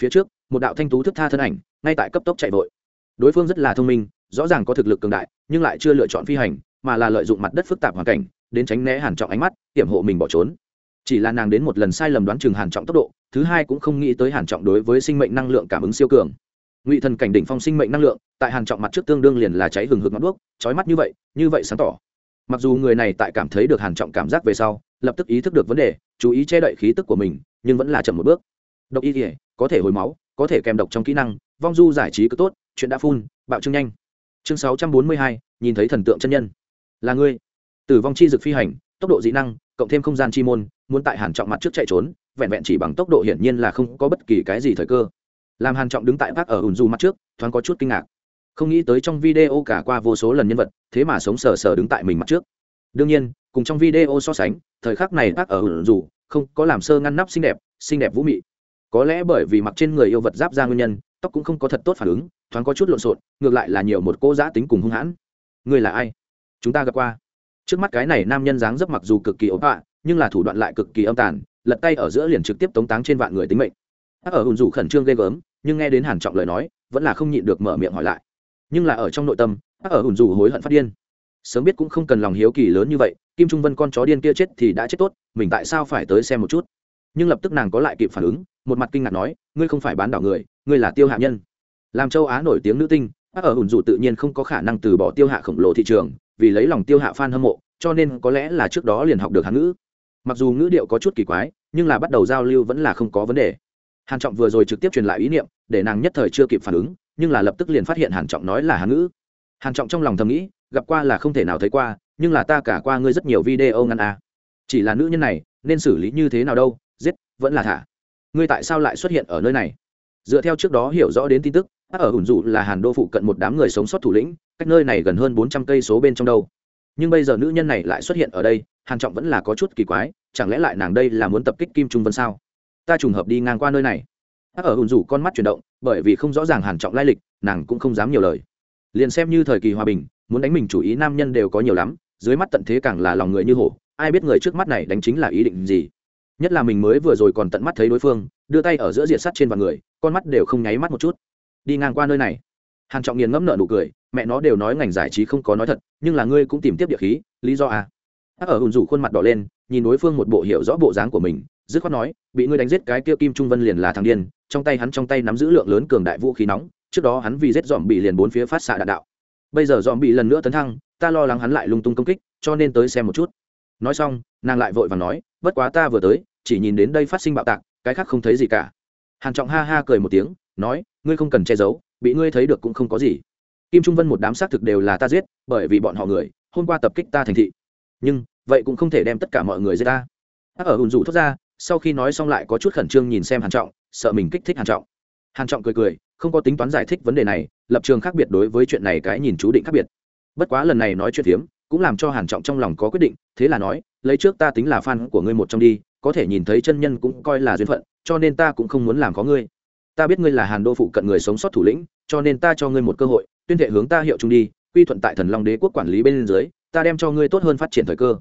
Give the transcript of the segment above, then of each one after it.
phía trước, một đạo thanh tú thức tha thân ảnh, ngay tại cấp tốc chạy vội. Đối phương rất là thông minh, rõ ràng có thực lực cường đại, nhưng lại chưa lựa chọn phi hành, mà là lợi dụng mặt đất phức tạp hoàn cảnh, đến tránh né hàn trọng ánh mắt, hiểm hộ mình bỏ trốn. Chỉ là nàng đến một lần sai lầm đoán chừng hàn trọng tốc độ, thứ hai cũng không nghĩ tới hàn trọng đối với sinh mệnh năng lượng cảm ứng siêu cường. Ngụy thần cảnh đỉnh phong sinh mệnh năng lượng, tại hàn trọng mặt trước tương đương liền là cháy hừng hực ngọn đuốc, chói mắt như vậy như vậy sáng tỏ. Mặc dù người này tại cảm thấy được hàn trọng cảm giác về sau, lập tức ý thức được vấn đề, chú ý che đậy khí tức của mình, nhưng vẫn là chậm một bước độc y thể có thể hồi máu có thể kèm độc trong kỹ năng vong du giải trí cứ tốt chuyện đã phun bạo trương nhanh. Chương 642, nhìn thấy thần tượng chân nhân. Là ngươi. Tử vong chi dực phi hành tốc độ dị năng cộng thêm không gian chi môn muốn tại hàn trọng mặt trước chạy trốn vẹn vẹn chỉ bằng tốc độ hiển nhiên là không có bất kỳ cái gì thời cơ. Làm hàn trọng đứng tại bác ở ùn du mặt trước thoáng có chút kinh ngạc. Không nghĩ tới trong video cả qua vô số lần nhân vật thế mà sống sờ sờ đứng tại mình mặt trước. Đương nhiên cùng trong video so sánh thời khắc này bác ở ùn du không có làm sơ ngăn nắp xinh đẹp xinh đẹp vũ mị có lẽ bởi vì mặc trên người yêu vật giáp ra nguyên nhân, tóc cũng không có thật tốt phản ứng, thoáng có chút lộn xộn, ngược lại là nhiều một cô giã tính cùng hung hãn. Người là ai? Chúng ta gặp qua. Trước mắt cái này nam nhân dáng dấp mặc dù cực kỳ ốm ạ nhưng là thủ đoạn lại cực kỳ âm tàn, lật tay ở giữa liền trực tiếp tống táng trên vạn người tính mệnh. Ác ở hùn rủ khẩn trương ghê gớm, nhưng nghe đến hàn trọng lời nói, vẫn là không nhịn được mở miệng hỏi lại. Nhưng là ở trong nội tâm ác ở hùn rủ hối hận phát điên. Sớm biết cũng không cần lòng hiếu kỳ lớn như vậy, kim trung vân con chó điên kia chết thì đã chết tốt, mình tại sao phải tới xem một chút? Nhưng lập tức nàng có lại kịp phản ứng, một mặt kinh ngạc nói, ngươi không phải bán đảo người, ngươi là tiêu hạ nhân. Làm châu á nổi tiếng nữ tinh bác ở hùn dù tự nhiên không có khả năng từ bỏ tiêu hạ khổng lồ thị trường, vì lấy lòng tiêu hạ fan hâm mộ, cho nên có lẽ là trước đó liền học được hán ngữ. Mặc dù ngữ điệu có chút kỳ quái, nhưng là bắt đầu giao lưu vẫn là không có vấn đề. Hàn trọng vừa rồi trực tiếp truyền lại ý niệm, để nàng nhất thời chưa kịp phản ứng, nhưng là lập tức liền phát hiện hàn trọng nói là hán ngữ. Hàn trọng trong lòng thầm nghĩ, gặp qua là không thể nào thấy qua, nhưng là ta cả qua ngươi rất nhiều video ngăn à. chỉ là nữ nhân này, nên xử lý như thế nào đâu? Vẫn là thả. Ngươi tại sao lại xuất hiện ở nơi này? Dựa theo trước đó hiểu rõ đến tin tức ở hùn dụ là hàn đô phụ cận một đám người sống sót thủ lĩnh, cách nơi này gần hơn bốn trăm cây số bên trong đâu. Nhưng bây giờ nữ nhân này lại xuất hiện ở đây, hàn trọng vẫn là có chút kỳ quái, chẳng lẽ lại nàng đây là muốn tập kích kim trung vân sao? Ta trùng hợp đi ngang qua nơi này. Ác ở hùn rủ con mắt chuyển động, bởi vì không rõ ràng hàn trọng lai lịch, nàng cũng không dám nhiều lời. Liền xem như thời kỳ hòa bình, muốn đánh mình chủ ý nam nhân đều có nhiều lắm, dưới mắt tận thế càng là lòng người như hổ, ai biết người trước mắt này đánh chính là ý định gì? Nhất là mình mới vừa rồi còn tận mắt thấy đối phương, đưa tay ở giữa diện sắt trên vạn người, con mắt đều không nháy mắt một chút. Đi ngang qua nơi này. Hàn trọng nghiền ngẫm nợ nụ cười, mẹ nó đều nói ngành giải trí không có nói thật, nhưng là ngươi cũng tìm tiếp địa khí, lý do à? Hắc ở hùn rủ khuôn mặt đỏ lên, nhìn đối phương một bộ hiểu rõ bộ dáng của mình, dứt khoát nói, bị ngươi đánh giết cái kia kim trung vân liền là thằng điên, trong tay hắn trong tay nắm giữ lượng lớn cường đại vũ khí nóng, trước đó hắn vì giết dòm bị liền bốn phía phát xạ đạn đạo. Bây giờ dòm bị lần nữa tấn thăng, ta lo lắng hắn lại lung tung công kích, cho nên tới xem một chút. Nói xong, nàng lại vội vàng nói bất quá ta vừa tới, chỉ nhìn đến đây phát sinh bạo tạc, cái khác không thấy gì cả. Hàn trọng ha ha cười một tiếng, nói, ngươi không cần che giấu, bị ngươi thấy được cũng không có gì. Kim trung vân một đám xác thực đều là ta giết, bởi vì bọn họ người, hôm qua tập kích ta thành thị. Nhưng, vậy cũng không thể đem tất cả mọi người giết ta. Ác ở hùn rủ thoát ra, sau khi nói xong lại có chút khẩn trương nhìn xem hàn trọng, sợ mình kích thích hàn trọng. Hàn trọng cười cười, không có tính toán giải thích vấn đề này, lập trường khác biệt đối với chuyện này cái nhìn chú định khác biệt. Bất quá lần này nói chuyện hiếm cũng làm cho hàn trọng trong lòng có quyết định, thế là nói lấy trước ta tính là fan của ngươi một trong đi, có thể nhìn thấy chân nhân cũng coi là duyên phận, cho nên ta cũng không muốn làm có ngươi. Ta biết ngươi là hàn đô phụ cận người sống sót thủ lĩnh, cho nên ta cho ngươi một cơ hội, tuyên thệ hướng ta hiệu chung đi, quy thuận tại thần long đế quốc quản lý bên dưới, ta đem cho ngươi tốt hơn phát triển thời cơ.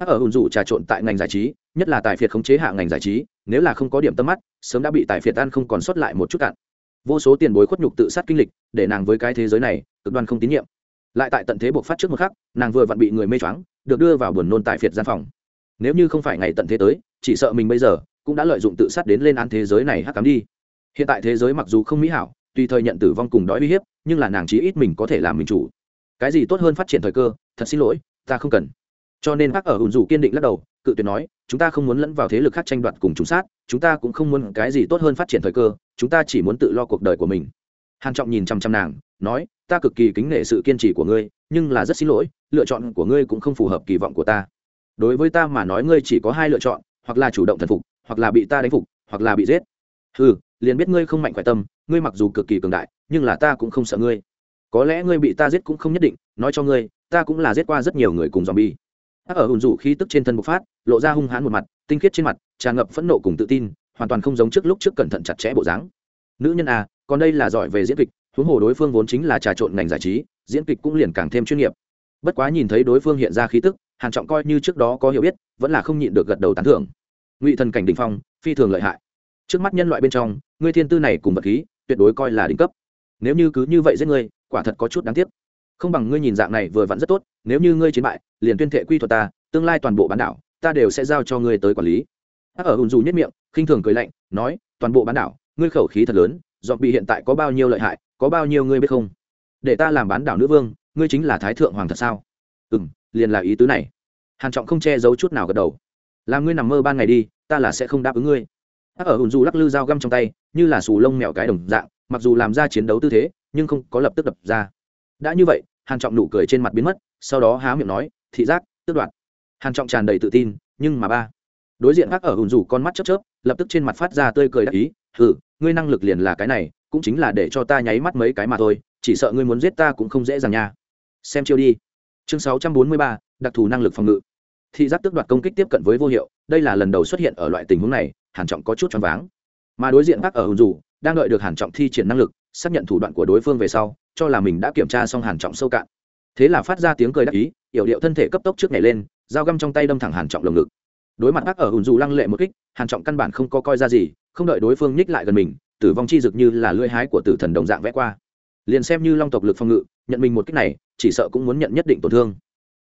Ác ở hùn dụ trà trộn tại ngành giải trí, nhất là tài phiệt khống chế hạ ngành giải trí, nếu là không có điểm tâm mắt, sớm đã bị tài phiệt ăn không còn sót lại một chút cạn. Vô số tiền bối khuất nhục tự sát kinh lịch, để nàng với cái thế giới này, cực đoan không tín nhiệm. Lại tại tận thế buộc phát trước một khắc, nàng vừa vặn bị người mê choáng được đưa vào buồn nôn tại phiệt gian phòng. Nếu như không phải ngày tận thế tới, chỉ sợ mình bây giờ cũng đã lợi dụng tự sát đến lên án thế giới này hắc cắm đi. Hiện tại thế giới mặc dù không mỹ hảo, tùy thời nhận tử vong cùng đói uy hiếp, nhưng là nàng chí ít mình có thể làm mình chủ. Cái gì tốt hơn phát triển thời cơ, thật xin lỗi, ta không cần. Cho nên bác ở ủn dù kiên định lắc đầu, cự tuyệt nói, chúng ta không muốn lẫn vào thế lực khác tranh đoạt cùng chúng sát, chúng ta cũng không muốn cái gì tốt hơn phát triển thời cơ, chúng ta chỉ muốn tự lo cuộc đời của mình. Hàn trọng nhìn chăm chăm nàng, nói, ta cực kỳ kính nể sự kiên trì của ngươi nhưng là rất xin lỗi, lựa chọn của ngươi cũng không phù hợp kỳ vọng của ta. Đối với ta mà nói ngươi chỉ có hai lựa chọn, hoặc là chủ động thần phục, hoặc là bị ta đánh phục, hoặc là bị giết. Ừ liền biết ngươi không mạnh khỏe tâm, ngươi mặc dù cực kỳ cường đại, nhưng là ta cũng không sợ ngươi. Có lẽ ngươi bị ta giết cũng không nhất định, nói cho ngươi, ta cũng là giết qua rất nhiều người cùng dòm bi ác ở hùn rủ khí tức trên thân bộc phát, lộ ra hung hãn một mặt, tinh khiết trên mặt, tràn ngập phẫn nộ cùng tự tin, hoàn toàn không giống trước lúc trước cẩn thận chặt chẽ bộ dáng. Nữ nhân à còn đây là giỏi về diễn kịch, huống hồ đối phương vốn chính là trà trộn ngành giải trí diễn kịch cũng liền càng thêm chuyên nghiệp. Bất quá nhìn thấy đối phương hiện ra khí tức, hàn trọng coi như trước đó có hiểu biết, vẫn là không nhịn được gật đầu tán thưởng. Ngụy thần cảnh đỉnh phong, phi thường lợi hại. Trước mắt nhân loại bên trong, ngươi thiên tư này cùng vật khí, tuyệt đối coi là đỉnh cấp. Nếu như cứ như vậy giết ngươi, quả thật có chút đáng tiếc. Không bằng ngươi nhìn dạng này vừa vặn rất tốt, nếu như ngươi chiến bại, liền tuyên thệ quy thuật ta, tương lai toàn bộ bán đảo, ta đều sẽ giao cho ngươi tới quản lý. Hắc ở hùn dù nhất miệng, khinh thường cười lạnh, nói, toàn bộ bán đảo, ngươi khẩu khí thật lớn dọn bị hiện tại có bao nhiêu lợi hại, có bao nhiêu ngươi biết không? Để ta làm bán đảo nữ vương ngươi chính là thái thượng hoàng thật sao? Ừ m liền là ý tứ này. Hàn trọng không che giấu chút nào gật đầu. Làm ngươi nằm mơ ban ngày đi ta là sẽ không đáp ứng ngươi. Ác ở hùn dù lắc lư dao găm trong tay như là xù lông mèo cái đồng dạng mặc dù làm ra chiến đấu tư thế nhưng không có lập tức đập ra. Đã như vậy hàn trọng nụ cười trên mặt biến mất sau đó há miệng nói thị giác tước đoạt. Hàn trọng tràn đầy tự tin nhưng mà ba. Đối diện ác ở hùn dù con mắt chớp chớp lập tức trên mặt phát ra tươi cười đắc ý ừ, ngươi năng lực liền là cái này cũng chính là để cho ta nháy mắt mấy cái mà thôi chỉ sợ ngươi muốn giết ta cũng không dễ dàng nha. Xem chiêu đi. Chương 643, đặc thù năng lực phòng ngự. Thị giác tước đoạt công kích tiếp cận với vô hiệu đây là lần đầu xuất hiện ở loại tình huống này hàn trọng có chút choáng váng. Mà đối diện bác ở hùn dù đang đợi được hàn trọng thi triển năng lực xác nhận thủ đoạn của đối phương về sau cho là mình đã kiểm tra xong hàn trọng sâu cạn. Thế là phát ra tiếng cười đắc ý yểu điệu thân thể cấp tốc trước nhảy lên dao găm trong tay đâm thẳng hàn trọng lồng ngực. Đối mặt bác ở hùn dù lăng lệ một kích hàn trọng căn bản không có coi ra gì không đợi đối phương nhích lại gần mình tử vong chi dực như là lưỡi hái của tử thần đồng dạng vẽ qua liền xem như long tộc lực phòng ngự, nhận mình một kích này, chỉ sợ cũng muốn nhận nhất định tổn thương.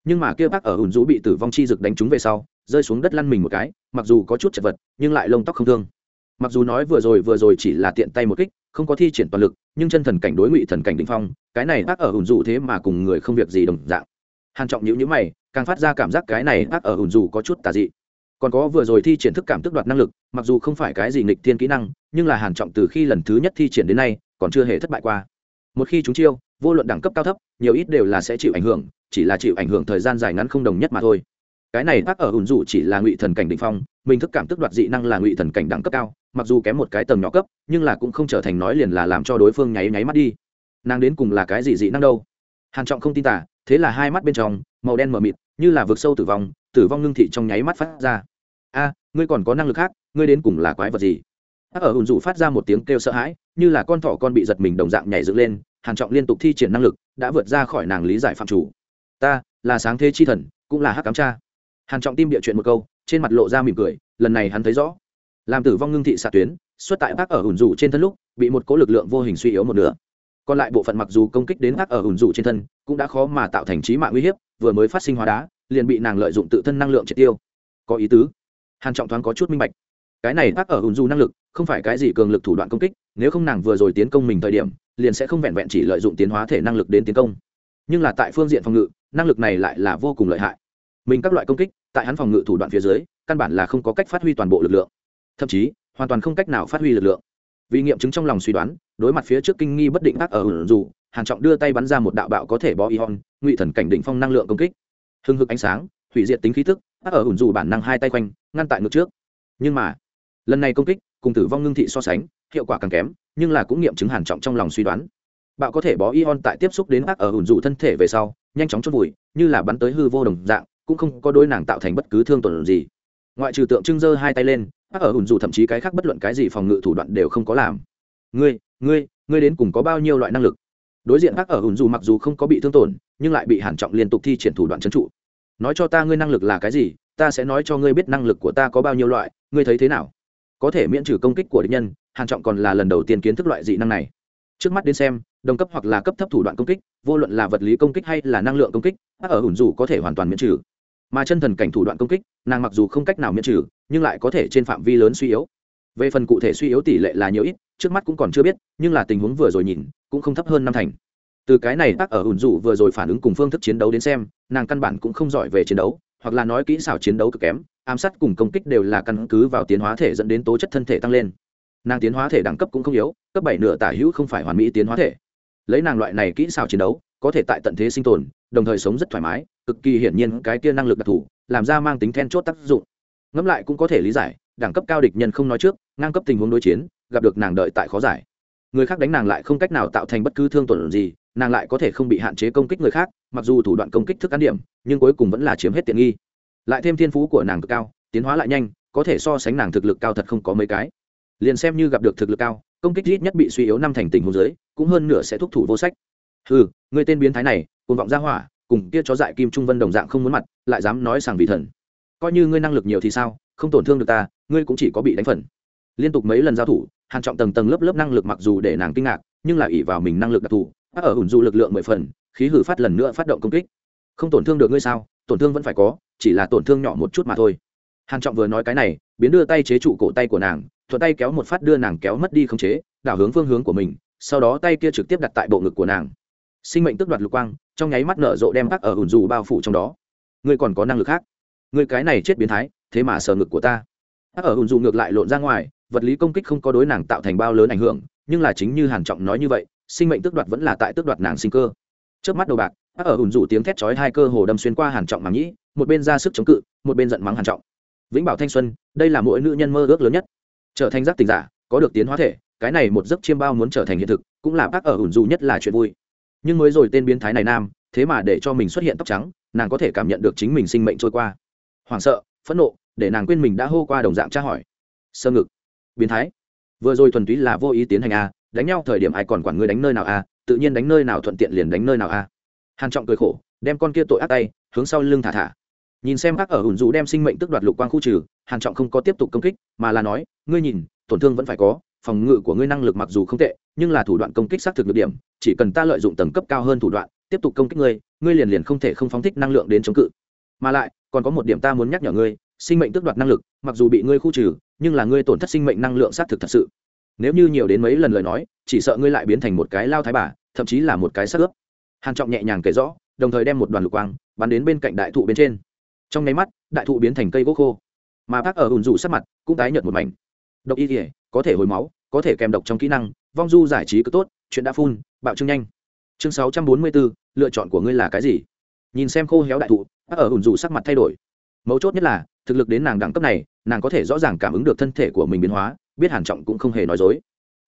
Nhưng mà kia bác ở ủn rũ bị tử vong chi rực đánh trúng về sau, rơi xuống đất lăn mình một cái, mặc dù có chút chật vật, nhưng lại lông tóc không thương. Mặc dù nói vừa rồi vừa rồi chỉ là tiện tay một kích, không có thi triển toàn lực, nhưng chân thần cảnh đối ngụy thần cảnh đ phong, cái này bác ở ủn rũ thế mà cùng người không việc gì đồng dạng. Hàn trọng nhữ nhữ mày, càng phát ra cảm giác cái này bác ở ủn rũ có chút tà dị. Còn có vừa rồi thi triển thức cảm tức đoạt năng lực, mặc dù không phải cái gì nghịch thiên kỹ năng, nhưng là hàn trọng từ khi lần thứ nhất thi triển đến nay, còn chưa hề thất bại qua một khi chúng chiêu, vô luận đẳng cấp cao thấp, nhiều ít đều là sẽ chịu ảnh hưởng, chỉ là chịu ảnh hưởng thời gian dài ngắn không đồng nhất mà thôi. Cái này bác ở ủn dụ chỉ là ngụy thần cảnh định phong, mình thức cảm tức đoạt dị năng là ngụy thần cảnh đẳng cấp cao, mặc dù kém một cái tầng nhỏ cấp, nhưng là cũng không trở thành nói liền là làm cho đối phương nháy nháy mắt đi. Nàng đến cùng là cái gì dị năng đâu? Hàn trọng không tin tả thế là hai mắt bên trong, màu đen mờ mịt, như là vực sâu tử vong tử vong ngưng thị trong nháy mắt phát ra. A, ngươi còn có năng lực khác, ngươi đến cùng là quái vật gì? Ác ở hùn dù phát ra một tiếng kêu sợ hãi, như là con thỏ con bị giật mình đồng dạng nhảy dựng lên, hàn trọng liên tục thi triển năng lực, đã vượt ra khỏi nàng lý giải phạm chủ. Ta là sáng thế chi thần, cũng là hắc cám cha. Hàn trọng tim địa chuyện một câu, trên mặt lộ ra mỉm cười, lần này hắn thấy rõ. Làm tử vong ngưng thị xạ tuyến, xuất tại bác ở hùn rủ trên thân lúc, bị một cỗ lực lượng vô hình suy yếu một nửa. Còn lại bộ phận mặc dù công kích đến bác ở hùn rủ trên thân, cũng đã khó mà tạo thành trí mạng uy hiếp, vừa mới phát sinh hóa đá, liền bị nàng lợi dụng tự thân năng lượng triệt tiêu. Có ý tứ. Hàn trọng thoáng có chút minh bạch cái này bác ở hùn du năng lực, không phải cái gì cường lực thủ đoạn công kích, nếu không nàng vừa rồi tiến công mình thời điểm, liền sẽ không vẹn vẹn chỉ lợi dụng tiến hóa thể năng lực đến tiến công. Nhưng là tại phương diện phòng ngự, năng lực này lại là vô cùng lợi hại. Mình các loại công kích, tại hắn phòng ngự thủ đoạn phía dưới, căn bản là không có cách phát huy toàn bộ lực lượng. Thậm chí, hoàn toàn không cách nào phát huy lực lượng. Vì nghiệm chứng trong lòng suy đoán, đối mặt phía trước kinh nghi bất định ác ở dù hàn trọng đưa tay bắn ra một đạo bạo có thể bó ion, ngụy thần cảnh đỉnh phong năng lượng công kích. Hưng hực ánh sáng, hủy diệt tính khí tức ác ở dù bản năng hai tay quanh, ngăn tại ngực trước. Nhưng mà lần này công kích, cùng tử vong ngưng thị so sánh, hiệu quả càng kém, nhưng là cũng nghiệm chứng hàn trọng trong lòng suy đoán. Bạo có thể bó ion tại tiếp xúc đến ác ở ủn dụ thân thể về sau, nhanh chóng chốt vùi, như là bắn tới hư vô đồng dạng, cũng không có đối nàng tạo thành bất cứ thương tổn gì. Ngoại trừ tượng trưng giơ hai tay lên ác ở ủn dụ thậm chí cái khác bất luận cái gì phòng ngự thủ đoạn đều không có làm. Ngươi ngươi ngươi đến cùng có bao nhiêu loại năng lực? Đối diện ác ở ủn dụ mặc dù không có bị thương tổn, nhưng lại bị hàn trọng liên tục thi triển thủ đoạn trấn trụ. Nói cho ta ngươi năng lực là cái gì, ta sẽ nói cho ngươi biết năng lực của ta có bao nhiêu loại, ngươi thấy thế nào? Có thể miễn trừ công kích của địch nhân, hàn trọng còn là lần đầu tiên kiến thức loại dị năng này. Trước mắt đến xem, đồng cấp hoặc là cấp thấp thủ đoạn công kích, vô luận là vật lý công kích hay là năng lượng công kích ác ở ủn dù có thể hoàn toàn miễn trừ. Mà chân thần cảnh thủ đoạn công kích, nàng mặc dù không cách nào miễn trừ, nhưng lại có thể trên phạm vi lớn suy yếu. Về phần cụ thể suy yếu tỷ lệ là nhiều ít, trước mắt cũng còn chưa biết, nhưng là tình huống vừa rồi nhìn, cũng không thấp hơn năm thành. Từ cái này ác ở ủn dù vừa rồi phản ứng cùng phương thức chiến đấu đến xem, nàng căn bản cũng không giỏi về chiến đấu, hoặc là nói kỹ xảo chiến đấu cực kém ám sát cùng công kích đều là căn cứ vào tiến hóa thể dẫn đến tố chất thân thể tăng lên. Nàng tiến hóa thể đẳng cấp cũng không yếu, cấp bảy nửa tả hữu không phải hoàn mỹ tiến hóa thể. Lấy nàng loại này kỹ xảo chiến đấu, có thể tại tận thế sinh tồn, đồng thời sống rất thoải mái, cực kỳ hiển nhiên cái kia năng lực đặc thù, làm ra mang tính then chốt tác dụng. Ngẫm lại cũng có thể lý giải, đẳng cấp cao địch nhân không nói trước, ngang cấp tình huống đối chiến, gặp được nàng đợi tại khó giải. Người khác đánh nàng lại không cách nào tạo thành bất cứ thương tổn gì, nàng lại có thể không bị hạn chế công kích người khác, mặc dù thủ đoạn công kích thức ăn điểm, nhưng cuối cùng vẫn là chiếm hết tiện nghi lại thêm thiên phú của nàng cực cao, tiến hóa lại nhanh, có thể so sánh nàng thực lực cao thật không có mấy cái. Liền xem như gặp được thực lực cao, công kích ít nhất bị suy yếu năm thành tình hồ dưới, cũng hơn nửa sẽ thúc thủ vô sách. Ừ người tên biến thái này cùng vọng ra hỏa, cùng kia chó dại kim trung vân đồng dạng không muốn mặt, lại dám nói sàng vì thần. Coi như ngươi năng lực nhiều thì sao, không tổn thương được ta, ngươi cũng chỉ có bị đánh phần. Liên tục mấy lần giao thủ, hàn trọng tầng tầng lớp lớp năng lực mặc dù để nàng kinh ngạc, nhưng là ỷ vào mình năng lực đặc thù ở ủn du lực lượng mười phần, khí hử phát lần nữa phát động công kích. Không tổn thương được ngươi sao, tổn thương vẫn phải có chỉ là tổn thương nhỏ một chút mà thôi. Hàn trọng vừa nói cái này, biến đưa tay chế trụ cổ tay của nàng, thuận tay kéo một phát đưa nàng kéo mất đi không chế, đảo hướng phương hướng của mình, sau đó tay kia trực tiếp đặt tại bộ ngực của nàng. Sinh mệnh tức đoạt lục quang, trong nháy mắt nở rộ đem các ở ủn dù bao phủ trong đó. Ngươi còn có năng lực khác. Ngươi cái này chết biến thái, thế mà sờ ngực của ta. Các ở ủn dù ngược lại lộn ra ngoài, vật lý công kích không có đối nàng tạo thành bao lớn ảnh hưởng, nhưng là chính như hàn trọng nói như vậy, sinh mệnh tước đoạt vẫn là tại tước đoạt nàng sinh cơ. Trước mắt đầu bạc ác ở ủn rủ tiếng thét chói hai cơ hồ đâm xuyên qua hàn trọng màng nhĩ, một bên ra sức chống cự, một bên giận mắng hàn trọng. Vĩnh bảo thanh xuân, đây là mỗi nữ nhân mơ ước lớn nhất. Trở thành giác tình giả, có được tiến hóa thể, cái này một giấc chiêm bao muốn trở thành hiện thực, cũng là ác ở ủn rủ nhất là chuyện vui. Nhưng mới rồi tên biến thái này nam, thế mà để cho mình xuất hiện tóc trắng, nàng có thể cảm nhận được chính mình sinh mệnh trôi qua. Hoảng sợ, phẫn nộ, để nàng quên mình đã hô qua đồng dạng tra hỏi. Sơ ngực. Biến thái. Vừa rồi thuần túy là vô ý tiến hành a đánh nhau thời điểm ai còn quản ngươi đánh nơi nào a tự nhiên đánh nơi nào thuận tiện liền đánh nơi nào a hàn trọng cười khổ, đem con kia tội ác tay, hướng sau lưng thả thả. Nhìn xem các ở ủn dụ đem sinh mệnh tức đoạt lục quang khu trừ, hàn trọng không có tiếp tục công kích, mà là nói, ngươi nhìn, tổn thương vẫn phải có, phòng ngự của ngươi năng lực mặc dù không tệ, nhưng là thủ đoạn công kích xác thực được điểm, chỉ cần ta lợi dụng tầng cấp cao hơn thủ đoạn, tiếp tục công kích ngươi ngươi liền liền không thể không phóng thích năng lượng đến chống cự. Mà lại, còn có một điểm ta muốn nhắc nhở ngươi, sinh mệnh tước đoạt năng lực, mặc dù bị ngươi khu trừ, nhưng là ngươi tổn thất sinh mệnh năng lượng xác thực thật sự. Nếu như nhiều đến mấy lần lời nói, chỉ sợ ngươi lại biến thành một cái lao thái bà, thậm chí là một cái xác ướp hàn trọng nhẹ nhàng kể rõ đồng thời đem một đoàn lục quang bắn đến bên cạnh đại thụ bên trên. Trong nháy mắt đại thụ biến thành cây gỗ khô. Mà bác ở ùn rủ sát mặt cũng tái nhợt một mảnh. Độc y thể có thể hồi máu có thể kèm độc trong kỹ năng vong du giải trí cứ tốt chuyện đã phun bạo trương nhanh. Chương 644, lựa chọn của ngươi là cái gì? Nhìn xem khô héo đại thụ bác ở ùn rủ sắc mặt thay đổi. Mấu chốt nhất là thực lực đến nàng đẳng cấp này nàng có thể rõ ràng cảm ứng được thân thể của mình biến hóa biết hàn trọng cũng không hề nói dối.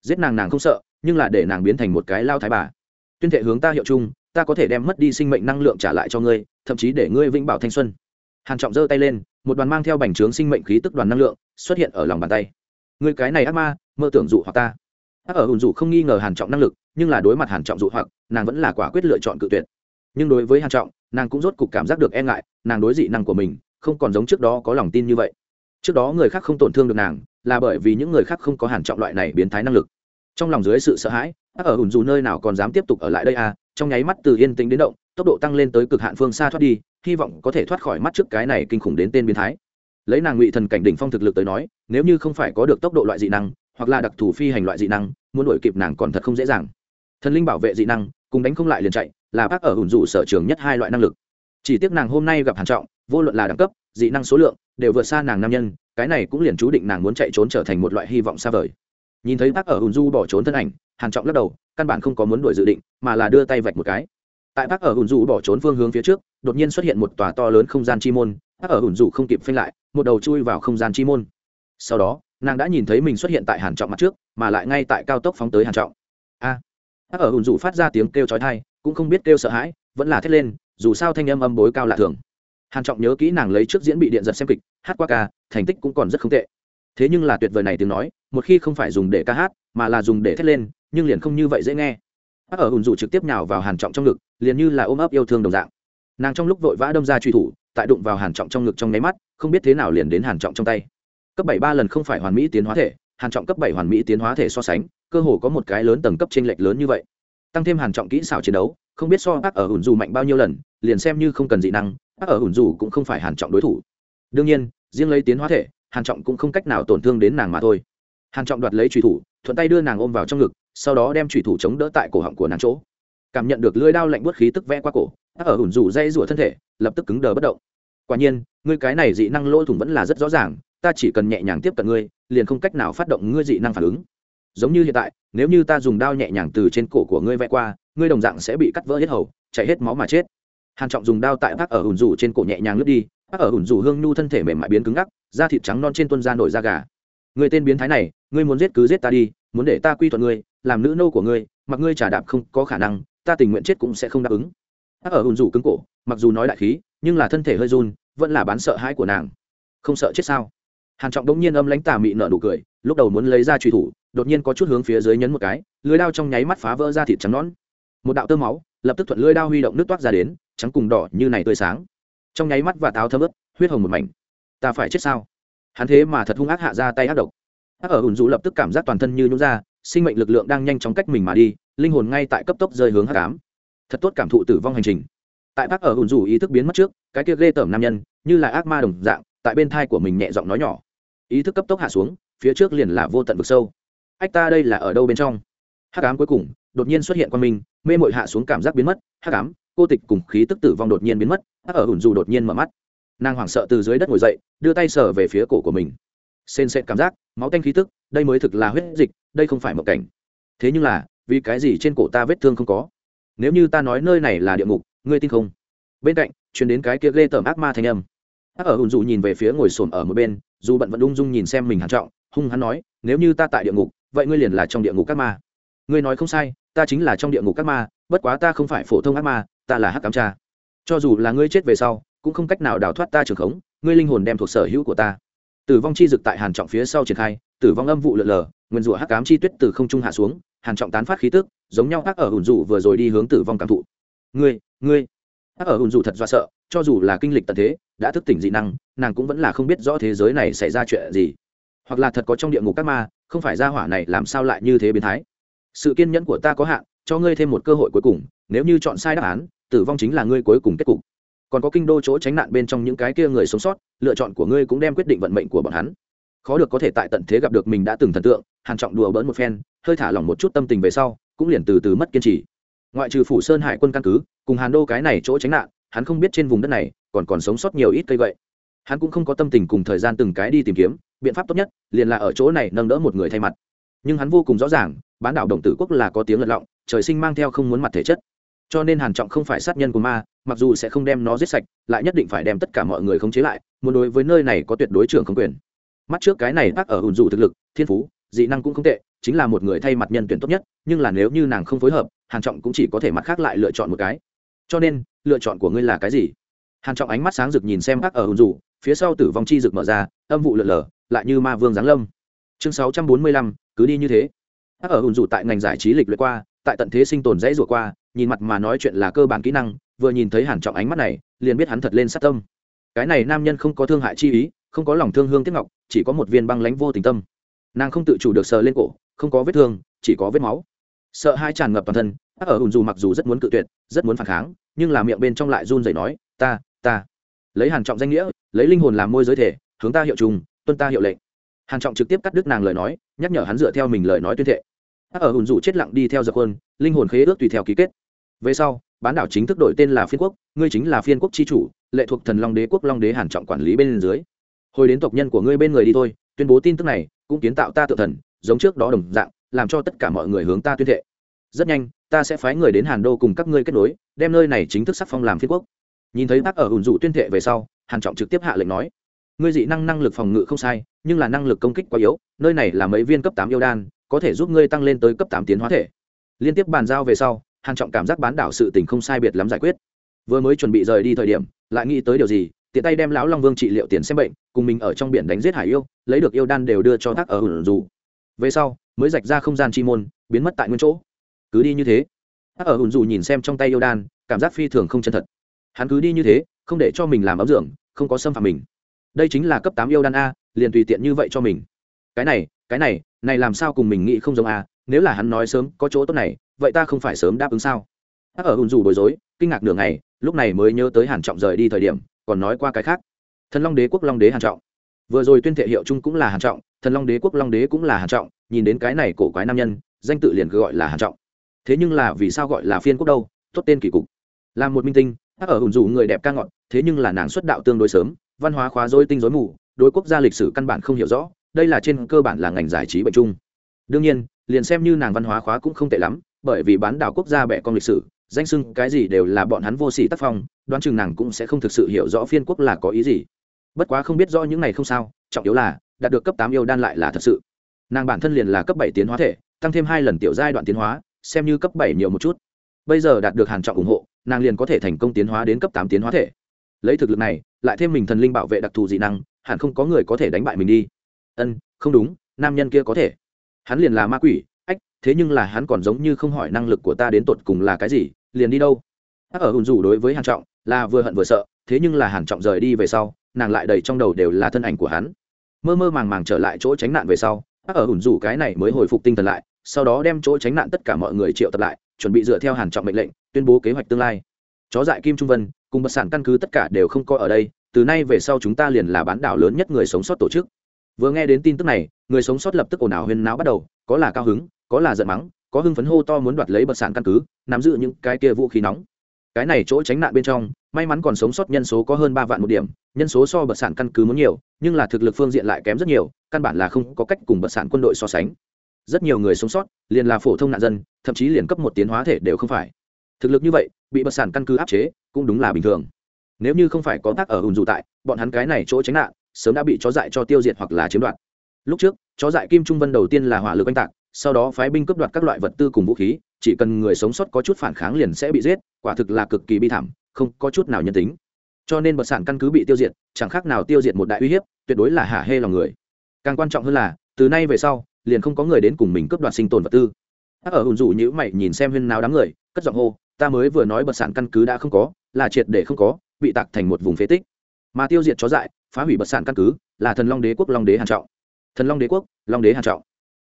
Giết nàng nàng không sợ nhưng là để nàng biến thành một cái lao thái bà. Tuyên thệ hướng ta hiệu chung ta có thể đem mất đi sinh mệnh năng lượng trả lại cho ngươi, thậm chí để ngươi vĩnh bảo thanh xuân. Hàn trọng giơ tay lên, một đoàn mang theo bành trướng sinh mệnh khí tức đoàn năng lượng xuất hiện ở lòng bàn tay. Ngươi cái này ác ma, mơ tưởng dụ hoặc ta. Ác ở hùn dụ không nghi ngờ hàn trọng năng lực, nhưng là đối mặt hàn trọng dụ hoặc, nàng vẫn là quả quyết lựa chọn cự tuyệt. Nhưng đối với hàn trọng, nàng cũng rốt cục cảm giác được e ngại, nàng đối dị năng của mình không còn giống trước đó có lòng tin như vậy. Trước đó người khác không tổn thương được nàng, là bởi vì những người khác không có hàn trọng loại này biến thái năng lực. Trong lòng dưới sự sợ hãi, ác ở hùn dù nơi nào còn dám tiếp tục ở lại đây à trong nháy mắt từ yên tĩnh đến động, tốc độ tăng lên tới cực hạn phương xa thoát đi, hy vọng có thể thoát khỏi mắt trước cái này kinh khủng đến tên biến thái. Lấy nàng ngụy thần cảnh đỉnh phong thực lực tới nói, nếu như không phải có được tốc độ loại dị năng, hoặc là đặc thù phi hành loại dị năng, muốn đuổi kịp nàng còn thật không dễ dàng. Thần linh bảo vệ dị năng, cùng đánh không lại liền chạy, là bác ở hùn dụ sở trường nhất hai loại năng lực. Chỉ tiếc nàng hôm nay gặp hàn trọng, vô luận là đẳng cấp, dị năng số lượng, đều vượt xa nàng nam nhân, cái này cũng liền chú định nàng muốn chạy trốn trở thành một loại hy vọng xa vời. Nhìn thấy bác ở hùn du bỏ trốn thân ảnh, hàn trọng lắc đầu căn bản không có muốn đuổi dự định, mà là đưa tay vạch một cái. Tại bác ở hùn dù bỏ trốn phương hướng phía trước, đột nhiên xuất hiện một tòa to lớn không gian chi môn. Bác ở hùn dù không kịp phanh lại, một đầu chui vào không gian chi môn. Sau đó, nàng đã nhìn thấy mình xuất hiện tại hàn trọng mặt trước, mà lại ngay tại cao tốc phóng tới hàn trọng. A! Bác ở hùn dù phát ra tiếng kêu chói tai, cũng không biết kêu sợ hãi, vẫn là thét lên, dù sao thanh âm âm bối cao lạ thường. Hàn trọng nhớ kỹ nàng lấy trước diễn bị điện giật xem kịch, hát qua ca, thành tích cũng còn rất không tệ. Thế nhưng là tuyệt vời này tiếng nói, một khi không phải dùng để ca hát, mà là dùng để thét lên nhưng liền không như vậy dễ nghe. Bác ở hùn dù trực tiếp nhào vào hàn trọng trong ngực, liền như là ôm ấp yêu thương đồng dạng. Nàng trong lúc vội vã đâm ra truy thủ, tại đụng vào hàn trọng trong ngực trong nháy mắt, không biết thế nào liền đến hàn trọng trong tay. Cấp bảy ba lần không phải hoàn mỹ tiến hóa thể, hàn trọng cấp bảy hoàn mỹ tiến hóa thể so sánh, cơ hồ có một cái lớn tầng cấp chênh lệch lớn như vậy. Tăng thêm hàn trọng kỹ xảo chiến đấu, không biết so bác ở hùn dù mạnh bao nhiêu lần, liền xem như không cần dị năng, bác ở hùn dù cũng không phải hàn trọng đối thủ. Đương nhiên, riêng lấy tiến hóa thể, hàn trọng cũng không cách nào tổn thương đến nàng mà thôi hàn trọng đoạt lấy trùy thủ, thuận tay đưa nàng ôm vào trong ngực, sau đó đem trùy thủ chống đỡ tại cổ họng của nàng chỗ. Cảm nhận được lưỡi đao lạnh buốt khí tức vẽ qua cổ bác ở hùn rủ dây rủa thân thể, lập tức cứng đờ bất động. Quả nhiên, ngươi cái này dị năng lỗ thủng vẫn là rất rõ ràng, ta chỉ cần nhẹ nhàng tiếp cận ngươi, liền không cách nào phát động ngươi dị năng phản ứng. Giống như hiện tại, nếu như ta dùng đao nhẹ nhàng từ trên cổ của ngươi vẽ qua, ngươi đồng dạng sẽ bị cắt vỡ hết hầu, chảy hết máu mà chết. Hàn trọng dùng đao tại bác ở hùn rủ trên cổ nhẹ nhàng lướt đi bác ở hùn rủ hương nhu thân thể mềm mại biến cứng ngắc, da thịt trắng non trên tuân da nổi da gà người tên biến thái này, ngươi muốn giết cứ giết ta đi, muốn để ta quy thuận ngươi, làm nữ nô của ngươi, mặc ngươi trả đạp không có khả năng, ta tình nguyện chết cũng sẽ không đáp ứng. Ác ở hùn rủ cứng cổ, mặc dù nói đại khí, nhưng là thân thể hơi run, vẫn là bán sợ hãi của nàng. Không sợ chết sao? Hàn trọng đống nhiên âm lãnh tà mị nở nụ cười, lúc đầu muốn lấy ra truy thủ, đột nhiên có chút hướng phía dưới nhấn một cái, lưới đao trong nháy mắt phá vỡ ra thịt trắng nón một đạo tơ máu, lập tức thuận lưới đao huy động nước toát ra đến, trắng cùng đỏ như này tươi sáng. Trong nháy mắt và táo thấm ướt, huyết hồng một mảnh. Ta phải chết sao? Hắn thế mà thật hung ác hạ ra tay ác độc. Ác ở ủn dù lập tức cảm giác toàn thân như nhún ra, sinh mệnh lực lượng đang nhanh chóng cách mình mà đi, linh hồn ngay tại cấp tốc rơi hướng hắc ám. Thật tốt cảm thụ tử vong hành trình. Tại bác ở ủn dù ý thức biến mất trước, cái kia ghê tởm nam nhân, như là ác ma đồng dạng, tại bên thai của mình nhẹ giọng nói nhỏ. Ý thức cấp tốc hạ xuống, phía trước liền là vô tận vực sâu. Ách ta đây là ở đâu bên trong? Hắc ám cuối cùng, đột nhiên xuất hiện qua mình mê mội hạ xuống cảm giác biến mất, hắc ám, cô tịch cùng khí tức tử vong đột nhiên biến mất ác ở ủn dù đột nhiên mở mắt nàng hoảng sợ từ dưới đất ngồi dậy, đưa tay sờ về phía cổ của mình. Sên sệt cảm giác, máu tanh khí tức, đây mới thực là huyết dịch, đây không phải một cảnh. Thế nhưng là, vì cái gì trên cổ ta vết thương không có? Nếu như ta nói nơi này là địa ngục, ngươi tin không? Bên cạnh chuyển đến cái kia lê tởm ác ma thanh âm. Ác ở hùn dù nhìn về phía ngồi xổm ở một bên, dù bận vẫn ung dung nhìn xem mình hàn trọng, hung hắn nói, nếu như ta tại địa ngục, vậy ngươi liền là trong địa ngục các ma. Ngươi nói không sai, ta chính là trong địa ngục các ma, bất quá ta không phải phổ thông ác ma, ta là hắc cám cha. Cho dù là ngươi chết về sau cũng không cách nào đào thoát ta trường khống, ngươi linh hồn đem thuộc sở hữu của ta. Tử vong chi dực tại hàn trọng phía sau triển khai, tử vong âm vụ lượn lờ, nguyên rủa hắc cám chi tuyết từ không trung hạ xuống, hàn trọng tán phát khí tức, giống nhau ác ở hùn dụ vừa rồi đi hướng tử vong cảm thụ. Ngươi ngươi. Ác ở hùn dụ thật do sợ, cho dù là kinh lịch tận thế, đã thức tỉnh dị năng, nàng cũng vẫn là không biết rõ thế giới này xảy ra chuyện gì. Hoặc là thật có trong địa ngục các ma, không phải ra hỏa này làm sao lại như thế biến thái. Sự kiên nhẫn của ta có hạn, cho ngươi thêm một cơ hội cuối cùng, nếu như chọn sai đáp án, tử vong chính là ngươi cuối cùng kết cục còn có kinh đô chỗ tránh nạn bên trong những cái kia người sống sót, lựa chọn của ngươi cũng đem quyết định vận mệnh của bọn hắn. Khó được có thể tại tận thế gặp được mình đã từng thần tượng, hàn trọng đùa bỡn một phen, hơi thả lỏng một chút tâm tình về sau, cũng liền từ từ mất kiên trì. Ngoại trừ phủ sơn hải quân căn cứ, cùng hàn đô cái này chỗ tránh nạn, hắn không biết trên vùng đất này, còn còn sống sót nhiều ít cây vậy hắn cũng không có tâm tình cùng thời gian từng cái đi tìm kiếm, biện pháp tốt nhất, liền là ở chỗ này nâng đỡ một người thay mặt. Nhưng hắn vô cùng rõ ràng, bán đảo đồng tử quốc là có tiếng lật lọng, trời sinh mang theo không muốn mặt thể chất cho nên hàn trọng không phải sát nhân của ma mặc dù sẽ không đem nó giết sạch lại nhất định phải đem tất cả mọi người khống chế lại muốn đối với nơi này có tuyệt đối trưởng không quyền. Mắt trước cái này bác ở ủn dù thực lực thiên phú dị năng cũng không tệ chính là một người thay mặt nhân tuyển tốt nhất nhưng là nếu như nàng không phối hợp hàn trọng cũng chỉ có thể mặt khác lại lựa chọn một cái. Cho nên lựa chọn của ngươi là cái gì? Hàn trọng ánh mắt sáng rực nhìn xem bác ở ủn dù phía sau tử vong chi rực mở ra âm vụ lượn lờ lại như ma vương giáng lâm. Chương 645, cứ đi như thế. Bác ở ủn dù tại ngành giải trí lịch luyện qua tại tận thế sinh tồn dãy rủa qua nhìn mặt mà nói chuyện là cơ bản kỹ năng, vừa nhìn thấy hàn trọng ánh mắt này, liền biết hắn thật lên sát tâm. Cái này nam nhân không có thương hại chi ý, không có lòng thương hương tiếc ngọc, chỉ có một viên băng lãnh vô tình tâm. Nàng không tự chủ được sờ lên cổ, không có vết thương, chỉ có vết máu. Sợ hai tràn ngập toàn thân ác ở hùn dù mặc dù rất muốn cự tuyệt, rất muốn phản kháng, nhưng là miệng bên trong lại run rẩy nói, ta ta. Lấy hàn trọng danh nghĩa, lấy linh hồn làm môi giới thể, hướng ta hiệu trùng, tuân ta hiệu lệnh. Hàn trọng trực tiếp cắt đứt nàng lời nói, nhắc nhở hắn dựa theo mình lời nói tuyên thệ. Ác ở hùn dù chết lặng đi theo giặc quân, linh hồn khế ước tùy theo ký kết về sau, bán đảo chính thức đổi tên là phiên quốc, ngươi chính là phiên quốc chi chủ, lệ thuộc thần long đế quốc long đế hàn trọng quản lý bên dưới. Hồi đến tộc nhân của ngươi bên người đi thôi, tuyên bố tin tức này, cũng kiến tạo ta tự thần, giống trước đó đồng dạng, làm cho tất cả mọi người hướng ta tuyên thệ. Rất nhanh, ta sẽ phái người đến hàn đô cùng các ngươi kết nối, đem nơi này chính thức sắc phong làm phiên quốc. Nhìn thấy bác ở ủn dụ tuyên thệ về sau, hàn trọng trực tiếp hạ lệnh nói, ngươi dị năng năng lực phòng ngự không sai, nhưng là năng lực công kích quá yếu, nơi này là mấy viên cấp tám yêu đan, có thể giúp ngươi tăng lên tới cấp tám tiến hóa thể. Liên tiếp bàn giao về sau hàn trọng cảm giác bán đảo sự tình không sai biệt lắm giải quyết. Vừa mới chuẩn bị rời đi thời điểm, lại nghĩ tới điều gì, tiện tay đem lão long vương trị liệu tiền xem bệnh, cùng mình ở trong biển đánh giết hải yêu, lấy được yêu đan đều đưa cho thác ở hưởng dù. Về sau, mới rạch ra không gian chi môn, biến mất tại nguyên chỗ. Cứ đi như thế. Thác ở hưởng dù nhìn xem trong tay yêu đan, cảm giác phi thường không chân thật. Hắn cứ đi như thế, không để cho mình làm ấm dưỡng, không có xâm phạm mình. Đây chính là cấp tám yêu đan a, liền tùy tiện như vậy cho mình. Cái này cái này này làm sao cùng mình nghĩ không giống a nếu là hắn nói sớm có chỗ tốt này, vậy ta không phải sớm đáp ứng sao? Ác ở hùn dù bối rối, kinh ngạc nửa ngày, lúc này mới nhớ tới hàn trọng rời đi thời điểm, còn nói qua cái khác. Thần long đế, quốc long đế hàn trọng. Vừa rồi tuyên thệ hiệu chung cũng là hàn trọng, thần long đế, quốc long đế cũng là hàn trọng, nhìn đến cái này cổ quái nam nhân, danh tự liền cứ gọi là hàn trọng. Thế nhưng là vì sao gọi là phiên quốc đâu, tốt tên kỳ cục. Là một minh tinh ác ở hùn dù người đẹp ca ngọn, thế nhưng là nàng xuất đạo tương đối sớm, văn hóa khóa dối tinh dối mù, đối quốc gia lịch sử căn bản không hiểu rõ, đây là trên cơ bản là ngành giải trí bệnh chung. Đương nhiên liền xem như nàng văn hóa khóa cũng không tệ lắm, bởi vì bán đảo quốc gia bẻ con lịch sử, danh sưng cái gì đều là bọn hắn vô sỉ tác phong, đoán chừng nàng cũng sẽ không thực sự hiểu rõ phiên quốc là có ý gì. Bất quá không biết rõ những này không sao, trọng yếu là, đạt được cấp tám yêu đan lại là thật sự. Nàng bản thân liền là cấp bảy tiến hóa thể, tăng thêm hai lần tiểu giai đoạn tiến hóa, xem như cấp bảy nhiều một chút. Bây giờ đạt được hàn trọng ủng hộ, nàng liền có thể thành công tiến hóa đến cấp tám tiến hóa thể. Lấy thực lực này, lại thêm mình thần linh bảo vệ đặc thù dị năng, hẳn không có người có thể đánh bại mình đi. Ân, không đúng, nam nhân kia có thể hắn liền là ma quỷ, ách, thế nhưng là hắn còn giống như không hỏi năng lực của ta đến tột cùng là cái gì, liền đi đâu? Ác ở hùn rủ đối với hàn trọng, là vừa hận vừa sợ, thế nhưng là hàn trọng rời đi về sau, nàng lại đầy trong đầu đều là thân ảnh của hắn. Mơ mơ màng màng trở lại chỗ tránh nạn về sau ác ở hùn rủ cái này mới hồi phục tinh thần lại, sau đó đem chỗ tránh nạn tất cả mọi người triệu tập lại, chuẩn bị dựa theo hàn trọng mệnh lệnh, tuyên bố kế hoạch tương lai. Chó dại kim trung vân, cùng bật sản căn cứ tất cả đều không coi ở đây, từ nay về sau chúng ta liền là bán đảo lớn nhất người sống sót tổ chức vừa nghe đến tin tức này, người sống sót lập tức ồn ào huyên náo bắt đầu, có là cao hứng, có là giận mắng, có hưng phấn hô to muốn đoạt lấy bật sản căn cứ, nắm giữ những cái kia vũ khí nóng. Cái này chỗ tránh nạn bên trong, may mắn còn sống sót nhân số có hơn ba vạn một điểm, nhân số so bật sản căn cứ muốn nhiều, nhưng là thực lực phương diện lại kém rất nhiều, căn bản là không có cách cùng bật sản quân đội so sánh. Rất nhiều người sống sót, liền là phổ thông nạn dân, thậm chí liền cấp một tiến hóa thể đều không phải. Thực lực như vậy, bị bật sản căn cứ áp chế, cũng đúng là bình thường. Nếu như không phải có tác ở hùn dù tại, bọn hắn cái này chỗ tránh nạn sớm đã bị chó dại cho tiêu diệt hoặc là chiếm đoạt. Lúc trước, chó dại kim trung vân đầu tiên là hỏa lực oanh tạc, sau đó phái binh cướp đoạt các loại vật tư cùng vũ khí, chỉ cần người sống sót có chút phản kháng liền sẽ bị giết, quả thực là cực kỳ bi thảm, không có chút nào nhân tính. Cho nên bật sản căn cứ bị tiêu diệt, chẳng khác nào tiêu diệt một đại uy hiếp, tuyệt đối là hả hê lòng người. Càng quan trọng hơn là, từ nay về sau, liền không có người đến cùng mình cướp đoạt sinh tồn vật tư. Ác ở hùn dụ nhữ mày nhìn xem huyên nào đám người, cất giọng hô, ta mới vừa nói bật sản căn cứ đã không có, là triệt để không có, bị tạc thành một vùng phế tích. Mà tiêu diệt chó dại phá hủy bất sản căn cứ, là thần long đế quốc long đế hàn trọng. Thần long đế quốc, long đế hàn trọng.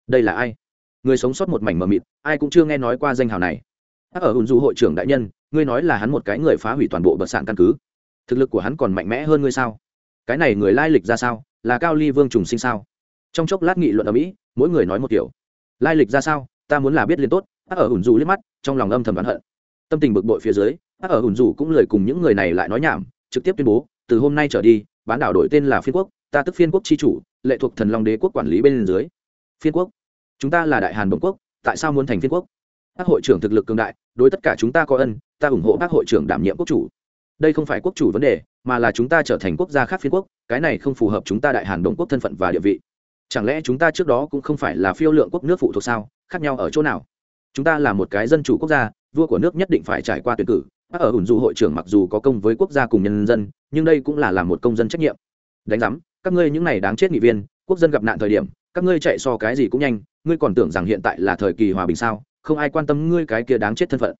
Đây là ai? Người sống sót một mảnh mờ mịt, ai cũng chưa nghe nói qua danh hào này. Ở hùn du hội trưởng đại nhân, ngươi nói là hắn một cái người phá hủy toàn bộ bờ sản căn cứ. Thực lực của hắn còn mạnh mẽ hơn ngươi sao? Cái này người lai lịch ra sao? Là cao ly vương trùng sinh sao? Trong chốc lát nghị luận ở mỹ, mỗi người nói một kiểu. Lai lịch ra sao? Ta muốn là biết liên tốt ác ở hùn du liếc mắt, trong lòng âm thầm đoán hận. Tâm tình bực bội phía dưới ác ở hùn du cũng lời cùng những người này lại nói nhảm, trực tiếp tuyên bố, từ hôm nay trở đi bán đảo đổi tên là phiên quốc, ta tức phiên quốc chi chủ, lệ thuộc thần long đế quốc quản lý bên dưới. Phiên quốc? Chúng ta là đại hàn bồng quốc, tại sao muốn thành phiên quốc? Các hội trưởng thực lực cường đại, đối tất cả chúng ta có ân, ta ủng hộ các hội trưởng đảm nhiệm quốc chủ. Đây không phải quốc chủ vấn đề, mà là chúng ta trở thành quốc gia khác phiên quốc, cái này không phù hợp chúng ta đại hàn đồng quốc thân phận và địa vị. Chẳng lẽ chúng ta trước đó cũng không phải là phiêu lượng quốc nước phụ thuộc sao, khác nhau ở chỗ nào? Chúng ta là một cái dân chủ quốc gia, vua của nước nhất định phải trải qua tuyển cử bác ở ủn du hội trưởng mặc dù có công với quốc gia cùng nhân dân, nhưng đây cũng là làm một công dân trách nhiệm. Đánh giám, các ngươi những này đáng chết nghị viên, quốc dân gặp nạn thời điểm, các ngươi chạy so cái gì cũng nhanh, ngươi còn tưởng rằng hiện tại là thời kỳ hòa bình sao? Không ai quan tâm ngươi cái kia đáng chết thân phận.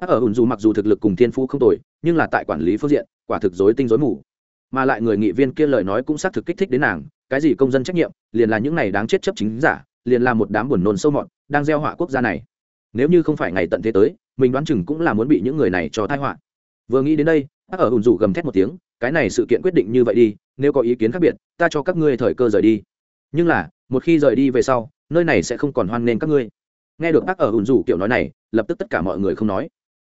Ác ở ủn dù mặc dù thực lực cùng thiên phú không tồi, nhưng là tại quản lý phương diện, quả thực dối tinh dối mù. Mà lại người nghị viên kia lời nói cũng xác thực kích thích đến nàng, cái gì công dân trách nhiệm, liền là những này đáng chết chấp chính giả, liền là một đám buồn nôn sâu mọt, đang gieo họa quốc gia này nếu như không phải ngày tận thế tới, mình đoán chừng cũng là muốn bị những người này cho thai họa. Vừa nghĩ đến đây ác ở hùn rủ gầm thét một tiếng, cái này sự kiện quyết định như vậy đi, nếu có ý kiến khác biệt, ta cho các ngươi thời cơ rời đi. Nhưng là, một khi rời đi về sau, nơi này sẽ không còn hoan nghênh các ngươi. Nghe được bác ở hùn rủ kiểu nói này, lập tức tất cả mọi người không nói.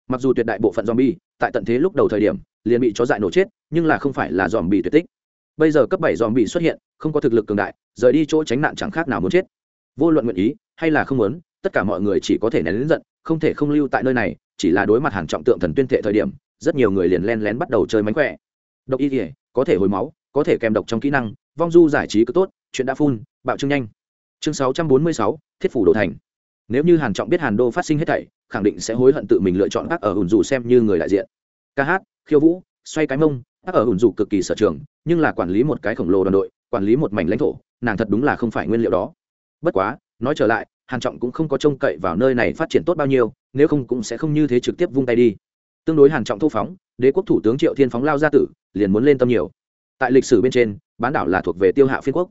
Mặc dù tuyệt đại bộ phận zombie, tại tận thế lúc đầu thời điểm, liền bị chó dại nổ chết, nhưng là không phải là zombie tuyệt tích. Bây giờ cấp bảy zombie xuất hiện, không có thực lực cường đại, rời đi chỗ tránh nạn chẳng khác nào muốn chết. Vô luận nguyện ý, hay là không muốn tất cả mọi người chỉ có thể nén lớn giận, không thể không lưu tại nơi này, chỉ là đối mặt hàng trọng tượng thần tuyên thệ thời điểm, rất nhiều người liền len lén bắt đầu chơi mánh khỏe. Độc y thể có thể hồi máu, có thể kèm độc trong kỹ năng, vong du giải trí cứ tốt, chuyện đã phun, bạo trương nhanh. Chương sáu trăm bốn mươi sáu, thiết phủ đồ thành. Nếu như hàn trọng biết hàn đô phát sinh hết thảy, khẳng định sẽ hối hận tự mình lựa chọn các ở hùn dù xem như người đại diện. Ca hát, khiêu vũ, xoay cái mông các ở hùn dù cực kỳ sở trường, nhưng là quản lý một cái khổng lồ đoàn đội, quản lý một mảnh lãnh thổ, nàng thật đúng là không phải nguyên liệu đó. Bất quá, nói trở lại hàn trọng cũng không có trông cậy vào nơi này phát triển tốt bao nhiêu, nếu không cũng sẽ không như thế trực tiếp vung tay đi. Tương đối hàn trọng thu phóng, đế quốc thủ tướng triệu thiên phóng lao ra tử, liền muốn lên tâm nhiều. Tại lịch sử bên trên, bán đảo là thuộc về tiêu hạ phiên quốc.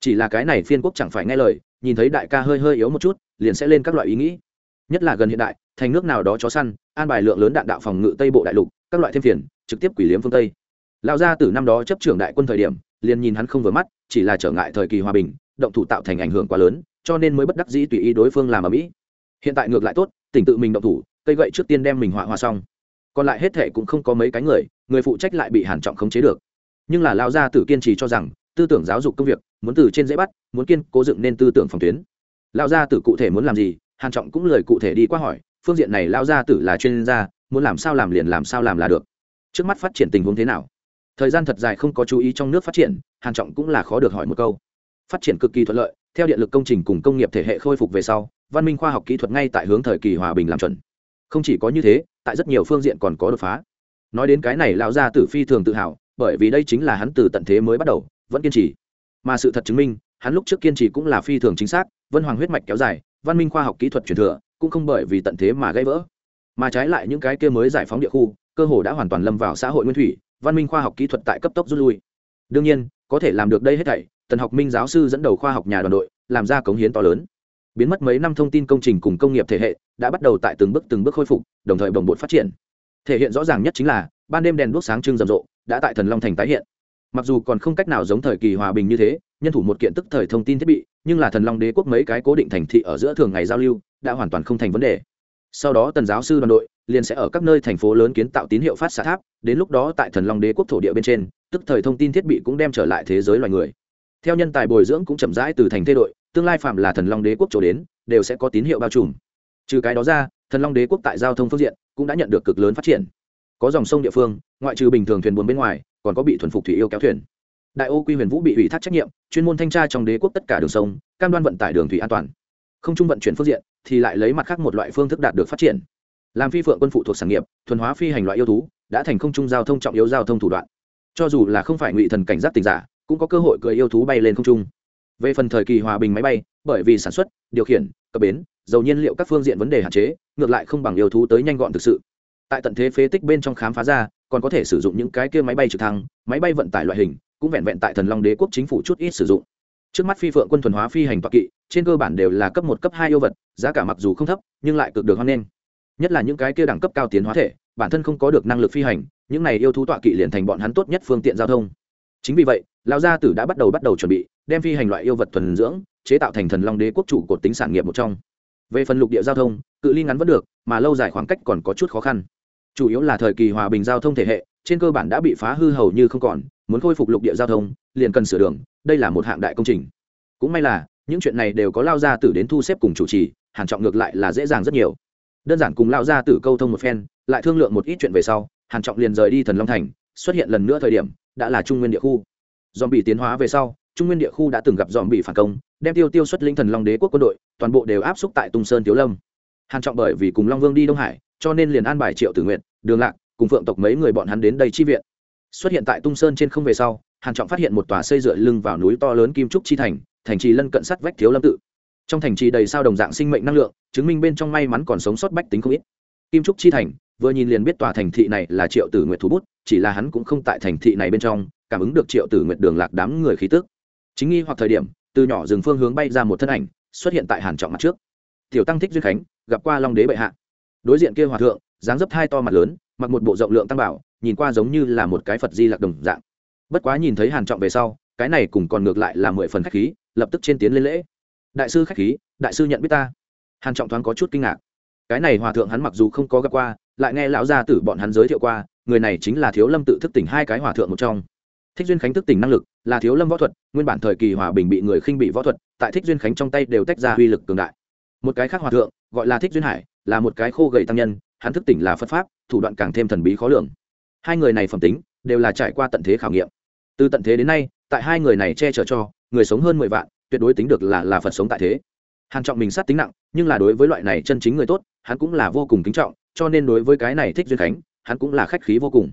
Chỉ là cái này phiên quốc chẳng phải nghe lời, nhìn thấy đại ca hơi hơi yếu một chút, liền sẽ lên các loại ý nghĩ. Nhất là gần hiện đại, thành nước nào đó chó săn, an bài lượng lớn đạn đạo phòng ngự tây bộ đại lục, các loại thêm phiền, trực tiếp quỷ liếm phương tây. Lão gia từ năm đó chấp trưởng đại quân thời điểm, liền nhìn hắn không vừa mắt, chỉ là trở ngại thời kỳ hòa bình, động thủ tạo thành ảnh hưởng quá lớn cho nên mới bất đắc dĩ tùy ý đối phương làm ở mỹ. Hiện tại ngược lại tốt, tỉnh tự mình động thủ, cây gậy trước tiên đem mình họa hòa xong. Còn lại hết thể cũng không có mấy cái người người phụ trách lại bị hàn trọng khống chế được. Nhưng là lão gia tử kiên trì cho rằng, tư tưởng giáo dục công việc, muốn từ trên dễ bắt, muốn kiên cố dựng nên tư tưởng phòng tuyến. Lao gia tử cụ thể muốn làm gì, hàn trọng cũng lời cụ thể đi qua hỏi, phương diện này lao gia tử là chuyên gia, muốn làm sao làm liền làm sao làm là được. Trước mắt phát triển tình huống thế nào? Thời gian thật dài không có chú ý trong nước phát triển, hàn trọng cũng là khó được hỏi một câu. Phát triển cực kỳ thuận lợi theo điện lực công trình cùng công nghiệp thể hệ khôi phục về sau, văn minh khoa học kỹ thuật ngay tại hướng thời kỳ hòa bình làm chuẩn. Không chỉ có như thế, tại rất nhiều phương diện còn có đột phá. Nói đến cái này, lão gia tử phi thường tự hào, bởi vì đây chính là hắn từ tận thế mới bắt đầu, vẫn kiên trì. Mà sự thật chứng minh, hắn lúc trước kiên trì cũng là phi thường chính xác, vân hoàng huyết mạch kéo dài, văn minh khoa học kỹ thuật truyền thừa, cũng không bởi vì tận thế mà gãy vỡ. Mà trái lại những cái kia mới giải phóng địa khu, cơ hồ đã hoàn toàn lâm vào xã hội nguyên thủy, văn minh khoa học kỹ thuật tại cấp tốc rút lui. Đương nhiên, có thể làm được đây hết thảy tần học minh giáo sư dẫn đầu khoa học nhà đoàn đội, làm ra cống hiến to lớn. Biến mất mấy năm thông tin công trình cùng công nghiệp thể hệ đã bắt đầu tại từng bước từng bước khôi phục, đồng thời bồng bột phát triển. Thể hiện rõ ràng nhất chính là, ban đêm đèn đuốc sáng trưng rầm rộ, đã tại thần long thành tái hiện. Mặc dù còn không cách nào giống thời kỳ hòa bình như thế, nhân thủ một kiện tức thời thông tin thiết bị, nhưng là thần long đế quốc mấy cái cố định thành thị ở giữa thường ngày giao lưu, đã hoàn toàn không thành vấn đề. Sau đó tần giáo sư đoàn đội liền sẽ ở các nơi thành phố lớn kiến tạo tín hiệu phát xạ tháp, đến lúc đó tại thần long đế quốc thổ địa bên trên, tức thời thông tin thiết bị cũng đem trở lại thế giới loài người theo nhân tài bồi dưỡng cũng chậm rãi từ thành thê đội, tương lai phạm là thần long đế quốc chỗ đến, đều sẽ có tín hiệu bao trùm. Trừ cái đó ra, thần long đế quốc tại giao thông phương diện cũng đã nhận được cực lớn phát triển. Có dòng sông địa phương, ngoại trừ bình thường thuyền buồn bên ngoài, còn có bị thuần phục thủy yêu kéo thuyền. Đại ô quy huyền vũ bị ủy thác trách nhiệm, chuyên môn thanh tra trong đế quốc tất cả đường sông, cam đoan vận tải đường thủy an toàn. Không trung vận chuyển phương diện, thì lại lấy mặt khác một loại phương thức đạt được phát triển. Làm phi phượng quân phụ thuộc sản nghiệp, thuần hóa phi hành loại yêu thú, đã thành không trung giao thông trọng yếu giao thông thủ đoạn. Cho dù là không phải ngụy thần cảnh giác tình giả cũng có cơ hội cười yêu thú bay lên không trung. Về phần thời kỳ hòa bình máy bay, bởi vì sản xuất, điều khiển, cập bến, dầu nhiên liệu các phương diện vấn đề hạn chế, ngược lại không bằng yêu thú tới nhanh gọn thực sự. Tại tận thế phế tích bên trong khám phá ra, còn có thể sử dụng những cái kia máy bay trực thăng, máy bay vận tải loại hình, cũng vẹn vẹn tại thần long đế quốc chính phủ chút ít sử dụng. Trước mắt phi phượng quân thuần hóa phi hành toạc kỵ, trên cơ bản đều là cấp một, cấp hai yêu vật, giá cả mặc dù không thấp, nhưng lại cực được hoan nghênh. Nhất là những cái kia đẳng cấp cao tiến hóa thể, bản thân không có được năng lực phi hành, những này yêu thú tọa kỵ liền thành bọn hắn tốt nhất phương tiện giao thông chính vì vậy, lão gia tử đã bắt đầu bắt đầu chuẩn bị, đem phi hành loại yêu vật thuần dưỡng, chế tạo thành thần long đế quốc chủ cột tính sản nghiệp một trong. Về phần lục địa giao thông, cự ly ngắn vẫn được, mà lâu dài khoảng cách còn có chút khó khăn. Chủ yếu là thời kỳ hòa bình giao thông thể hệ, trên cơ bản đã bị phá hư hầu như không còn, muốn khôi phục lục địa giao thông, liền cần sửa đường, đây là một hạng đại công trình. Cũng may là, những chuyện này đều có lao gia tử đến thu xếp cùng chủ trì, hàn trọng ngược lại là dễ dàng rất nhiều. Đơn giản cùng lao gia tử câu thông một phen, lại thương lượng một ít chuyện về sau, hàn trọng liền rời đi thần long thành xuất hiện lần nữa thời điểm, đã là trung nguyên địa khu. Dòm bị tiến hóa về sau, trung nguyên địa khu đã từng gặp dòm bị phản công, đem tiêu tiêu xuất linh thần long đế quốc quân đội, toàn bộ đều áp xúc tại tung sơn thiếu lâm. Hàn trọng bởi vì cùng long vương đi đông hải, cho nên liền an bài triệu tử nguyện đường lạc, cùng phượng tộc mấy người bọn hắn đến đây chi viện. Xuất hiện tại tung sơn trên không về sau, hàn trọng phát hiện một tòa xây dựa lưng vào núi to lớn kim trúc chi thành thành trì lân cận sắt vách thiếu lâm tự. Trong thành trì đầy sao đồng dạng sinh mệnh năng lượng, chứng minh bên trong may mắn còn sống sót bách tính không ít. Kim trúc chi thành, vừa nhìn liền biết tòa thành thị này là triệu tử nguyệt thủ bút chỉ là hắn cũng không tại thành thị này bên trong, cảm ứng được triệu tử nguyệt đường lạc đám người khí tức. Chính nghi hoặc thời điểm, từ nhỏ rừng phương hướng bay ra một thân ảnh, xuất hiện tại hàn trọng mặt trước. Tiểu tăng thích duyên khánh, gặp qua long đế bệ hạ. Đối diện kia hòa thượng, dáng dấp hai to mặt lớn, mặc một bộ rộng lượng tăng bảo, nhìn qua giống như là một cái phật di lạc đồng dạng. Bất quá nhìn thấy hàn trọng về sau, cái này cùng còn ngược lại là mười phần khách khí, lập tức trên tiến lên lễ. Đại sư khách khí, đại sư nhận biết ta. Hàn trọng thoáng có chút kinh ngạc cái này hòa thượng hắn mặc dù không có gặp qua, lại nghe lão gia tử bọn hắn giới thiệu qua, người này chính là thiếu lâm tự thức tỉnh hai cái hòa thượng một trong. Thích duyên khánh thức tỉnh năng lực là thiếu lâm võ thuật, nguyên bản thời kỳ hòa bình bị người khinh bị võ thuật, tại thích duyên khánh trong tay đều tách ra uy lực cường đại. Một cái khác hòa thượng, gọi là thích duyên hải, là một cái khô gầy tăng nhân, hắn thức tỉnh là phật pháp, thủ đoạn càng thêm thần bí khó lường. Hai người này phẩm tính, đều là trải qua tận thế khảo nghiệm. Từ tận thế đến nay, tại hai người này che chở cho, người sống hơn mười vạn, tuyệt đối tính được là là phật sống tại thế. Hàn trọng mình sát tính nặng, nhưng là đối với loại này chân chính người tốt hắn cũng là vô cùng kính trọng, cho nên đối với cái này thích duyên khánh, hắn cũng là khách khí vô cùng.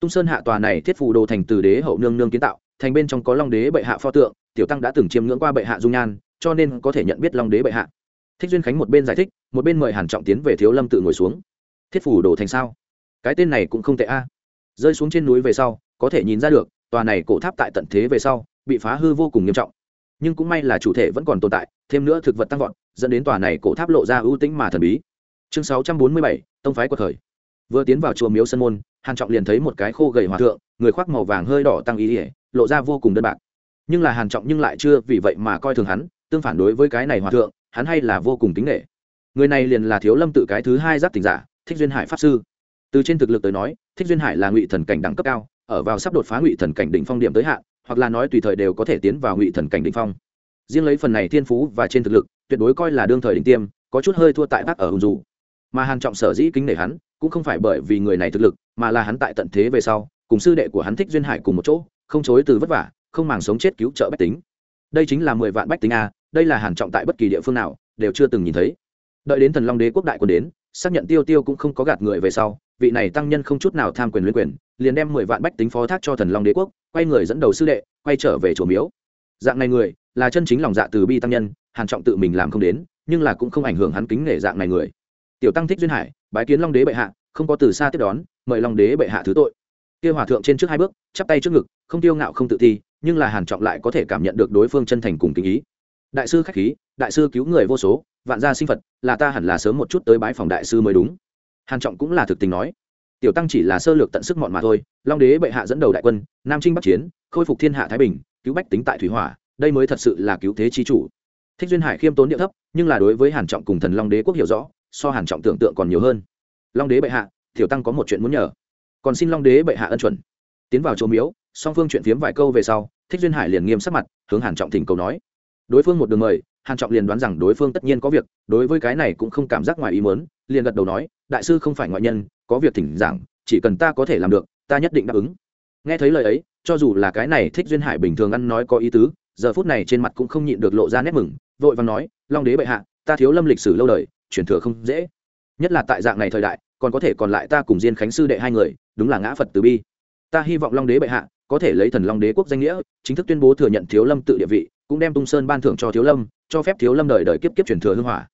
Tung sơn hạ tòa này thiết phù đồ thành từ đế hậu nương nương kiến tạo, thành bên trong có long đế bệ hạ pho tượng, tiểu tăng đã từng chiêm ngưỡng qua bệ hạ dung nhan, cho nên có thể nhận biết long đế bệ hạ. Thích duyên khánh một bên giải thích, một bên mời hàn trọng tiến về thiếu lâm tự ngồi xuống. Thiết phủ đồ thành sao? Cái tên này cũng không tệ a. Rơi xuống trên núi về sau, có thể nhìn ra được, tòa này cổ tháp tại tận thế về sau, bị phá hư vô cùng nghiêm trọng. Nhưng cũng may là chủ thể vẫn còn tồn tại, thêm nữa thực vật tăng vọt, dẫn đến tòa này cổ tháp lộ ra ưu tĩnh mà thần bí chương 647, tông phái của thời vừa tiến vào chùa miếu sân môn hàn trọng liền thấy một cái khô gầy hòa thượng người khoác màu vàng hơi đỏ tăng ý ỉa lộ ra vô cùng đơn bạc. Nhưng là hàn trọng nhưng lại chưa vì vậy mà coi thường hắn tương phản đối với cái này hòa thượng hắn hay là vô cùng kính nghệ người này liền là thiếu lâm tự cái thứ hai giáp tình giả thích duyên hải pháp sư. Từ trên thực lực tới nói thích duyên hải là ngụy thần cảnh đẳng cấp cao ở vào sắp đột phá ngụy thần cảnh đỉnh phong điểm tới hạn hoặc là nói tùy thời đều có thể tiến vào ngụy thần cảnh đỉnh phong. Riêng lấy phần này thiên phú và trên thực lực tuyệt đối coi là đương thời đỉnh tiêm có chút hơi thua tại bác ở hùng dù mà hàn trọng sở dĩ kính nể hắn, cũng không phải bởi vì người này thực lực, mà là hắn tại tận thế về sau, cùng sư đệ của hắn thích duyên hải cùng một chỗ, không chối từ vất vả, không màng sống chết cứu trợ bách tính. Đây chính là mười vạn bách tính a, đây là hàn trọng tại bất kỳ địa phương nào, đều chưa từng nhìn thấy. Đợi đến thần long đế quốc đại quân đến, xác nhận tiêu tiêu cũng không có gạt người về sau, vị này tăng nhân không chút nào tham quyền liên quyền, liền đem mười vạn bách tính phó thác cho thần long đế quốc, quay người dẫn đầu sư đệ, quay trở về chùa miếu. Dạng này người, là chân chính lòng dạ từ bi tăng nhân, hàn trọng tự mình làm không đến, nhưng là cũng không ảnh hưởng hắn kính nể dạng này người tiểu tăng thích duyên hải, bái kiến long đế bệ hạ, không có từ xa tiếp đón, mời long đế bệ hạ thứ tội. Kia hòa thượng trên trước hai bước, chắp tay trước ngực, không tiêu ngạo không tự thi nhưng là hàn trọng lại có thể cảm nhận được đối phương chân thành cùng kính ý. Đại sư khách khí, đại sư cứu người vô số, vạn gia sinh phật, là ta hẳn là sớm một chút tới bái phòng đại sư mới đúng. Hàn trọng cũng là thực tình nói. Tiểu tăng chỉ là sơ lược tận sức mọn mà thôi, long đế bệ hạ dẫn đầu đại quân, nam trinh bắc chiến, khôi phục thiên hạ thái bình, cứu bách tính tại thủy hỏa, đây mới thật sự là cứu thế chi chủ. Thích duyên hải khiêm tốn địa thấp, nhưng là đối với hàn trọng cùng thần long đế quốc hiểu rõ so hàn trọng tưởng tượng còn nhiều hơn. Long đế bệ hạ, tiểu tăng có một chuyện muốn nhờ. Còn xin long đế bệ hạ ân chuẩn. Tiến vào chỗ miếu, song phương chuyện phiếm vài câu về sau, thích duyên hải liền nghiêm sắc mặt, hướng hàn trọng thỉnh cầu nói. Đối phương một đường mời, hàn trọng liền đoán rằng đối phương tất nhiên có việc, đối với cái này cũng không cảm giác ngoài ý muốn, liền gật đầu nói, đại sư không phải ngoại nhân, có việc thỉnh giảng, chỉ cần ta có thể làm được, ta nhất định đáp ứng. Nghe thấy lời ấy, cho dù là cái này thích duyên hải bình thường ăn nói có ý tứ, giờ phút này trên mặt cũng không nhịn được lộ ra nét mừng, vội vàng nói, long đế bệ hạ, ta thiếu lâm lịch sử lâu đời truyền thừa không dễ. Nhất là tại dạng này thời đại, còn có thể còn lại ta cùng diên khánh sư đệ hai người, đúng là ngã phật từ bi. Ta hy vọng long đế bệ hạ có thể lấy thần long đế quốc danh nghĩa, chính thức tuyên bố thừa nhận thiếu lâm tự địa vị, cũng đem tung sơn ban thưởng cho thiếu lâm, cho phép thiếu lâm đời đời kiếp kiếp truyền thừa hưng hỏa.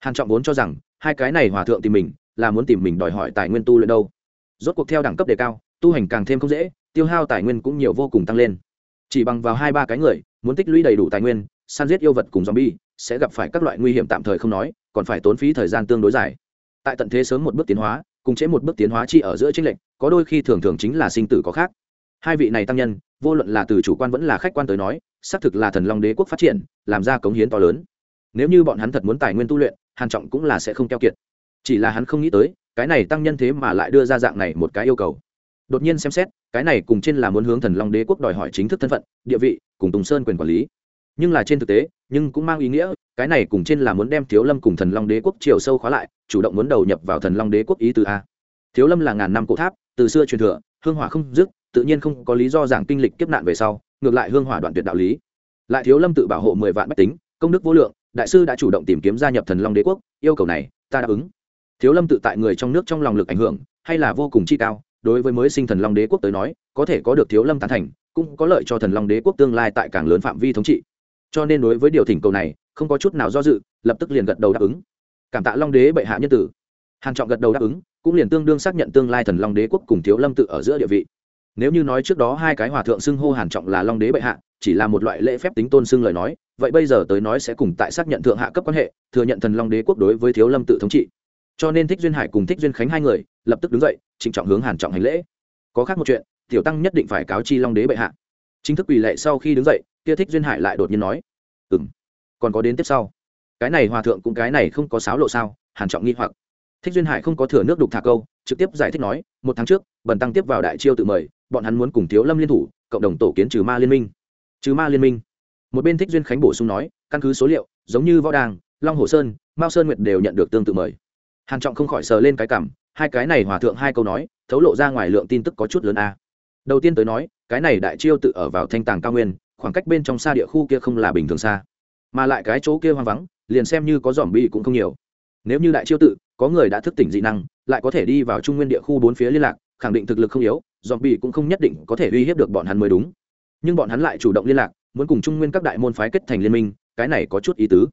Hàn trọng vốn cho rằng, hai cái này hòa thượng tìm mình, là muốn tìm mình đòi hỏi tài nguyên tu luyện đâu. Rốt cuộc theo đẳng cấp đề cao, tu hành càng thêm không dễ, tiêu hao tài nguyên cũng nhiều vô cùng tăng lên. Chỉ bằng vào hai ba cái người, muốn tích lũy đầy đủ tài nguyên, săn giết yêu vật cùng zombie sẽ gặp phải các loại nguy hiểm tạm thời không nói, còn phải tốn phí thời gian tương đối dài. Tại tận thế sớm một bước tiến hóa, cùng chế một bước tiến hóa chi ở giữa chính lệnh có đôi khi thường thường chính là sinh tử có khác. Hai vị này tăng nhân, vô luận là từ chủ quan vẫn là khách quan tới nói, xác thực là thần long đế quốc phát triển, làm ra cống hiến to lớn. Nếu như bọn hắn thật muốn tài nguyên tu luyện, hàn trọng cũng là sẽ không keo kiệt. Chỉ là hắn không nghĩ tới, cái này tăng nhân thế mà lại đưa ra dạng này một cái yêu cầu. Đột nhiên xem xét, cái này cùng trên là muốn hướng thần long đế quốc đòi hỏi chính thức thân phận, địa vị, cùng tùng sơn quyền quản lý nhưng là trên thực tế, nhưng cũng mang ý nghĩa, cái này cùng trên là muốn đem thiếu lâm cùng thần long đế quốc chiều sâu khóa lại, chủ động muốn đầu nhập vào thần long đế quốc ý từ a. Thiếu lâm là ngàn năm cổ tháp, từ xưa truyền thừa, hương hỏa không dứt, tự nhiên không có lý do giảng kinh lịch kiếp nạn về sau, ngược lại hương hỏa đoạn tuyệt đạo lý. Lại thiếu lâm tự bảo hộ mười vạn bách tính, công đức vô lượng, đại sư đã chủ động tìm kiếm gia nhập thần long đế quốc, yêu cầu này, ta đáp ứng. Thiếu lâm tự tại người trong nước trong lòng lực ảnh hưởng, hay là vô cùng chi cao, đối với mới sinh thần long đế quốc tới nói, có thể có được thiếu lâm tán thành, cũng có lợi cho thần long đế quốc tương lai tại càng lớn phạm vi thống trị cho nên đối với điều thỉnh cầu này, không có chút nào do dự, lập tức liền gật đầu đáp ứng. Cảm tạ long đế bệ hạ nhân tử. Hàn trọng gật đầu đáp ứng, cũng liền tương đương xác nhận tương lai thần long đế quốc cùng thiếu lâm tự ở giữa địa vị. Nếu như nói trước đó hai cái hòa thượng xưng hô hàn trọng là long đế bệ hạ, chỉ là một loại lễ phép tính tôn xưng lời nói, vậy bây giờ tới nói sẽ cùng tại xác nhận thượng hạ cấp quan hệ, thừa nhận thần long đế quốc đối với thiếu lâm tự thống trị. Cho nên thích duyên hải cùng thích duyên khánh hai người, lập tức đứng dậy, trịnh trọng hướng hàn trọng hành lễ. Có khác một chuyện, tiểu tăng nhất định phải cáo chi long đế bệ hạ. Chính thức ủy lệ sau khi đứng dậy kia thích duyên hải lại đột nhiên nói ừ m còn có đến tiếp sau. Cái này hòa thượng cũng cái này không có sáo lộ sao, hàn trọng nghi hoặc. Thích duyên hải không có thừa nước đục thả câu, trực tiếp giải thích nói, một tháng trước, bần tăng tiếp vào đại chiêu tự mời, bọn hắn muốn cùng thiếu lâm liên thủ, cộng đồng tổ kiến trừ ma liên minh. Trừ ma liên minh. Một bên thích duyên khánh bổ sung nói, căn cứ số liệu, giống như võ đàng, long hồ sơn, mao sơn nguyệt đều nhận được tương tự mời. Hàn trọng không khỏi sờ lên cái cảm, hai cái này hòa thượng hai câu nói, thấu lộ ra ngoài lượng tin tức có chút lớn a. Đầu tiên tới nói, cái này đại chiêu tự ở vào thanh tàng cao nguyên khoảng cách bên trong xa địa khu kia không là bình thường xa, mà lại cái chỗ kia hoang vắng, liền xem như có dòm bi cũng không nhiều. Nếu như đại chiêu tự, có người đã thức tỉnh dị năng, lại có thể đi vào trung nguyên địa khu bốn phía liên lạc, khẳng định thực lực không yếu dòm bi cũng không nhất định có thể uy hiếp được bọn hắn mới đúng. Nhưng bọn hắn lại chủ động liên lạc, muốn cùng trung nguyên các đại môn phái kết thành liên minh, cái này có chút ý tứ.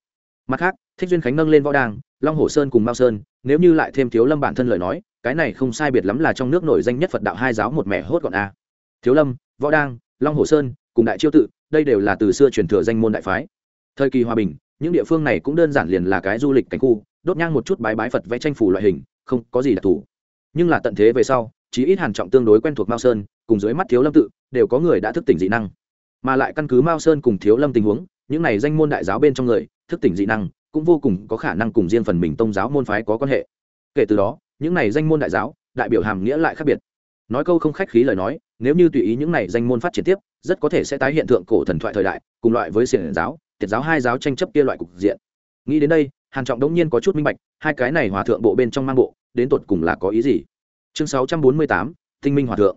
Mặt khác, thích duyên khánh nâng lên võ đàng, long hồ sơn cùng mao sơn, nếu như lại thêm thiếu lâm bản thân lời nói, cái này không sai biệt lắm là trong nước nổi danh nhất phật đạo hai giáo một mẻ hốt gọn a. Thiếu lâm, võ đang long hồ sơn, cùng đại chiêu tự đây đều là từ xưa truyền thừa danh môn đại phái. Thời kỳ hòa bình, những địa phương này cũng đơn giản liền là cái du lịch cảnh khu, đốt nhang một chút bái bái phật vẽ tranh phủ loại hình, không có gì đặc thù. Nhưng là tận thế về sau, chí ít hàn trọng tương đối quen thuộc mao sơn, cùng dưới mắt thiếu lâm tự, đều có người đã thức tỉnh dị năng. Mà lại căn cứ mao sơn cùng thiếu lâm tình huống, những này danh môn đại giáo bên trong người, thức tỉnh dị năng, cũng vô cùng có khả năng cùng riêng phần mình tông giáo môn phái có quan hệ. Kể từ đó, những này danh môn đại giáo, đại biểu hàm nghĩa lại khác biệt. Nói câu không khách khí lời nói, nếu như tùy ý những này danh môn phát triển tiếp rất có thể sẽ tái hiện tượng cổ thần thoại thời đại cùng loại với xiển giáo tiệt giáo hai giáo tranh chấp kia loại cục diện. Nghĩ đến đây hàn trọng đống nhiên có chút minh bạch hai cái này hòa thượng bộ bên trong mang bộ đến tột cùng là có ý gì? Chương 648, tinh minh hòa thượng.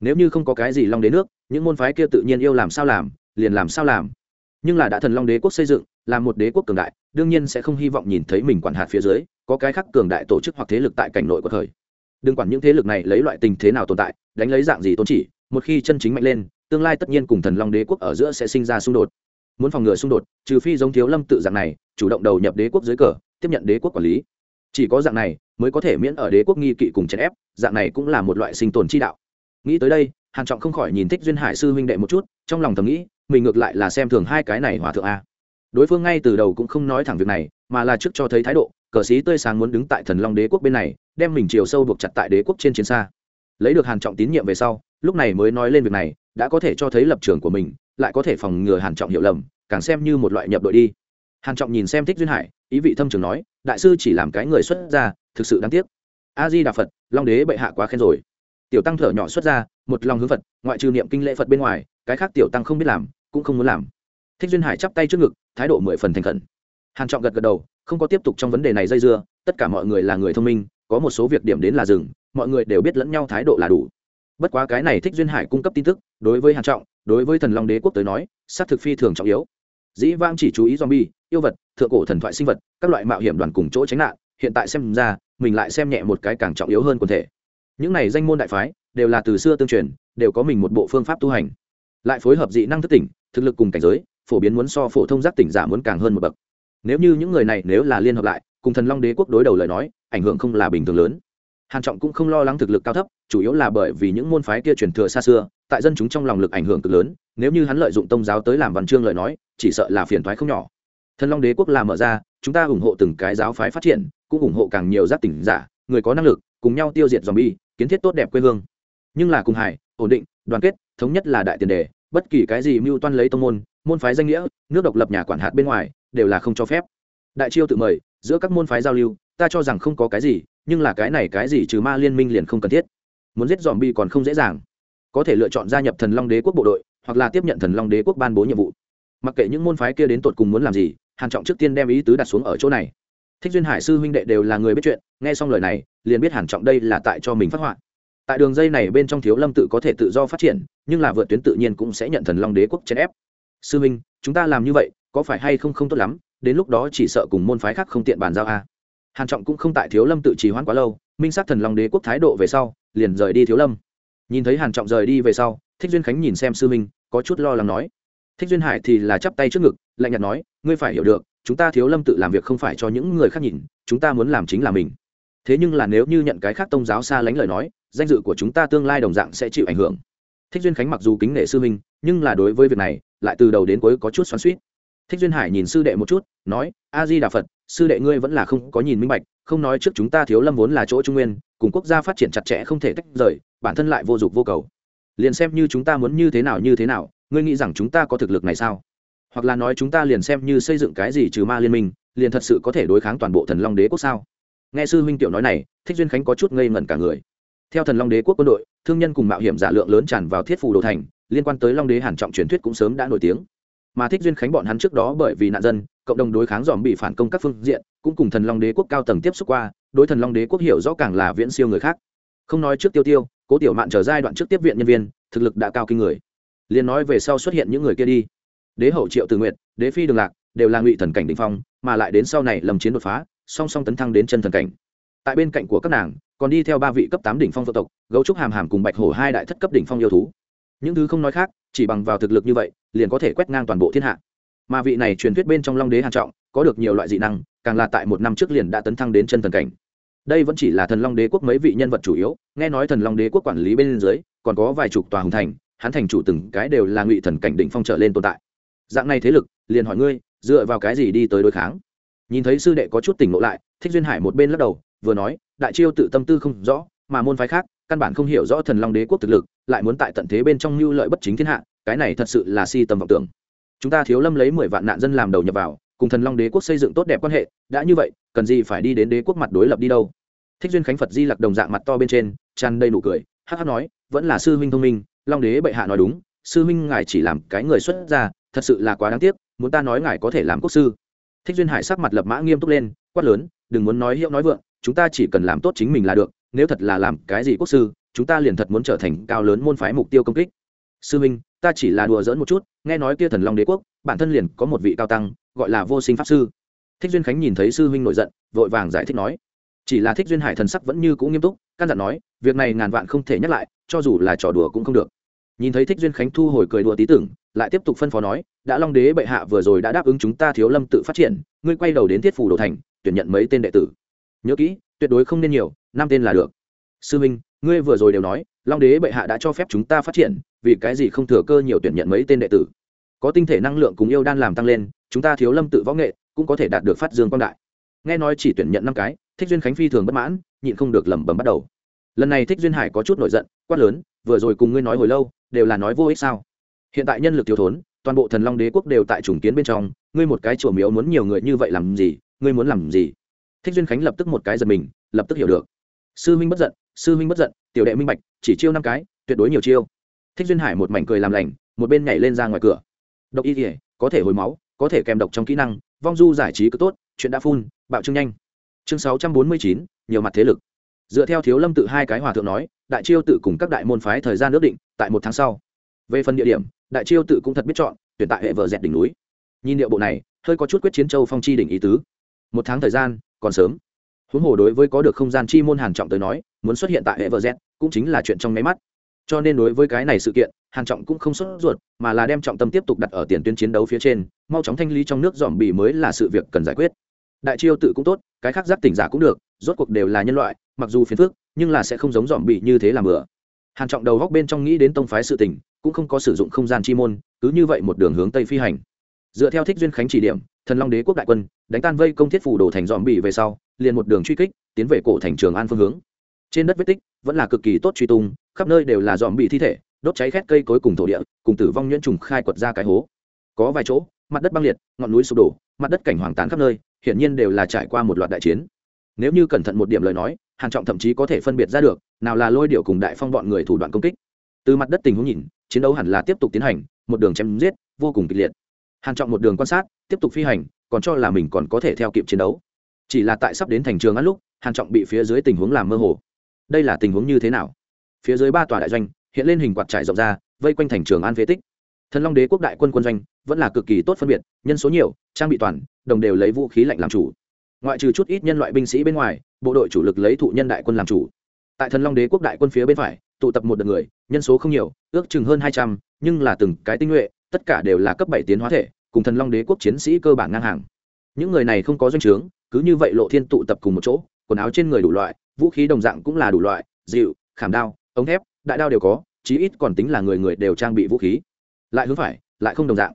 Nếu như không có cái gì long đế nước những môn phái kia tự nhiên yêu làm sao làm liền làm sao làm. Nhưng là đã thần long đế quốc xây dựng là một đế quốc cường đại đương nhiên sẽ không hy vọng nhìn thấy mình quản hạt phía dưới có cái khác cường đại tổ chức hoặc thế lực tại cảnh nội của thời. Đừng quản những thế lực này lấy loại tình thế nào tồn tại đánh lấy dạng gì tôn chỉ một khi chân chính mạnh lên tương lai tất nhiên cùng thần long đế quốc ở giữa sẽ sinh ra xung đột. Muốn phòng ngừa xung đột, trừ phi giống thiếu lâm tự dạng này, chủ động đầu nhập đế quốc dưới cờ, tiếp nhận đế quốc quản lý. Chỉ có dạng này mới có thể miễn ở đế quốc nghi kỵ cùng chèn ép, dạng này cũng là một loại sinh tồn chi đạo. Nghĩ tới đây, hàn trọng không khỏi nhìn thích duyên hải sư huynh đệ một chút, trong lòng thầm nghĩ, mình ngược lại là xem thường hai cái này hòa thượng a. Đối phương ngay từ đầu cũng không nói thẳng việc này, mà là trước cho thấy thái độ, cờ sĩ tươi sáng muốn đứng tại thần long đế quốc bên này, đem mình chiều sâu buộc chặt tại đế quốc trên chiến xa. Lấy được hàn trọng tín nhiệm về sau, lúc này mới nói lên việc này đã có thể cho thấy lập trường của mình, lại có thể phòng ngừa hàn trọng hiểu lầm, càng xem như một loại nhập đội đi. Hàn trọng nhìn xem thích duyên hải, ý vị thâm trường nói, đại sư chỉ làm cái người xuất gia, thực sự đáng tiếc. A di đà phật, long đế bệ hạ quá khen rồi. Tiểu tăng thở nhỏ xuất ra, một lòng hướng phật, ngoại trừ niệm kinh lễ phật bên ngoài, cái khác tiểu tăng không biết làm, cũng không muốn làm. Thích duyên hải chắp tay trước ngực, thái độ mười phần thành khẩn. Hàn trọng gật gật đầu, không có tiếp tục trong vấn đề này dây dưa, tất cả mọi người là người thông minh, có một số việc điểm đến là dừng, mọi người đều biết lẫn nhau thái độ là đủ bất quá cái này thích duyên hải cung cấp tin tức, đối với hàn trọng, đối với thần long đế quốc tới nói sát thực phi thường trọng yếu. Dĩ vang chỉ chú ý zombie, yêu vật, thượng cổ thần thoại sinh vật, các loại mạo hiểm đoàn cùng chỗ tránh nạn, hiện tại xem ra, mình lại xem nhẹ một cái càng trọng yếu hơn quần thể. Những này danh môn đại phái, đều là từ xưa tương truyền, đều có mình một bộ phương pháp tu hành. Lại phối hợp dị năng thức tỉnh, thực lực cùng cảnh giới, phổ biến muốn so phổ thông giác tỉnh giả muốn càng hơn một bậc. Nếu như những người này nếu là liên hợp lại, cùng thần long đế quốc đối đầu lời nói, ảnh hưởng không là bình thường lớn hàn trọng cũng không lo lắng thực lực cao thấp, chủ yếu là bởi vì những môn phái kia truyền thừa xa xưa, tại dân chúng trong lòng lực ảnh hưởng cực lớn, nếu như hắn lợi dụng tông giáo tới làm văn chương lời nói, chỉ sợ là phiền toái không nhỏ. Thần long đế quốc làm mở ra, chúng ta ủng hộ từng cái giáo phái phát triển, cũng ủng hộ càng nhiều giác tỉnh giả, người có năng lực, cùng nhau tiêu diệt zombie, kiến thiết tốt đẹp quê hương. Nhưng là cùng hải ổn định, đoàn kết, thống nhất là đại tiền đề, bất kỳ cái gì mưu toan lấy tông môn môn phái danh nghĩa, nước độc lập nhà quản hạt bên ngoài, đều là không cho phép. Đại chiêu tự mời, giữa các môn phái giao lưu, ta cho rằng không có cái gì nhưng là cái này cái gì trừ ma liên minh liền không cần thiết. Muốn giết dòm bi còn không dễ dàng. Có thể lựa chọn gia nhập thần long đế quốc bộ đội, hoặc là tiếp nhận thần long đế quốc ban bố nhiệm vụ. Mặc kệ những môn phái kia đến tột cùng muốn làm gì, hàn trọng trước tiên đem ý tứ đặt xuống ở chỗ này. Thích duyên hải sư huynh đệ đều là người biết chuyện, nghe xong lời này, liền biết hàn trọng đây là tại cho mình phát họa. Tại đường dây này bên trong thiếu lâm tự có thể tự do phát triển, nhưng là vượt tuyến tự nhiên cũng sẽ nhận thần long đế quốc chèn ép. Sư huynh, chúng ta làm như vậy, có phải hay không không tốt lắm, đến lúc đó chỉ sợ cùng môn phái khác không tiện bàn giao a hàn trọng cũng không tại thiếu lâm tự trì hoãn quá lâu, minh sát thần long đế quốc thái độ về sau, liền rời đi thiếu lâm. Nhìn thấy hàn trọng rời đi về sau, thích duyên khánh nhìn xem sư minh có chút lo lắng nói. Thích duyên hải thì là chắp tay trước ngực, lạnh nhạt nói, ngươi phải hiểu được, chúng ta thiếu lâm tự làm việc không phải cho những người khác nhìn, chúng ta muốn làm chính là mình. Thế nhưng là nếu như nhận cái khác tôn giáo xa lánh lời nói, danh dự của chúng ta tương lai đồng dạng sẽ chịu ảnh hưởng. Thích duyên khánh mặc dù kính nể sư minh nhưng là đối với việc này, lại từ đầu đến cuối có chút xoắn suýt thích duyên hải nhìn sư đệ một chút, nói, a di đà phật, sư đệ ngươi vẫn là không có nhìn minh bạch, không nói trước chúng ta thiếu lâm vốn là chỗ trung nguyên, cùng quốc gia phát triển chặt chẽ không thể tách rời, bản thân lại vô dụng vô cầu. Liền xem như chúng ta muốn như thế nào như thế nào, ngươi nghĩ rằng chúng ta có thực lực này sao? Hoặc là nói chúng ta liền xem như xây dựng cái gì trừ ma liên minh, liền thật sự có thể đối kháng toàn bộ thần long đế quốc sao? Nghe sư huynh tiểu nói này, thích duyên khánh có chút ngây ngẩn cả người. Theo thần long đế quốc quân đội, thương nhân cùng mạo hiểm giả lượng lớn tràn vào thiết phù đồ thành, liên quan tới long đế hàn trọng truyền thuyết cũng sớm đã nổi tiếng mà thích duyên khánh bọn hắn trước đó bởi vì nạn dân, cộng đồng đối kháng dòm bị phản công các phương diện, cũng cùng thần long đế quốc cao tầng tiếp xúc qua, đối thần long đế quốc hiểu rõ càng là viễn siêu người khác. Không nói trước tiêu tiêu, cố tiểu mạn trở giai đoạn trước tiếp viện nhân viên, thực lực đã cao kinh người. Liền nói về sau xuất hiện những người kia đi. Đế hậu triệu tự nguyện đế phi đường lạc, đều là ngụy thần cảnh đình phong, mà lại đến sau này lầm chiến đột phá, song song tấn thăng đến chân thần cảnh. Tại bên cạnh của các nàng, còn đi theo ba vị cấp tám đỉnh phong vợ tộc, gấu trúc hàm hàm cùng bạch hổ hai đại thất cấp đỉnh phong yêu thú những thứ không nói khác, chỉ bằng vào thực lực như vậy, liền có thể quét ngang toàn bộ thiên hạ. Mà vị này truyền thuyết bên trong long đế hàn trọng, có được nhiều loại dị năng, càng là tại một năm trước liền đã tấn thăng đến chân thần cảnh. Đây vẫn chỉ là thần long đế quốc mấy vị nhân vật chủ yếu, nghe nói thần long đế quốc quản lý bên dưới, còn có vài chục tòa hùng thành, hắn thành chủ từng cái đều là ngụy thần cảnh đỉnh phong trở lên tồn tại. Dạng này thế lực, liền hỏi ngươi, dựa vào cái gì đi tới đối kháng? Nhìn thấy sư đệ có chút tỉnh ngộ lại, thích duyên hải một bên lắc đầu, vừa nói, đại chiêu tự tâm tư không rõ, mà môn phái khác căn bản không hiểu rõ thần long đế quốc thực lực, lại muốn tại tận thế bên trong mưu lợi bất chính thiên hạ, cái này thật sự là si tầm vọng tưởng. Chúng ta thiếu lâm lấy mười vạn nạn dân làm đầu nhập vào, cùng thần long đế quốc xây dựng tốt đẹp quan hệ, đã như vậy, cần gì phải đi đến đế quốc mặt đối lập đi đâu? Thích duyên khánh phật di lặc đồng dạng mặt to bên trên, tràn đầy nụ cười, hắc hắc nói, vẫn là sư huynh thông minh, long đế bệ hạ nói đúng, sư huynh ngài chỉ làm cái người xuất gia, thật sự là quá đáng tiếc, muốn ta nói ngài có thể làm quốc sư. Thích duyên hải sắc mặt lập mã nghiêm túc lên, quát lớn, đừng muốn nói hiệu nói vượng, chúng ta chỉ cần làm tốt chính mình là được nếu thật là làm cái gì quốc sư, chúng ta liền thật muốn trở thành cao lớn môn phái mục tiêu công kích. Sư minh, ta chỉ là đùa giỡn một chút, nghe nói kia thần long đế quốc, bản thân liền có một vị cao tăng, gọi là vô sinh pháp sư. Thích duyên khánh nhìn thấy sư huynh nổi giận, vội vàng giải thích nói, chỉ là thích duyên hải thần sắc vẫn như cũ nghiêm túc, căn dặn nói, việc này ngàn vạn không thể nhắc lại, cho dù là trò đùa cũng không được. Nhìn thấy thích duyên khánh thu hồi cười đùa tí tưởng, lại tiếp tục phân phó nói, đã long đế bệ hạ vừa rồi đã đáp ứng chúng ta thiếu lâm tự phát triển, ngươi quay đầu đến thiết phủ đồ thành, tuyển nhận mấy tên đệ tử. Nhớ kỹ, tuyệt đối không nên nhiều năm tên là được. Sư minh, ngươi vừa rồi đều nói, long đế bệ hạ đã cho phép chúng ta phát triển, vì cái gì không thừa cơ nhiều tuyển nhận mấy tên đệ tử? Có tinh thể năng lượng cùng yêu đan làm tăng lên, chúng ta thiếu lâm tự võ nghệ, cũng có thể đạt được phát dương quang đại. Nghe nói chỉ tuyển nhận năm cái, thích duyên khánh phi thường bất mãn, nhịn không được lẩm bẩm bắt đầu. Lần này thích duyên hải có chút nổi giận, quát lớn, vừa rồi cùng ngươi nói hồi lâu, đều là nói vô ích sao? Hiện tại nhân lực thiếu thốn, toàn bộ thần long đế quốc đều tại trùng kiến bên trong, ngươi một cái chùa miếu muốn nhiều người như vậy làm gì, ngươi muốn làm gì? Thích duyên khánh lập tức một cái giật mình, lập tức hiểu được sư minh bất giận, sư minh bất giận, tiểu đệ minh bạch, chỉ chiêu năm cái, tuyệt đối nhiều chiêu. Thích duyên hải một mảnh cười làm lành, một bên nhảy lên ra ngoài cửa. Độc y thể có thể hồi máu, có thể kèm độc trong kỹ năng, vong du giải trí cứ tốt, chuyện đã phun, bạo trương nhanh. Chương sáu trăm bốn mươi chín, nhiều mặt thế lực. Dựa theo thiếu lâm tự hai cái hòa thượng nói, đại chiêu tự cùng các đại môn phái thời gian ước định, tại một tháng sau. Về phần địa điểm, đại chiêu tự cũng thật biết chọn, tuyển tại hệ vợ dẹt đỉnh núi. Nhìn điệu bộ này, hơi có chút quyết chiến châu phong chi đỉnh ý tứ. Một tháng thời gian, còn sớm huống hồ đối với có được không gian chi môn hàn trọng tới nói, muốn xuất hiện tại hệ vợ z, cũng chính là chuyện trong máy mắt. Cho nên đối với cái này sự kiện, hàn trọng cũng không xuất ruột, mà là đem trọng tâm tiếp tục đặt ở tiền tuyến chiến đấu phía trên, mau chóng thanh lý trong nước dòm bì mới là sự việc cần giải quyết. Đại chiêu tự cũng tốt, cái khác giác tỉnh giả cũng được, rốt cuộc đều là nhân loại, mặc dù phiền phức, nhưng là sẽ không giống dòm bì như thế làm bừa. Hàn trọng đầu góc bên trong nghĩ đến tông phái sự tình, cũng không có sử dụng không gian chi môn, cứ như vậy một đường hướng tây phi hành dựa theo thích duyên khánh chỉ điểm, thần long đế quốc đại quân, đánh tan vây công thiết phủ đổ thành dòm bỉ về sau, liền một đường truy kích, tiến về cổ thành trường an phương hướng. Trên đất vết tích vẫn là cực kỳ tốt truy tung, khắp nơi đều là dòm bị thi thể, đốt cháy khét cây cối cùng thổ địa, cùng tử vong nhuyễn trùng khai quật ra cái hố. Có vài chỗ, mặt đất băng liệt, ngọn núi sụp đổ, mặt đất cảnh hoàng tán khắp nơi, hiển nhiên đều là trải qua một loạt đại chiến. Nếu như cẩn thận một điểm lời nói hàn trọng thậm chí có thể phân biệt ra được, nào là lôi điệu cùng đại phong bọn người thủ đoạn công kích. Từ mặt đất tình huống nhìn, chiến đấu hẳn là tiếp tục tiến hành, một đường chém giết, vô cùng kịch liệt hàn trọng một đường quan sát, tiếp tục phi hành, còn cho là mình còn có thể theo kịp chiến đấu. Chỉ là tại sắp đến thành trường ăn lúc, hàn trọng bị phía dưới tình huống làm mơ hồ. Đây là tình huống như thế nào? Phía dưới ba tòa đại doanh, hiện lên hình quạt trải rộng ra, vây quanh thành trường an phế tích. Thần long đế quốc đại quân quân doanh, vẫn là cực kỳ tốt phân biệt, nhân số nhiều, trang bị toàn, đồng đều lấy vũ khí lạnh làm chủ. Ngoại trừ chút ít nhân loại binh sĩ bên ngoài, bộ đội chủ lực lấy thụ nhân đại quân làm chủ. Tại thần long đế quốc đại quân phía bên phải, tụ tập một đợt người, nhân số không nhiều, ước chừng hơn hai trăm, nhưng là từng cái tinh nhuệ, tất cả đều là cấp bảy tiến hóa thể cùng thần long đế quốc chiến sĩ cơ bản ngang hàng. Những người này không có doanh trướng, cứ như vậy lộ thiên tụ tập cùng một chỗ, quần áo trên người đủ loại, vũ khí đồng dạng cũng là đủ loại dịu khảm đao, ống thép, đại đao đều có, chí ít còn tính là người người đều trang bị vũ khí. Lại hướng phải, lại không đồng dạng.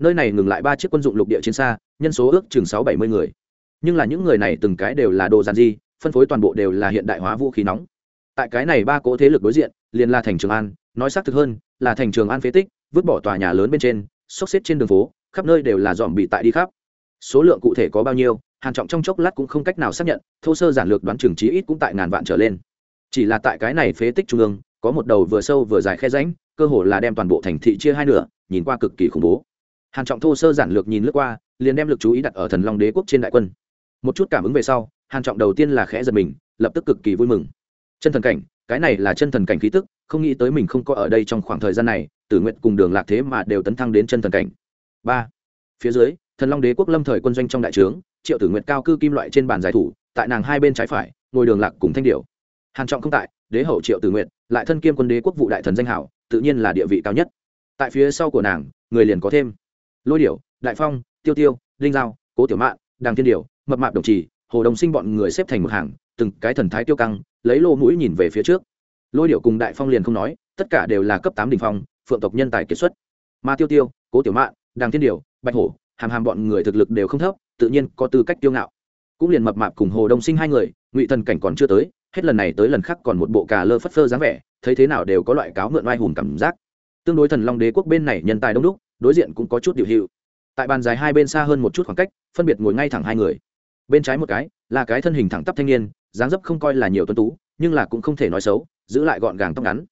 Nơi này ngừng lại ba chiếc quân dụng lục địa chiến xa, nhân số ước chừng sáu bảy mươi người. Nhưng là những người này từng cái đều là đồ giàn di phân phối toàn bộ đều là hiện đại hóa vũ khí nóng. Tại cái này ba cỗ thế lực đối diện, liền là thành trường an, nói xác thực hơn, là thành trường an phế tích, vứt bỏ tòa nhà lớn bên trên, xốc xếp trên đường phố khắp nơi đều là dòm bị tại đi khắp. Số lượng cụ thể có bao nhiêu, hàn trọng trong chốc lát cũng không cách nào xác nhận, thô sơ giản lược đoán chừng chí ít cũng tại ngàn vạn trở lên. Chỉ là tại cái này phế tích trung ương, có một đầu vừa sâu vừa dài khe rãnh, cơ hồ là đem toàn bộ thành thị chia hai nửa, nhìn qua cực kỳ khủng bố. Hàn trọng thô sơ giản lược nhìn lướt qua, liền đem lực chú ý đặt ở thần long đế quốc trên đại quân. Một chút cảm ứng về sau, hàn trọng đầu tiên là khẽ giật mình, lập tức cực kỳ vui mừng. Chân thần cảnh, cái này là chân thần cảnh khí tức, không nghĩ tới mình không có ở đây trong khoảng thời gian này, tử nguyện cùng đường lạc thế mà đều tấn thăng đến chân thần cảnh ba. Phía dưới, thần long đế quốc lâm thời quân doanh trong đại trướng, triệu tử nguyệt cao cư kim loại trên bàn giải thủ, tại nàng hai bên trái phải, ngồi đường lạc cùng thanh điệu hàn trọng không tại, đế hậu triệu tử nguyệt, lại thân kiêm quân đế quốc vụ đại thần danh hảo, tự nhiên là địa vị cao nhất. Tại phía sau của nàng, người liền có thêm. Lôi điểu, đại phong, tiêu tiêu linh giao, cố tiểu mạn, đàng thiên điểu, mập mạp đồng trì, hồ đồng sinh bọn người xếp thành một hàng, từng cái thần thái tiêu căng, lấy lô mũi nhìn về phía trước. Lôi điệu cùng đại phong liền không nói, tất cả đều là cấp tám đ ỉ n h phong, phượng tộc nhân tài kiệt xuất. Mà tiêu tiêu, cố tiểu mạn đàng thiên điều, bạch hổ, hàm hàm bọn người thực lực đều không thấp, tự nhiên có tư cách tiêu ngạo. Cũng liền mập mạp cùng hồ đông sinh hai người, ngụy thần cảnh còn chưa tới, hết lần này tới lần khác còn một bộ cà lơ phất phơ dáng vẻ, thấy thế nào đều có loại cáo mượn oai hùng cảm giác. Tương đối thần long đế quốc bên này nhân tài đông đúc, đối diện cũng có chút điều hiệu. Tại bàn dài hai bên xa hơn một chút khoảng cách, phân biệt ngồi ngay thẳng hai người. Bên trái một cái, là cái thân hình thẳng tắp thanh niên, dáng dấp không coi là nhiều tuân tú, nhưng là cũng không thể nói xấu, giữ lại gọn gàng tóc ngắn.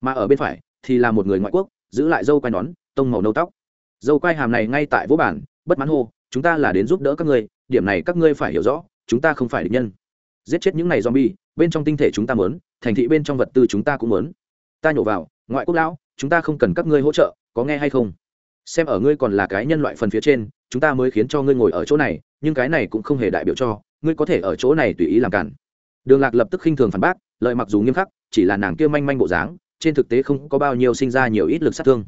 Mà ở bên phải thì là một người ngoại quốc, giữ lại dâu quai nón, tông màu nâu tóc dâu quai hàm này ngay tại vũ bản bất mãn hô, chúng ta là đến giúp đỡ các ngươi, điểm này các ngươi phải hiểu rõ, chúng ta không phải địch nhân. Giết chết những này zombie, bên trong tinh thể chúng ta muốn, thành thị bên trong vật tư chúng ta cũng muốn. Ta nhổ vào, ngoại quốc lão, chúng ta không cần các ngươi hỗ trợ, có nghe hay không? Xem ở ngươi còn là cái nhân loại phần phía trên, chúng ta mới khiến cho ngươi ngồi ở chỗ này, nhưng cái này cũng không hề đại biểu cho, ngươi có thể ở chỗ này tùy ý làm cản. Đường lạc lập tức khinh thường phản bác, lợi mặc dù nghiêm khắc, chỉ là nàng kia manh manh bộ dáng, trên thực tế không có bao nhiêu sinh ra nhiều ít lực sát thương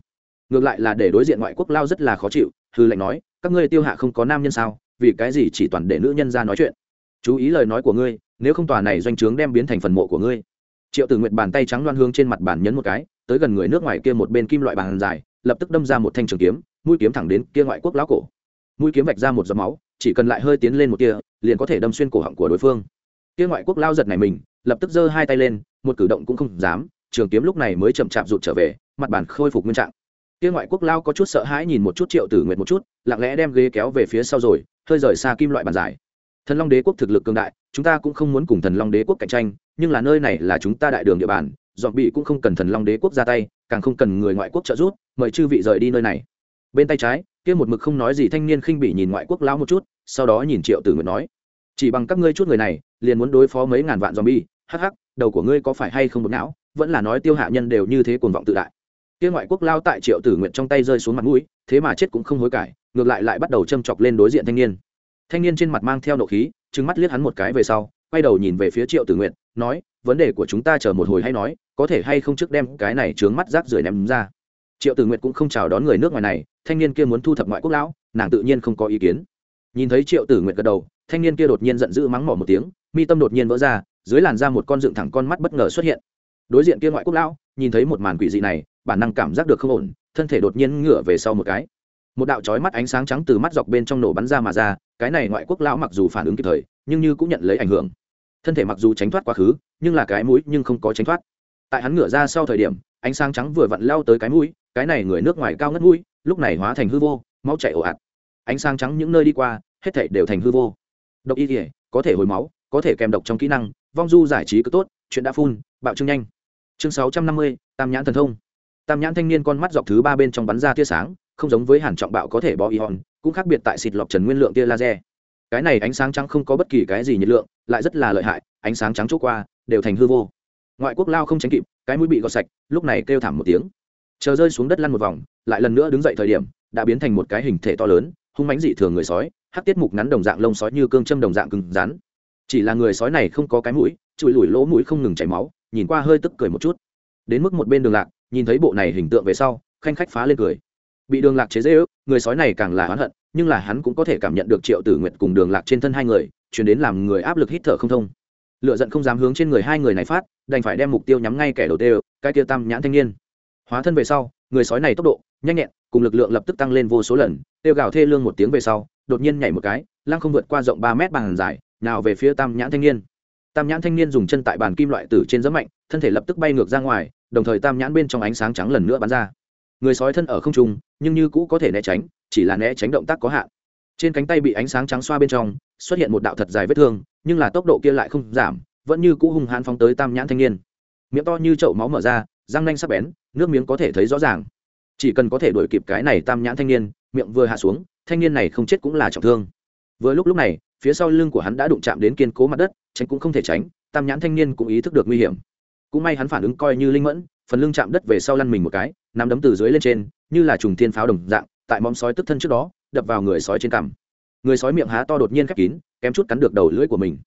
ngược lại là để đối diện ngoại quốc lao rất là khó chịu hư lệnh nói các ngươi tiêu hạ không có nam nhân sao? Vì cái gì chỉ toàn để nữ nhân ra nói chuyện? Chú ý lời nói của ngươi nếu không tòa này doanh trướng đem biến thành phần mộ của ngươi. Triệu tử nguyện bàn tay trắng loan hương trên mặt bàn nhấn một cái tới gần người nước ngoài kia một bên kim loại bàn dài lập tức đâm ra một thanh trường kiếm mũi kiếm thẳng đến kia ngoại quốc lão cổ. Mũi kiếm vạch ra một giọt máu chỉ cần lại hơi tiến lên một kia, liền có thể đâm xuyên cổ họng của đối phương. Kia ngoại quốc lao giật này mình lập tức giơ hai tay lên một cử động cũng không dám trường kiếm lúc này mới chậm chạp rụt trở về mặt bàn khôi phục nguyên trạng kia ngoại quốc lao có chút sợ hãi nhìn một chút triệu tử nguyệt một chút, lặng lẽ đem ghế kéo về phía sau rồi, hơi rời xa kim loại bàn giải thần long đế quốc thực lực cường đại, chúng ta cũng không muốn cùng thần long đế quốc cạnh tranh, nhưng là nơi này là chúng ta đại đường địa bàn, dọn bị cũng không cần thần long đế quốc ra tay, càng không cần người ngoại quốc trợ giúp, mời chư vị rời đi nơi này. Bên tay trái, kia một mực không nói gì thanh niên khinh bị nhìn ngoại quốc lao một chút, sau đó nhìn triệu tử nguyệt nói, chỉ bằng các ngươi chút người này, liền muốn đối phó mấy ngàn vạn zombie hắc hắc, đầu của ngươi có phải hay không một não, vẫn là nói tiêu hạ nhân đều như thế cuồng vọng tự đại kia ngoại quốc lao tại triệu tử nguyện trong tay rơi xuống mặt mũi, thế mà chết cũng không hối cải, ngược lại lại bắt đầu châm chọc lên đối diện thanh niên. Thanh niên trên mặt mang theo nộ khí, trừng mắt liếc hắn một cái về sau, quay đầu nhìn về phía triệu tử nguyện nói, vấn đề của chúng ta chờ một hồi hay nói, có thể hay không trước đem cái này trướng mắt rác rưởi ném ra? Triệu tử nguyện cũng không chào đón người nước ngoài này, thanh niên kia muốn thu thập ngoại quốc lão, nàng tự nhiên không có ý kiến. Nhìn thấy triệu tử nguyện gật đầu, thanh niên kia đột nhiên giận dữ mắng mỏ một tiếng, mi tâm đột nhiên vỡ ra, dưới làn ra một con dựng thẳng con mắt bất ngờ xuất hiện. Đối diện kia ngoại quốc lão, nhìn thấy một màn quỷ dị này bản năng cảm giác được không ổn, thân thể đột nhiên ngửa về sau một cái. Một đạo chói mắt ánh sáng trắng từ mắt dọc bên trong nổ bắn ra mà ra, cái này ngoại quốc lão mặc dù phản ứng kịp thời, nhưng như cũng nhận lấy ảnh hưởng. Thân thể mặc dù tránh thoát quá khứ, nhưng là cái mũi nhưng không có tránh thoát. Tại hắn ngửa ra sau thời điểm, ánh sáng trắng vừa vặn lao tới cái mũi, cái này người nước ngoài cao ngất mũi, lúc này hóa thành hư vô, máu chảy ồ ạt. Ánh sáng trắng những nơi đi qua, hết thảy đều thành hư vô. Độc y thể có thể hồi máu, có thể kèm độc trong kỹ năng, vong du giải trí cứ tốt, chuyện đã phun, bạo trương nhanh. Chương sáu trăm năm mươi, tam nhãn thần thông tam nhãn thanh niên con mắt dọc thứ ba bên trong bắn ra tia sáng, không giống với hàn trọng bạo có thể bó ion, cũng khác biệt tại xịt lọc trần nguyên lượng tia laser. Cái này ánh sáng trắng không có bất kỳ cái gì nhiệt lượng, lại rất là lợi hại, ánh sáng trắng chỗ qua, đều thành hư vô. Ngoại quốc lao không tránh kịp, cái mũi bị gọt sạch, lúc này kêu thảm một tiếng. Chờ rơi xuống đất lăn một vòng, lại lần nữa đứng dậy thời điểm, đã biến thành một cái hình thể to lớn, hung mãnh dị thường người sói, hắc tiết mục ngắn đồng dạng lông sói như cương châm đồng dạng cứng rắn. Chỉ là người sói này không có cái mũi, chùi lùi lỗ mũi không ngừng chảy máu, nhìn qua hơi tức cười một chút. Đến mức một bên đường lạc nhìn thấy bộ này hình tượng về sau, khanh khách phá lên cười. Bị đường lạc chế dễ ước người sói này càng là oán hận, nhưng là hắn cũng có thể cảm nhận được triệu tử nguyệt cùng đường lạc trên thân hai người, chuyển đến làm người áp lực hít thở không thông. Lựa giận không dám hướng trên người hai người này phát, đành phải đem mục tiêu nhắm ngay kẻ đầu tê, cái kia tam nhãn thanh niên. Hóa thân về sau, người sói này tốc độ, nhanh nhẹn, cùng lực lượng lập tức tăng lên vô số lần, tiêu gào thê lương một tiếng về sau, đột nhiên nhảy một cái, lăng không vượt qua rộng ba mét bằng dài, nào về phía tam nhãn thanh niên. Tam nhãn thanh niên dùng chân tại bàn kim loại tử trên giấm mạnh, thân thể lập tức bay ngược ra ngoài đồng thời tam nhãn bên trong ánh sáng trắng lần nữa bắn ra. Người sói thân ở không trung, nhưng như cũ có thể né tránh, chỉ là né tránh động tác có hạn. Trên cánh tay bị ánh sáng trắng xoa bên trong, xuất hiện một đạo thật dài vết thương, nhưng là tốc độ kia lại không giảm, vẫn như cũ hung hãn phóng tới tam nhãn thanh niên. Miệng to như chậu máu mở ra, răng nanh sắp bén, nước miếng có thể thấy rõ ràng. Chỉ cần có thể đuổi kịp cái này tam nhãn thanh niên, miệng vừa hạ xuống, thanh niên này không chết cũng là trọng thương. Vừa lúc lúc này, phía sau lưng của hắn đã đụng chạm đến kiên cố mặt đất, tránh cũng không thể tránh, tam nhãn thanh niên cũng ý thức được nguy hiểm cũng may hắn phản ứng coi như linh mẫn, phần lưng chạm đất về sau lăn mình một cái, nắm đấm từ dưới lên trên, như là trùng thiên pháo đồng dạng, tại mõm sói tức thân trước đó, đập vào người sói trên cằm. Người sói miệng há to đột nhiên khép kín, kém chút cắn được đầu lưỡi của mình.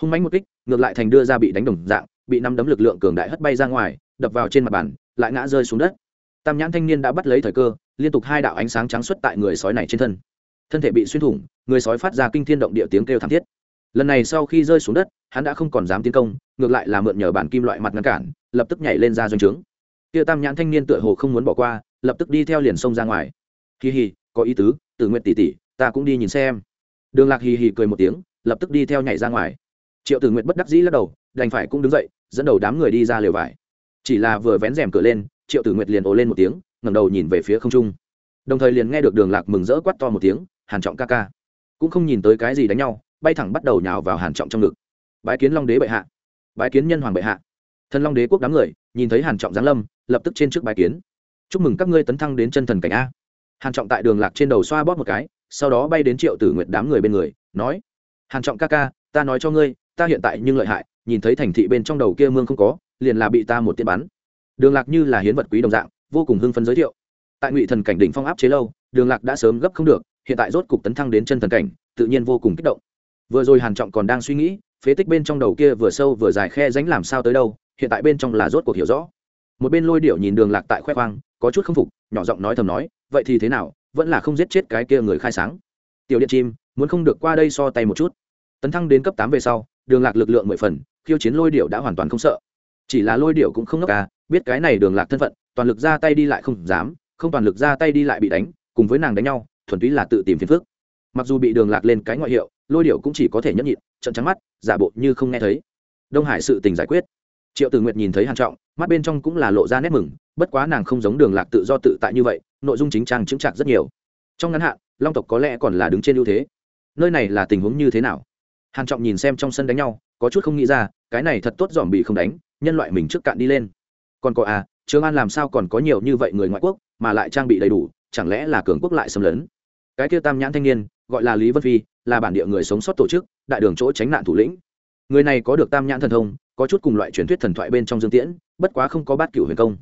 Hung mánh một kích, ngược lại thành đưa ra bị đánh đồng dạng, bị nắm đấm lực lượng cường đại hất bay ra ngoài, đập vào trên mặt bàn, lại ngã rơi xuống đất. Tam nhãn thanh niên đã bắt lấy thời cơ, liên tục hai đạo ánh sáng trắng xuất tại người sói này trên thân. Thân thể bị xuyên thủng, người sói phát ra kinh thiên động địa tiếng kêu thảm thiết lần này sau khi rơi xuống đất, hắn đã không còn dám tiến công, ngược lại là mượn nhờ bản kim loại mặt ngăn cản, lập tức nhảy lên ra doanh trướng. Kia tam nhãn thanh niên tựa hồ không muốn bỏ qua, lập tức đi theo liền sông ra ngoài. Hì hì, có ý tứ tự nguyện tỉ tỉ ta cũng đi nhìn xem. Đường lạc hì hì cười một tiếng, lập tức đi theo nhảy ra ngoài. Triệu tử nguyện bất đắc dĩ lắc đầu, đành phải cũng đứng dậy, dẫn đầu đám người đi ra lều vải. Chỉ là vừa vén rèm cửa lên, triệu tử nguyệt liền ồ lên một tiếng, ngẩng đầu nhìn về phía không trung. Đồng thời liền nghe được đường lạc mừng rỡ quát to một tiếng, hàn trọng ca ca. Cũng không nhìn tới cái gì đánh nhau bay thẳng bắt đầu nhào vào hàn trọng trong ngực. Bái kiến long đế bệ hạ. Bái kiến nhân hoàng bệ hạ. Thần long đế quốc đám người, nhìn thấy hàn trọng giáng lâm, lập tức trên trước bái kiến. Chúc mừng các ngươi tấn thăng đến chân thần cảnh a. Hàn trọng tại đường lạc trên đầu xoa bóp một cái, sau đó bay đến triệu tử nguyệt đám người bên người, nói, hàn trọng ca ca, ta nói cho ngươi, ta hiện tại nhưng lợi hại, nhìn thấy thành thị bên trong đầu kia mương không có, liền là bị ta một tiên bắn. Đường lạc như là hiến vật quý đồng dạng, vô cùng hưng phấn giới thiệu. Tại ngụy thần cảnh đỉnh phong áp chế lâu, đường lạc đã sớm gấp không được, hiện tại rốt cục tấn thăng đến chân thần cảnh, tự nhiên vô cùng kích động vừa rồi hàn trọng còn đang suy nghĩ, phế tích bên trong đầu kia vừa sâu vừa dài khe rãnh làm sao tới đâu, hiện tại bên trong là rốt cuộc hiểu rõ. Một bên lôi điệu nhìn đường lạc tại khoe khoang, có chút không phục, nhỏ giọng nói thầm nói, vậy thì thế nào, vẫn là không giết chết cái kia người khai sáng. Tiểu điện chim, muốn không được qua đây so tay một chút. Tấn thăng đến cấp tám về sau, đường lạc lực lượng mười phần, khiêu chiến lôi điệu đã hoàn toàn không sợ. Chỉ là lôi điệu cũng không ngốc à biết cái này đường lạc thân phận, toàn lực ra tay đi lại không dám, không toàn lực ra tay đi lại bị đánh, cùng với nàng đánh nhau, thuần túy là tự tìm phiền phức mặc dù bị đường lạc lên cái ngoại hiệu, lôi điệu cũng chỉ có thể nhẫn nhịn trận trắng mắt, giả bộ như không nghe thấy. Đông hải sự tình giải quyết. Triệu tử nguyệt nhìn thấy hàn trọng, mắt bên trong cũng là lộ ra nét mừng, bất quá nàng không giống đường lạc tự do tự tại như vậy, nội dung chính trang chứng trạc rất nhiều. Trong ngắn hạn, long tộc có lẽ còn là đứng trên ưu thế. Nơi này là tình huống như thế nào? Hàn trọng nhìn xem trong sân đánh nhau, có chút không nghĩ ra, cái này thật tốt dòm bị không đánh, nhân loại mình trước cạn đi lên. Còn có à trường an làm sao còn có nhiều như vậy người ngoại quốc, mà lại trang bị đầy đủ, chẳng lẽ là cường quốc lại xâm lấn? Cái kia tam nhãn thanh niên gọi là lý vân phi, là bản địa người sống sót tổ chức, đại đường chỗ tránh nạn thủ lĩnh. Người này có được tam nhãn thần thông, có chút cùng loại truyền thuyết thần thoại bên trong dương tiễn, bất quá không có bát cửu huyền công.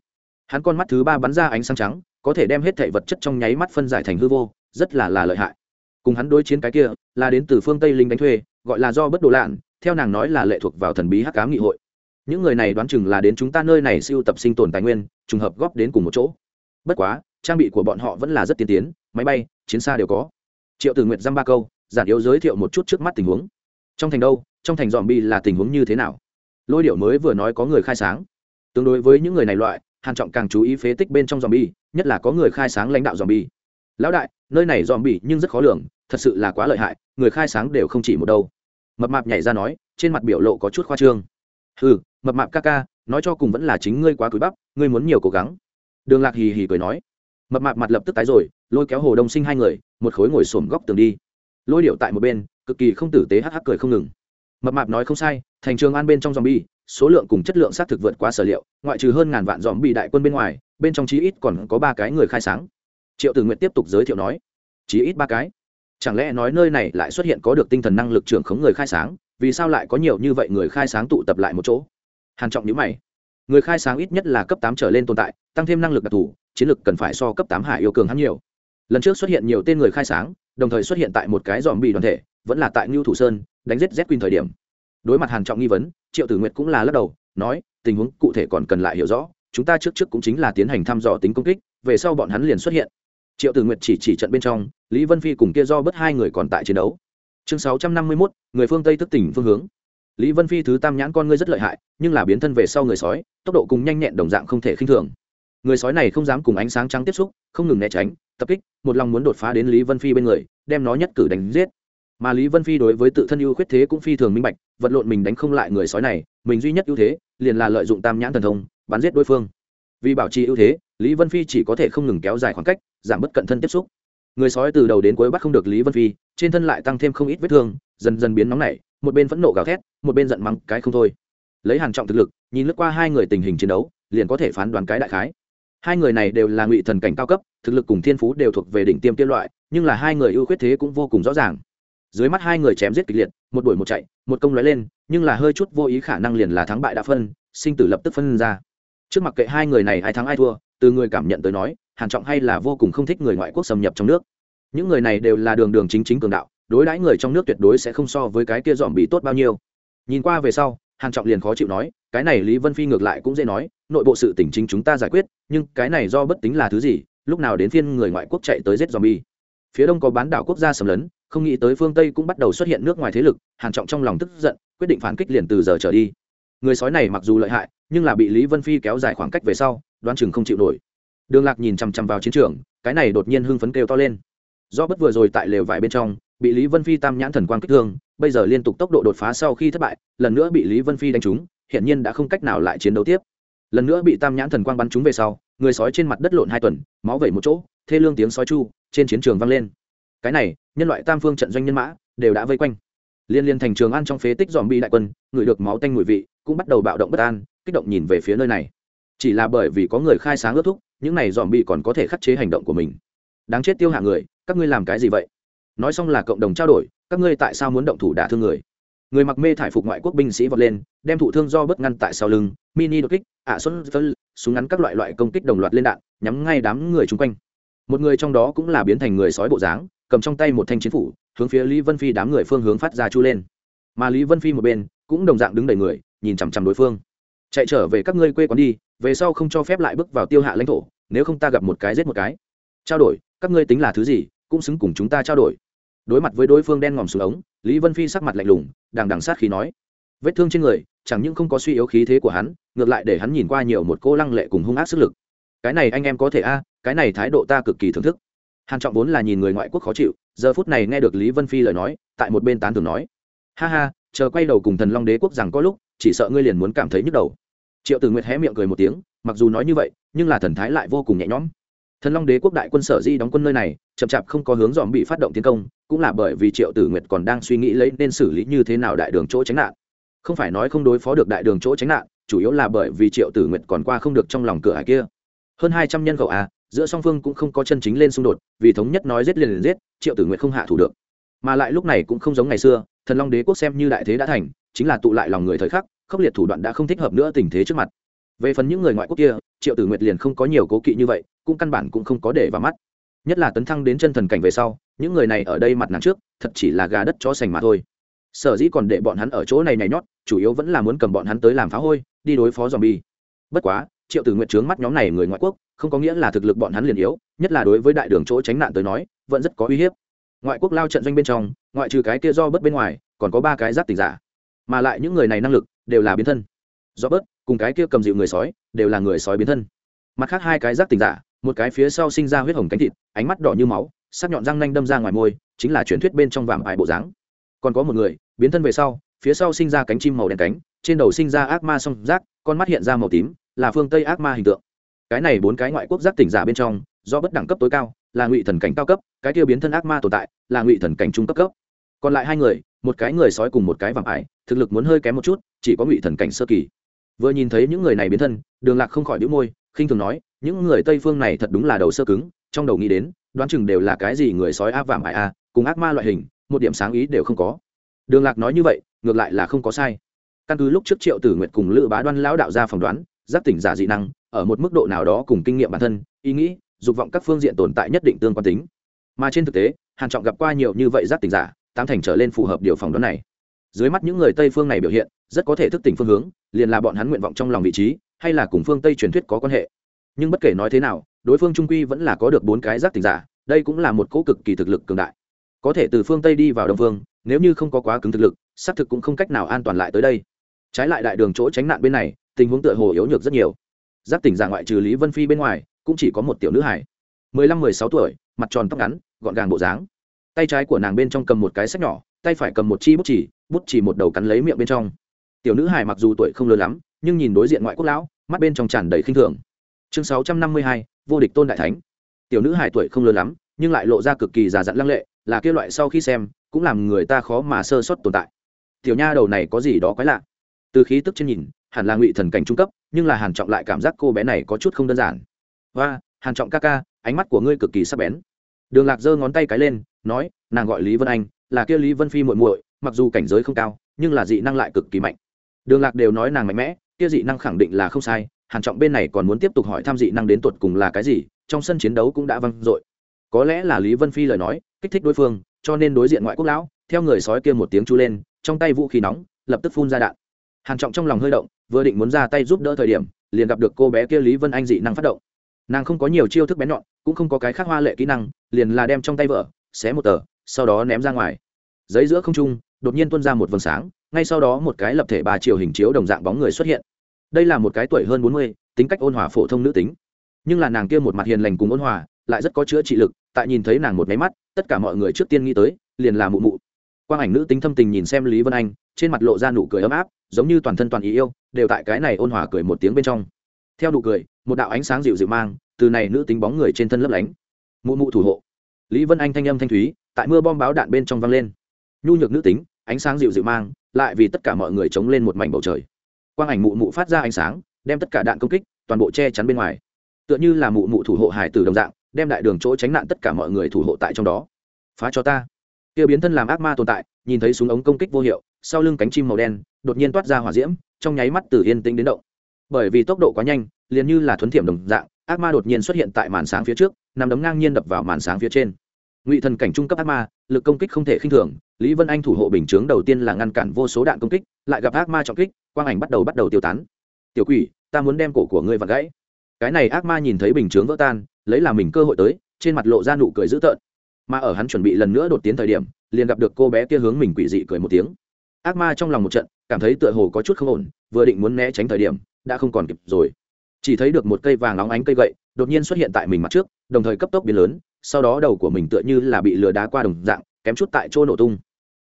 Hắn con mắt thứ ba bắn ra ánh sáng trắng, có thể đem hết thể vật chất trong nháy mắt phân giải thành hư vô, rất là là lợi hại. Cùng hắn đối chiến cái kia, là đến từ phương tây linh đánh thuê, gọi là do bất đồ lạn, theo nàng nói là lệ thuộc vào thần bí hắc cám nghị hội. Những người này đoán chừng là đến chúng ta nơi này siêu tập sinh tồn tài nguyên, trùng hợp góp đến cùng một chỗ. Bất quá, trang bị của bọn họ vẫn là rất tiên tiến, máy bay, chiến xa đều có triệu tử nguyệt dăm ba câu, giản yếu giới thiệu một chút trước mắt tình huống. Trong thành đâu? Trong thành dòm bi là tình huống như thế nào? Lôi điệu mới vừa nói có người khai sáng. Tương đối với những người này loại, hàn trọng càng chú ý phế tích bên trong dòm bi nhất là có người khai sáng lãnh đạo dòm bi lão đại, nơi này dòm bi nhưng rất khó lường, thật sự là quá lợi hại, người khai sáng đều không chỉ một đâu. Mập mạp nhảy ra nói, trên mặt biểu lộ có chút khoa trương. Ừ mập mạp ca ca, nói cho cùng vẫn là chính ngươi quá cúi bắp, ngươi muốn nhiều cố gắng. Đường lạc hì hì cười nói. Mập mạp mặt lập tức tái rồi lôi kéo hồ đông sinh hai người, một khối ngồi xổm góc tường đi. Lôi điệu tại một bên, cực kỳ không tử tế hắc hắc cười không ngừng. Mập mạp nói không sai, thành trường an bên trong dòm bi số lượng cùng chất lượng xác thực vượt quá sở liệu, ngoại trừ hơn ngàn vạn dòm bi đại quân bên ngoài, bên trong chí ít còn có ba cái người khai sáng. Triệu tử nguyện tiếp tục giới thiệu nói, chí ít ba cái. Chẳng lẽ nói nơi này lại xuất hiện có được tinh thần năng lực trưởng khống người khai sáng, vì sao lại có nhiều như vậy người khai sáng tụ tập lại một chỗ? Hàn trọng nhíu mày. Người khai sáng ít nhất là cấp tám trở lên tồn tại, tăng thêm năng lực đặc thù, chiến lực cần phải so cấp tám hải yêu cường hắn nhiều lần trước xuất hiện nhiều tên người khai sáng đồng thời xuất hiện tại một cái dòm bị đoàn thể vẫn là tại ngưu Thủ Sơn, đánh giết Z Queen thời điểm. Đối mặt Hàn Trọng nghi vấn, Triệu Tử Nguyệt cũng là lắc đầu, nói, tình huống cụ thể còn cần lại hiểu rõ, chúng ta trước trước cũng chính là tiến hành thăm dò tính công kích, về sau bọn hắn liền xuất hiện. Triệu Tử Nguyệt chỉ chỉ trận bên trong, Lý Vân Phi cùng kia do bất hai người còn tại chiến đấu. Chương 651, người phương Tây thức tỉnh phương hướng. Lý Vân Phi thứ tam nhãn con ngươi rất lợi hại, nhưng là biến thân về sau người sói, tốc độ cùng nhanh nhẹn đồng dạng không thể khinh thường. Người sói này không dám cùng ánh sáng trắng tiếp xúc, không ngừng né tránh, tập kích, một lòng muốn đột phá đến Lý Vân Phi bên người, đem nó nhất cử đánh giết. Mà lý vân phi đối với tự thân ưu khuyết thế cũng phi thường minh bạch vật lộn mình đánh không lại người sói này mình duy nhất ưu thế liền là lợi dụng tam nhãn thần thông bắn giết đối phương. Vì bảo trì ưu thế lý vân phi chỉ có thể không ngừng kéo dài khoảng cách giảm bớt cận thân tiếp xúc. Người sói từ đầu đến cuối bắt không được lý vân phi trên thân lại tăng thêm không ít vết thương dần dần biến nóng nảy một bên phẫn nộ gào thét một bên giận mắng cái không thôi. Lấy hàng trọng thực lực nhìn lướt qua hai người tình hình chiến đấu liền có thể phán đoán cái đại khái hai người này đều là ngụy thần cảnh cao cấp, thực lực cùng thiên phú đều thuộc về đỉnh tiêm tiên loại, nhưng là hai người ưu khuyết thế cũng vô cùng rõ ràng. Dưới mắt hai người chém giết kịch liệt, một đuổi một chạy, một công lóe lên, nhưng là hơi chút vô ý khả năng liền là thắng bại đã phân, sinh tử lập tức phân ra. Trước mặt kệ hai người này ai thắng ai thua, từ người cảm nhận tới nói, hàn trọng hay là vô cùng không thích người ngoại quốc xâm nhập trong nước. Những người này đều là đường đường chính chính cường đạo, đối đãi người trong nước tuyệt đối sẽ không so với cái kia dòm bị tốt bao nhiêu. Nhìn qua về sau, hàn trọng liền khó chịu nói, cái này lý vân phi ngược lại cũng dễ nói nội bộ sự tình chính chúng ta giải quyết, nhưng cái này do bất tính là thứ gì, lúc nào đến phiên người ngoại quốc chạy tới giết zombie. Phía đông có bán đảo quốc gia sầm lấn, không nghĩ tới phương tây cũng bắt đầu xuất hiện nước ngoài thế lực, hàn trọng trong lòng tức giận, quyết định phản kích liền từ giờ trở đi. Người sói này mặc dù lợi hại, nhưng là bị lý vân phi kéo dài khoảng cách về sau, đoán chừng không chịu nổi. Đường lạc nhìn chằm chằm vào chiến trường, cái này đột nhiên hưng phấn kêu to lên. Do bất vừa rồi tại lều vải bên trong, bị lý vân phi tam nhãn thần quang kích thương, bây giờ liên tục tốc độ đột phá sau khi thất bại, lần nữa bị lý vân phi đánh trúng hiện nhiên đã không cách nào lại chiến đấu tiếp lần nữa bị tam nhãn thần quang bắn trúng về sau, người sói trên mặt đất lộn hai tuần, máu vẩy một chỗ, thê lương tiếng sói chu, trên chiến trường vang lên. Cái này, nhân loại tam phương trận doanh nhân mã, đều đã vây quanh. Liên liên thành trường ăn trong phế tích dòm bi đại quân người được máu tanh mùi vị, cũng bắt đầu bạo động bất an, kích động nhìn về phía nơi này. Chỉ là bởi vì có người khai sáng ước thúc, những này dòm bi còn có thể khắc chế hành động của mình. Đáng chết tiêu hạ người, các ngươi làm cái gì vậy? Nói xong là cộng đồng trao đổi, các ngươi tại sao muốn động thủ đả thương người? Người mặc mê thải phục ngoại quốc binh sĩ vọt lên, đem thụ thương do bất ngăn tại sau lưng, mini đột kích, ạ à, xuân phân súng ngắn các loại loại công kích đồng loạt lên đạn, nhắm ngay đám người chung quanh. Một người trong đó cũng là biến thành người sói bộ dáng, cầm trong tay một thanh chiến phủ, hướng phía lý vân phi đám người phương hướng phát ra chu lên. Mà lý vân phi một bên, cũng đồng dạng đứng đầy người, nhìn chằm chằm đối phương. Chạy trở về các ngươi quê quán đi, về sau không cho phép lại bước vào tiêu hạ lãnh thổ, nếu không ta gặp một cái giết một cái. Trao đổi, các ngươi tính là thứ gì, cũng xứng cùng chúng ta trao đổi đối mặt với đối phương đen ngòm xuống ống, lý vân phi sắc mặt lạnh lùng, đằng đằng sát khí nói. Vết thương trên người, chẳng những không có suy yếu khí thế của hắn, ngược lại để hắn nhìn qua nhiều một cô lăng lệ cùng hung ác sức lực. Cái này anh em có thể a, cái này thái độ ta cực kỳ thưởng thức. Hàn trọng vốn là nhìn người ngoại quốc khó chịu, giờ phút này nghe được lý vân phi lời nói, tại một bên tán thường nói. Ha ha, chờ quay đầu cùng thần long đế quốc rằng có lúc, chỉ sợ ngươi liền muốn cảm thấy nhức đầu. Triệu tử nguyệt hé miệng cười một tiếng, mặc dù nói như vậy, nhưng là thần thái lại vô cùng nhẹ nhõm. Thần long đế quốc đại quân sở di đóng quân nơi này, chậm chạp không có hướng dòm bị phát động tiến công cũng là bởi vì triệu tử nguyệt còn đang suy nghĩ lấy nên xử lý như thế nào đại đường chỗ tránh nạn. Không phải nói không đối phó được đại đường chỗ tránh nạn, chủ yếu là bởi vì triệu tử nguyệt còn qua không được trong lòng cửa hải kia. Hơn hai trăm nhân khẩu à giữa song phương cũng không có chân chính lên xung đột, vì thống nhất nói giết liền liền giết, triệu tử nguyệt không hạ thủ được. Mà lại lúc này cũng không giống ngày xưa, thần long đế quốc xem như đại thế đã thành, chính là tụ lại lòng người thời khắc, khốc liệt thủ đoạn đã không thích hợp nữa tình thế trước mặt. Về phần những người ngoại quốc kia, triệu tử nguyệt liền không có nhiều cố kỵ như vậy, cũng căn bản cũng không có để vào mắt nhất là tấn thăng đến chân thần cảnh về sau, những người này ở đây mặt nàng trước, thật chỉ là gà đất chó sành mà thôi. Sở dĩ còn để bọn hắn ở chỗ này nhảy nhót, chủ yếu vẫn là muốn cầm bọn hắn tới làm phá hôi, đi đối phó dòm bi bất quá, triệu tử nguyệt trướng mắt nhóm này người ngoại quốc, không có nghĩa là thực lực bọn hắn liền yếu, nhất là đối với đại đường chỗ tránh nạn tới nói, vẫn rất có uy hiếp. Ngoại quốc lao trận doanh bên trong, ngoại trừ cái kia do bớt bên ngoài, còn có ba cái giáp tình giả. Mà lại những người này năng lực, đều là biến thân. Do bớt, cùng cái kia cầm dịu người sói, đều là người sói biến thân. Mặt khác hai cái giáp tình giả một cái phía sau sinh ra huyết hồng cánh thịt, ánh mắt đỏ như máu, sắc nhọn răng nanh đâm ra ngoài môi, chính là truyền thuyết bên trong vàm ải bộ dáng. Còn có một người, biến thân về sau, phía sau sinh ra cánh chim màu đen cánh, trên đầu sinh ra ác ma song giác, con mắt hiện ra màu tím, là phương tây ác ma hình tượng. Cái này bốn cái ngoại quốc giác tỉnh giả bên trong, do bất đẳng cấp tối cao, là ngụy thần cảnh cao cấp, cái kia biến thân ác ma tồn tại, là ngụy thần cảnh trung cấp cấp. Còn lại hai người, một cái người sói cùng một cái vàng ải, thực lực muốn hơi kém một chút, chỉ có ngụy thần cảnh sơ kỳ. Vừa nhìn thấy những người này biến thân, đường lạc không khỏi đĩu môi, khinh thường nói những người tây phương này thật đúng là đầu sơ cứng, trong đầu nghĩ đến, đoán chừng đều là cái gì người sói a vàm ải a, cùng ác ma loại hình, một điểm sáng ý đều không có. Đường lạc nói như vậy, ngược lại là không có sai. Căn cứ lúc trước triệu tử nguyệt cùng lữ bá đoan lão đạo ra phỏng đoán, giác tỉnh giả dị năng, ở một mức độ nào đó cùng kinh nghiệm bản thân, ý nghĩ, dục vọng các phương diện tồn tại nhất định tương quan tính. Mà trên thực tế, hàn trọng gặp qua nhiều như vậy giác tỉnh giả, tám thành trở lên phù hợp điều phỏng đoán này. Dưới mắt những người tây phương này biểu hiện, rất có thể thức tỉnh phương hướng, liền là bọn hắn nguyện vọng trong lòng vị trí, hay là cùng phương tây truyền thuyết có quan hệ nhưng bất kể nói thế nào, đối phương trung quy vẫn là có được bốn cái giác tỉnh giả, đây cũng là một cỗ cực kỳ thực lực cường đại. Có thể từ phương tây đi vào đông phương nếu như không có quá cứng thực lực, xác thực cũng không cách nào an toàn lại tới đây. Trái lại đại đường chỗ tránh nạn bên này, tình huống tựa hồ yếu nhược rất nhiều. Giác tỉnh giả ngoại trừ lý vân phi bên ngoài, cũng chỉ có một tiểu nữ hải mười lăm, mười sáu tuổi, mặt tròn tóc ngắn, gọn gàng bộ dáng. Tay trái của nàng bên trong cầm một cái sách nhỏ, tay phải cầm một chi bút chỉ bút chỉ một đầu cắn lấy miệng bên trong. Tiểu nữ hải mặc dù tuổi không lớn lắm, nhưng nhìn đối diện ngoại quốc lão, mắt bên trong tràn đầy khinh thường chương sáu trăm năm mươi hai, vô địch tôn đại thánh. Tiểu nữ hải tuổi không lớn lắm, nhưng lại lộ ra cực kỳ già dặn lăng lệ, là kia loại sau khi xem, cũng làm người ta khó mà sơ xuất tồn tại. Tiểu nha đầu này có gì đó quái lạ. Từ khí tức trên nhìn, hẳn là ngụy thần cảnh trung cấp, nhưng là hàn trọng lại cảm giác cô bé này có chút không đơn giản. Và hàn trọng ca ca, ánh mắt của ngươi cực kỳ sắc bén. Đường lạc giơ ngón tay cái lên, nói, nàng gọi lý vân anh, là kia lý vân phi muội muội, mặc dù cảnh giới không cao, nhưng là dị năng lại cực kỳ mạnh. Đường lạc đều nói nàng mạnh mẽ, kia dị năng khẳng định là không sai hàn trọng bên này còn muốn tiếp tục hỏi tham dị năng đến tuột cùng là cái gì, trong sân chiến đấu cũng đã văng dội. Có lẽ là lý vân phi lời nói, kích thích đối phương, cho nên đối diện ngoại quốc lão, theo người sói kia một tiếng chu lên, trong tay vũ khí nóng, lập tức phun ra đạn. Hàn trọng trong lòng hơi động, vừa định muốn ra tay giúp đỡ thời điểm, liền gặp được cô bé kia lý vân anh dị năng phát động. Nàng không có nhiều chiêu thức bén nhọn, cũng không có cái khác hoa lệ kỹ năng, liền là đem trong tay vợ, xé một tờ, sau đó ném ra ngoài. Giấy giữa không trung, đột nhiên tuôn ra một vầng sáng, ngay sau đó một cái lập thể ba chiều hình chiếu đồng dạng bóng người xuất hiện đây là một cái tuổi hơn bốn mươi, tính cách ôn hòa phổ thông nữ tính. Nhưng là nàng kia một mặt hiền lành cùng ôn hòa, lại rất có chữa trị lực, tại nhìn thấy nàng một máy mắt, tất cả mọi người trước tiên nghĩ tới, liền là mụ mụ. Quang ảnh nữ tính thâm tình nhìn xem lý vân anh, trên mặt lộ ra nụ cười ấm áp, giống như toàn thân toàn ý yêu, đều tại cái này ôn hòa cười một tiếng bên trong. Theo nụ cười, một đạo ánh sáng dịu dịu mang, từ này nữ tính bóng người trên thân lấp lánh. Mụ mụ thủ hộ. Lý vân anh thanh âm thanh thúy, tại mưa bom báo đạn bên trong vang lên. Nhu nhược nữ tính, ánh sáng dịu dịu mang, lại vì tất cả mọi người chống lên một mảnh bầu trời quang ảnh mụ mụ phát ra ánh sáng, đem tất cả đạn công kích, toàn bộ che chắn bên ngoài. Tựa như là mụ mụ thủ hộ hải tử đồng dạng, đem đại đường chỗ tránh nạn tất cả mọi người thủ hộ tại trong đó. Phá cho ta. Kia biến thân làm ác ma tồn tại, nhìn thấy súng ống công kích vô hiệu, sau lưng cánh chim màu đen, đột nhiên toát ra hỏa diễm, trong nháy mắt từ yên tĩnh đến động. Bởi vì tốc độ quá nhanh, liền như là thuấn thiểm đồng dạng, ác ma đột nhiên xuất hiện tại màn sáng phía trước, nằm đấm ngang nhiên đập vào màn sáng phía trên ngụy thần cảnh trung cấp ác ma, lực công kích không thể khinh thường, lý vân anh thủ hộ bình chướng đầu tiên là ngăn cản vô số đạn công kích, lại gặp ác ma trọng kích, quang ảnh bắt đầu bắt đầu tiêu tán. Tiểu quỷ, ta muốn đem cổ của ngươi vặt gãy. Cái này ác ma nhìn thấy bình chướng vỡ tan, lấy làm mình cơ hội tới, trên mặt lộ ra nụ cười dữ tợn. Mà ở hắn chuẩn bị lần nữa đột tiến thời điểm, liền gặp được cô bé kia hướng mình quỷ dị cười một tiếng. Ác ma trong lòng một trận, cảm thấy tựa hồ có chút không ổn, vừa định muốn né tránh thời điểm, đã không còn kịp rồi. Chỉ thấy được một cây vàng óng ánh cây gậy đột nhiên xuất hiện tại mình mặt trước, đồng thời cấp tốc biến lớn, sau đó đầu của mình tựa như là bị lừa đá qua đồng dạng, kém chút tại chỗ nổ tung.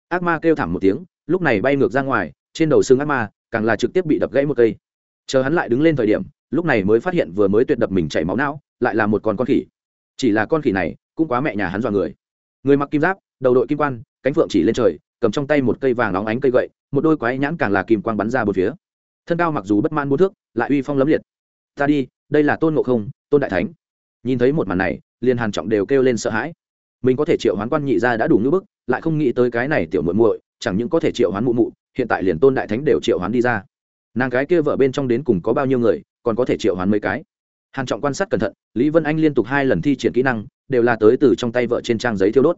Ác ma kêu thảm một tiếng, lúc này bay ngược ra ngoài, trên đầu xương ác ma càng là trực tiếp bị đập gãy một cây. Chờ hắn lại đứng lên thời điểm, lúc này mới phát hiện vừa mới tuyệt đập mình chảy máu não, lại là một con con khỉ. Chỉ là con khỉ này cũng quá mẹ nhà hắn dọa người. Người mặc kim giáp, đầu đội kim quan, cánh phượng chỉ lên trời, cầm trong tay một cây vàng óng ánh cây gậy, một đôi quái nhãn càng là kim quang bắn ra bốn phía. Thân cao mặc dù bất man bốn thước, lại uy phong lấm liệt. Ta đi, đây là tôn ngộ không tôn đại thánh. Nhìn thấy một màn này liền hàn trọng đều kêu lên sợ hãi. Mình có thể triệu hoán quan nhị ra đã đủ ngưỡng bức, lại không nghĩ tới cái này tiểu muội muội, chẳng những có thể triệu hoán mụ mụ, hiện tại liền tôn đại thánh đều triệu hoán đi ra. Nàng cái kia vợ bên trong đến cùng có bao nhiêu người, còn có thể triệu hoán mấy cái? Hàn trọng quan sát cẩn thận, lý vân anh liên tục hai lần thi triển kỹ năng, đều là tới từ trong tay vợ trên trang giấy thiêu đốt.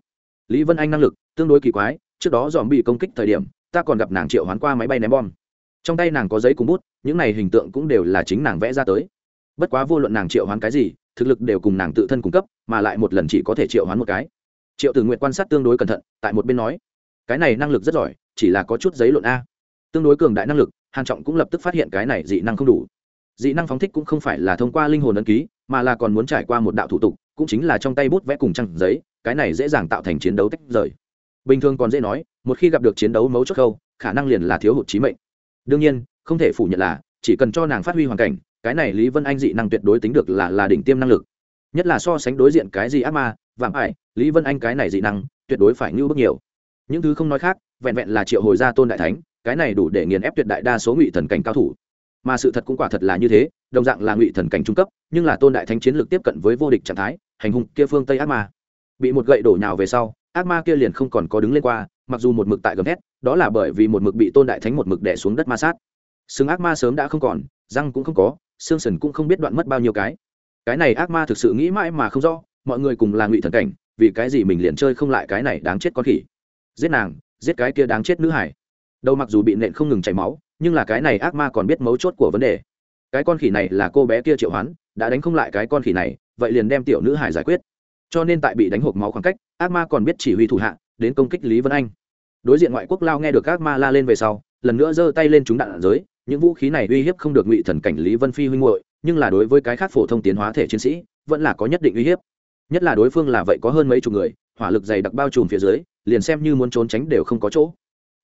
Lý vân anh năng lực, tương đối kỳ quái, trước đó dòm bị công kích thời điểm, ta còn gặp nàng triệu hoán qua máy bay ném bom. Trong tay nàng có giấy cùng bút, những này hình tượng cũng đều là chính nàng vẽ ra tới bất quá vô luận nàng triệu hoán cái gì, thực lực đều cùng nàng tự thân cung cấp, mà lại một lần chỉ có thể triệu hoán một cái. Triệu tử nguyện quan sát tương đối cẩn thận, tại một bên nói, cái này năng lực rất giỏi, chỉ là có chút giấy luận a. Tương đối cường đại năng lực, hàn trọng cũng lập tức phát hiện cái này dị năng không đủ. Dị năng phóng thích cũng không phải là thông qua linh hồn ấn ký, mà là còn muốn trải qua một đạo thủ tục, cũng chính là trong tay bút vẽ cùng trang giấy, cái này dễ dàng tạo thành chiến đấu tách rời. Bình thường còn dễ nói, một khi gặp được chiến đấu mấu chốt khâu, khả năng liền là thiếu hụt trí mệnh. Đương nhiên, không thể phủ nhận là, chỉ cần cho nàng phát huy hoàn cảnh cái này lý vân anh dị năng tuyệt đối tính được là là đỉnh tiêm năng lực. Nhất là so sánh đối diện cái gì ác ma, vạm ải, lý vân anh cái này dị năng, tuyệt đối phải ngưu bước nhiều. Những thứ không nói khác, vẹn vẹn là triệu hồi gia tôn đại thánh, cái này đủ để nghiền ép tuyệt đại đa số ngụy thần cảnh cao thủ. Mà sự thật cũng quả thật là như thế, đồng dạng là ngụy thần cảnh trung cấp, nhưng là tôn đại thánh chiến lược tiếp cận với vô địch trạng thái, hành hung kia phương tây ác ma. Bị một gậy đổ nhào về sau, ác ma kia liền không còn có đứng lên qua, mặc dù một mực tại gầm thét, đó là bởi vì một mực bị tôn đại thánh một mực đẻ xuống đất ma sát xương ác ma sớm đã không còn, răng cũng không có, xương sần cũng không biết đoạn mất bao nhiêu cái. Cái này ác ma thực sự nghĩ mãi mà không rõ, mọi người cùng là ngụy thần cảnh, vì cái gì mình liền chơi không lại cái này đáng chết con khỉ. Giết nàng, giết cái kia đáng chết nữ hải. Đầu mặc dù bị nện không ngừng chảy máu, nhưng là cái này ác ma còn biết mấu chốt của vấn đề. Cái con khỉ này là cô bé kia triệu hoán, đã đánh không lại cái con khỉ này, vậy liền đem tiểu nữ hải giải quyết. Cho nên tại bị đánh hộp máu khoảng cách, ác ma còn biết chỉ huy thủ hạ, đến công kích lý vân anh. Đối diện ngoại quốc lao nghe được ác ma la lên về sau, lần nữa giơ tay lên chúng đạn giới những vũ khí này uy hiếp không được ngụy thần cảnh lý vân phi huynh hội nhưng là đối với cái khác phổ thông tiến hóa thể chiến sĩ, vẫn là có nhất định uy hiếp. Nhất là đối phương là vậy có hơn mấy chục người, hỏa lực dày đặc bao trùm phía dưới, liền xem như muốn trốn tránh đều không có chỗ.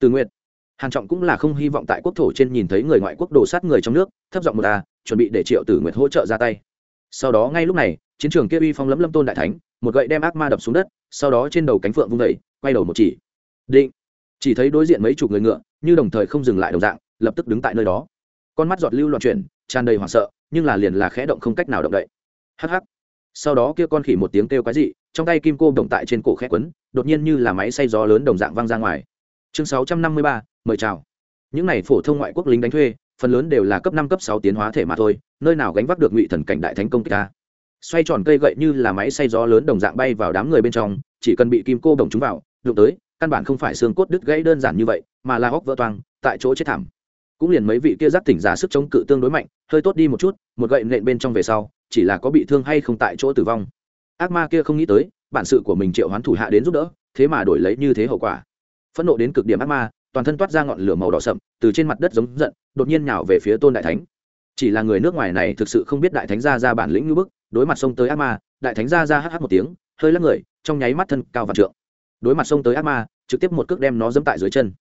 Từ nguyện hàn trọng cũng là không hy vọng tại quốc thổ trên nhìn thấy người ngoại quốc đổ sát người trong nước, thấp giọng một ta chuẩn bị để triệu tử nguyệt hỗ trợ ra tay. Sau đó ngay lúc này, chiến trường kia uy phong lấm lâm tôn đại thánh, một gậy đem ác ma đập xuống đất, sau đó trên đầu cánh phượng vung vẩy quay đầu một chỉ. Định, chỉ thấy đối diện mấy chục người ngựa, như đồng thời không dừng lại đồng dạng lập tức đứng tại nơi đó. Con mắt giọt lưu loạn chuyển, tràn đầy hoảng sợ, nhưng là liền là khẽ động không cách nào động đậy. Hắc hắc. Sau đó kia con khỉ một tiếng kêu quái dị, trong tay kim cô động tại trên cổ khẽ quấn, đột nhiên như là máy xay gió lớn đồng dạng văng ra ngoài. Chương sáu trăm năm mươi ba, mời chào. Những này phổ thông ngoại quốc lính đánh thuê, phần lớn đều là cấp năm, cấp sáu tiến hóa thể mà thôi, nơi nào gánh vác được ngụy thần cảnh đại thánh công kích ta. Xoay tròn cây gậy như là máy xay gió lớn đồng dạng bay vào đám người bên trong, chỉ cần bị kim cô đồng chúng vào, đụng tới, căn bản không phải xương cốt đứt gãy đơn giản như vậy, mà là hóc vỡ toang, tại chỗ chết thảm cũng liền mấy vị kia giác tỉnh giả sức chống cự tương đối mạnh, hơi tốt đi một chút, một gậy nện bên trong về sau, chỉ là có bị thương hay không tại chỗ tử vong. Ác ma kia không nghĩ tới, bản sự của mình triệu hoán thủ hạ đến giúp đỡ, thế mà đổi lấy như thế hậu quả. Phẫn nộ đến cực điểm ác ma, toàn thân toát ra ngọn lửa màu đỏ sậm, từ trên mặt đất giống giận, đột nhiên nhào về phía tôn đại thánh. Chỉ là người nước ngoài này thực sự không biết đại thánh gia ra bản lĩnh như bức, đối mặt xông tới ác ma, đại thánh gia ra hh một tiếng, hơi lắc người, trong nháy mắt thân cao vạn trượng. Đối mặt xông tới ác ma, trực tiếp một cước đem nó dẫm tại dưới chân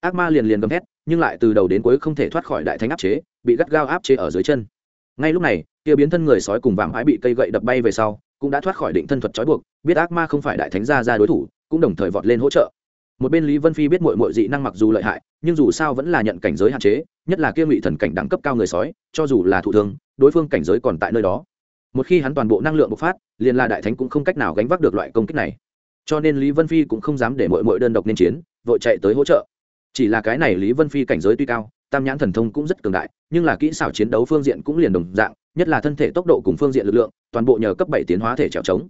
ác ma liền liền gầm hét nhưng lại từ đầu đến cuối không thể thoát khỏi đại thánh áp chế, bị gắt gao áp chế ở dưới chân. Ngay lúc này, kia biến thân người sói cùng vàng ái bị cây gậy đập bay về sau, cũng đã thoát khỏi định thân thuật trói buộc, biết ác ma không phải đại thánh gia ra đối thủ, cũng đồng thời vọt lên hỗ trợ. Một bên lý vân phi biết mội mội dị năng mặc dù lợi hại, nhưng dù sao vẫn là nhận cảnh giới hạn chế, nhất là kia ngụy thần cảnh đẳng cấp cao người sói, cho dù là thụ thương đối phương cảnh giới còn tại nơi đó. Một khi hắn toàn bộ năng lượng bộc phát, liền là đại thánh cũng không cách nào gánh vác được loại công kích này. Cho nên lý vân phi cũng không dám để mội mội đơn độc nên chiến, vội chạy tới hỗ trợ chỉ là cái này lý vân phi cảnh giới tuy cao, tam nhãn thần thông cũng rất cường đại, nhưng là kỹ xảo chiến đấu phương diện cũng liền đồng dạng, nhất là thân thể tốc độ cùng phương diện lực lượng, toàn bộ nhờ cấp bảy tiến hóa thể trèo trống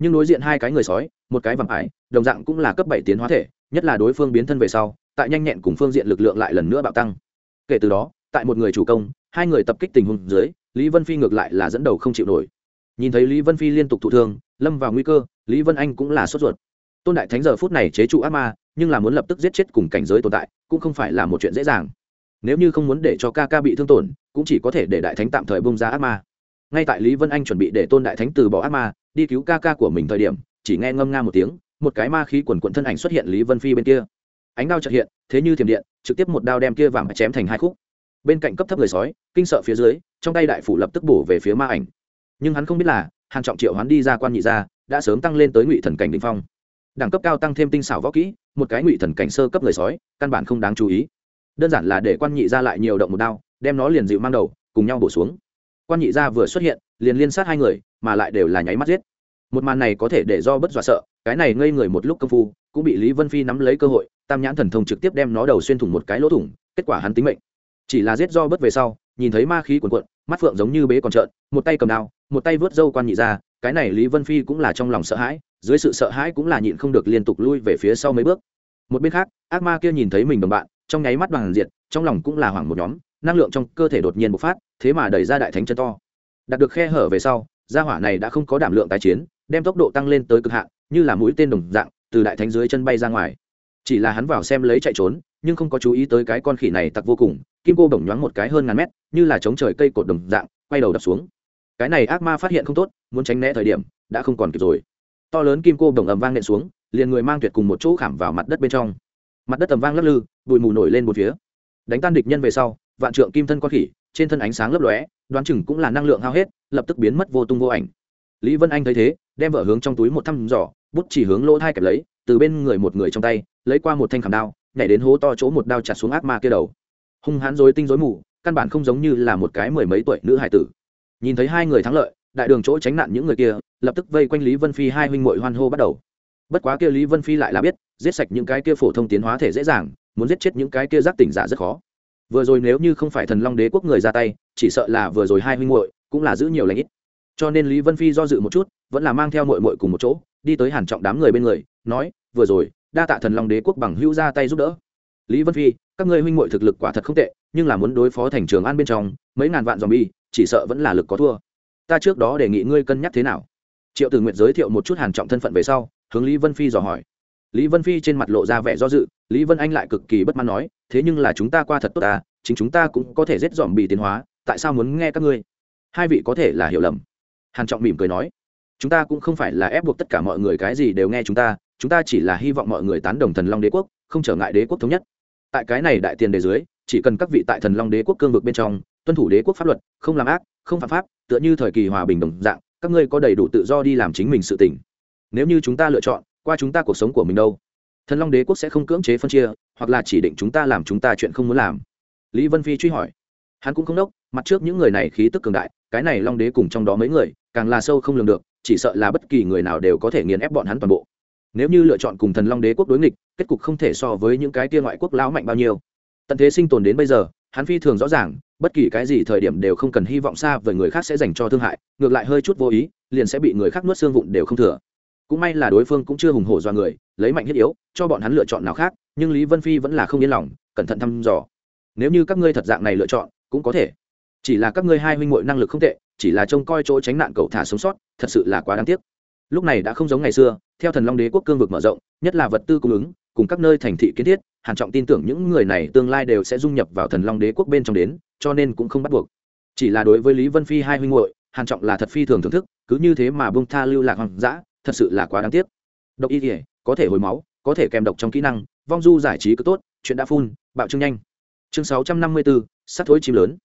nhưng đối diện hai cái người sói, một cái vàng ải, đồng dạng cũng là cấp bảy tiến hóa thể, nhất là đối phương biến thân về sau, tại nhanh nhẹn cùng phương diện lực lượng lại lần nữa bạo tăng. Kể từ đó, tại một người chủ công, hai người tập kích tình huống dưới, lý vân phi ngược lại là dẫn đầu không chịu nổi. Nhìn thấy lý vân phi liên tục thụ thương, lâm vào nguy cơ, lý vân anh cũng là sốt ruột. Tôn đại thánh giờ phút này chế trụ ác ma nhưng là muốn lập tức giết chết cùng cảnh giới tồn tại cũng không phải là một chuyện dễ dàng. Nếu như không muốn để cho ca ca bị thương tổn, cũng chỉ có thể để đại thánh tạm thời bông ra ác ma. Ngay tại lý vân anh chuẩn bị để tôn đại thánh từ bỏ ác ma, đi cứu ca ca của mình thời điểm, chỉ nghe ngâm nga một tiếng, một cái ma khí quần quận thân ảnh xuất hiện lý vân phi bên kia. Ánh đao trợt hiện, thế như thiểm điện, trực tiếp một đao đem kia vàng chém thành hai khúc. Bên cạnh cấp thấp người sói, kinh sợ phía dưới, trong tay đại phủ lập tức bổ về phía ma ảnh. Nhưng hắn không biết là, hàng trọng triệu hắn đi ra quan nhị gia, đã sớm tăng lên tới ngụy thần cảnh đình phong. Đẳng cấp cao tăng thêm tinh xảo võ kỹ một cái ngụy thần cảnh sơ cấp người sói, căn bản không đáng chú ý. Đơn giản là để quan nhị gia lại nhiều động một đao, đem nó liền dịu mang đầu, cùng nhau bổ xuống. Quan nhị gia vừa xuất hiện, liền liên sát hai người, mà lại đều là nháy mắt giết. Một màn này có thể để do bất dọa sợ, cái này ngây người một lúc công phu, cũng bị lý vân phi nắm lấy cơ hội, tam nhãn thần thông trực tiếp đem nó đầu xuyên thủng một cái lỗ thủng, kết quả hắn tính mệnh. Chỉ là giết do bất về sau, nhìn thấy ma khí cuồn cuộn, mắt phượng giống như bế còn trợn, một tay cầm đao, một tay vớt dâu quan nhị ra cái này lý vân phi cũng là trong lòng sợ hãi, dưới sự sợ hãi cũng là nhịn không được liên tục lui về phía sau mấy bước. Một bên khác, ác ma kia nhìn thấy mình đồng bạn, trong nháy mắt bằng diệt, trong lòng cũng là hoảng một nhóm, năng lượng trong cơ thể đột nhiên bộc phát, thế mà đẩy ra đại thánh chân to. Đạt được khe hở về sau, gia hỏa này đã không có đảm lượng tái chiến, đem tốc độ tăng lên tới cực hạn, như là mũi tên đồng dạng, từ đại thánh dưới chân bay ra ngoài. Chỉ là hắn vào xem lấy chạy trốn, nhưng không có chú ý tới cái con khỉ này tặc vô cùng, kim cô bổng nhoáng một cái hơn ngàn mét, như là chống trời cây cột đồng dạng, quay đầu đập xuống. Cái này ác ma phát hiện không tốt muốn tránh né thời điểm, đã không còn kịp rồi. To lớn kim cô đồng ầm vang nện xuống, liền người mang tuyệt cùng một chỗ khảm vào mặt đất bên trong. Mặt đất tầm vang lắc lư, bụi mù nổi lên một phía. Đánh tan địch nhân về sau, vạn trượng kim thân con khỉ, trên thân ánh sáng lấp lóe, đoán chừng cũng là năng lượng hao hết, lập tức biến mất vô tung vô ảnh. Lý vân anh thấy thế, đem vợ hướng trong túi một thăm giỏ bút chỉ hướng lỗ thai kẹp lấy, từ bên người một người trong tay, lấy qua một thanh khảm đao, nhảy đến hố to chỗ một đao chặt xuống ác ma kia đầu. Hung hãn dối tinh dối mù, căn bản không giống như là một cái mười mấy tuổi nữ hải tử. Nhìn thấy hai người thắng lợi đại đường chỗ tránh nạn những người kia, lập tức vây quanh lý vân phi hai huynh mội hoan hô bắt đầu. Bất quá kia lý vân phi lại là biết, giết sạch những cái kia phổ thông tiến hóa thể dễ dàng, muốn giết chết những cái kia giác tỉnh giả rất khó. Vừa rồi nếu như không phải thần long đế quốc người ra tay, chỉ sợ là vừa rồi hai huynh muội cũng là giữ nhiều lãnh ít. Cho nên lý vân phi do dự một chút, vẫn là mang theo muội muội cùng một chỗ, đi tới hàn trọng đám người bên người, nói, vừa rồi, đa tạ thần long đế quốc bằng hữu ra tay giúp đỡ. Lý vân phi, các ngươi huynh muội thực lực quả thật không tệ, nhưng là muốn đối phó thành trường an bên trong, mấy ngàn vạn zombie, chỉ sợ vẫn là lực có thua ta trước đó đề nghị ngươi cân nhắc thế nào? Triệu tử nguyện giới thiệu một chút hàn trọng thân phận về sau, hướng lý vân phi dò hỏi. Lý vân phi trên mặt lộ ra vẻ do dự, lý vân anh lại cực kỳ bất mãn nói, thế nhưng là chúng ta qua thật tốt ta chính chúng ta cũng có thể giết dòm bị tiến hóa, tại sao muốn nghe các ngươi? Hai vị có thể là hiểu lầm. Hàn trọng mỉm cười nói, chúng ta cũng không phải là ép buộc tất cả mọi người cái gì đều nghe chúng ta chúng ta chỉ là hy vọng mọi người tán đồng thần long đế quốc, không trở ngại đế quốc thống nhất. Tại cái này đại tiền đề dưới, chỉ cần các vị tại thần long đế quốc cương vực bên trong tuân thủ đế quốc pháp luật, không làm ác, không phạm pháp, tựa như thời kỳ hòa bình đồng dạng, các ngươi có đầy đủ tự do đi làm chính mình sự tỉnh nếu như chúng ta lựa chọn, qua chúng ta cuộc sống của mình đâu? Thần long đế quốc sẽ không cưỡng chế phân chia, hoặc là chỉ định chúng ta làm chúng ta chuyện không muốn làm. Lý vân phi truy hỏi. Hắn cũng không đốc, mặt trước những người này khí tức cường đại, cái này long đế cùng trong đó mấy người, càng là sâu không lường được, chỉ sợ là bất kỳ người nào đều có thể nghiền ép bọn hắn toàn bộ. Nếu như lựa chọn cùng thần long đế quốc đối nghịch, kết cục không thể so với những cái tia ngoại quốc lão mạnh bao nhiêu. Tận thế sinh tồn đến bây giờ, hắn phi thường rõ ràng bất kỳ cái gì thời điểm đều không cần hy vọng xa với người khác sẽ dành cho thương hại, ngược lại hơi chút vô ý, liền sẽ bị người khác nuốt xương vụn đều không thừa. Cũng may là đối phương cũng chưa hùng hổ do người, lấy mạnh thiết yếu, cho bọn hắn lựa chọn nào khác, nhưng lý vân phi vẫn là không yên lòng, cẩn thận thăm dò. Nếu như các ngươi thật dạng này lựa chọn, cũng có thể. Chỉ là các ngươi hai huynh muội năng lực không tệ, chỉ là trông coi chỗ tránh nạn cậu thả sống sót, thật sự là quá đáng tiếc. Lúc này đã không giống ngày xưa, theo thần long đế quốc cương vực mở rộng, nhất là vật tư cung ứng, cùng các nơi thành thị kiến thiết, hàn trọng tin tưởng những người này tương lai đều sẽ dung nhập vào thần long đế quốc bên trong đến cho nên cũng không bắt buộc. Chỉ là đối với lý vân phi hai huynh muội, hàn trọng là thật phi thường thưởng thức, cứ như thế mà bông tha lưu lạc hoang dã, thật sự là quá đáng tiếc. Độc y thể có thể hồi máu, có thể kèm độc trong kỹ năng, vong du giải trí cứ tốt, chuyện đã phun, bạo trương nhanh. Chương sáu trăm năm mươi bốn sắt thối chim lớn.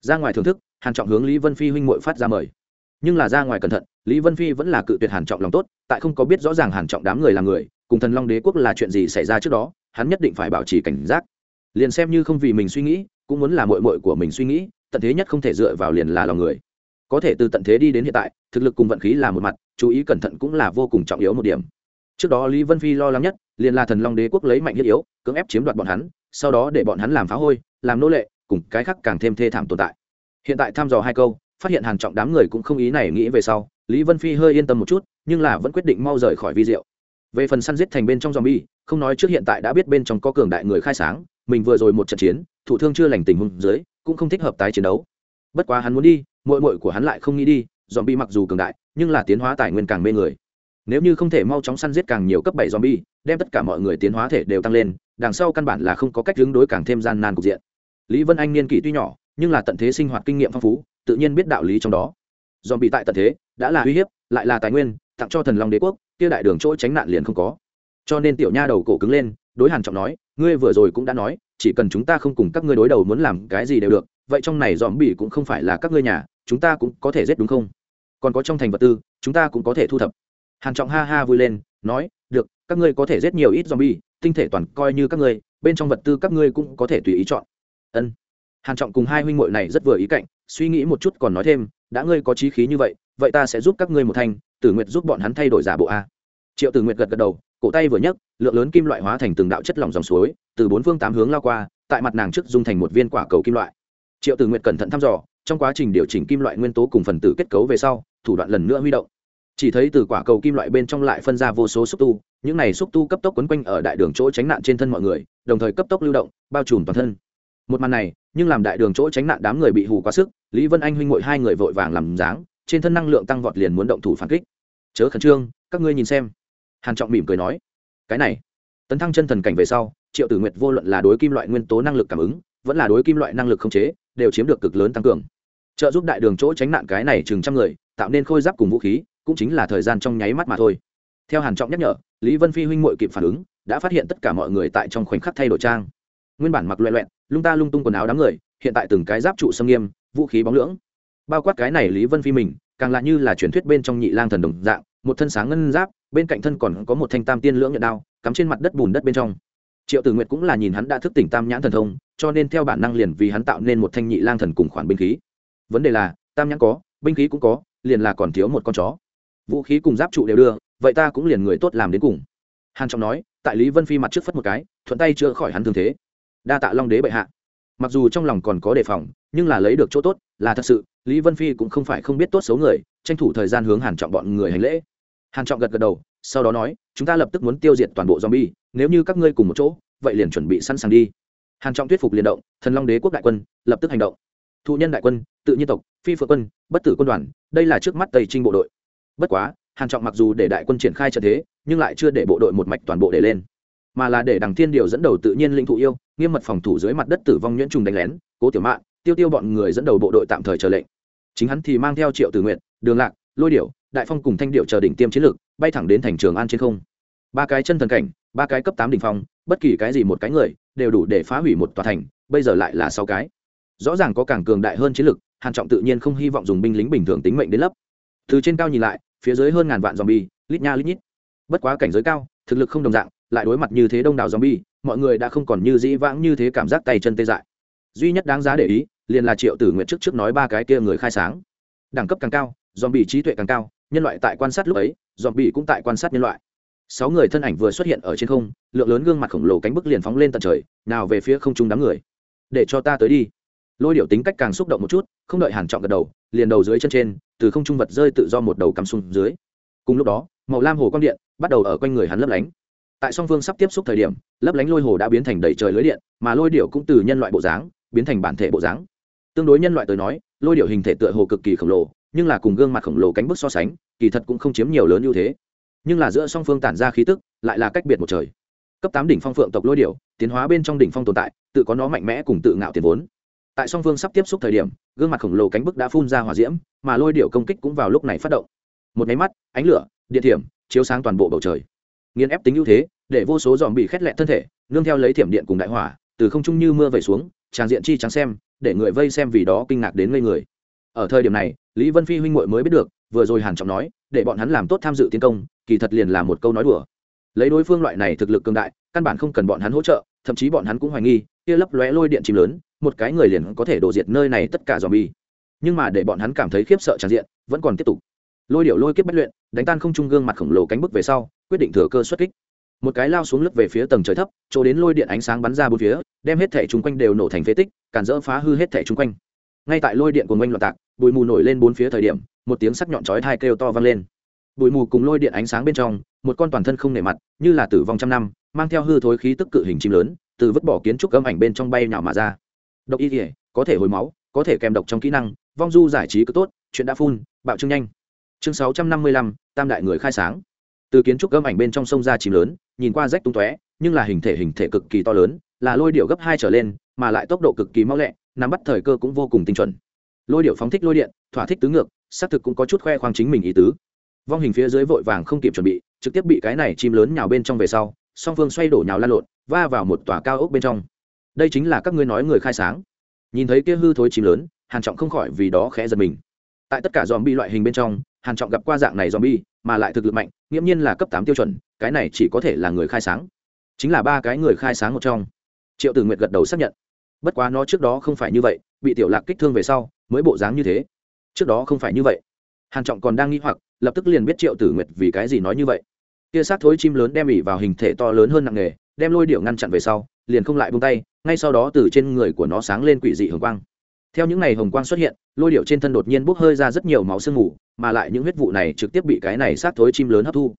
Ra ngoài thưởng thức, hàn trọng hướng lý vân phi huynh muội phát ra mời. Nhưng là ra ngoài cẩn thận, lý vân phi vẫn là cự tuyệt hàn trọng lòng tốt, tại không có biết rõ ràng hàn trọng đám người là người, cùng thần long đế quốc là chuyện gì xảy ra trước đó, hắn nhất định phải bảo trì cảnh giác liền xem như không vì mình suy nghĩ, cũng muốn là muội muội của mình suy nghĩ, tận thế nhất không thể dựa vào liền là lòng người. Có thể từ tận thế đi đến hiện tại, thực lực cùng vận khí là một mặt, chú ý cẩn thận cũng là vô cùng trọng yếu một điểm. Trước đó lý vân phi lo lắng nhất, liền là thần long đế quốc lấy mạnh thiết yếu, cưỡng ép chiếm đoạt bọn hắn, sau đó để bọn hắn làm phá hôi, làm nô lệ, cùng cái khác càng thêm thê thảm tồn tại. Hiện tại thăm dò hai câu, phát hiện hàn trọng đám người cũng không ý này nghĩ về sau, lý vân phi hơi yên tâm một chút, nhưng là vẫn quyết định mau rời khỏi vi diệu. Về phần săn giết thành bên trong zombie không nói trước hiện tại đã biết bên trong có cường đại người khai sáng, mình vừa rồi một trận chiến, thủ thương chưa lành tình huống dưới, cũng không thích hợp tái chiến đấu. Bất quá hắn muốn đi, muội muội của hắn lại không nghĩ đi, zombie mặc dù cường đại, nhưng là tiến hóa tài nguyên càng mê người. Nếu như không thể mau chóng săn giết càng nhiều cấp bảy zombie, đem tất cả mọi người tiến hóa thể đều tăng lên, đằng sau căn bản là không có cách hướng đối càng thêm gian nan cục diện. Lý vân anh niên kỷ tuy nhỏ, nhưng là tận thế sinh hoạt kinh nghiệm phong phú, tự nhiên biết đạo lý trong đó. Dòm bị tại tận thế, đã là uy hiếp, lại là tài nguyên, tặng cho thần long đế quốc, kia đại đường chỗ tránh nạn liền không có cho nên tiểu nha đầu cổ cứng lên, đối hàn trọng nói, ngươi vừa rồi cũng đã nói, chỉ cần chúng ta không cùng các ngươi đối đầu muốn làm cái gì đều được, vậy trong này dòm bỉ cũng không phải là các ngươi nhà, chúng ta cũng có thể giết đúng không? Còn có trong thành vật tư, chúng ta cũng có thể thu thập. Hàn trọng ha ha vui lên, nói, được, các ngươi có thể giết nhiều ít dòm bỉ tinh thể toàn coi như các ngươi, bên trong vật tư các ngươi cũng có thể tùy ý chọn. Ân. Hàn trọng cùng hai huynh muội này rất vừa ý cạnh, suy nghĩ một chút còn nói thêm, đã ngươi có trí khí như vậy vậy ta sẽ giúp các ngươi một thành tử nguyệt giúp bọn hắn thay đổi giả bộ a. Triệu tử nguyệt gật gật đầu cổ tay vừa nhấc, lượng lớn kim loại hóa thành từng đạo chất lỏng dòng suối, từ bốn phương tám hướng lao qua, tại mặt nàng trước dung thành một viên quả cầu kim loại. Triệu tử nguyệt cẩn thận thăm dò, trong quá trình điều chỉnh kim loại nguyên tố cùng phần tử kết cấu về sau, thủ đoạn lần nữa huy động. Chỉ thấy từ quả cầu kim loại bên trong lại phân ra vô số xúc tu, những này xúc tu cấp tốc quấn quanh ở đại đường chỗ tránh nạn trên thân mọi người, đồng thời cấp tốc lưu động, bao trùm toàn thân. Một màn này, nhưng làm đại đường chỗ tránh nạn đám người bị hù quá sức, lý vân anh huynh ngội hai người vội vàng làm dáng, trên thân năng lượng tăng vọt liền muốn động thủ phản kích. Chớ khẩn trương, các ngươi nhìn xem hàn trọng mỉm cười nói, cái này. Tấn thăng chân thần cảnh về sau, triệu tử nguyệt vô luận là đối kim loại nguyên tố năng lực cảm ứng, vẫn là đối kim loại năng lực không chế, đều chiếm được cực lớn tăng cường. Trợ giúp đại đường chỗ tránh nạn cái này chừng trăm người, tạo nên khôi giáp cùng vũ khí, cũng chính là thời gian trong nháy mắt mà thôi. Theo hàn trọng nhắc nhở, lý vân phi huynh muội kịp phản ứng, đã phát hiện tất cả mọi người tại trong khoảnh khắc thay đổi trang. Nguyên bản mặc loẹ loẹn lung ta lung tung quần áo đám người, hiện tại từng cái giáp trụ sâm nghiêm, vũ khí bóng lưỡng. Bao quát cái này lý vân phi mình, càng là như là truyền thuyết bên trong nhị lang thần đồng dạng, một thân sáng ngân giáp bên cạnh thân còn có một thanh tam tiên lưỡng nhận đao, cắm trên mặt đất bùn đất bên trong. Triệu tử nguyệt cũng là nhìn hắn đã thức tỉnh tam nhãn thần thông, cho nên theo bản năng liền vì hắn tạo nên một thanh nhị lang thần cùng khoản binh khí. Vấn đề là, tam nhãn có, binh khí cũng có, liền là còn thiếu một con chó. Vũ khí cùng giáp trụ đều đưa, vậy ta cũng liền người tốt làm đến cùng. Hàn trọng nói, tại lý vân phi mặt trước phất một cái, thuận tay chữa khỏi hắn thương thế. Đa tạ long đế bệ hạ. Mặc dù trong lòng còn có đề phòng, nhưng là lấy được chỗ tốt, là thật sự, lý vân phi cũng không phải không biết tốt xấu người, tranh thủ thời gian hướng hàn trọng bọn người hành lễ hàn trọng gật gật đầu, sau đó nói, chúng ta lập tức muốn tiêu diệt toàn bộ zombie, nếu như các ngươi cùng một chỗ, vậy liền chuẩn bị sẵn sàng đi. Hàn trọng thuyết phục liền động, thần long đế quốc đại quân lập tức hành động. Thụ nhân đại quân, tự nhiên tộc, phi phượng quân, bất tử quân đoàn, đây là trước mắt tây trinh bộ đội. Bất quá, hàn trọng mặc dù để đại quân triển khai trận thế, nhưng lại chưa để bộ đội một mạch toàn bộ để lên, mà là để đằng thiên điều dẫn đầu tự nhiên linh thụ yêu, nghiêm mật phòng thủ dưới mặt đất tử vong nhuyễn trùng đánh lén, cố tiểu mạn, tiêu tiêu bọn người dẫn đầu bộ đội tạm thời chờ lệnh. Chính hắn thì mang theo triệu tử nguyện đường lạc, lôi điểu đại phong cùng thanh điệu chờ đỉnh tiêm chiến lược bay thẳng đến thành trường an trên không. Ba cái chân thần cảnh, ba cái cấp tám đỉnh phong, bất kỳ cái gì một cái người, đều đủ để phá hủy một tòa thành, bây giờ lại là sáu cái. Rõ ràng có càng cường đại hơn chiến lược hàn trọng tự nhiên không hy vọng dùng binh lính bình thường tính mệnh đến lấp. Từ trên cao nhìn lại, phía dưới hơn ngàn vạn zombie, lít nha lít nhít. Bất quá cảnh giới cao, thực lực không đồng dạng, lại đối mặt như thế đông đảo zombie, mọi người đã không còn như dĩ vãng như thế cảm giác tay chân tê dại. Duy nhất đáng giá để ý, liền là triệu tử nguyện trước trước nói ba cái kia người khai sáng. Đẳng cấp càng cao, zombie trí tuệ càng cao nhân loại tại quan sát lúc ấy, zombie cũng tại quan sát nhân loại. Sáu người thân ảnh vừa xuất hiện ở trên không, lượng lớn gương mặt khổng lồ cánh bức liền phóng lên tận trời, nào về phía không trung đám người. Để cho ta tới đi. Lôi điệu tính cách càng xúc động một chút, không đợi hàn trọng gật đầu, liền đầu dưới chân trên, từ không trung vật rơi tự do một đầu cắm xuống dưới. Cùng lúc đó, màu lam hồ quang điện bắt đầu ở quanh người hắn lấp lánh. Tại song phương sắp tiếp xúc thời điểm, lấp lánh lôi hồ đã biến thành đầy trời lưới điện, mà lôi điệu cũng từ nhân loại bộ dáng biến thành bản thể bộ dáng. Tương đối nhân loại tới nói, lôi điệu hình thể tựa hồ cực kỳ khổng lồ nhưng là cùng gương mặt khổng lồ cánh bức so sánh, kỳ thật cũng không chiếm nhiều lớn ưu thế. Nhưng là giữa song phương tản ra khí tức, lại là cách biệt một trời. Cấp tám đỉnh phong phượng tộc lôi điệu tiến hóa bên trong đỉnh phong tồn tại, tự có nó mạnh mẽ cùng tự ngạo tiền vốn. Tại song phương sắp tiếp xúc thời điểm, gương mặt khổng lồ cánh bức đã phun ra hỏa diễm, mà lôi điệu công kích cũng vào lúc này phát động. Một máy mắt, ánh lửa, điện thiểm, chiếu sáng toàn bộ bầu trời. Nghiên ép tính ưu thế, để vô số dòm bị khét lẹn thân thể, nương theo lấy thiểm điện cùng đại hỏa, từ không trung như mưa vẩy xuống tràng diện chi trắng xem, để người vây xem vì đó kinh ngạc đến ngây người ở thời điểm này, lý vân phi huynh muội mới biết được, vừa rồi hàn trọng nói, để bọn hắn làm tốt tham dự tiến công, kỳ thật liền là một câu nói đùa. Lấy đối phương loại này thực lực cường đại, căn bản không cần bọn hắn hỗ trợ, thậm chí bọn hắn cũng hoài nghi, kia lấp lóe lôi điện chìm lớn, một cái người liền có thể đổ diệt nơi này tất cả dòm bi nhưng mà để bọn hắn cảm thấy khiếp sợ tràn diện, vẫn còn tiếp tục. Lôi điệu lôi kiếp bất luyện, đánh tan không trung gương mặt khổng lồ cánh bức về sau, quyết định thừa cơ xuất kích. Một cái lao xuống lướt về phía tầng trời thấp, chỗ đến lôi điện ánh sáng bắn ra bốn phía, đem hết thẻ chung quanh đều nổ thành phế tích cản dỡ phá hư hết thẻ chung quanh ngay tại lôi điện của ngoanh loạn tạc, bụi mù nổi lên bốn phía thời điểm, một tiếng sắc nhọn chói thai kêu to vang lên. Bụi mù cùng lôi điện ánh sáng bên trong, một con toàn thân không nề mặt, như là tử vong trăm năm, mang theo hư thối khí tức cự hình chim lớn, từ vứt bỏ kiến trúc âm ảnh bên trong bay nhào mà ra. Độc y thể có thể hồi máu, có thể kèm độc trong kỹ năng, vong du giải trí cứ tốt, chuyện đã phun, bạo trương nhanh. Chương sáu trăm năm mươi lăm, tam đại người khai sáng. Từ kiến trúc âm ảnh bên trong sông ra chìm lớn, nhìn qua rách tung tóe, nhưng là hình thể hình thể cực kỳ to lớn, là lôi điệu gấp hai trở lên, mà lại tốc độ cực kỳ mau lẹ nắm bắt thời cơ cũng vô cùng tinh chuẩn. Lôi điệu phóng thích lôi điện, thỏa thích tứ ngược, xác thực cũng có chút khoe khoang chính mình ý tứ. Vong hình phía dưới vội vàng không kịp chuẩn bị, trực tiếp bị cái này chim lớn nhào bên trong về sau, song phương xoay đổ nhào lan lộn, va vào một tòa cao ốc bên trong. Đây chính là các ngươi nói người khai sáng. Nhìn thấy kia hư thối chim lớn, hàn trọng không khỏi vì đó khẽ giật mình. Tại tất cả dòm bi loại hình bên trong, hàn trọng gặp qua dạng này dòm bi mà lại thực lực mạnh, nghiễm nhiên là cấp tám tiêu chuẩn, cái này chỉ có thể là người khai sáng. Chính là ba cái người khai sáng một trong. Triệu tử nguyệt gật đầu xác nhận bất quá nó trước đó không phải như vậy, bị tiểu lạc kích thương về sau, mới bộ dáng như thế. Trước đó không phải như vậy. Hàn trọng còn đang nghi hoặc, lập tức liền biết triệu tử nguyệt vì cái gì nói như vậy. Kia sát thối chim lớn đem ỉ vào hình thể to lớn hơn nặng nghề đem lôi điệu ngăn chặn về sau, liền không lại buông tay, ngay sau đó từ trên người của nó sáng lên quỷ dị hồng quang. Theo những ngày hồng quang xuất hiện, lôi điệu trên thân đột nhiên bốc hơi ra rất nhiều máu sương mù, mà lại những huyết vụ này trực tiếp bị cái này sát thối chim lớn hấp thu.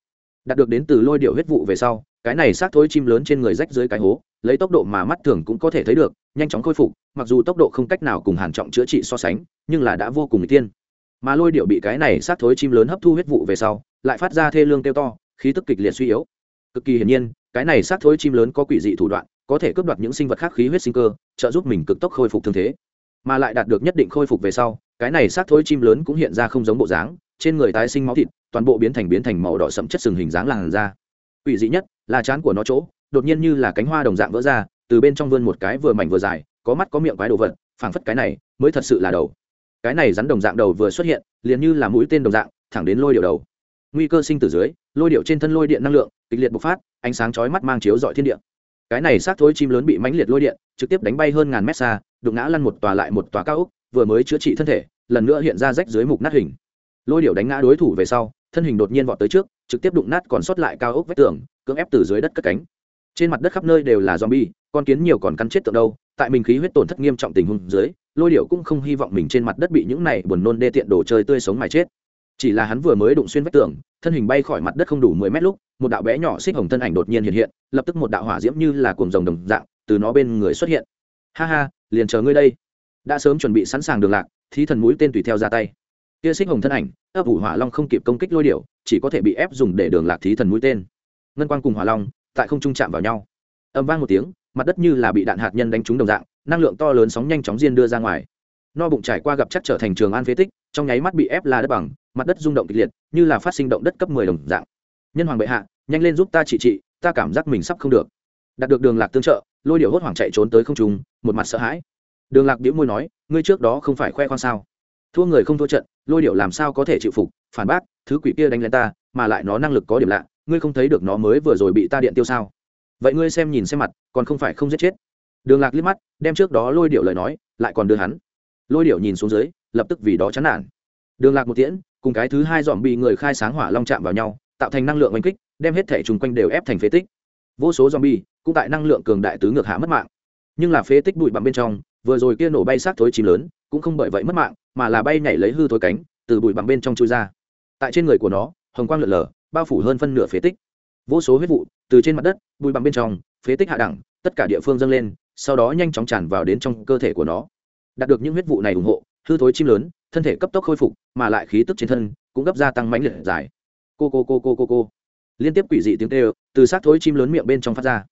Đạt được đến từ lôi điệu huyết vụ về sau cái này xác thối chim lớn trên người rách dưới cái hố, lấy tốc độ mà mắt thường cũng có thể thấy được, nhanh chóng khôi phục, mặc dù tốc độ không cách nào cùng hàn trọng chữa trị so sánh, nhưng là đã vô cùng n tiên mà lôi điệu bị cái này xác thối chim lớn hấp thu huyết vụ về sau, lại phát ra thê lương kêu to, khí tức kịch liệt suy yếu. Cực kỳ hiển nhiên, cái này xác thối chim lớn có quỷ dị thủ đoạn, có thể cướp đoạt những sinh vật khác khí huyết sinh cơ, trợ giúp mình cực tốc khôi phục thương thế. Mà lại đạt được nhất định khôi phục về sau, cái này xác thối chim lớn cũng hiện ra không giống bộ dáng, trên người tái sinh máu thịt, toàn bộ biến thành biến thành màu đỏ sẫm chất sừng hình dáng làn da. Quỷ dị nhất là chán của nó chỗ, đột nhiên như là cánh hoa đồng dạng vỡ ra, từ bên trong vươn một cái vừa mảnh vừa dài, có mắt có miệng quái đồ vật, phảng phất cái này mới thật sự là đầu. Cái này rắn đồng dạng đầu vừa xuất hiện, liền như là mũi tên đồng dạng, thẳng đến lôi điệu đầu. Nguy cơ sinh từ dưới, lôi điệu trên thân lôi điện năng lượng, kịch liệt bộc phát, ánh sáng chói mắt mang chiếu dọi thiên địa. Cái này xác thối chim lớn bị mãnh liệt lôi điện, trực tiếp đánh bay hơn ngàn mét xa, đụng ngã lăn một tòa lại một tòa cao ốc, vừa mới chữa trị thân thể, lần nữa hiện ra rách dưới mục nát hình. Lôi điệu đánh ngã đối thủ về sau thân hình đột nhiên vọt tới trước, trực tiếp đụng nát còn sót lại cao ốc vách tường, cưỡng ép từ dưới đất cất cánh. Trên mặt đất khắp nơi đều là zombie, con kiến nhiều còn cắn chết tượng đâu, tại mình khí huyết tổn thất nghiêm trọng tình huống dưới, lôi điệu cũng không hy vọng mình trên mặt đất bị những này buồn nôn đê tiện đồ chơi tươi sống mà chết. Chỉ là hắn vừa mới đụng xuyên vách tường, thân hình bay khỏi mặt đất không đủ mười mét lúc, một đạo bé nhỏ xích hồng thân ảnh đột nhiên hiện hiện, lập tức một đạo hỏa diễm như là cuồng rồng đồng dạng, từ nó bên người xuất hiện. Ha ha, liền chờ ngươi đây. Đã sớm chuẩn bị sẵn sàng đường lạc, thí thần mũi tên tùy theo ra tay kia xích hồng thân ảnh, ấp ủ hỏa long không kịp công kích lôi điệu chỉ có thể bị ép dùng để đường lạc thí thần mũi tên. Ngân quang cùng hỏa long, tại không trung chạm vào nhau. Âm vang một tiếng, mặt đất như là bị đạn hạt nhân đánh trúng đồng dạng, năng lượng to lớn sóng nhanh chóng diên đưa ra ngoài. No bụng trải qua gặp chắc trở thành trường an phế tích, trong nháy mắt bị ép là đất bằng, mặt đất rung động kịch liệt, như là phát sinh động đất cấp mười đồng dạng. Nhân hoàng bệ hạ, nhanh lên giúp ta trị trị, ta cảm giác mình sắp không được. Đạt được đường lạc tương trợ, lôi điệu hốt hoảng chạy trốn tới không trung, một mặt sợ hãi. Đường lạc đĩu môi nói, ngươi trước đó không phải khoe khoang sao? Thua người không thua trận, lôi điệu làm sao có thể chịu phục, phản bác, thứ quỷ kia đánh lên ta, mà lại nó năng lực có điểm lạ, ngươi không thấy được nó mới vừa rồi bị ta điện tiêu sao? Vậy ngươi xem nhìn xem mặt, còn không phải không giết chết? Đường lạc liếc mắt, đem trước đó lôi điệu lời nói, lại còn đưa hắn. Lôi điệu nhìn xuống dưới, lập tức vì đó chán nản. Đường lạc một tiễn, cùng cái thứ hai dòm bị người khai sáng hỏa long chạm vào nhau, tạo thành năng lượng oanh kích, đem hết thể chung quanh đều ép thành phế tích. Vô số dòm bi cũng tại năng lượng cường đại tứ ngược hạ mất mạng. Nhưng là phế tích bụi bặm bên trong, vừa rồi kia nổ bay sát thối chìm lớn, cũng không bởi vậy mất mạng mà là bay nhảy lấy hư thối cánh, từ bụi bặm bên trong chui ra. Tại trên người của nó, hồng quang lượn lờ, bao phủ hơn phân nửa phế tích. Vô số huyết vụ, từ trên mặt đất, bụi bặm bên trong, phế tích hạ đẳng, tất cả địa phương dâng lên, sau đó nhanh chóng tràn vào đến trong cơ thể của nó. Đạt được những huyết vụ này ủng hộ, hư thối chim lớn, thân thể cấp tốc khôi phục, mà lại khí tức trên thân cũng gấp gia tăng mãnh liệt dài. Cô cô cô cô cô cô. Liên tiếp quỷ dị tiếng kêu từ xác thối chim lớn miệng bên trong phát ra.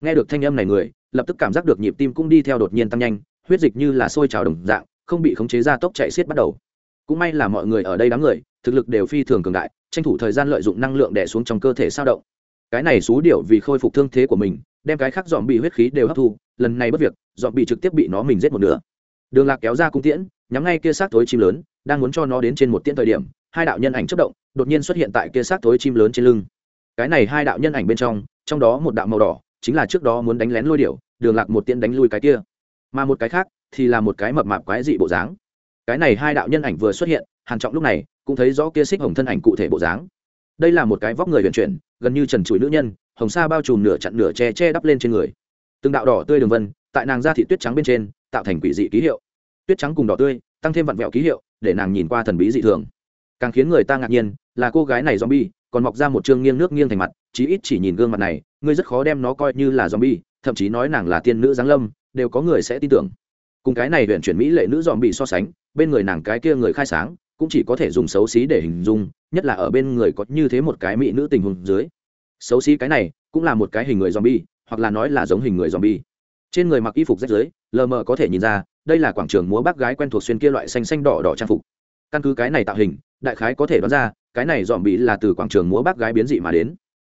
Nghe được thanh âm này người, lập tức cảm giác được nhịp tim cũng đi theo đột nhiên tăng nhanh, huyết dịch như là sôi trào đồng dạng không bị khống chế ra tốc chạy xiết bắt đầu. Cũng may là mọi người ở đây đám người, thực lực đều phi thường cường đại, tranh thủ thời gian lợi dụng năng lượng đẻ xuống trong cơ thể sao động. Cái này xú điệu vì khôi phục thương thế của mình, đem cái khác dọn bị huyết khí đều hấp thu, lần này bất việc, dọn bị trực tiếp bị nó mình giết một nửa. Đường lạc kéo ra cung tiễn, nhắm ngay kia xác thối chim lớn, đang muốn cho nó đến trên một tiễn thời điểm, hai đạo nhân ảnh chất động, đột nhiên xuất hiện tại kia xác thối chim lớn trên lưng. Cái này hai đạo nhân ảnh bên trong trong đó một đạo màu đỏ, chính là trước đó muốn đánh lén lôi điệu đường lạc một tiễn đánh lui cái kia mà một cái khác thì là một cái mập mạp quái dị bộ dáng. Cái này hai đạo nhân ảnh vừa xuất hiện, hàn trọng lúc này cũng thấy rõ kia xích hồng thân ảnh cụ thể bộ dáng. Đây là một cái vóc người huyền chuyển, gần như trần trụi nữ nhân, hồng sa bao trùm nửa chặn nửa che che đắp lên trên người. Từng đạo đỏ tươi đường vân, tại nàng da thị tuyết trắng bên trên, tạo thành quỷ dị ký hiệu. Tuyết trắng cùng đỏ tươi, tăng thêm vặn vẹo ký hiệu, để nàng nhìn qua thần bí dị thường. Càng khiến người ta ngạc nhiên, là cô gái này zombie, còn mọc ra một chương nghiêng nước nghiêng thành mặt, chí ít chỉ nhìn gương mặt này, ngươi rất khó đem nó coi như là zombie, thậm chí nói nàng là tiên nữ giáng lâm đều có người sẽ tin tưởng. Cùng cái này huyện chuyển mỹ lệ nữ dòm bị so sánh, bên người nàng cái kia người khai sáng, cũng chỉ có thể dùng xấu xí để hình dung, nhất là ở bên người có như thế một cái mỹ nữ tình huống dưới. Xấu xí cái này, cũng là một cái hình người zombie, hoặc là nói là giống hình người zombie. Trên người mặc y phục rách dưới lờ mờ có thể nhìn ra, đây là quảng trường múa bác gái quen thuộc xuyên kia loại xanh xanh đỏ đỏ trang phục. Căn cứ cái này tạo hình, đại khái có thể đoán ra, cái này dòm bị là từ quảng trường múa bác gái biến dị mà đến.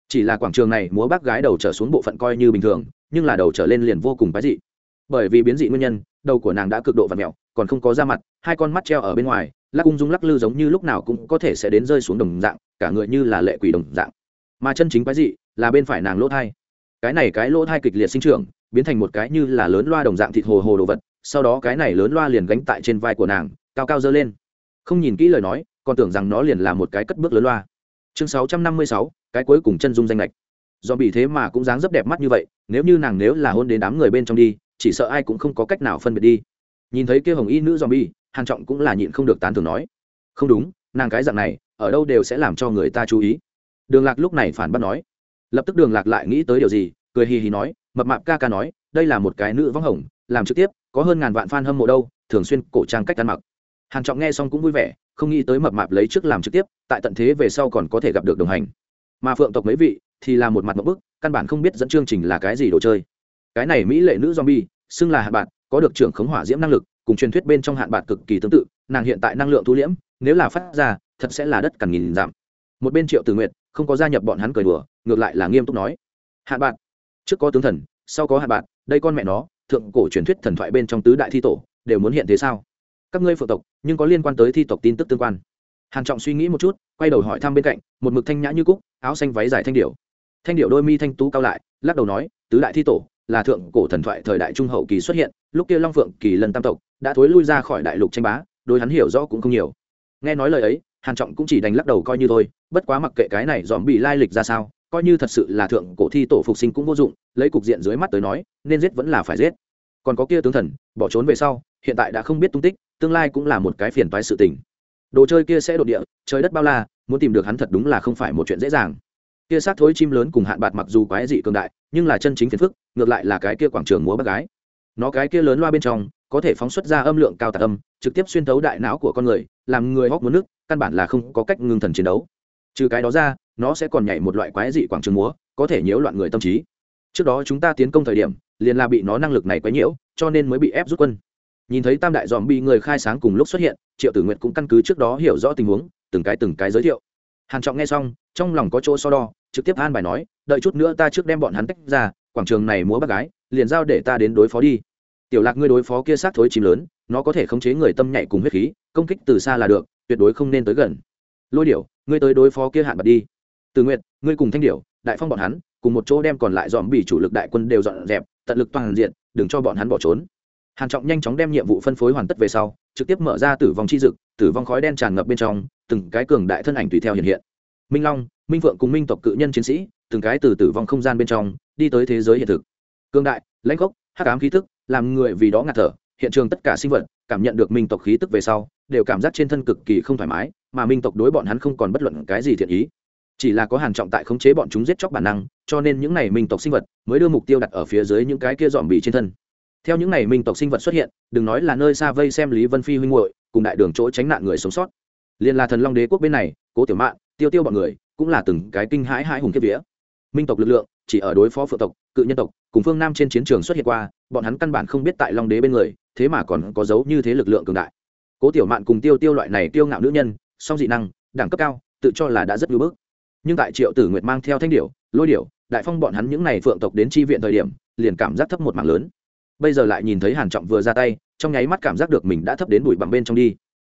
Chỉ là quảng trường này múa bác gái đầu trở xuống bộ phận coi như bình thường, nhưng là đầu trở lên liền vô cùng quái dị bởi vì biến dị nguyên nhân, đầu của nàng đã cực độ và mẹo còn không có da mặt, hai con mắt treo ở bên ngoài, lắc ung dung lắc lư giống như lúc nào cũng có thể sẽ đến rơi xuống đồng dạng, cả người như là lệ quỷ đồng dạng. Mà chân chính quái dị là bên phải nàng lỗ thai. Cái này cái lỗ thai kịch liệt sinh trưởng, biến thành một cái như là lớn loa đồng dạng thịt hồ hồ đồ vật, sau đó cái này lớn loa liền gánh tại trên vai của nàng, cao cao dơ lên. Không nhìn kỹ lời nói, còn tưởng rằng nó liền là một cái cất bước lớn loa. Chương sáu trăm năm mươi sáu, cái cuối cùng chân dung danh lệch. Do bị thế mà cũng dáng rất đẹp mắt như vậy, nếu như nàng nếu là hôn đến đám người bên trong đi chỉ sợ ai cũng không có cách nào phân biệt đi. Nhìn thấy kia hồng y nữ zombie, hàn trọng cũng là nhịn không được tán thưởng nói, không đúng, nàng cái dạng này, ở đâu đều sẽ làm cho người ta chú ý. Đường lạc lúc này phản bác nói. Lập tức đường lạc lại nghĩ tới điều gì, cười hì hì nói, mập mạp ca ca nói, đây là một cái nữ võng hồng, làm trực tiếp, có hơn ngàn vạn fan hâm mộ đâu, thường xuyên cổ trang cách ăn mặc. Hàn trọng nghe xong cũng vui vẻ, không nghĩ tới mập mạp lấy trước làm trực tiếp, tại tận thế về sau còn có thể gặp được đồng hành. Mà phượng tộc mấy vị thì là một mặt một bức, căn bản không biết dẫn chương trình là cái gì đồ chơi. Cái này mỹ lệ nữ zombie xưng là hạn bạn có được trưởng khống hỏa diễm năng lực, cùng truyền thuyết bên trong hạn bạn cực kỳ tương tự, nàng hiện tại năng lượng thu liễm, nếu là phát ra, thật sẽ là đất cằn nghìn giảm một bên triệu tử nguyệt, không có gia nhập bọn hắn cười đùa, ngược lại là nghiêm túc nói hạn bạn trước có tướng thần, sau có hạn bạn đây con mẹ nó, thượng cổ truyền thuyết thần thoại bên trong tứ đại thi tổ, đều muốn hiện thế sao? Các ngươi phượng tộc, nhưng có liên quan tới thi tộc tin tức tương quan. Hàn trọng suy nghĩ một chút, quay đầu hỏi thăm bên cạnh, một mực thanh nhã như cúc, áo xanh váy dài thanh điệu. Thanh điệu đôi mi thanh tú cao lại, lắc đầu nói, tứ đại thi tổ là thượng cổ thần thoại thời đại trung hậu kỳ xuất hiện, lúc kia long phượng kỳ lần tam tộc đã thối lui ra khỏi đại lục tranh bá, đối hắn hiểu rõ cũng không nhiều. Nghe nói lời ấy, hàn trọng cũng chỉ đành lắc đầu coi như thôi, bất quá mặc kệ cái này dòm bị lai lịch ra sao, coi như thật sự là thượng cổ thi tổ phục sinh cũng vô dụng, lấy cục diện dưới mắt tới nói, nên giết vẫn là phải giết. Còn có kia tướng thần, bỏ trốn về sau, hiện tại đã không biết tung tích, tương lai cũng là một cái phiền toái sự tình. Đồ chơi kia sẽ đột địa, trời đất bao la, muốn tìm được hắn thật đúng là không phải một chuyện dễ dàng kia sát thối chim lớn cùng hạn bạt mặc dù quái dị cường đại, nhưng là chân chính phiền phức, ngược lại là cái kia quảng trường múa bác gái. Nó cái kia lớn loa bên trong, có thể phóng xuất ra âm lượng cao tạc âm, trực tiếp xuyên thấu đại não của con người, làm người hóc muốn nước, căn bản là không có cách ngưng thần chiến đấu. Trừ cái đó ra, nó sẽ còn nhảy một loại quái dị quảng trường múa, có thể nhiễu loạn người tâm trí. Trước đó chúng ta tiến công thời điểm, liền là bị nó năng lực này quấy nhiễu, cho nên mới bị ép rút quân. Nhìn thấy tam đại dòm bị người khai sáng cùng lúc xuất hiện, triệu tử nguyện cũng căn cứ trước đó hiểu rõ tình huống, từng cái từng cái giới thiệu. Hàn trọng nghe xong trong lòng có chỗ so đo, trực tiếp an bài nói, đợi chút nữa ta trước đem bọn hắn tách ra, quảng trường này múa bác gái, liền giao để ta đến đối phó đi. Tiểu lạc ngươi đối phó kia sát thối chim lớn, nó có thể khống chế người tâm nhạy cùng huyết khí, công kích từ xa là được, tuyệt đối không nên tới gần. Lôi điểu, ngươi tới đối phó kia hạn bật đi. Từ nguyện ngươi cùng thanh điểu, đại phong bọn hắn, cùng một chỗ đem còn lại dòm bị chủ lực đại quân đều dọn dẹp, tận lực toàn diện, đừng cho bọn hắn bỏ trốn. Hàn trọng nhanh chóng đem nhiệm vụ phân phối hoàn tất về sau, trực tiếp mở ra tử vong chi dực, tử vong khói đen tràn ngập bên trong, từng cái cường đại thân ảnh tùy theo hiện hiện minh long, minh phượng cùng minh tộc cự nhân chiến sĩ, từng cái từ tử vong không gian bên trong, đi tới thế giới hiện thực. Cương đại, lãnh gốc, hắc ám khí tức, làm người vì đó ngạt thở, hiện trường tất cả sinh vật, cảm nhận được minh tộc khí tức về sau, đều cảm giác trên thân cực kỳ không thoải mái, mà minh tộc đối bọn hắn không còn bất luận cái gì thiện ý. Chỉ là có hàn trọng tại khống chế bọn chúng giết chóc bản năng, cho nên những này minh tộc sinh vật mới đưa mục tiêu đặt ở phía dưới những cái kia dòm bị trên thân. Theo những này minh tộc sinh vật xuất hiện, đừng nói là nơi xa vây xem lý vân phi huynh muội, cùng đại đường chỗ tránh nạn người sống sót. Liền là thần long đế quốc bên này, cố tiểu mạn tiêu tiêu bọn người cũng là từng cái kinh hãi hãi hùng kiếp vía. Minh tộc lực lượng chỉ ở đối phó phượng tộc, cự nhân tộc, cùng phương nam trên chiến trường xuất hiện qua, bọn hắn căn bản không biết tại long đế bên người, thế mà còn có dấu như thế lực lượng cường đại. Cố tiểu mạn cùng tiêu tiêu loại này tiêu ngạo nữ nhân, song dị năng, đẳng cấp cao, tự cho là đã rất ngưỡng bức nhưng tại triệu tử nguyệt mang theo thanh điệu lôi điệu đại phong bọn hắn những này phượng tộc đến tri viện thời điểm, liền cảm giác thấp một mảng lớn. Bây giờ lại nhìn thấy hàn trọng vừa ra tay, trong nháy mắt cảm giác được mình đã thấp đến bụi bằng bên trong đi.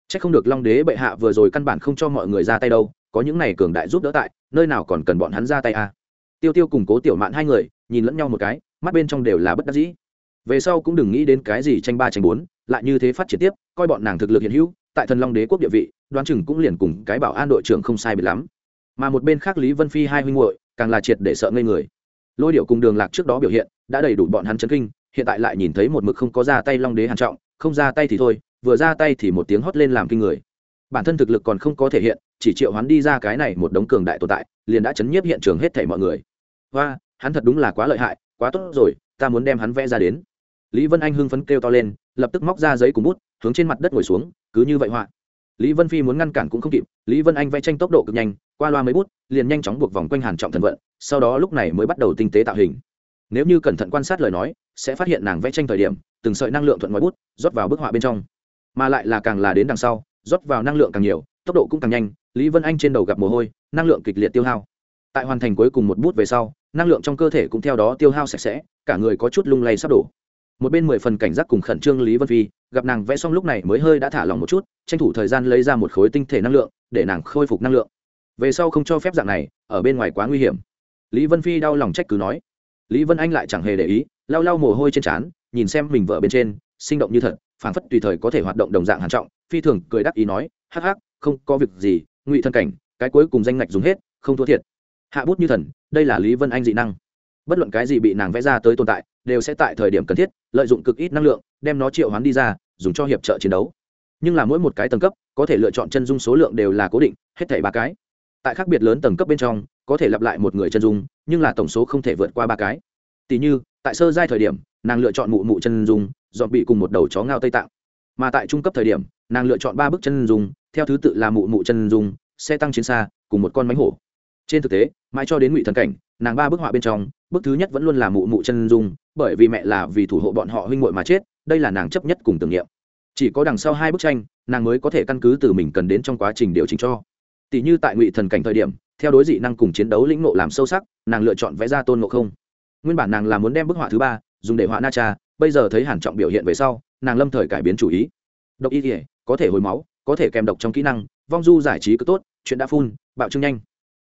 Chắc không được long đế bệ hạ vừa rồi căn bản không cho mọi người ra tay đâu có những này cường đại giúp đỡ tại, nơi nào còn cần bọn hắn ra tay à. tiêu tiêu cùng cố tiểu mạn hai người, nhìn lẫn nhau một cái, mắt bên trong đều là bất đắc dĩ. Về sau cũng đừng nghĩ đến cái gì tranh ba tranh bốn, lại như thế phát triển tiếp, coi bọn nàng thực lực hiện hữu, tại thần long đế quốc địa vị, đoán chừng cũng liền cùng cái bảo an đội trưởng không sai biệt lắm. Mà một bên khác lý vân phi hai huynh muội, càng là triệt để sợ ngây người. Lôi điệu cùng đường lạc trước đó biểu hiện, đã đầy đủ bọn hắn chấn kinh, hiện tại lại nhìn thấy một mực không có ra tay long đế hàn trọng, không ra tay thì thôi, vừa ra tay thì một tiếng hót lên làm kinh người. Bản thân thực lực còn không có thể hiện chỉ triệu hắn đi ra cái này một đống cường đại tồn tại, liền đã chấn nhiếp hiện trường hết thảy mọi người. Hoa, hắn thật đúng là quá lợi hại, quá tốt rồi, ta muốn đem hắn vẽ ra đến. Lý vân anh hưng phấn kêu to lên, lập tức móc ra giấy cùng bút, hướng trên mặt đất ngồi xuống, cứ như vậy họa. Lý vân phi muốn ngăn cản cũng không kịp, lý vân anh vẽ tranh tốc độ cực nhanh, qua loa mấy bút, liền nhanh chóng buộc vòng quanh hàn trọng thần vận, sau đó lúc này mới bắt đầu tinh tế tạo hình. Nếu như cẩn thận quan sát lời nói, sẽ phát hiện nàng vẽ tranh thời điểm, từng sợi năng lượng thuận ngoài bút, rót vào bức họa bên trong. Mà lại là càng là đến đằng sau, rót vào năng lượng càng nhiều, tốc độ cũng càng nhanh lý vân anh trên đầu gặp mồ hôi, năng lượng kịch liệt tiêu hao. Tại hoàn thành cuối cùng một bút về sau, năng lượng trong cơ thể cũng theo đó tiêu hao sạch sẽ, cả người có chút lung lay sắp đổ. Một bên mười phần cảnh giác cùng khẩn trương lý vân phi, gặp nàng vẽ xong lúc này mới hơi đã thả lỏng một chút, tranh thủ thời gian lấy ra một khối tinh thể năng lượng, để nàng khôi phục năng lượng. Về sau không cho phép dạng này, ở bên ngoài quá nguy hiểm. Lý vân phi đau lòng trách cứ nói. Lý vân anh lại chẳng hề để ý, lau lau mồ hôi trên trán, nhìn xem mình vợ bên trên, sinh động như thật, phảng phất tùy thời có thể hoạt động đồng dạng hàn trọng, phi thường cười đắc ý nói, hắc hắc, không có việc gì ngụy thân cảnh, cái cuối cùng danh ngạch dùng hết, không thua thiệt. Hạ bút như thần, đây là lý vân anh dị năng. Bất luận cái gì bị nàng vẽ ra tới tồn tại, đều sẽ tại thời điểm cần thiết, lợi dụng cực ít năng lượng, đem nó triệu hoán đi ra, dùng cho hiệp trợ chiến đấu. Nhưng là mỗi một cái tầng cấp, có thể lựa chọn chân dung số lượng đều là cố định, hết thảy ba cái. Tại khác biệt lớn tầng cấp bên trong, có thể lặp lại một người chân dung, nhưng là tổng số không thể vượt qua ba cái. Tỷ như, tại sơ giai thời điểm, nàng lựa chọn mụ mụ chân dung, dọn bị cùng một đầu chó ngao tây tạng. Mà tại trung cấp thời điểm nàng lựa chọn ba bức chân dung, theo thứ tự là mụ mụ chân dung, xe tăng chiến xa, cùng một con mánh hổ. Trên thực tế, mãi cho đến ngụy thần cảnh, nàng ba bức họa bên trong, bức thứ nhất vẫn luôn là mụ mụ chân dung, bởi vì mẹ là vì thủ hộ bọn họ huynh muội mà chết, đây là nàng chấp nhất cùng tưởng niệm. Chỉ có đằng sau hai bức tranh, nàng mới có thể căn cứ từ mình cần đến trong quá trình điều chỉnh cho. Tỷ như tại ngụy thần cảnh thời điểm, theo đối dị năng cùng chiến đấu lĩnh nộ làm sâu sắc, nàng lựa chọn vẽ ra tôn ngộ không. Nguyên bản nàng là muốn đem bức họa thứ ba dùng để họa na cha, bây giờ thấy hàn trọng biểu hiện về sau, nàng lâm thời cải biến chủ ý độc y thể có thể hồi máu, có thể kèm độc trong kỹ năng, vong du giải trí cứ tốt, chuyện đã phun bạo trưng nhanh.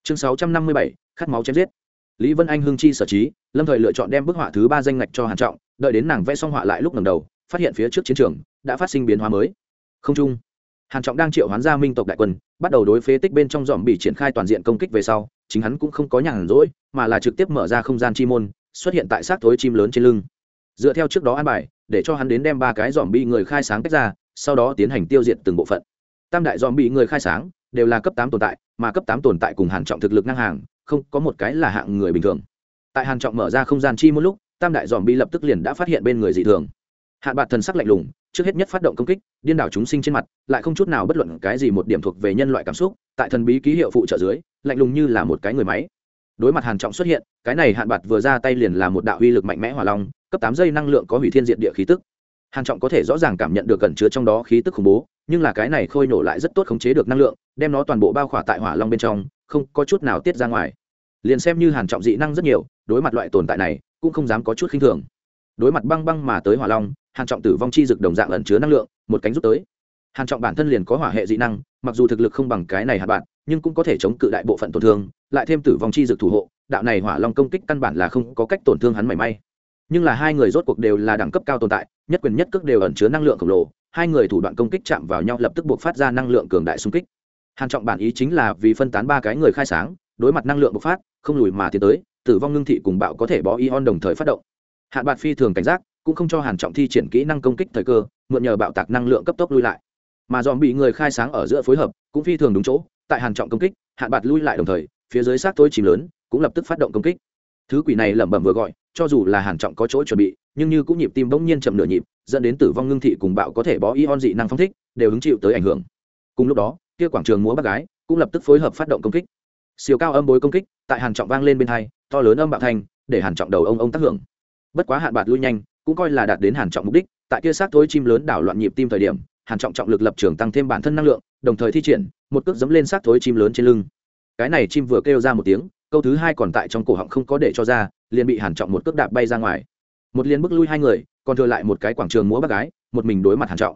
Chương sáu trăm năm mươi bảy, khát máu chém giết. Lý vân anh hưng chi sở trí, lâm thời lựa chọn đem bức họa thứ ba danh ngạch cho hàn trọng, đợi đến nàng vẽ xong họa lại lúc lần đầu, phát hiện phía trước chiến trường đã phát sinh biến hóa mới. Không trung hàn trọng đang triệu hoán ra minh tộc đại quân, bắt đầu đối phế tích bên trong dòm bị triển khai toàn diện công kích về sau, chính hắn cũng không có nhàn rỗi, mà là trực tiếp mở ra không gian chi môn, xuất hiện tại xác thối chim lớn trên lưng. Dựa theo trước đó an bài, để cho hắn đến đem ba cái dòm bi người khai sáng tách ra sau đó tiến hành tiêu diệt từng bộ phận. Tam đại dòm bị người khai sáng, đều là cấp tám tồn tại, mà cấp tám tồn tại cùng hàn trọng thực lực ngang hàng, không có một cái là hạng người bình thường. Tại hàn trọng mở ra không gian chi một lúc, tam đại dòm bị lập tức liền đã phát hiện bên người dị thường. Hạn bạc thần sắc lạnh lùng, trước hết nhất phát động công kích, điên đảo chúng sinh trên mặt, lại không chút nào bất luận cái gì một điểm thuộc về nhân loại cảm xúc, tại thần bí ký hiệu phụ trợ dưới, lạnh lùng như là một cái người máy. Đối mặt hàn trọng xuất hiện, cái này hạn bạc vừa ra tay liền là một đạo uy lực mạnh mẽ hỏa long, cấp tám giây năng lượng có hủy thiên diện địa khí tức hàn trọng có thể rõ ràng cảm nhận được cẩn chứa trong đó khí tức khủng bố, nhưng là cái này khôi nổ lại rất tốt khống chế được năng lượng, đem nó toàn bộ bao khỏa tại hỏa long bên trong, không có chút nào tiết ra ngoài. Liền xem như hàn trọng dị năng rất nhiều, đối mặt loại tồn tại này, cũng không dám có chút khinh thường. Đối mặt băng băng mà tới hỏa long, hàn trọng tử vong chi dực đồng dạng ẩn chứa năng lượng, một cánh rút tới. Hàn trọng bản thân liền có hỏa hệ dị năng, mặc dù thực lực không bằng cái này hạt bạn, nhưng cũng có thể chống cự đại bộ phận tổn thương, lại thêm tử vong chi dực thủ hộ, đạo này hỏa long công kích căn bản là không có cách tổn thương hắn mảy may. Nhưng là hai người rốt cuộc đều là đẳng cấp cao tồn tại nhất quyền nhất cước đều ẩn chứa năng lượng khổng lồ, hai người thủ đoạn công kích chạm vào nhau lập tức buộc phát ra năng lượng cường đại xung kích. Hàn trọng bản ý chính là vì phân tán ba cái người khai sáng, đối mặt năng lượng bộc phát, không lùi mà tiến tới, tử vong ngưng thị cùng bạo có thể bó ion đồng thời phát động. Hạn bạc phi thường cảnh giác, cũng không cho hàn trọng thi triển kỹ năng công kích thời cơ, mượn nhờ bạo tạc năng lượng cấp tốc lui lại. Mà dòm bị người khai sáng ở giữa phối hợp, cũng phi thường đúng chỗ, tại hàn trọng công kích, hạn bạc lui lại đồng thời, phía dưới sát tối chìm lớn, cũng lập tức phát động công kích thứ quỷ này lẩm bẩm vừa gọi, cho dù là hàn trọng có chỗ chuẩn bị, nhưng như cũng nhịp tim bỗng nhiên chậm nửa nhịp, dẫn đến tử vong ngưng thị cùng bạo có thể bó ion dị năng phong thích, đều hứng chịu tới ảnh hưởng. Cùng lúc đó, kia quảng trường múa bác gái cũng lập tức phối hợp phát động công kích. Siêu cao âm bối công kích, tại hàn trọng vang lên bên hai, to lớn âm bạo thanh để hàn trọng đầu ông ông tác hưởng. Bất quá hạn bạt lui nhanh, cũng coi là đạt đến hàn trọng mục đích, tại kia sát thối chim lớn đảo loạn nhịp tim thời điểm, hàn trọng trọng lực lập trường tăng thêm bản thân năng lượng, đồng thời thi triển, một cước giẫm lên sát thối chim lớn trên lưng. Cái này chim vừa kêu ra một tiếng câu thứ hai còn tại trong cổ họng không có để cho ra, liền bị hàn trọng một cước đạp bay ra ngoài. Một liền bước lui hai người, còn thừa lại một cái quảng trường múa bác gái, một mình đối mặt hàn trọng.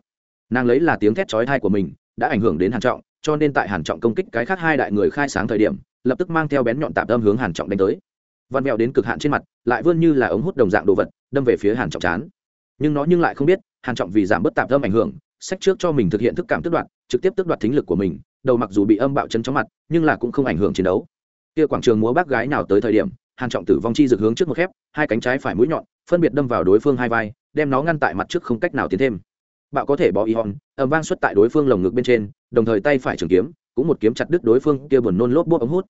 Nàng lấy là tiếng thét chói tai của mình, đã ảnh hưởng đến hàn trọng, cho nên tại hàn trọng công kích cái khác hai đại người khai sáng thời điểm, lập tức mang theo bén nhọn tạm âm hướng hàn trọng đánh tới. Văn mèo đến cực hạn trên mặt, lại vươn như là ống hút đồng dạng đồ vật, đâm về phía hàn trọng chán. Nhưng nó nhưng lại không biết, hàn trọng vì giảm bớt tạm âm ảnh hưởng, sách trước cho mình thực hiện thức cảm tức đoạn trực tiếp tức đoạt thính lực của mình, đầu mặc dù bị âm bạo chân chóng mặt, nhưng là cũng không ảnh hưởng chiến đấu kia quảng trường múa bác gái nào tới thời điểm, hàn trọng tử vong chi dược hướng trước một khép, hai cánh trái phải mũi nhọn, phân biệt đâm vào đối phương hai vai, đem nó ngăn tại mặt trước không cách nào tiến thêm. Bạo có thể bỏ y hòn ẩm vang xuất tại đối phương lồng ngực bên trên, đồng thời tay phải trường kiếm, cũng một kiếm chặt đứt đối phương kia buồn nôn lốp bốp ống hút.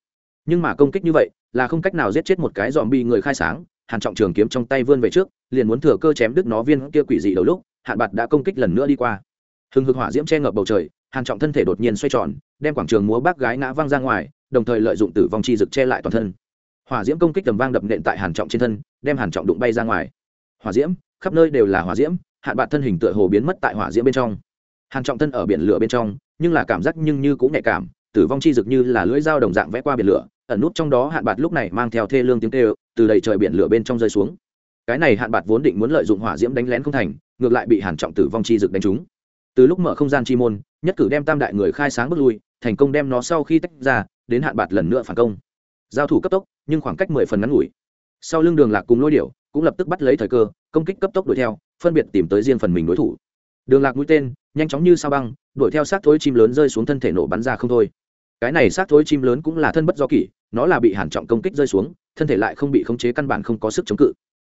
Nhưng mà công kích như vậy, là không cách nào giết chết một cái dòm bi người khai sáng, hàn trọng trường kiếm trong tay vươn về trước, liền muốn thừa cơ chém đứt nó viên kia quỷ dị đầu lúc hạn bạt đã công kích lần nữa đi qua. Hừng hực hỏa diễm che ngập bầu trời, hàn trọng thân thể đột nhiên xoay tròn, đem quảng trường múa bác gái ngã văng ra ngoài đồng thời lợi dụng tử vong chi dực che lại toàn thân. Hỏa diễm công kích tầm vang đập nện tại hàn trọng trên thân đem hàn trọng đụng bay ra ngoài. Hỏa diễm khắp nơi đều là hỏa diễm hạn bạt thân hình tựa hồ biến mất tại hỏa diễm bên trong. Hàn trọng thân ở biển lửa bên trong nhưng là cảm giác nhưng như cũng nhạy cảm tử vong chi dực như là lưỡi dao đồng dạng vẽ qua biển lửa ẩn nút trong đó hạn bạt lúc này mang theo thê lương tiếng kêu, từ đầy trời biển lửa bên trong rơi xuống. Cái này hạn bạt vốn định muốn lợi dụng hỏa diễm đánh lén không thành ngược lại bị hàn trọng tử vong chi dực đánh trúng từ lúc mở không gian chi môn, nhất cử đem tam đại người khai sáng bước lui, thành công đem nó sau khi tách ra, đến hạn bạt lần nữa phản công. Giao thủ cấp tốc, nhưng khoảng cách mười phần ngắn ngủi. Sau lưng đường lạc cùng lôi điệu cũng lập tức bắt lấy thời cơ, công kích cấp tốc đuổi theo, phân biệt tìm tới riêng phần mình đối thủ. Đường lạc mũi tên, nhanh chóng như sao băng, đuổi theo xác thối chim lớn rơi xuống thân thể nổ bắn ra không thôi. Cái này xác thối chim lớn cũng là thân bất do kỷ, nó là bị hàn trọng công kích rơi xuống, thân thể lại không bị khống chế căn bản không có sức chống cự.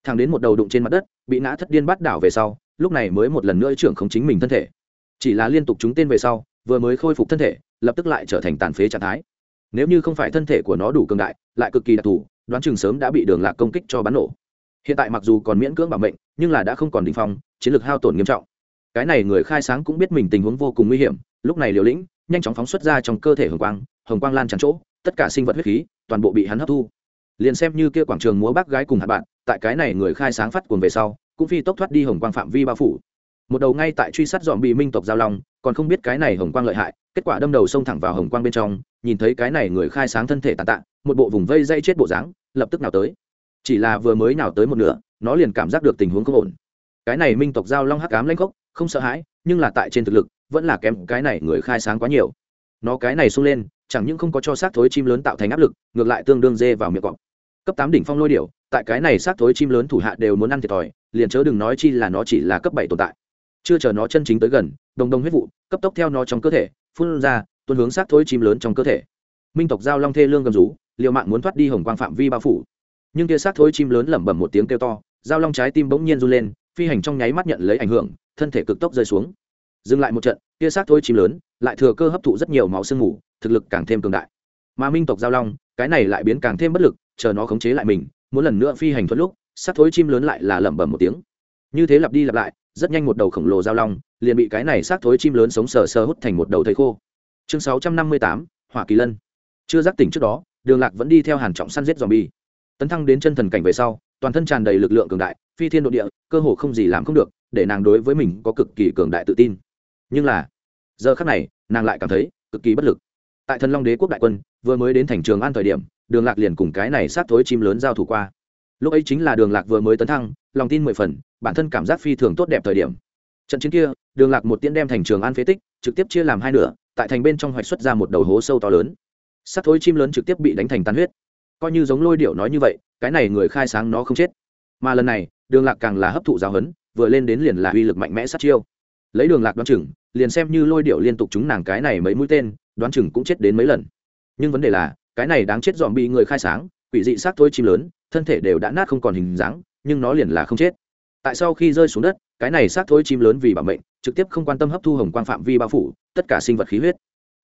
Thằng đến một đầu đụng trên mặt đất, bị ngã thất điên bắt đảo về sau, lúc này mới một lần nữa trưởng khống chính mình thân thể chỉ là liên tục trúng tên về sau, vừa mới khôi phục thân thể, lập tức lại trở thành tàn phế trạng thái. Nếu như không phải thân thể của nó đủ cường đại, lại cực kỳ đặc thù, đoán chừng sớm đã bị đường lạc công kích cho bắn nổ. Hiện tại mặc dù còn miễn cưỡng bảo mệnh, nhưng là đã không còn đình phong, chiến lược hao tổn nghiêm trọng. Cái này người khai sáng cũng biết mình tình huống vô cùng nguy hiểm, lúc này liều lĩnh, nhanh chóng phóng xuất ra trong cơ thể hồng quang hồng quang lan tràn chỗ, tất cả sinh vật huyết khí, toàn bộ bị hắn hấp thu. Liền xem như kia quảng trường múa bác gái cùng hạt bạn, tại cái này người khai sáng phát cuồng về sau, cũng phi tốc thoát đi hồng quang phạm vi bao phủ một đầu ngay tại truy sát dòm bị minh tộc giao long, còn không biết cái này hồng quang lợi hại, kết quả đâm đầu xông thẳng vào hồng quang bên trong, nhìn thấy cái này người khai sáng thân thể tàn tạ, một bộ vùng vây dây chết bộ dáng, lập tức nào tới. Chỉ là vừa mới nào tới một nửa, nó liền cảm giác được tình huống không ổn. Cái này minh tộc giao long hắc cám lanh khốc, không sợ hãi, nhưng là tại trên thực lực, vẫn là kém cái này người khai sáng quá nhiều. Nó cái này sung lên, chẳng những không có cho xác thối chim lớn tạo thành áp lực, ngược lại tương đương dê vào miệng cọp. Cấp tám đỉnh phong lôi điểu, tại cái này xác thối chim lớn thủ hạ đều muốn ăn thiệt thòi, liền chớ đừng nói chi là nó chỉ là cấp bảy tồn tại chưa chờ nó chân chính tới gần, đồng đồng huyết vụ, cấp tốc theo nó trong cơ thể, phun ra, tuôn hướng sát thối chim lớn trong cơ thể. Minh tộc giao long thê lương gầm rú, liều mạng muốn thoát đi hồng quang phạm vi bao phủ. Nhưng kia sát thối chim lớn lẩm bẩm một tiếng kêu to, giao long trái tim bỗng nhiên run lên, phi hành trong nháy mắt nhận lấy ảnh hưởng, thân thể cực tốc rơi xuống. Dừng lại một trận, kia sát thối chim lớn lại thừa cơ hấp thụ rất nhiều máu sương mù, thực lực càng thêm cường đại. Mà minh tộc giao long, cái này lại biến càng thêm bất lực, chờ nó khống chế lại mình, muốn lần nữa phi hành thuận lúc, sát thối chim lớn lại là lẩm bẩm một tiếng. Như thế lặp đi lặp lại rất nhanh một đầu khổng lồ giao long, liền bị cái này xác thối chim lớn sống sờ sờ hút thành một đầu thầy khô. Chương sáu trăm năm mươi tám, hỏa kỳ lân. Chưa giác tỉnh trước đó, đường lạc vẫn đi theo hàn trọng săn giết dòm bi tấn thăng đến chân thần cảnh về sau, toàn thân tràn đầy lực lượng cường đại, phi thiên độ địa, cơ hồ không gì làm không được, để nàng đối với mình có cực kỳ cường đại tự tin. Nhưng là, giờ khắc này, nàng lại cảm thấy cực kỳ bất lực. Tại thần long đế quốc đại quân, vừa mới đến thành trường an thời điểm, đường lạc liền cùng cái này sát thối chim lớn giao thủ qua. Lúc ấy chính là đường lạc vừa mới tấn thăng, lòng tin mười phần bản thân cảm giác phi thường tốt đẹp thời điểm. Trận chiến kia, đường lạc một tiễn đem thành trường an phế tích, trực tiếp chia làm hai nửa, tại thành bên trong hoạch xuất ra một đầu hố sâu to lớn. Sát thối chim lớn trực tiếp bị đánh thành tan huyết. Coi như giống lôi điệu nói như vậy, cái này người khai sáng nó không chết. Mà lần này, đường lạc càng là hấp thụ giáo hấn vừa lên đến liền là uy lực mạnh mẽ sát chiêu. Lấy đường lạc đoán chừng, liền xem như lôi điệu liên tục chúng nàng cái này mấy mũi tên, đoán chừng cũng chết đến mấy lần. Nhưng vấn đề là, cái này đáng chết dòm bị người khai sáng, quỷ dị sát thôi chim lớn, thân thể đều đã nát không còn hình dáng, nhưng nó liền là không chết tại sau khi rơi xuống đất, cái này xác thối chim lớn vì bảo mệnh, trực tiếp không quan tâm hấp thu hồng quang phạm vi bao phủ, tất cả sinh vật khí huyết.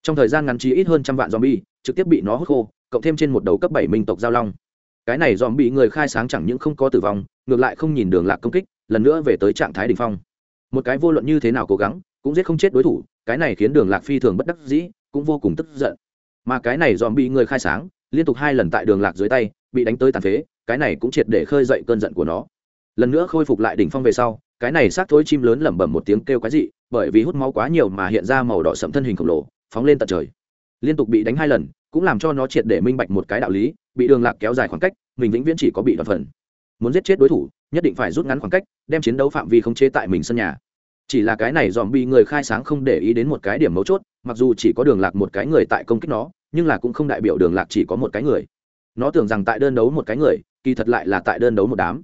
Trong thời gian ngắn chí ít hơn trăm vạn zombie, trực tiếp bị nó hút khô, cộng thêm trên một đầu cấp bảy minh tộc giao long. Cái này dòm bị người khai sáng chẳng những không có tử vong, ngược lại không nhìn đường lạc công kích, lần nữa về tới trạng thái đ ỉ n h phong. Một cái vô luận như thế nào cố gắng, cũng giết không chết đối thủ, cái này khiến đường lạc phi thường bất đắc dĩ, cũng vô cùng tức giận. Mà cái này dòm bị người khai sáng, liên tục hai lần tại đường lạc dưới tay, bị đánh tới tàn phế, cái này cũng triệt để khơi dậy cơn giận của nó lần nữa khôi phục lại đỉnh phong về sau, cái này xác thối chim lớn lẩm bẩm một tiếng kêu quái dị, bởi vì hút máu quá nhiều mà hiện ra màu đỏ sậm thân hình khổng lồ, phóng lên tận trời. Liên tục bị đánh hai lần, cũng làm cho nó triệt để minh bạch một cái đạo lý, bị đường lạc kéo dài khoảng cách, mình vĩnh viễn chỉ có bị đoạn phần. Muốn giết chết đối thủ, nhất định phải rút ngắn khoảng cách, đem chiến đấu phạm vi không chế tại mình sân nhà. Chỉ là cái này dòm bị người khai sáng không để ý đến một cái điểm mấu chốt, mặc dù chỉ có đường lạc một cái người tại công kích nó, nhưng là cũng không đại biểu đường lạc chỉ có một cái người. Nó tưởng rằng tại đơn đấu một cái người, kỳ thật lại là tại đơn đấu một đám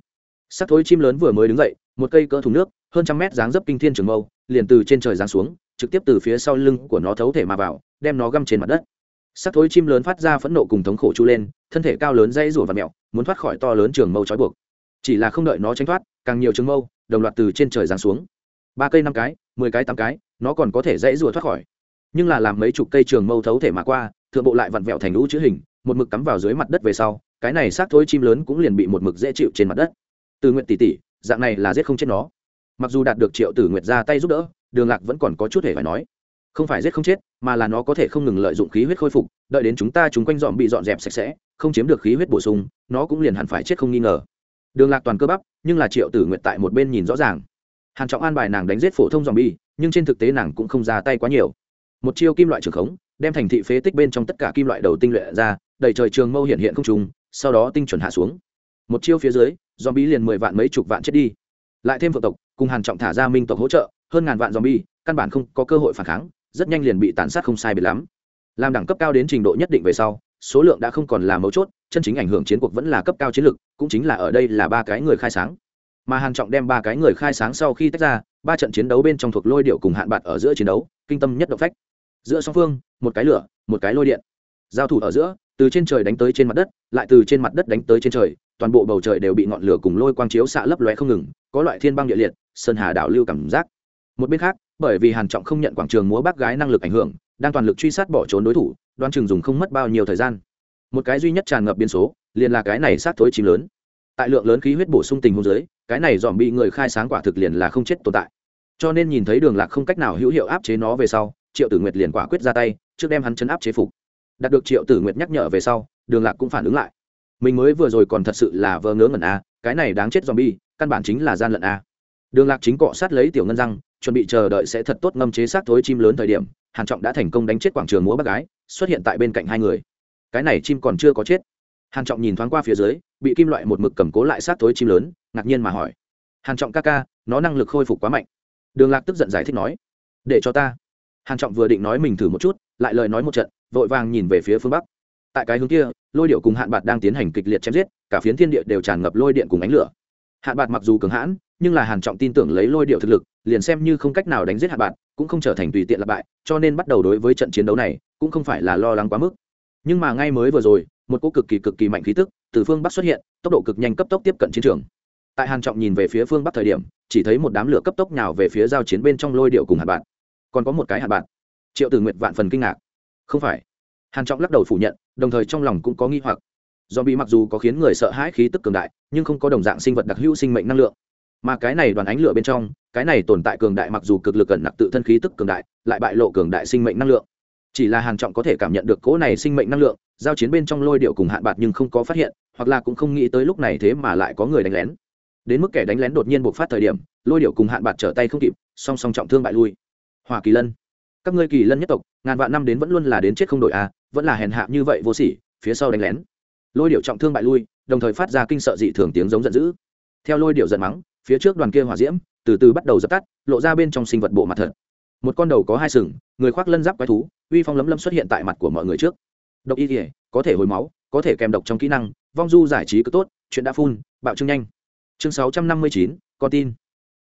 sắc thối chim lớn vừa mới đứng dậy, một cây cỡ thùng nước, hơn trăm mét dáng dấp kinh thiên trường mâu, liền từ trên trời giáng xuống, trực tiếp từ phía sau lưng của nó thấu thể mà vào, đem nó găm trên mặt đất. Sắc thối chim lớn phát ra phẫn nộ cùng thống khổ chu lên, thân thể cao lớn dây rủa và mẹo muốn thoát khỏi to lớn trường mâu trói buộc. Chỉ là không đợi nó tránh thoát, càng nhiều trường mâu, đồng loạt từ trên trời giáng xuống. Ba cây năm cái, mười cái tám cái, nó còn có thể dãy rùa thoát khỏi. Nhưng là làm mấy chục cây trường mâu thấu thể mà qua, thượng bộ lại vặn vẹo thành lũ chữ hình, một mực cắm vào dưới mặt đất về sau, cái này xác thối chim lớn cũng liền bị một mực dễ chịu trên mặt đất từ nguyện tỷ tỷ, dạng này là giết không chết nó. Mặc dù đạt được triệu tử nguyệt ra tay giúp đỡ, đường lạc vẫn còn có chút hề phải nói. Không phải giết không chết, mà là nó có thể không ngừng lợi dụng khí huyết khôi phục, đợi đến chúng ta chúng quanh dọn bị dọn dẹp sạch sẽ, không chiếm được khí huyết bổ sung, nó cũng liền hẳn phải chết không nghi ngờ. Đường lạc toàn cơ bắp, nhưng là triệu tử nguyện tại một bên nhìn rõ ràng. Hàn trọng an bài nàng đánh giết phổ thông dòm bi nhưng trên thực tế nàng cũng không ra tay quá nhiều. Một chiêu kim loại trường khống, đem thành thị phế tích bên trong tất cả kim loại đầu tinh luyện ra, đẩy trời trường mâu hiện hiện không trùng sau đó tinh chuẩn hạ xuống. Một chiêu phía dưới dòm bi liền mười vạn mấy chục vạn chết đi. Lại thêm phượng tộc, cùng hàn trọng thả ra minh tộc hỗ trợ, hơn ngàn vạn dòm bi căn bản không có cơ hội phản kháng, rất nhanh liền bị tàn sát không sai biệt lắm. Làm đẳng cấp cao đến trình độ nhất định về sau, số lượng đã không còn là mấu chốt, chân chính ảnh hưởng chiến cuộc vẫn là cấp cao chiến lược cũng chính là ở đây là ba cái người khai sáng. Mà hàn trọng đem ba cái người khai sáng sau khi tách ra, ba trận chiến đấu bên trong thuộc lôi điệu cùng hạn bạc ở giữa chiến đấu, kinh tâm nhất động phách. Giữa song phương, một cái lửa, một cái lôi điện. Giao thủ ở giữa từ trên trời đánh tới trên mặt đất, lại từ trên mặt đất đánh tới trên trời, toàn bộ bầu trời đều bị ngọn lửa cùng lôi quang chiếu xạ lấp lóe không ngừng, có loại thiên băng địa liệt, sơn hà đảo lưu cảm giác. Một bên khác, bởi vì hàn trọng không nhận quảng trường múa bác gái năng lực ảnh hưởng, đang toàn lực truy sát bỏ trốn đối thủ, đoan trường dùng không mất bao nhiêu thời gian. Một cái duy nhất tràn ngập biên số, liền là cái này sát thối chim lớn. Tại lượng lớn khí huyết bổ sung tình huống dưới, cái này dòm bị người khai sáng quả thực liền là không chết tồn tại. Cho nên nhìn thấy đường lạc không cách nào hữu hiệu áp chế nó về sau, triệu tử nguyệt liền quả quyết ra tay, trước đem hắn chấn áp chế phục đạt được triệu tử nguyệt nhắc nhở về sau, đường lạc cũng phản ứng lại. Mình mới vừa rồi còn thật sự là vờ ngớ ngẩn a cái này đáng chết zombie, căn bản chính là gian lận a đường lạc chính cọ sát lấy tiểu ngân răng, chuẩn bị chờ đợi sẽ thật tốt ngâm chế xác thối chim lớn thời điểm, hàn trọng đã thành công đánh chết quảng trường múa bác gái, xuất hiện tại bên cạnh hai người. Cái này chim còn chưa có chết. Hàn trọng nhìn thoáng qua phía dưới, bị kim loại một mực cầm cố lại sát thối chim lớn, ngạc nhiên mà hỏi. Hàn trọng ca ca, nó năng lực khôi phục quá mạnh. Đường lạc tức giận giải thích nói, để cho ta hàn trọng vừa định nói mình thử một chút, lại lời nói một trận, vội vàng nhìn về phía phương bắc. Tại cái hướng kia, lôi điệu cùng hạn bạt đang tiến hành kịch liệt chém giết, cả phiến thiên địa đều tràn ngập lôi điện cùng ánh lửa. Hạn bạt mặc dù cường hãn, nhưng là hàn trọng tin tưởng lấy lôi điệu thực lực, liền xem như không cách nào đánh giết hạn bạt, cũng không trở thành tùy tiện là bại, cho nên bắt đầu đối với trận chiến đấu này, cũng không phải là lo lắng quá mức. Nhưng mà ngay mới vừa rồi, một cỗ cực kỳ cực kỳ mạnh khí tức từ phương bắc xuất hiện, tốc độ cực nhanh cấp tốc tiếp cận chiến trường. Tại hàn trọng nhìn về phía phương bắc thời điểm, chỉ thấy một đám lửa cấp tốc nhào về phía giao chiến bên trong lôi điệu cùng Hạn Bạt còn có một cái hạt bạn. Triệu tử nguyệt vạn phần kinh ngạc. Không phải. Hàn trọng lắc đầu phủ nhận, đồng thời trong lòng cũng có nghi hoặc. Do bị mặc dù có khiến người sợ hãi khí tức cường đại, nhưng không có đồng dạng sinh vật đặc hữu sinh mệnh năng lượng. Mà cái này đoàn ánh lửa bên trong, cái này tồn tại cường đại mặc dù cực lực cẩn nặc tự thân khí tức cường đại, lại bại lộ cường đại sinh mệnh năng lượng. Chỉ là hàn trọng có thể cảm nhận được cỗ này sinh mệnh năng lượng, giao chiến bên trong lôi điệu cùng hạn bạc nhưng không có phát hiện, hoặc là cũng không nghĩ tới lúc này thế mà lại có người đánh lén. Đến mức kẻ đánh lén đột nhiên buộc phát thời điểm, lôi điệu cùng hạn bạc trở tay không kịp, song song trọng thương bại lui hòa kỳ lân. Các ngươi kỳ lân nhất tộc, ngàn vạn năm đến vẫn luôn là đến chết không đổi à vẫn là hèn hạ như vậy vô sỉ, phía sau đánh lén. Lôi điệu trọng thương bại lui, đồng thời phát ra kinh sợ dị thường tiếng giống giận dữ. Theo lôi điệu giận mắng, phía trước đoàn kia hỏa diễm, từ từ bắt đầu dập tắt, lộ ra bên trong sinh vật bộ mặt thật. Một con đầu có hai sừng, người khoác lân giáp quái thú, uy phong lấm lấm xuất hiện tại mặt của mọi người trước. Độc y thể có thể hồi máu, có thể kèm độc trong kỹ năng, vong du giải trí cứ tốt, chuyện đã phun, bạo trương nhanh. Chương sáu trăm năm mươi chín, con tin.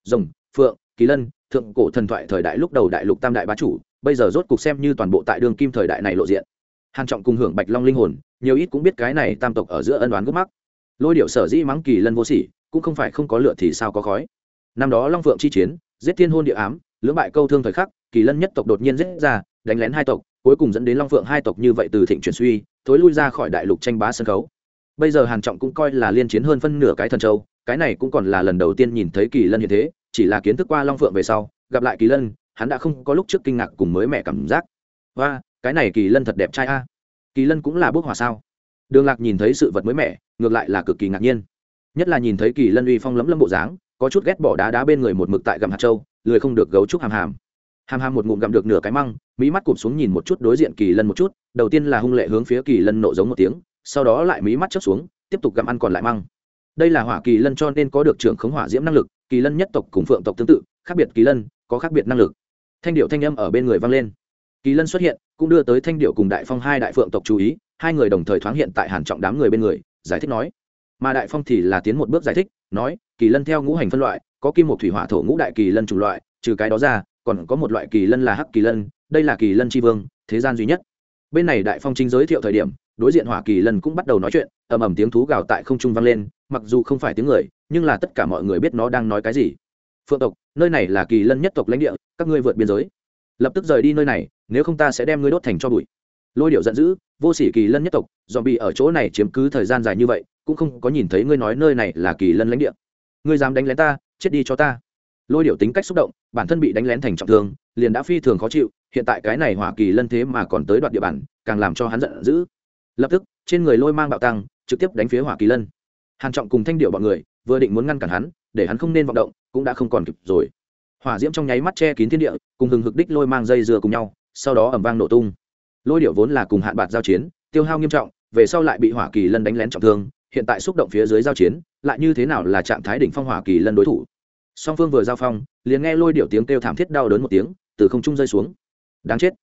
Rồng, phượng, kỳ lân thượng cổ thần thoại thời đại lúc đầu đại lục tam đại bá chủ, bây giờ rốt cục xem như toàn bộ tại đường kim thời đại này lộ diện. Hàn trọng cùng hưởng bạch long linh hồn, nhiều ít cũng biết cái này tam tộc ở giữa ân đoán gốc mắc. Lôi điệu sở dĩ mắng kỳ lân vô sỉ, cũng không phải không có lửa thì sao có khói. Năm đó long phượng chi chiến, giết thiên hôn địa ám, lưỡng bại câu thương thời khắc, kỳ lân nhất tộc đột nhiên giết ra, đánh lén hai tộc, cuối cùng dẫn đến long phượng hai tộc như vậy từ thịnh chuyển suy, thối lui ra khỏi đại lục tranh bá sân khấu. Bây giờ hàn trọng cũng coi là liên chiến hơn phân nửa cái thần châu cái này cũng còn là lần đầu tiên nhìn thấy kỳ lân như thế, chỉ là kiến thức qua long phượng về sau, gặp lại kỳ lân, hắn đã không có lúc trước kinh ngạc cùng mới mẹ cảm giác. Và cái này kỳ lân thật đẹp trai a. À. Kỳ lân cũng là bước hòa sao? Đường lạc nhìn thấy sự vật mới mẻ, ngược lại là cực kỳ ngạc nhiên. Nhất là nhìn thấy kỳ lân uy phong lấm lấm bộ dáng, có chút ghét bỏ đá đá bên người một mực tại gặm hạt châu, lười không được gấu trúc hàm hàm. Hàm hàm một ngụm gặm được nửa cái măng, mỹ mắt cụp xuống nhìn một chút đối diện kỳ lân một chút, đầu tiên là hung lệ hướng phía kỳ lân nộ giống một tiếng, sau đó lại mỹ mắt chớp xuống, tiếp tục gặm ăn còn lại măng đây là hỏa kỳ lân cho nên có được trưởng khống hỏa diễm năng lực, kỳ lân nhất tộc cùng phượng tộc tương tự, khác biệt kỳ lân, có khác biệt năng lực. Thanh điệu thanh âm ở bên người vang lên. Kỳ lân xuất hiện, cũng đưa tới thanh điệu cùng đại phong hai đại phượng tộc chú ý, hai người đồng thời thoáng hiện tại hàn trọng đám người bên người, giải thích nói. Mà đại phong thì là tiến một bước giải thích, nói, kỳ lân theo ngũ hành phân loại, có kim một thủy hỏa thổ ngũ đại kỳ lân chủng loại, trừ cái đó ra, còn có một loại kỳ lân là hắc kỳ lân, đây là kỳ lân tri vương, thế gian duy nhất. Bên này đại phong chính giới thiệu thời điểm, đối diện hỏa kỳ lân cũng bắt đầu nói chuyện, ầm ầm tiếng thú gào tại không trung vang lên mặc dù không phải tiếng người, nhưng là tất cả mọi người biết nó đang nói cái gì. Phượng tộc, nơi này là kỳ lân nhất tộc lãnh địa, các ngươi vượt biên giới. Lập tức rời đi nơi này, nếu không ta sẽ đem ngươi đốt thành cho bụi. Lôi điệu giận dữ, vô sỉ kỳ lân nhất tộc dòm bị ở chỗ này chiếm cứ thời gian dài như vậy, cũng không có nhìn thấy ngươi nói nơi này là kỳ lân lãnh địa. Ngươi dám đánh lén ta, chết đi cho ta. Lôi điệu tính cách xúc động, bản thân bị đánh lén thành trọng thương, liền đã phi thường khó chịu, hiện tại cái này hỏa kỳ lân thế mà còn tới đoạt địa bàn, càng làm cho hắn giận dữ. Lập tức, trên người lôi mang bạo tăng, trực tiếp đánh phía hỏa kỳ lân hàn trọng cùng thanh điệu bọn người vừa định muốn ngăn cản hắn, để hắn không nên vọng động, cũng đã không còn kịp rồi. Hỏa diễm trong nháy mắt che kín thiên địa, cùng hừng hực đích lôi mang dây dừa cùng nhau, sau đó ẩm vang nổ tung. Lôi điệu vốn là cùng hạn bạc giao chiến, tiêu hao nghiêm trọng, về sau lại bị hỏa kỳ lân đánh lén trọng thương, hiện tại xúc động phía dưới giao chiến, lại như thế nào là trạng thái đỉnh phong hỏa kỳ lân đối thủ? Song phương vừa giao phong, liền nghe lôi điệu tiếng kêu thảm thiết đau đớn một tiếng, từ không trung rơi xuống. Đáng chết.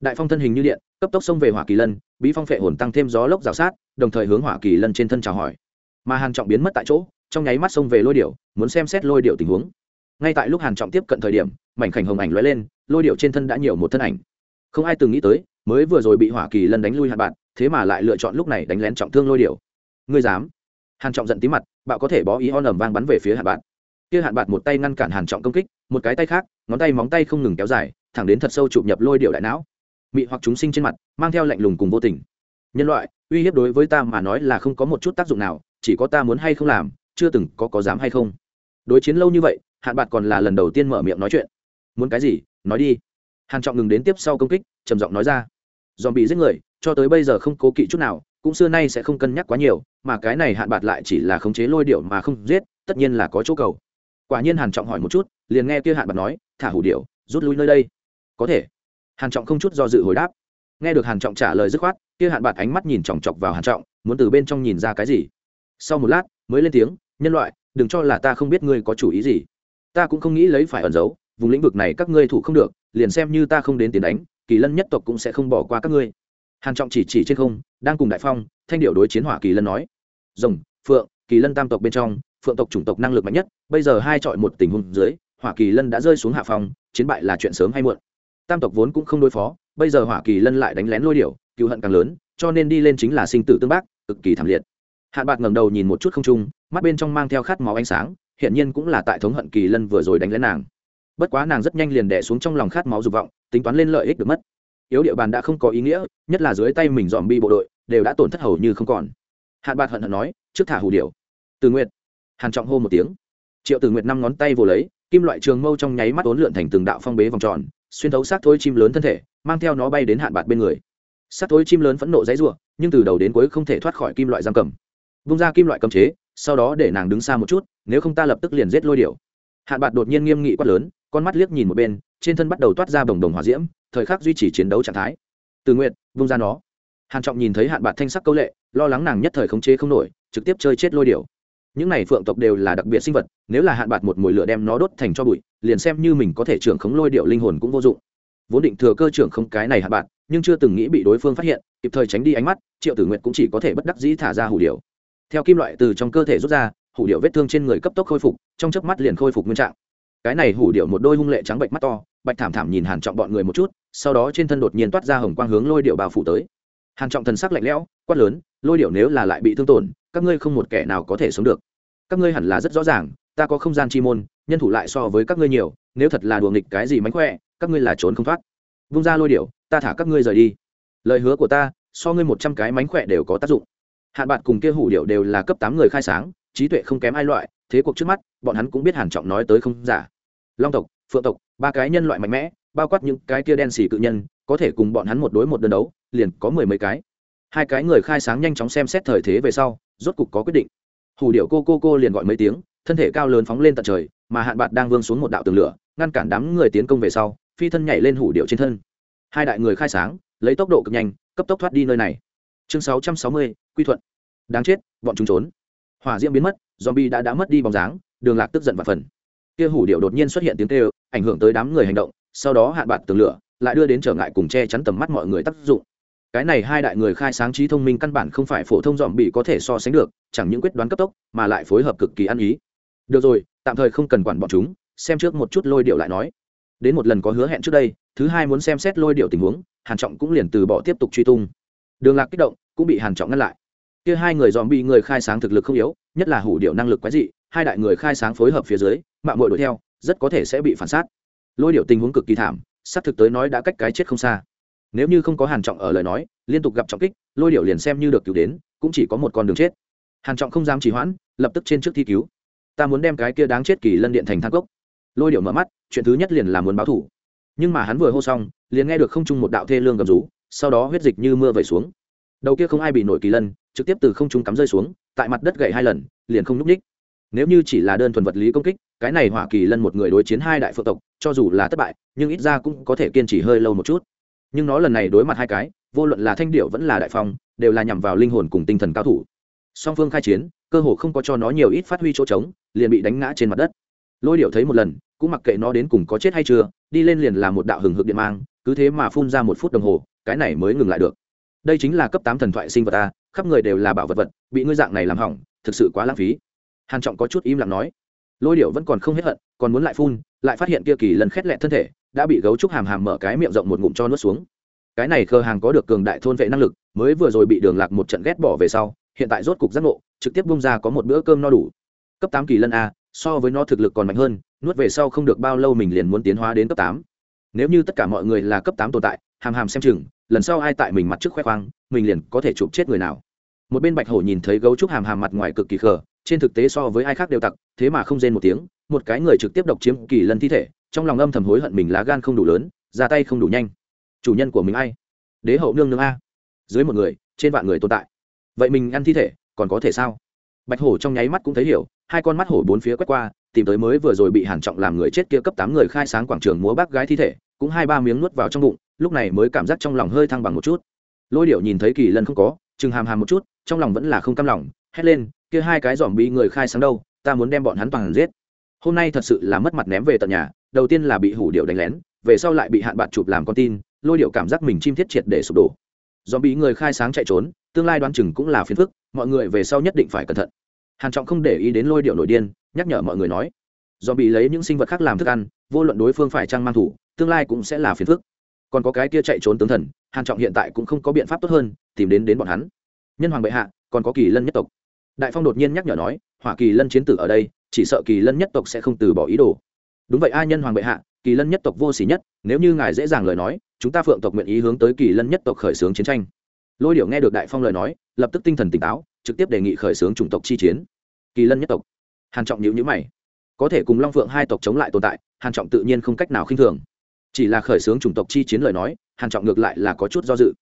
Đại phong thân hình như điện, cấp tốc xông về hỏa kỳ lân, bí phong phệ hồn tăng thêm gió lốc rào sát, đồng thời hướng hỏa kỳ lân trên thân chào hỏi mà hàn trọng biến mất tại chỗ, trong nháy mắt xông về lôi điệu muốn xem xét lôi điệu tình huống. Ngay tại lúc hàn trọng tiếp cận thời điểm, mảnh khảnh hồng ảnh lóe lên, lôi điệu trên thân đã nhiều một thân ảnh. Không ai từng nghĩ tới, mới vừa rồi bị hỏa kỳ lân đánh lui hàn bạn, thế mà lại lựa chọn lúc này đánh lén trọng thương lôi điệu ngươi dám? Hàn trọng giận tí mặt, bạo có thể bó ý on ầm vang bắn về phía hàn bạn. Kia hạt bạn một tay ngăn cản hàn trọng công kích, một cái tay khác, ngón tay móng tay không ngừng kéo dài, thẳng đến thật sâu chụp nhập lôi điệu đại não. Mị hoặc chúng sinh trên mặt, mang theo lạnh lùng cùng vô tình. Nhân loại, uy hiếp đối với ta mà nói là không có một chút tác dụng nào chỉ có ta muốn hay không làm, chưa từng có có dám hay không. Đối chiến lâu như vậy, hạn bạc còn là lần đầu tiên mở miệng nói chuyện. Muốn cái gì, nói đi. Hàn trọng ngừng đến tiếp sau công kích, trầm giọng nói ra. Dòm bị giết người, cho tới bây giờ không cố kỵ chút nào, cũng xưa nay sẽ không cân nhắc quá nhiều, mà cái này hạn bạc lại chỉ là khống chế lôi điệu mà không giết, tất nhiên là có chỗ cầu. Quả nhiên hàn trọng hỏi một chút, liền nghe kia hạn bạc nói, thả hủ điệu, rút lui nơi đây. Có thể. Hàn trọng không chút do dự hồi đáp. Nghe được hàn trọng trả lời dứt khoát, kia hạn bạc ánh mắt nhìn chòng chọc vào hàn trọng, muốn từ bên trong nhìn ra cái gì sau một lát mới lên tiếng, nhân loại, đừng cho là ta không biết ngươi có chủ ý gì. Ta cũng không nghĩ lấy phải ẩn giấu, vùng lĩnh vực này các ngươi thủ không được, liền xem như ta không đến tiền đánh, kỳ lân nhất tộc cũng sẽ không bỏ qua các ngươi. Hàn trọng chỉ chỉ trên không, đang cùng đại phong, thanh điệu đối chiến hỏa kỳ lân nói, rồng, phượng, kỳ lân tam tộc bên trong, phượng tộc chủng tộc năng lực mạnh nhất, bây giờ hai chọi một tình huống dưới, hỏa kỳ lân đã rơi xuống hạ phòng chiến bại là chuyện sớm hay muộn. Tam tộc vốn cũng không đối phó, bây giờ hỏa kỳ lân lại đánh lén lôi điểu cựu hận càng lớn, cho nên đi lên chính là sinh tử tương bác, cực kỳ thảm liệt hạn bạc ngẩng đầu nhìn một chút không trung, mắt bên trong mang theo khát máu ánh sáng hiện nhiên cũng là tại thống hận kỳ lân vừa rồi đánh lén nàng. Bất quá nàng rất nhanh liền đẻ xuống trong lòng khát máu dục vọng, tính toán lên lợi ích được mất. Yếu địa bàn đã không có ý nghĩa, nhất là dưới tay mình dòm bi bộ đội, đều đã tổn thất hầu như không còn. Hạn bạc hận hận nói, trước thả hủ điểu. Từ nguyện hàn trọng hô một tiếng. Triệu từ nguyệt năm ngón tay vồ lấy, kim loại trường mâu trong nháy mắt ốn lượn thành từng đạo phong bế vòng tròn, xuyên thấu xác thối chim lớn thân thể, mang theo nó bay đến hạn bạc bên người. Xác thối chim lớn phẫn nộ dãy rủa, nhưng từ đầu đến cuối không thể thoát khỏi kim loại giam cầm vung ra kim loại cấm chế, sau đó để nàng đứng xa một chút, nếu không ta lập tức liền giết lôi điểu. Hạn bạc đột nhiên nghiêm nghị quát lớn, con mắt liếc nhìn một bên, trên thân bắt đầu toát ra bồng đồng hỏa diễm, thời khắc duy trì chiến đấu trạng thái. Từ nguyện vung ra nó. Hàn trọng nhìn thấy hạn bạc thanh sắc câu lệ, lo lắng nàng nhất thời khống chế không nổi, trực tiếp chơi chết lôi điểu. Những này phượng tộc đều là đặc biệt sinh vật, nếu là hạn bạc một mùi lửa đem nó đốt thành cho bụi, liền xem như mình có thể trưởng khống lôi điệu linh hồn cũng vô dụng. Vốn định thừa cơ trưởng không cái này hạn bạc nhưng chưa từng nghĩ bị đối phương phát hiện, kịp thời tránh đi ánh mắt, triệu tử nguyện cũng chỉ có thể bất đắc dĩ thả ra hủ điệu theo kim loại từ trong cơ thể rút ra, hủ điệu vết thương trên người cấp tốc khôi phục, trong chớp mắt liền khôi phục nguyên trạng. Cái này hủ điệu một đôi hung lệ trắng bệnh mắt to, bạch thảm thảm nhìn hàn trọng bọn người một chút, sau đó trên thân đột nhiên toát ra hồng quang hướng lôi điệu bao phủ tới. Hàn trọng thần sắc lạnh lẽo, quát lớn, lôi điệu nếu là lại bị thương tổn, các ngươi không một kẻ nào có thể sống được. Các ngươi hẳn là rất rõ ràng, ta có không gian chi môn, nhân thủ lại so với các ngươi nhiều, nếu thật là đùa nghịch cái gì mánh khỏe, các ngươi là trốn không thoát. Vung ra lôi điệu, ta thả các ngươi rời đi. Lời hứa của ta, so ngươi một trăm cái mánh khỏe đều có tác dụng hạn bạn cùng kia hủ điệu đều là cấp tám người khai sáng, trí tuệ không kém ai loại, thế cuộc trước mắt, bọn hắn cũng biết hàn trọng nói tới không giả. Long tộc, phượng tộc, ba cái nhân loại mạnh mẽ, bao quát những cái kia đen xì cự nhân, có thể cùng bọn hắn một đối một đơn đấu, liền có mười mấy cái. Hai cái người khai sáng nhanh chóng xem xét thời thế về sau, rốt cục có quyết định. Hủ điệu cô cô cô liền gọi mấy tiếng, thân thể cao lớn phóng lên tận trời, mà hạn bạc đang vương xuống một đạo tường lửa, ngăn cản đám người tiến công về sau, phi thân nhảy lên hủ điệu trên thân. Hai đại người khai sáng, lấy tốc độ cực nhanh, cấp tốc thoát đi nơi này chương sáu trăm sáu mươi, quy thuận. Đáng chết, bọn chúng trốn. Hỏa diễm biến mất, zombie đã đã mất đi bóng dáng, đường lạc tức giận và phần. Kia hủ điệu đột nhiên xuất hiện tiếng kêu, ảnh hưởng tới đám người hành động, sau đó hạn bạt tường lửa, lại đưa đến trở ngại cùng che chắn tầm mắt mọi người tác dụng. Cái này hai đại người khai sáng trí thông minh căn bản không phải phổ thông dòm bị có thể so sánh được, chẳng những quyết đoán cấp tốc, mà lại phối hợp cực kỳ ăn ý. Được rồi, tạm thời không cần quản bọn chúng, xem trước một chút lôi điệu lại nói. Đến một lần có hứa hẹn trước đây, thứ hai muốn xem xét lôi điệu tình huống, hàn trọng cũng liền từ bỏ tiếp tục truy tung đường lạc kích động, cũng bị hàn trọng ngăn lại. Kia hai người dòm bị người khai sáng thực lực không yếu, nhất là hủ điệu năng lực quái dị, hai đại người khai sáng phối hợp phía dưới, mạng mội đuổi theo, rất có thể sẽ bị phản sát. Lôi điệu tình huống cực kỳ thảm, xác thực tới nói đã cách cái chết không xa. Nếu như không có hàn trọng ở lời nói, liên tục gặp trọng kích, lôi điệu liền xem như được cứu đến, cũng chỉ có một con đường chết. Hàn trọng không dám trì hoãn, lập tức trên trước thi cứu. Ta muốn đem cái kia đáng chết kỳ lân điện thành thang cốc. Lôi điệu mở mắt, chuyện thứ nhất liền là muốn báo thủ. Nhưng mà hắn vừa hô xong, liền nghe được không trung một đạo thê lương gầm rú sau đó huyết dịch như mưa vẩy xuống. Đầu kia không ai bị nổi kỳ lân, trực tiếp từ không trung cắm rơi xuống, tại mặt đất gậy hai lần, liền không nhúc ních nếu như chỉ là đơn thuần vật lý công kích, cái này hỏa kỳ lân một người đối chiến hai đại phượng tộc, cho dù là thất bại, nhưng ít ra cũng có thể kiên trì hơi lâu một chút. Nhưng nó lần này đối mặt hai cái, vô luận là thanh điệu vẫn là đại phong, đều là nhằm vào linh hồn cùng tinh thần cao thủ. Song phương khai chiến, cơ hồ không có cho nó nhiều ít phát huy chỗ trống, liền bị đánh ngã trên mặt đất. Lôi điệu thấy một lần, cũng mặc kệ nó đến cùng có chết hay chưa, đi lên liền là một đạo hừng hực điện mang, cứ thế mà phun ra một phút đồng hồ cái này mới ngừng lại được. Đây chính là cấp tám thần thoại sinh vật ta khắp người đều là bảo vật vật, bị ngươi dạng này làm hỏng, thực sự quá lãng phí. Hàn trọng có chút im lặng nói. Lôi điệu vẫn còn không hết hận, còn muốn lại phun, lại phát hiện kia kỳ lần khét lẹ thân thể, đã bị gấu trúc hàm hàm mở cái miệng rộng một ngụm cho nuốt xuống. Cái này khờ hàng có được cường đại thôn vệ năng lực, mới vừa rồi bị đường lạc một trận ghét bỏ về sau, hiện tại rốt cục giác ngộ, trực tiếp bung ra có một bữa cơm no đủ. Cấp tám kỳ lân a, so với nó thực lực còn mạnh hơn, nuốt về sau không được bao lâu mình liền muốn tiến hóa đến cấp tám. Nếu như tất cả mọi người là cấp tám tồn tại hàm hàm xem chừng, lần sau ai tại mình mặt trước khoe khoang, mình liền có thể chụp chết người nào. Một bên bạch hổ nhìn thấy gấu trúc hàm hàm mặt ngoài cực kỳ khờ, trên thực tế so với ai khác đều tặc, thế mà không rên một tiếng, một cái người trực tiếp độc chiếm kỳ lân thi thể, trong lòng âm thầm hối hận mình lá gan không đủ lớn, ra tay không đủ nhanh. Chủ nhân của mình ai? Đế hậu nương nương a. Dưới một người, trên vạn người tồn tại. Vậy mình ăn thi thể, còn có thể sao? Bạch hổ trong nháy mắt cũng thấy hiểu, hai con mắt hổ bốn phía quét qua, tìm tới mới vừa rồi bị hàn trọng làm người chết kia cấp tám người khai sáng quảng trường múa bác gái thi thể, cũng hai ba miếng nuốt vào trong bụng lúc này mới cảm giác trong lòng hơi thăng bằng một chút. Lôi điệu nhìn thấy kỳ lân không có, chừng hàm hàm một chút, trong lòng vẫn là không cam lòng, hét lên, kia hai cái giòm bị người khai sáng đâu, ta muốn đem bọn hắn toàn giết. Hôm nay thật sự là mất mặt ném về tận nhà, đầu tiên là bị hủ điệu đánh lén, về sau lại bị hạn bạn chụp làm con tin, lôi điệu cảm giác mình chim thiết triệt để sụp đổ. Do bị người khai sáng chạy trốn, tương lai đoán chừng cũng là phiền phức, mọi người về sau nhất định phải cẩn thận. Hàn trọng không để ý đến lôi điệu nổi điên, nhắc nhở mọi người nói do bị lấy những sinh vật khác làm thức ăn, vô luận đối phương phải trang mang thủ, tương lai cũng sẽ là phiền phức còn có cái kia chạy trốn tướng thần, hàn trọng hiện tại cũng không có biện pháp tốt hơn, tìm đến đến bọn hắn. Nhân hoàng bệ hạ, còn có kỳ lân nhất tộc. Đại phong đột nhiên nhắc nhở nói, hỏa kỳ lân chiến tử ở đây, chỉ sợ kỳ lân nhất tộc sẽ không từ bỏ ý đồ. Đúng vậy ai nhân hoàng bệ hạ, kỳ lân nhất tộc vô xỉ nhất, nếu như ngài dễ dàng lời nói, chúng ta phượng tộc nguyện ý hướng tới kỳ lân nhất tộc khởi xướng chiến tranh. Lôi điệu nghe được đại phong lời nói, lập tức tinh thần tỉnh táo, trực tiếp đề nghị khởi xướng chủng tộc chi chiến. Kỳ lân nhất tộc. Hàn trọng nhữ nhữ mày. Có thể cùng long phượng hai tộc chống lại tồn tại, hàn trọng tự nhiên không cách nào khinh thường chỉ là khởi xướng chủng tộc chi chiến lời nói, hàn trọng ngược lại là có chút do dự.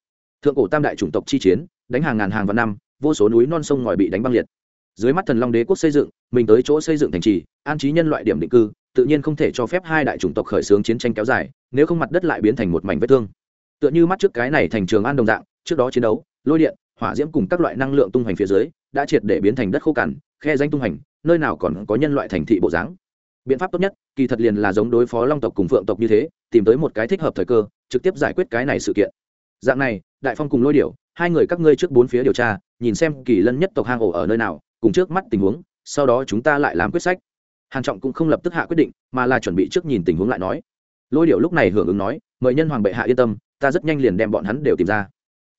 Thượng cổ tam đại chủng tộc chi chiến, đánh hàng ngàn hàng vạn năm, vô số núi non sông ngòi bị đánh băng liệt. Dưới mắt thần long đế quốc xây dựng, mình tới chỗ xây dựng thành trì, an trí nhân loại điểm định cư, tự nhiên không thể cho phép hai đại chủng tộc khởi xướng chiến tranh kéo dài, nếu không mặt đất lại biến thành một mảnh vết thương. Tựa như mắt trước cái này thành trường an đồng dạng, trước đó chiến đấu, lôi điện, hỏa diễm cùng các loại năng lượng tung hoành phía dưới, đã triệt để biến thành đất khô cằn, khe danh tung hoành, nơi nào còn có nhân loại thành thị bộ dáng. Biện pháp tốt nhất, kỳ thật liền là giống đối phó long tộc cùng phượng tộc như thế tìm tới một cái thích hợp thời cơ, trực tiếp giải quyết cái này sự kiện. Dạng này, đại phong cùng lôi điểu, hai người các ngươi trước bốn phía điều tra, nhìn xem kỳ lân nhất tộc hang ổ ở nơi nào, cùng trước mắt tình huống, sau đó chúng ta lại làm quyết sách. Hàn trọng cũng không lập tức hạ quyết định, mà là chuẩn bị trước nhìn tình huống lại nói. Lôi điệu lúc này hưởng ứng nói, mời nhân hoàng bệ hạ yên tâm, ta rất nhanh liền đem bọn hắn đều tìm ra.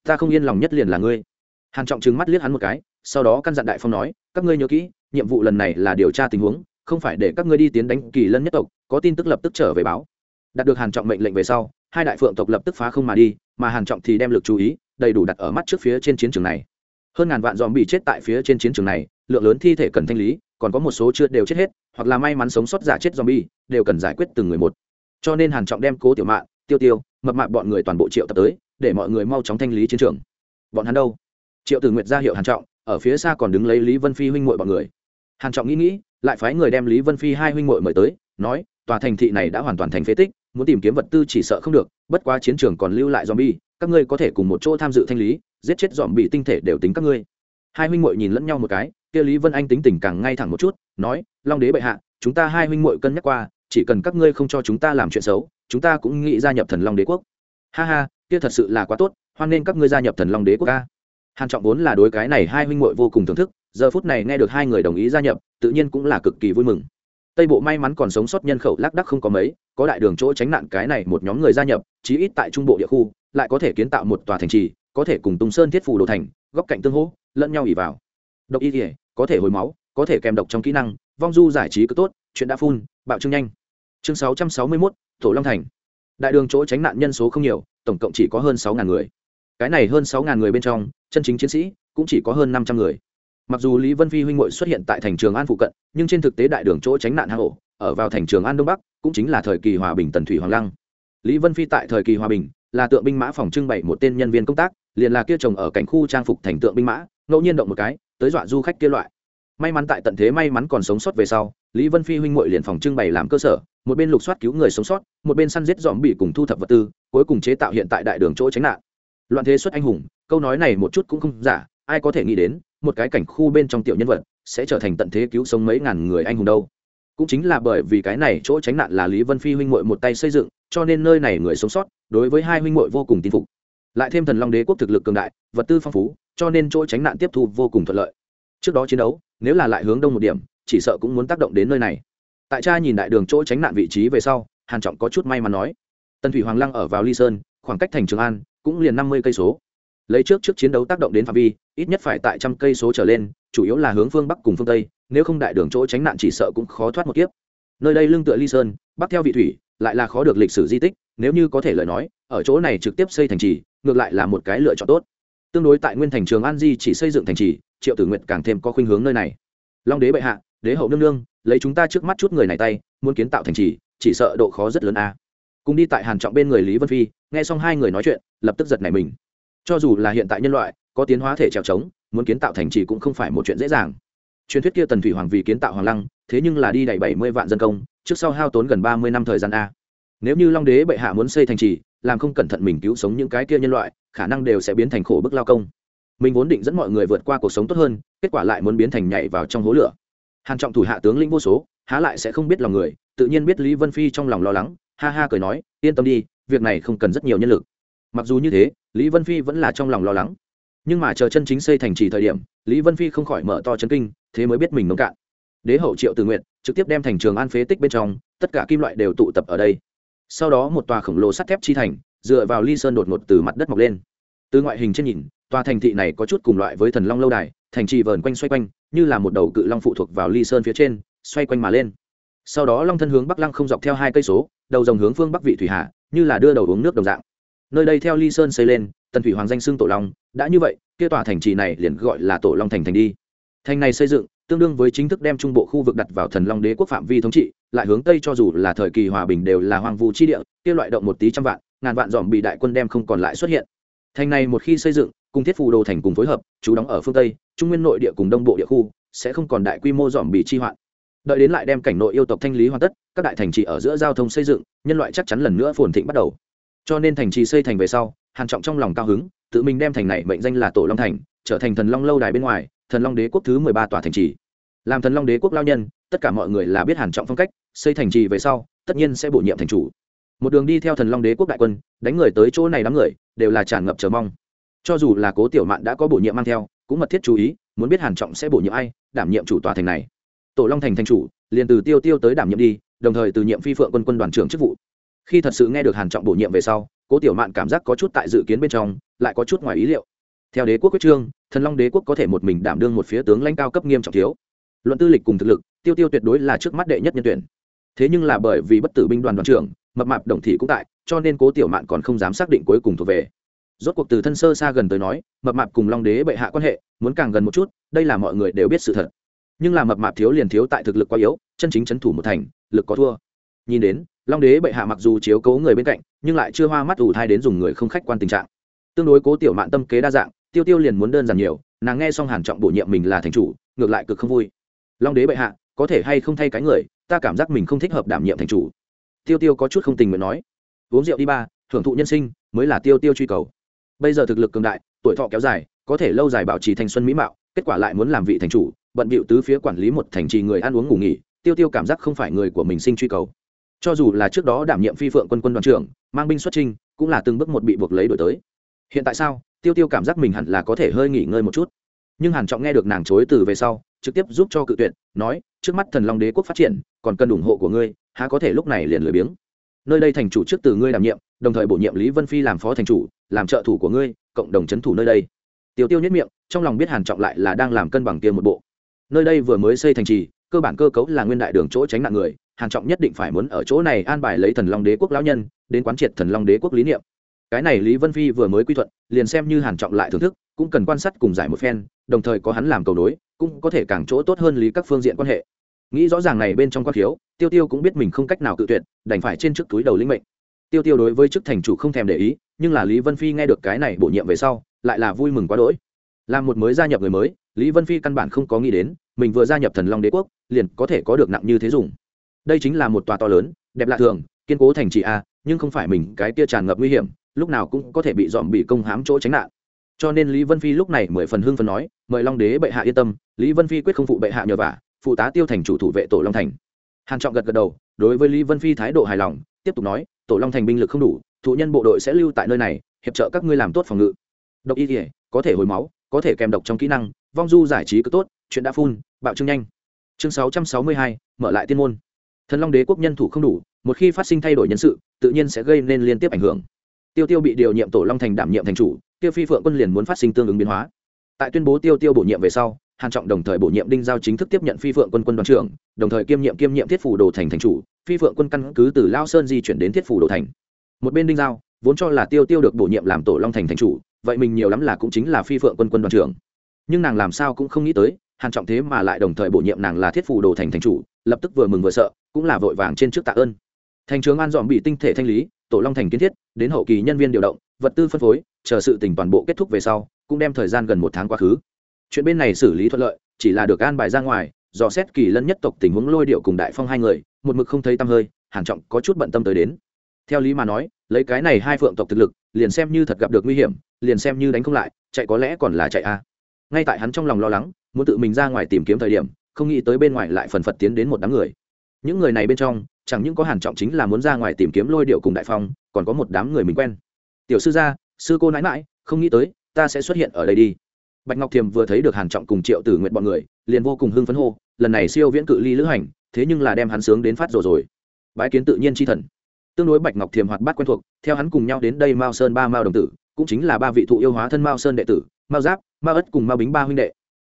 Ta không yên lòng nhất liền là ngươi. Hàn trọng trừng mắt liếc hắn một cái, sau đó căn dặn đại phong nói, các ngươi nhớ kỹ, nhiệm vụ lần này là điều tra tình huống, không phải để các ngươi đi tiến đánh kỳ lân nhất tộc, có tin tức lập tức trở về báo đạt được hàn trọng mệnh lệnh về sau, hai đại phượng tộc lập tức phá không mà đi, mà hàn trọng thì đem lực chú ý, đầy đủ đặt ở mắt trước phía trên chiến trường này. Hơn ngàn vạn dòm bị chết tại phía trên chiến trường này, lượng lớn thi thể cần thanh lý, còn có một số chưa đều chết hết, hoặc là may mắn sống sót giả chết zombie, đều cần giải quyết từng người một. Cho nên hàn trọng đem cố tiểu mạn, tiêu tiêu, mập mạp bọn người toàn bộ triệu tập tới, để mọi người mau chóng thanh lý chiến trường. Bọn hắn đâu? Triệu tử nguyệt ra hiệu hàn trọng, ở phía xa còn đứng lấy lý vân phi huynh muội bọn người. Hàn trọng nghĩ nghĩ, lại phái người đem lý vân phi hai huynh muội mời tới, nói, tòa thành thị này đã hoàn toàn thành phế tích muốn tìm kiếm vật tư chỉ sợ không được, bất quá chiến trường còn lưu lại zombie, các ngươi có thể cùng một chỗ tham dự thanh lý, giết chết dòm bị tinh thể đều tính các ngươi. Hai huynh muội nhìn lẫn nhau một cái, kia lý vân anh tính tình càng ngay thẳng một chút, nói, long đế bệ hạ, chúng ta hai huynh muội cân nhắc qua, chỉ cần các ngươi không cho chúng ta làm chuyện xấu, chúng ta cũng nghĩ gia nhập thần long đế quốc. Ha ha, kia thật sự là quá tốt, hoan nên các ngươi gia nhập thần long đế quốc ca hàn trọng vốn là đối cái này hai huynh muội vô cùng thưởng thức, giờ phút này nghe được hai người đồng ý gia nhập, tự nhiên cũng là cực kỳ vui mừng tây bộ may mắn còn sống sót nhân khẩu lác đắc không có mấy, có đại đường chỗ tránh nạn cái này một nhóm người gia nhập, chí ít tại trung bộ địa khu, lại có thể kiến tạo một tòa thành trì, có thể cùng tùng sơn thiết phù đồ thành, góc cạnh tương hỗ, lẫn nhau ỉ vào. Độc y thể có thể hồi máu, có thể kèm độc trong kỹ năng, vong du giải trí cứ tốt, chuyện đã phun, bạo trương nhanh. Chương sáu trăm sáu mươi mốt tổ long thành. Đại đường chỗ tránh nạn nhân số không nhiều, tổng cộng chỉ có hơn sáu ngàn người. Cái này hơn sáu ngàn người bên trong, chân chính chiến sĩ, cũng chỉ có hơn năm trăm người mặc dù lý vân phi huynh hội xuất hiện tại thành trường an phụ cận, nhưng trên thực tế đại đường chỗ tránh nạn hang ổ, ở vào thành trường an đông bắc, cũng chính là thời kỳ hòa bình tần thủy hoàng lăng. Lý vân phi tại thời kỳ hòa bình, là tượng binh mã phòng trưng bày một tên nhân viên công tác, liền là kia trồng ở cảnh khu trang phục thành tượng binh mã, ngẫu nhiên động một cái, tới dọa du khách kia loại. May mắn tại tận thế may mắn còn sống sót về sau, lý vân phi huynh muội liền phòng trưng bày làm cơ sở, một bên lục soát cứu người sống sót, một bên săn giết dòm bị cùng thu thập vật tư, cuối cùng chế tạo hiện tại đại đường chỗ tránh nạn. Loạn thế xuất anh hùng, câu nói này một chút cũng không giả, ai có thể nghĩ đến một cái cảnh khu bên trong tiểu nhân vật sẽ trở thành tận thế cứu sống mấy ngàn người anh hùng đâu. Cũng chính là bởi vì cái này chỗ tránh nạn là lý vân phi huynh muội một tay xây dựng, cho nên nơi này người sống sót đối với hai huynh muội vô cùng tin phục. Lại thêm thần long đế quốc thực lực cường đại, vật tư phong phú, cho nên chỗ tránh nạn tiếp thu vô cùng thuận lợi. Trước đó chiến đấu, nếu là lại hướng đông một điểm, chỉ sợ cũng muốn tác động đến nơi này. Tại cha nhìn đại đường chỗ tránh nạn vị trí về sau, hàn trọng có chút may mắn nói. Tần thủy hoàng lăng ở vào ly sơn, khoảng cách thành trường an cũng liền năm mươi cây số lấy trước trước chiến đấu tác động đến phạm vi, ít nhất phải tại trăm cây số trở lên, chủ yếu là hướng phương bắc cùng phương tây, nếu không đại đường chỗ tránh nạn chỉ sợ cũng khó thoát một kiếp. Nơi đây lưng tựa ly sơn, bắc theo vị thủy, lại là khó được lịch sử di tích, nếu như có thể lời nói, ở chỗ này trực tiếp xây thành trì, ngược lại là một cái lựa chọn tốt. Tương đối tại nguyên thành trường an di chỉ xây dựng thành trì, triệu tử nguyện càng thêm có khuynh hướng nơi này. Long đế bệ hạ, đế hậu nương nương, lấy chúng ta trước mắt chút người này tay, muốn kiến tạo thành trì, chỉ sợ độ khó rất lớn a. Cùng đi tại hàn trọng bên người lý vân phi, nghe xong hai người nói chuyện, lập tức giật nảy mình cho dù là hiện tại nhân loại, có tiến hóa thể trèo trống, muốn kiến tạo thành trì cũng không phải một chuyện dễ dàng. Truyền thuyết kia tần thủy hoàng vì kiến tạo hoàng lăng, thế nhưng là đi đầy bảy mươi vạn dân công, trước sau hao tốn gần ba mươi năm thời gian a. Nếu như long đế bệ hạ muốn xây thành trì, làm không cẩn thận mình cứu sống những cái kia nhân loại, khả năng đều sẽ biến thành khổ bức lao công. Mình vốn định dẫn mọi người vượt qua cuộc sống tốt hơn, kết quả lại muốn biến thành nhảy vào trong hố lửa. Hàn trọng thủ hạ tướng lĩnh vô số, há lại sẽ không biết lòng người, tự nhiên biết lý vân phi trong lòng lo lắng, ha ha cười nói, yên tâm đi, việc này không cần rất nhiều nhân lực mặc dù như thế, lý vân phi vẫn là trong lòng lo lắng. Nhưng mà chờ chân chính xây thành trì thời điểm, lý vân phi không khỏi mở to chân kinh, thế mới biết mình nông cạn. Đế hậu triệu tự nguyện trực tiếp đem thành trường an phế tích bên trong, tất cả kim loại đều tụ tập ở đây. Sau đó một tòa khổng lồ sắt thép chi thành, dựa vào ly sơn đột ngột từ mặt đất mọc lên. Từ ngoại hình trên nhìn, tòa thành thị này có chút cùng loại với thần long lâu đài, thành trì vờn quanh xoay quanh, như là một đầu cự long phụ thuộc vào ly sơn phía trên, xoay quanh mà lên. Sau đó long thân hướng bắc lăng không dọc theo hai cây số, đầu dòng hướng phương bắc vị thủy hạ, như là đưa đầu uống nước đồng dạng nơi đây theo ly sơn xây lên, tần thủy hoàng danh xưng tổ long, đã như vậy, kia tòa thành trì này liền gọi là tổ long thành thành đi. Thành này xây dựng, tương đương với chính thức đem trung bộ khu vực đặt vào thần long đế quốc phạm vi thống trị, lại hướng tây cho dù là thời kỳ hòa bình đều là hoàng vu chi địa, kia loại động một tí trăm vạn, ngàn vạn dòm bị đại quân đem không còn lại xuất hiện. Thành này một khi xây dựng, cùng thiết phù đồ thành cùng phối hợp chú đóng ở phương tây, trung nguyên nội địa cùng đông bộ địa khu, sẽ không còn đại quy mô dòm bị chi hoạn. Đợi đến lại đem cảnh nội yêu tộc thanh lý hoàn tất, các đại thành trì ở giữa giao thông xây dựng, nhân loại chắc chắn lần nữa phồn thịnh bắt đầu cho nên thành trì xây thành về sau, hàn trọng trong lòng cao hứng, tự mình đem thành này mệnh danh là tổ long thành, trở thành thần long lâu đài bên ngoài, thần long đế quốc thứ mười ba tòa thành trì. Làm thần long đế quốc lao nhân, tất cả mọi người là biết hàn trọng phong cách, xây thành trì về sau, tất nhiên sẽ bổ nhiệm thành chủ. Một đường đi theo thần long đế quốc đại quân, đánh người tới chỗ này đám người, đều là tràn ngập chờ mong. Cho dù là cố tiểu mạn đã có bổ nhiệm mang theo, cũng mật thiết chú ý, muốn biết hàn trọng sẽ bổ nhiệm ai, đảm nhiệm chủ tòa thành này. Tổ long thành thành chủ, liền từ tiêu tiêu tới đảm nhiệm đi, đồng thời từ nhiệm phi phượng quân quân đoàn trưởng chức vụ khi thật sự nghe được hàn trọng bổ nhiệm về sau, cố tiểu mạn cảm giác có chút tại dự kiến bên trong, lại có chút ngoài ý liệu. Theo đế quốc quyết trương, thần long đế quốc có thể một mình đảm đương một phía tướng lãnh cao cấp nghiêm trọng thiếu. Luận tư lịch cùng thực lực, tiêu tiêu tuyệt đối là trước mắt đệ nhất nhân tuyển. Thế nhưng là bởi vì bất tử binh đoàn đoàn trưởng, mập mạp đồng thị cũng tại, cho nên cố tiểu mạn còn không dám xác định cuối cùng thuộc về. Rốt cuộc từ thân sơ xa gần tới nói, mập mạp cùng long đế bệ hạ quan hệ, muốn càng gần một chút, đây là mọi người đều biết sự thật. Nhưng là mập mạp thiếu liền thiếu tại thực lực quá yếu, chân chính c h ấ n thủ một thành, lực có thua. Nhìn đến long đế bệ hạ mặc dù chiếu cố người bên cạnh, nhưng lại chưa hoa mắt ủ thai đến dùng người không khách quan tình trạng. Tương đối cố tiểu mạn tâm kế đa dạng, tiêu tiêu liền muốn đơn giản nhiều, nàng nghe xong hàn trọng bổ nhiệm mình là thành chủ, ngược lại cực không vui. Long đế bệ hạ, có thể hay không thay cái người, ta cảm giác mình không thích hợp đảm nhiệm thành chủ. Tiêu tiêu có chút không tình nguyện nói. Uống rượu đi ba, thưởng thụ nhân sinh, mới là tiêu tiêu truy cầu. Bây giờ thực lực cường đại, tuổi thọ kéo dài, có thể lâu dài bảo trì thanh xuân mỹ mạo, kết quả lại muốn làm vị thành chủ, bận bịu tứ phía quản lý một thành trì người ăn uống ngủ nghỉ, tiêu tiêu cảm giác không phải người của mình sinh truy cầu cho dù là trước đó đảm nhiệm phi phượng quân quân đoàn trưởng, mang binh xuất trinh cũng là từng bước một bị buộc lấy đổi tới. Hiện tại sao? Tiêu tiêu cảm giác mình hẳn là có thể hơi nghỉ ngơi một chút. Nhưng hàn trọng nghe được nàng chối từ về sau, trực tiếp giúp cho cự tuyệt, nói, trước mắt thần long đế quốc phát triển, còn cần ủng hộ của ngươi, há có thể lúc này liền lười biếng? Nơi đây thành chủ trước từ ngươi đảm nhiệm, đồng thời bổ nhiệm lý vân phi làm phó thành chủ, làm trợ thủ của ngươi, cộng đồng chấn thủ nơi đây. Tiêu tiêu nhất miệng, trong lòng biết hàn trọng lại là đang làm cân bằng kia một bộ. Nơi đây vừa mới xây thành trì cơ bản cơ cấu là nguyên đại đường chỗ tránh nạn người, hàn trọng nhất định phải muốn ở chỗ này an bài lấy thần long đế quốc lão nhân, đến quán triệt thần long đế quốc lý niệm. Cái này lý vân phi vừa mới quy thuận, liền xem như hàn trọng lại thưởng thức, cũng cần quan sát cùng giải một phen, đồng thời có hắn làm cầu đối cũng có thể càng chỗ tốt hơn lý các phương diện quan hệ. Nghĩ rõ ràng này bên trong quan thiếu, tiêu tiêu cũng biết mình không cách nào cự tuyệt, đành phải trên trước túi đầu linh mệnh. Tiêu tiêu đối với chức thành chủ không thèm để ý, nhưng là lý vân phi nghe được cái này bổ nhiệm về sau, lại là vui mừng quá đỗi. Là một mới gia nhập người mới lý vân phi căn bản không có nghĩ đến, mình vừa gia nhập thần long đế quốc, liền có thể có được nặng như thế dùng. Đây chính là một tòa to lớn, đẹp lạ thường, kiên cố thành trì a, nhưng không phải mình cái kia tràn ngập nguy hiểm, lúc nào cũng có thể bị dòm bị công hám chỗ tránh nạn. Cho nên lý vân phi lúc này mười phần hưng phần nói, mời long đế bệ hạ yên tâm, lý vân phi quyết không phụ bệ hạ nhờ vả, phụ tá tiêu thành chủ thủ vệ tổ long thành. Hàn trọng gật gật đầu, đối với lý vân phi thái độ hài lòng, tiếp tục nói, tổ long thành binh lực không đủ thủ nhân bộ đội sẽ lưu tại nơi này, hiệp trợ các ngươi làm tốt phòng ngự. Độc y thể có thể hồi máu, có thể kèm độc trong kỹ năng vong du giải trí cứ tốt chuyện đã phun bạo trương nhanh. Chương 662, mở lại tiên môn. Thần long đế quốc nhân thủ không đủ một khi phát sinh thay đổi nhân sự tự nhiên sẽ gây nên liên tiếp ảnh hưởng. Tiêu tiêu bị điều nhiệm tổ long thành đảm nhiệm thành chủ tiêu phi phượng quân liền muốn phát sinh tương ứng biến hóa. Tại tuyên bố tiêu tiêu bổ nhiệm về sau hàn trọng đồng thời bổ nhiệm đinh giao chính thức tiếp nhận phi phượng quân quân đoàn trưởng đồng thời kiêm nhiệm kiêm nhiệm thiết phủ đồ thành thành chủ phi phượng quân căn cứ từ lao sơn di chuyển đến thiết phủ đồ thành. Một bên đinh giao vốn cho là tiêu tiêu được bổ nhiệm làm tổ long thành thành chủ vậy mình nhiều lắm là cũng chính là phi phượng quân quân đoàn trưởng nhưng nàng làm sao cũng không nghĩ tới, hàn trọng thế mà lại đồng thời bổ nhiệm nàng là thiết phù đồ thành thành chủ, lập tức vừa mừng vừa sợ, cũng là vội vàng trên trước tạ ơn. Thành trưởng an dọn bị tinh thể thanh lý, tổ long thành kiến thiết, đến hậu kỳ nhân viên điều động, vật tư phân phối, chờ sự tình toàn bộ kết thúc về sau, cũng đem thời gian gần một tháng quá khứ. Chuyện bên này xử lý thuận lợi, chỉ là được an bài ra ngoài, dò xét kỳ lân nhất tộc tình huống lôi điệu cùng đại phong hai người, một mực không thấy tăm hơi, hàn trọng có chút bận tâm tới đến. Theo lý mà nói, lấy cái này hai phượng tộc thực lực, liền xem như thật gặp được nguy hiểm, liền xem như đánh không lại, chạy có lẽ còn là chạy a ngay tại hắn trong lòng lo lắng, muốn tự mình ra ngoài tìm kiếm thời điểm, không nghĩ tới bên ngoài lại phần phật tiến đến một đám người. Những người này bên trong, chẳng những có hàn trọng chính là muốn ra ngoài tìm kiếm lôi điệu cùng đại phong, còn có một đám người mình quen. Tiểu sư gia, sư cô nãi mãi không nghĩ tới, ta sẽ xuất hiện ở đây đi. Bạch ngọc thiềm vừa thấy được hàn trọng cùng triệu tử nguyện bọn người, liền vô cùng hưng phấn hô, lần này siêu viễn cự ly lữ hành, thế nhưng là đem hắn sướng đến phát rồi rồi. Bái kiến tự nhiên chi thần. Tương đối bạch ngọc thiềm hoạt bát quen thuộc, theo hắn cùng nhau đến đây mao sơn ba mao đồng tử, cũng chính là ba vị thụ yêu hóa thân mao sơn đệ tử, mao giáp ma ất cùng ma bính ba huynh đệ.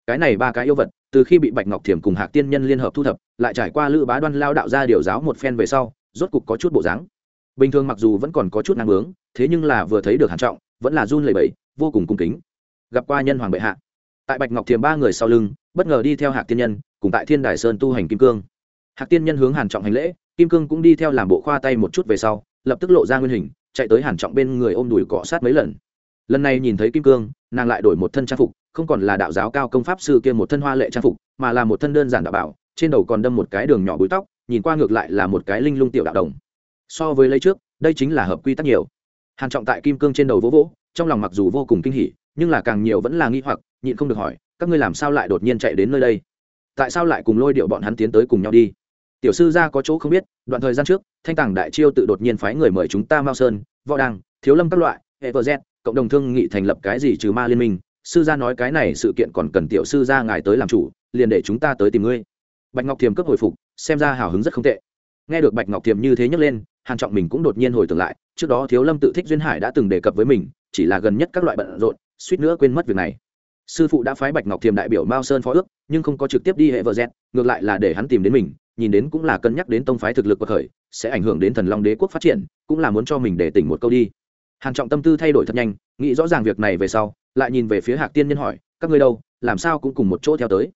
Cái này ba cái yêu vật, từ khi bị bạch ngọc thiềm cùng hạc tiên nhân liên hợp thu thập, lại trải qua lữ bá đoan lao đạo ra điều giáo một phen về sau, rốt cục có chút bộ dáng. Bình thường mặc dù vẫn còn có chút năng bướng, thế nhưng là vừa thấy được hàn trọng, vẫn là run lẩy bẩy, vô cùng cung kính. Gặp qua nhân hoàng bệ hạ. Tại bạch ngọc thiềm ba người sau lưng, bất ngờ đi theo hạc tiên nhân, cùng tại thiên đài sơn tu hành kim cương. Hạc tiên nhân hướng hàn trọng hành lễ, kim cương cũng đi theo làm bộ khoa tay một chút về sau, lập tức lộ ra nguyên hình, chạy tới hàn trọng bên người ôm đùi cọ sát mấy lần. Lần này nhìn thấy kim cương nàng lại đổi một thân trang phục, không còn là đạo giáo cao công pháp sư kia một thân hoa lệ trang phục, mà là một thân đơn giản đạo bảo, trên đầu còn đâm một cái đường nhỏ búi tóc, nhìn qua ngược lại là một cái linh lung tiểu đạo đồng. So với lấy trước, đây chính là hợp quy tắc nhiều. Hàn trọng tại kim cương trên đầu vỗ vỗ, trong lòng mặc dù vô cùng kinh hỉ, nhưng là càng nhiều vẫn là nghi hoặc, nhịn không được hỏi, các ngươi làm sao lại đột nhiên chạy đến nơi đây? Tại sao lại cùng lôi điệu bọn hắn tiến tới cùng nhau đi? Tiểu sư gia có chỗ không biết, đoạn thời gian trước, thanh tàng đại chiêu tự đột nhiên phái người mời chúng ta mao sơn, võ đăng, thiếu lâm các loại hệ vợ z cộng đồng thương nghị thành lập cái gì trừ ma liên minh, sư gia nói cái này sự kiện còn cần tiểu sư gia ngài tới làm chủ, liền để chúng ta tới tìm ngươi. Bạch ngọc thiềm cấp hồi phục, xem ra hào hứng rất không tệ. Nghe được bạch ngọc thiềm như thế nhấc lên, hàn trọng mình cũng đột nhiên hồi tưởng lại, trước đó thiếu lâm tự thích duyên hải đã từng đề cập với mình, chỉ là gần nhất các loại bận rộn, suýt nữa quên mất việc này. Sư phụ đã phái bạch ngọc thiềm đại biểu mao sơn phó ước, nhưng không có trực tiếp đi hệ vợ dẹt, ngược lại là để hắn tìm đến mình, nhìn đến cũng là cân nhắc đến tông phái thực lực của khởi, sẽ ảnh hưởng đến thần long đế quốc phát triển, cũng là muốn cho mình để tỉnh một câu đi hàn trọng tâm tư thay đổi thật nhanh, nghĩ rõ ràng việc này về sau, lại nhìn về phía hạc tiên nhân hỏi, các ngươi đâu, làm sao cũng cùng một chỗ theo tới?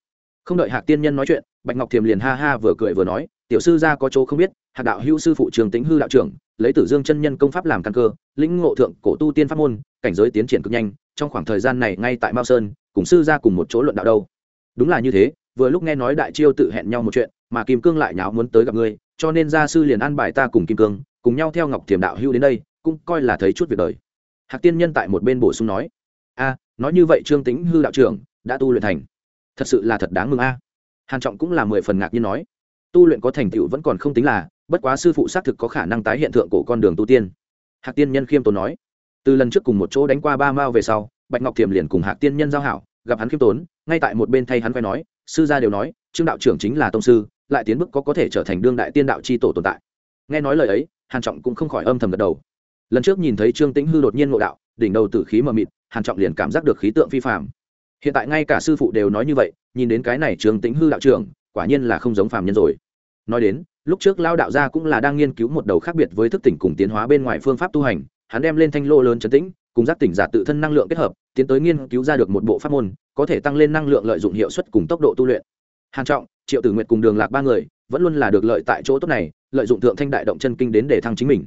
Không đợi hạc tiên nhân nói chuyện, bạch ngọc thiềm liền ha ha vừa cười vừa nói, tiểu sư gia có chỗ không biết, hạc đạo hữu sư phụ trường tính hư đạo trưởng, lấy tử dương chân nhân công pháp làm căn cơ, lĩnh ngộ thượng cổ tu tiên pháp môn, cảnh giới tiến triển cực nhanh, trong khoảng thời gian này ngay tại mao sơn, cùng sư gia cùng một chỗ luận đạo đâu. Đúng là như thế, vừa lúc nghe nói đại chiêu tự hẹn nhau một chuyện, mà kim cương lại nháo muốn tới gặp ngươi, cho nên gia sư liền an bài ta cùng kim cương, cùng nhau theo ngọc thiềm đạo hữu đến đây cũng coi là thấy chút việc đời. Hạc tiên nhân tại một bên bổ sung nói, a, nói như vậy trương tính hư đạo trưởng đã tu luyện thành. Thật sự là thật đáng mừng a. Hàn trọng cũng là mười phần ngạc nhiên nói, tu luyện có thành tựu vẫn còn không tính là, bất quá sư phụ xác thực có khả năng tái hiện thượng cổ con đường tu tiên. Hạc tiên nhân khiêm tốn nói, từ lần trước cùng một chỗ đánh qua ba mao về sau, bạch ngọc thiềm liền cùng hạc tiên nhân giao hảo, gặp hắn khiêm tốn, ngay tại một bên thay hắn phải nói, sư gia đều nói, trương đạo trưởng chính là tông sư, lại tiến bước có có thể trở thành đương đại tiên đạo chi tổ tồn tại. Nghe nói lời ấy, hàn trọng cũng không khỏi âm thầm gật đầu lần trước nhìn thấy trương tĩnh hư đột nhiên ngộ đạo, đỉnh đầu tử khí mờ mịt, hàn trọng liền cảm giác được khí tượng phi phàm. Hiện tại ngay cả sư phụ đều nói như vậy, nhìn đến cái này trương tĩnh hư đạo trưởng, quả nhiên là không giống phàm nhân rồi. Nói đến, lúc trước lao đạo gia cũng là đang nghiên cứu một đầu khác biệt với thức tỉnh cùng tiến hóa bên ngoài phương pháp tu hành, hắn đem lên thanh lô lớn chấn tĩnh, cùng giác tỉnh giả tự thân năng lượng kết hợp, tiến tới nghiên cứu ra được một bộ pháp môn, có thể tăng lên năng lượng lợi dụng hiệu suất cùng tốc độ tu luyện. Hàn trọng, triệu tử nguyệt cùng đường lạc ba người, vẫn luôn là được lợi tại chỗ tốt này, lợi dụng thượng thanh đại động chân kinh đến để thăng chính mình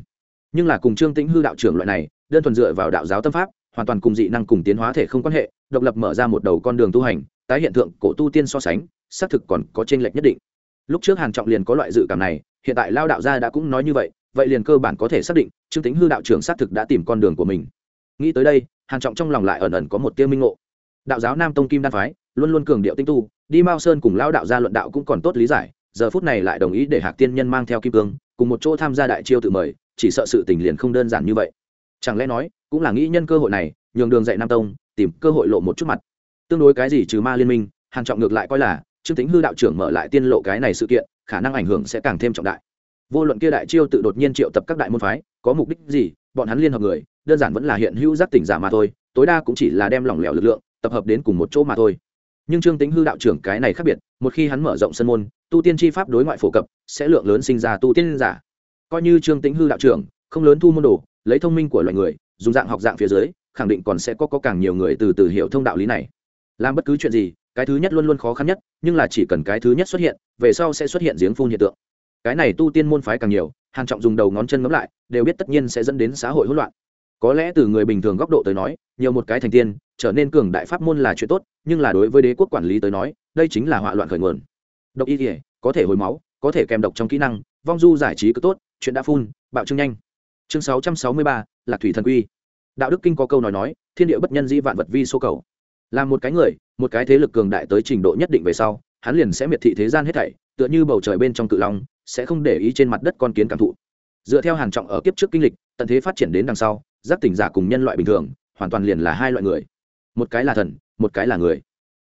nhưng là cùng trương tĩnh hư đạo trưởng loại này, đơn thuần dựa vào đạo giáo tâm pháp, hoàn toàn cùng dị năng cùng tiến hóa thể không quan hệ, độc lập mở ra một đầu con đường tu hành, tái hiện tượng cổ tu tiên so sánh, xác thực còn có tranh lệch nhất định. Lúc trước hàn trọng liền có loại dự cảm này, hiện tại lao đạo gia đã cũng nói như vậy vậy liền cơ bản có thể xác định, trương tính hư đạo trưởng xác thực đã tìm con đường của mình. Nghĩ tới đây, hàn trọng trong lòng lại ẩn ẩn có một tiêu minh ngộ. Đạo giáo nam tông kim đan phái, luôn luôn cường điệu tinh tu, đi mao sơn cùng lao đạo gia luận đạo cũng còn tốt lý giải, giờ phút này lại đồng ý để hạc tiên nhân mang theo kim cương, cùng một chỗ tham gia đại chiêu tự mời chỉ sợ sự tình liền không đơn giản như vậy. Chẳng lẽ nói, cũng là nghĩ nhân cơ hội này, nhường đường dạy nam tông, tìm cơ hội lộ một chút mặt. Tương đối cái gì trừ ma liên minh hàn trọng ngược lại coi là, trương tính hư đạo trưởng mở lại tiên lộ cái này sự kiện, khả năng ảnh hưởng sẽ càng thêm trọng đại. Vô luận kia đại chiêu tự đột nhiên triệu tập các đại môn phái, có mục đích gì, bọn hắn liên hợp người, đơn giản vẫn là hiện hữu giác tỉnh giả mà thôi, tối đa cũng chỉ là đem lỏng lẻo lực lượng, tập hợp đến cùng một chỗ mà thôi. Nhưng trương tính hư đạo trưởng cái này khác biệt, một khi hắn mở rộng sân môn, tu tiên chi pháp đối ngoại phổ cập, sẽ lượng lớn sinh ra tu tiên giả coi như trương tĩnh hư đạo trưởng không lớn thu môn đồ lấy thông minh của loài người dùng dạng học dạng phía dưới khẳng định còn sẽ có, có càng nhiều người từ từ hiểu thông đạo lý này. Làm bất cứ chuyện gì cái thứ nhất luôn luôn khó khăn nhất nhưng là chỉ cần cái thứ nhất xuất hiện về sau sẽ xuất hiện giếng phun hiện tượng. Cái này tu tiên môn phái càng nhiều hàng trọng dùng đầu ngón chân ngấm lại đều biết tất nhiên sẽ dẫn đến xã hội hỗn loạn. Có lẽ từ người bình thường góc độ tới nói nhiều một cái thành tiên trở nên cường đại pháp môn là chuyện tốt nhưng là đối với đế quốc quản lý tới nói đây chính là họa loạn khởi nguồn. Độc y thể có thể hồi máu có thể kèm độc trong kỹ năng vong du giải trí cứ tốt chuyện đã phun bạo trương nhanh. Chương 663, lạc thủy thần quy. Đạo đức kinh có câu nói nói thiên địa bất nhân dĩ vạn vật vi số cầu. Là một cái người một cái thế lực cường đại tới trình độ nhất định về sau hắn liền sẽ miệt thị thế gian hết thảy tựa như bầu trời bên trong cự long sẽ không để ý trên mặt đất con kiến cảm thụ. Dựa theo hàn trọng ở kiếp trước kinh lịch tận thế phát triển đến đằng sau giác tỉnh giả cùng nhân loại bình thường hoàn toàn liền là hai loại người. Một cái là thần một cái là người.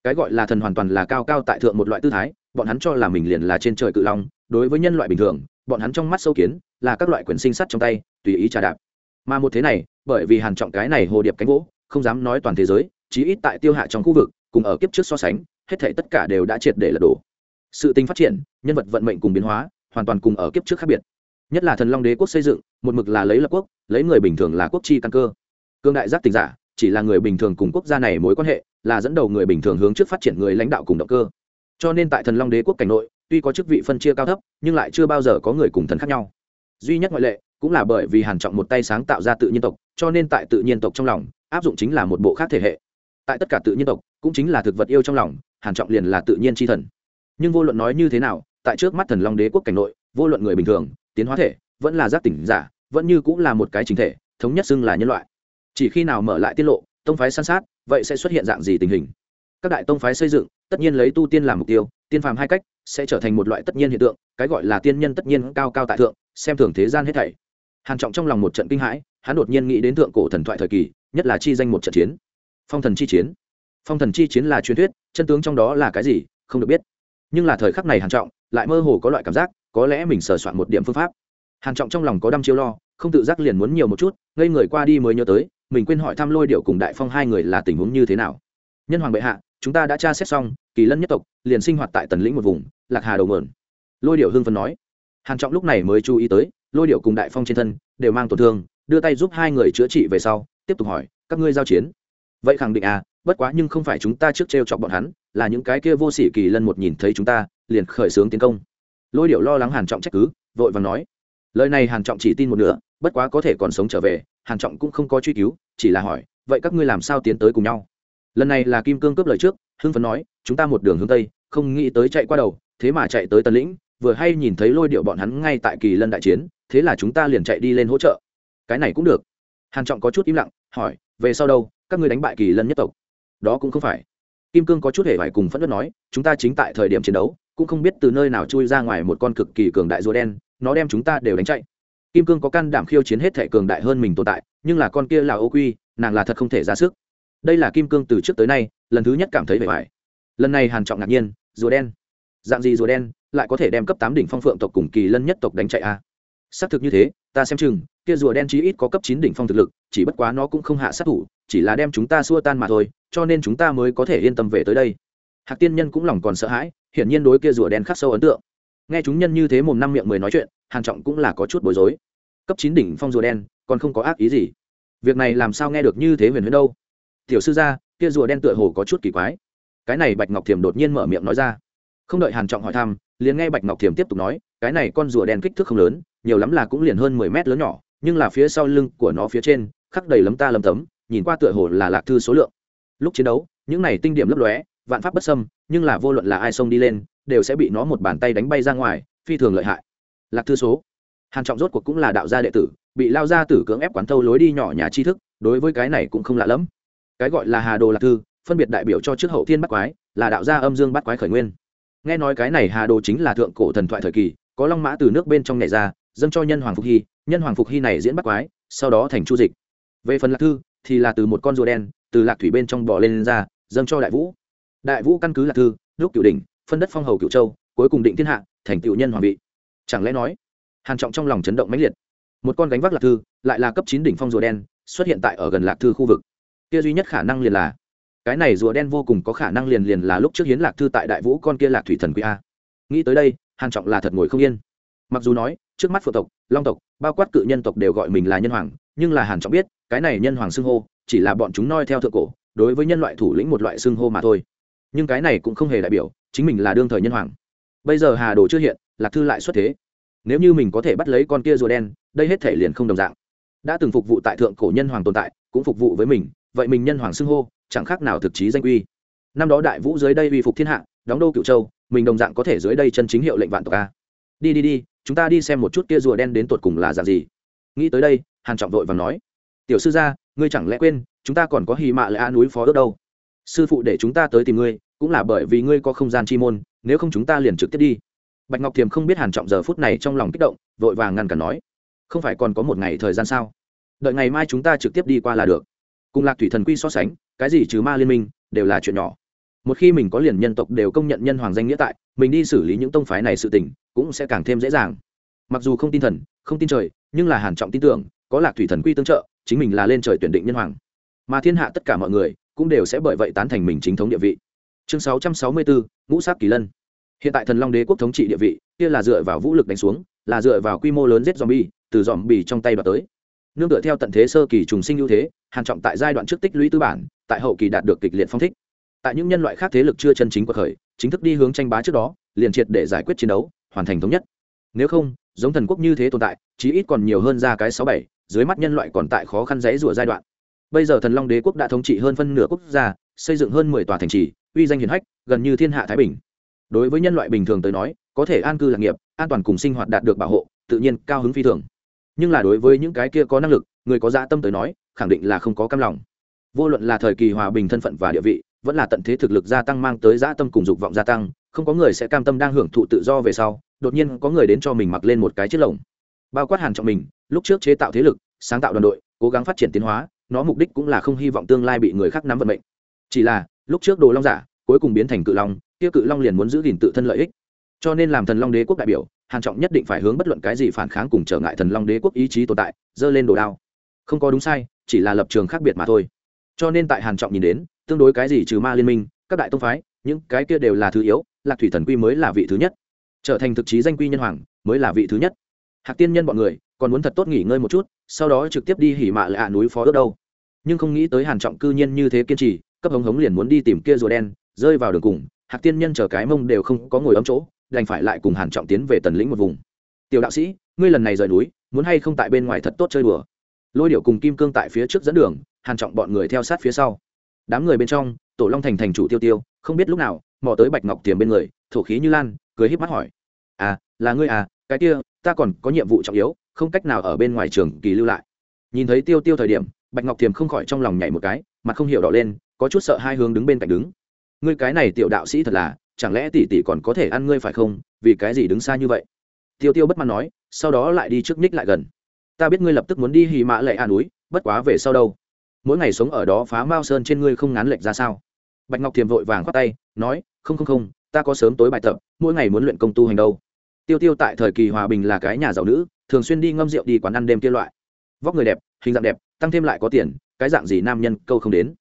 Cái gọi là thần hoàn toàn là cao cao tại thượng một loại tư thái bọn hắn cho là mình liền là trên trời cự long đối với nhân loại bình thường bọn hắn trong mắt sâu kiến là các loại quyền sinh sắt trong tay, tùy ý trà đạp. Mà một thế này, bởi vì hàn trọng cái này hồ điệp cánh gỗ, không dám nói toàn thế giới, chí ít tại tiêu hạ trong khu vực, cùng ở kiếp trước so sánh, hết thảy tất cả đều đã triệt để lật đổ. Sự tình phát triển, nhân vật vận mệnh cùng biến hóa, hoàn toàn cùng ở kiếp trước khác biệt. Nhất là thần long đế quốc xây dựng, một mực là lấy lập quốc, lấy người bình thường là quốc chi căn cơ. Cương đại giác tình giả, chỉ là người bình thường cùng quốc gia này mối quan hệ, là dẫn đầu người bình thường hướng trước phát triển người lãnh đạo cùng động cơ. Cho nên tại thần long đế quốc cảnh nội tuy có chức vị phân chia cao thấp, nhưng lại chưa bao giờ có người cùng thần khác nhau. Duy nhất ngoại lệ cũng là bởi vì hàn trọng một tay sáng tạo ra tự nhiên tộc, cho nên tại tự nhiên tộc trong lòng, áp dụng chính là một bộ khác thể hệ. Tại tất cả tự nhiên tộc, cũng chính là thực vật yêu trong lòng, hàn trọng liền là tự nhiên chi thần. Nhưng vô luận nói như thế nào, tại trước mắt thần long đế quốc cảnh nội, vô luận người bình thường, tiến hóa thể, vẫn là giác tỉnh giả, vẫn như cũng là một cái chính thể, thống nhất xưng là nhân loại. Chỉ khi nào mở lại tiết lộ, tông phái san sát, vậy sẽ xuất hiện dạng gì tình hình? Các đại tông phái xây dựng, tất nhiên lấy tu tiên làm mục tiêu, tiên phàm hai cách sẽ trở thành một loại tất nhiên hiện tượng, cái gọi là tiên nhân tất nhiên cao cao tại thượng, xem thường thế gian hết thảy. Hàn trọng trong lòng một trận kinh hãi, hắn đột nhiên nghĩ đến thượng cổ thần thoại thời kỳ, nhất là chi danh một trận chiến. Phong thần chi chiến. Phong thần chi chiến là truyền thuyết, chân tướng trong đó là cái gì, không được biết. Nhưng là thời khắc này hàn trọng lại mơ hồ có loại cảm giác, có lẽ mình sửa soạn một điểm phương pháp. Hàn trọng trong lòng có đăm chiêu lo, không tự giác liền muốn nhiều một chút, ngây người qua đi mới nhớ tới, mình quên hỏi thăm lôi điệu cùng đại phong hai người là tình huống như thế nào. Nhân hoàng bệ hạ chúng ta đã tra xét xong, kỳ lân nhất tộc, liền sinh hoạt tại tần lĩnh một vùng, lạc hà đầu mờn lôi điệu hưng phấn nói. Hàn trọng lúc này mới chú ý tới, lôi điệu cùng đại phong trên thân, đều mang tổn thương, đưa tay giúp hai người chữa trị về sau, tiếp tục hỏi, các ngươi giao chiến? Vậy khẳng định à bất quá nhưng không phải chúng ta trước t chọc bọn hắn, là những cái kia vô sỉ kỳ lân một nhìn thấy chúng ta, liền khởi xướng tiến công. Lôi điệu lo lắng hàn trọng trách cứ, vội vàng nói. Lời này hàn trọng chỉ tin một nửa, bất quá có thể còn sống trở về, hàn trọng cũng không có truy cứu, chỉ là hỏi, vậy các ngươi làm sao tiến tới cùng nhau? Lần này là kim cương cướp lời trước, hưng phấn nói, chúng ta một đường hướng tây, không nghĩ tới chạy qua đầu, thế mà chạy tới tân lĩnh, vừa hay nhìn thấy lôi điệu bọn hắn ngay tại kỳ lân đại chiến, thế là chúng ta liền chạy đi lên hỗ trợ. Cái này cũng được. Hàn trọng có chút im lặng, hỏi, về sau đâu, các ngươi đánh bại kỳ lân nhất tộc? Đó cũng không phải. Kim cương có chút hề phải cùng phẫn nộ nói, chúng ta chính tại thời điểm chiến đấu, cũng không biết từ nơi nào chui ra ngoài một con cực kỳ cường đại rùa đen, nó đem chúng ta đều đánh chạy. Kim cương có can đảm khiêu chiến hết thể cường đại hơn mình tồn tại, nhưng là con kia là ô quy, nàng là thật không thể ra sức đây là kim cương từ trước tới nay, lần thứ nhất cảm thấy vẻ vải lần này hàn trọng ngạc nhiên, rùa đen. Dạng gì rùa đen, lại có thể đem cấp tám đỉnh phong phượng tộc cùng kỳ lân nhất tộc đánh chạy a? À? xác thực như thế, ta xem chừng, kia rùa đen chí ít có cấp chín đỉnh phong thực lực, chỉ bất quá nó cũng không hạ sát thủ, chỉ là đem chúng ta xua tan mà thôi, cho nên chúng ta mới có thể yên tâm về tới đây. Hạc tiên nhân cũng lòng còn sợ hãi, hiển nhiên đối kia rùa đen khắc sâu ấn tượng. Nghe chúng nhân như thế mồm năm miệng mười nói chuyện, hàn trọng cũng là có chút bối rối. Cấp chín đỉnh phong rùa đen, còn không có ác ý gì. Việc này làm sao nghe được như thế huyền huyền đâu? Tiểu sư gia, kia rùa đen tựa hồ có chút kỳ quái. Cái này bạch ngọc thiềm đột nhiên mở miệng nói ra. Không đợi hàn trọng hỏi thăm, liền nghe bạch ngọc thiềm tiếp tục nói, cái này con rùa đen kích thước không lớn, nhiều lắm là cũng liền hơn mười mét lớn nhỏ, nhưng là phía sau lưng của nó phía trên, khắc đầy lấm ta lấm tấm, nhìn qua tựa hồ là lạc thư số lượng. Lúc chiến đấu, những này tinh điểm lấp lóe, vạn pháp bất xâm, nhưng là vô luận là ai xông đi lên, đều sẽ bị nó một bàn tay đánh bay ra ngoài, phi thường lợi hại. Lạc thư số. Hàn trọng rốt cuộc cũng là đạo gia đệ tử, bị lao gia tử cưỡng ép quán thâu lối đi nhỏ nhà tri thức, đối với cái này cũng không lạ lắm cái gọi là hà đồ lạc thư phân biệt đại biểu cho trước hậu thiên bắt quái là đạo gia âm dương bắt quái khởi nguyên. Nghe nói cái này hà đồ chính là thượng cổ thần thoại thời kỳ có long mã từ nước bên trong nhảy ra dâng cho nhân hoàng phục hy nhân hoàng phục hy này diễn bắt quái sau đó thành chu dịch. Về phần lạc thư thì là từ một con rùa đen từ lạc thủy bên trong bò lên, lên ra dâng cho đại vũ. Đại vũ căn cứ lạc thư lúc cựu đỉnh phân đất phong hầu cựu châu cuối cùng định thiên hạ thành cựu nhân hoàng vị. Chẳng lẽ nói hàn trọng trong lòng chấn động mãnh liệt. Một con gánh vác lạc thư lại là cấp chín đỉnh phong rùa đen xuất hiện tại ở gần lạc thư khu vực kia duy nhất khả năng liền là, cái này rùa đen vô cùng có khả năng liền liền là lúc trước hiến lạc thư tại đại vũ con kia lạc thủy thần quý a. Nghĩ tới đây, hàn trọng là thật ngồi không yên. Mặc dù nói, trước mắt phượng tộc, long tộc, bao quát cự nhân tộc đều gọi mình là nhân hoàng, nhưng là hàn trọng biết, cái này nhân hoàng xưng hô, chỉ là bọn chúng noi theo thượng cổ, đối với nhân loại thủ lĩnh một loại xưng hô mà thôi. Nhưng cái này cũng không hề đại biểu, chính mình là đương thời nhân hoàng. Bây giờ hà đồ chưa hiện, lạc thư lại xuất thế. Nếu như mình có thể bắt lấy con kia rùa đen, đây hết thể liền không đồng dạng. Đã từng phục vụ tại thượng cổ nhân hoàng tồn tại, cũng phục vụ với mình vậy mình nhân hoàng xưng hô, chẳng khác nào thực chí danh uy. Năm đó đại vũ dưới đây uy phục thiên hạ, đóng đô cựu châu, mình đồng dạng có thể dưới đây chân chính hiệu lệnh vạn tộc a. Đi đi đi, chúng ta đi xem một chút kia rùa đen đến tột cùng là dạng gì. Nghĩ tới đây, hàn trọng vội và nói, tiểu sư gia, ngươi chẳng lẽ quên, chúng ta còn có hì mạ a núi phó ước đâu? Sư phụ để chúng ta tới tìm ngươi, cũng là bởi vì ngươi có không gian chi môn, nếu không chúng ta liền trực tiếp đi. Bạch ngọc thiềm không biết hàn trọng giờ phút này trong lòng kích động, vội vàng ngăn cản nói, không phải còn có một ngày thời gian sao? Đợi ngày mai chúng ta trực tiếp đi qua là được cùng lạc thủy thần quy so sánh cái gì trừ ma liên minh đều là chuyện nhỏ. Một khi mình có liền nhân tộc đều công nhận nhân hoàng danh nghĩa tại mình đi xử lý những tông phái này sự tình cũng sẽ càng thêm dễ dàng. Mặc dù không tin thần không tin trời nhưng là hàn trọng tin tưởng có lạc thủy thần quy tương trợ chính mình là lên trời tuyển định nhân hoàng. Mà thiên hạ tất cả mọi người cũng đều sẽ bởi vậy tán thành mình chính thống địa vị. Chương 664, ngũ sát kỳ lân. Hiện tại thần long đế quốc thống trị địa vị kia là dựa vào vũ lực đánh xuống là dựa vào quy mô lớn giết zombie từ zombie trong tay đoạt tới nương tựa theo tận thế sơ kỳ trùng sinh ưu thế, hàn trọng tại giai đoạn trước tích lũy tư bản, tại hậu kỳ đạt được kịch liệt phong thích. Tại những nhân loại khác thế lực chưa chân chính quật khởi, chính thức đi hướng tranh bá trước đó, liền triệt để giải quyết chiến đấu, hoàn thành thống nhất. Nếu không, giống thần quốc như thế tồn tại, chí ít còn nhiều hơn ra cái sáu bảy, dưới mắt nhân loại còn tại khó khăn dãy rủa giai đoạn. Bây giờ thần long đế quốc đã thống trị hơn phân nửa quốc gia, xây dựng hơn mười tòa thành trì, uy danh hiển hách, gần như thiên hạ thái bình. Đối với nhân loại bình thường tới nói, có thể an cư lạc nghiệp, an toàn cùng sinh hoạt đạt được bảo hộ, tự nhiên cao hứng phi thường nhưng là đối với những cái kia có năng lực, người có dạ tâm tới nói, khẳng định là không có cam lòng. Vô luận là thời kỳ hòa bình thân phận và địa vị, vẫn là tận thế thực lực gia tăng mang tới dạ tâm cùng dục vọng gia tăng, không có người sẽ cam tâm đang hưởng thụ tự do về sau, đột nhiên có người đến cho mình mặc lên một cái chiếc lồng. Bao quát hàn trọng mình lúc trước chế tạo thế lực, sáng tạo đoàn đội, cố gắng phát triển tiến hóa, nó mục đích cũng là không hy vọng tương lai bị người khác nắm vận mệnh. Chỉ là, lúc trước đồ long giả, cuối cùng biến thành cự long, kia cự long liền muốn giữ gìn tự thân lợi ích. Cho nên làm thần long đế quốc đại biểu hàn trọng nhất định phải hướng bất luận cái gì phản kháng cùng trở ngại thần long đế quốc ý chí tồn tại dơ lên đồ đao. Không có đúng sai, chỉ là lập trường khác biệt mà thôi. Cho nên tại hàn trọng nhìn đến, tương đối cái gì trừ ma liên minh, các đại tông phái, những cái kia đều là thứ yếu, lạc thủy thần quy mới là vị thứ nhất. Trở thành thực chí danh quy nhân hoàng, mới là vị thứ nhất. Hạc tiên nhân bọn người, còn muốn thật tốt nghỉ ngơi một chút, sau đó trực tiếp đi hỉ mạ lạ núi phó ước đâu. Nhưng không nghĩ tới hàn trọng cư nhiên như thế kiên trì, cấp hống hống liền muốn đi tìm kia rùa đen, rơi vào đường cùng, hạc tiên nhân chờ cái mông đều không có ngồi ấm chỗ đành phải lại cùng hàn trọng tiến về tần lĩnh một vùng. Tiểu đạo sĩ, ngươi lần này rời núi, muốn hay không tại bên ngoài thật tốt chơi đùa? Lôi điệu cùng kim cương tại phía trước dẫn đường, hàn trọng bọn người theo sát phía sau. Đám người bên trong, tổ long thành thành chủ tiêu tiêu, không biết lúc nào, mò tới bạch ngọc tiềm bên người, thổ khí như lan, cười híp mắt hỏi. À là ngươi à cái kia, ta còn có nhiệm vụ trọng yếu, không cách nào ở bên ngoài trường kỳ lưu lại. Nhìn thấy tiêu tiêu thời điểm, bạch ngọc tiềm không khỏi trong lòng nhảy một cái, mặt không hiểu đỏ lên, có chút sợ hai hướng đứng bên cạnh đứng. Ngươi cái này tiểu đạo sĩ thật là chẳng lẽ tỷ tỷ còn có thể ăn ngươi phải không? Vì cái gì đứng xa như vậy? Tiêu tiêu bất mãn nói, sau đó lại đi trước ních lại gần. Ta biết ngươi lập tức muốn đi hì mã lệ a núi, bất quá về sau đâu? Mỗi ngày sống ở đó phá mao sơn trên ngươi không ngán lệch ra sao? Bạch ngọc thiềm vội vàng khoát tay, nói, không không không, ta có sớm tối bài tập, mỗi ngày muốn luyện công tu hành đâu. Tiêu tiêu tại thời kỳ hòa bình là cái nhà giàu nữ, thường xuyên đi ngâm rượu đi quán ăn đêm kia loại. Vóc người đẹp, hình dạng đẹp, tăng thêm lại có tiền, cái dạng gì nam nhân câu không đến.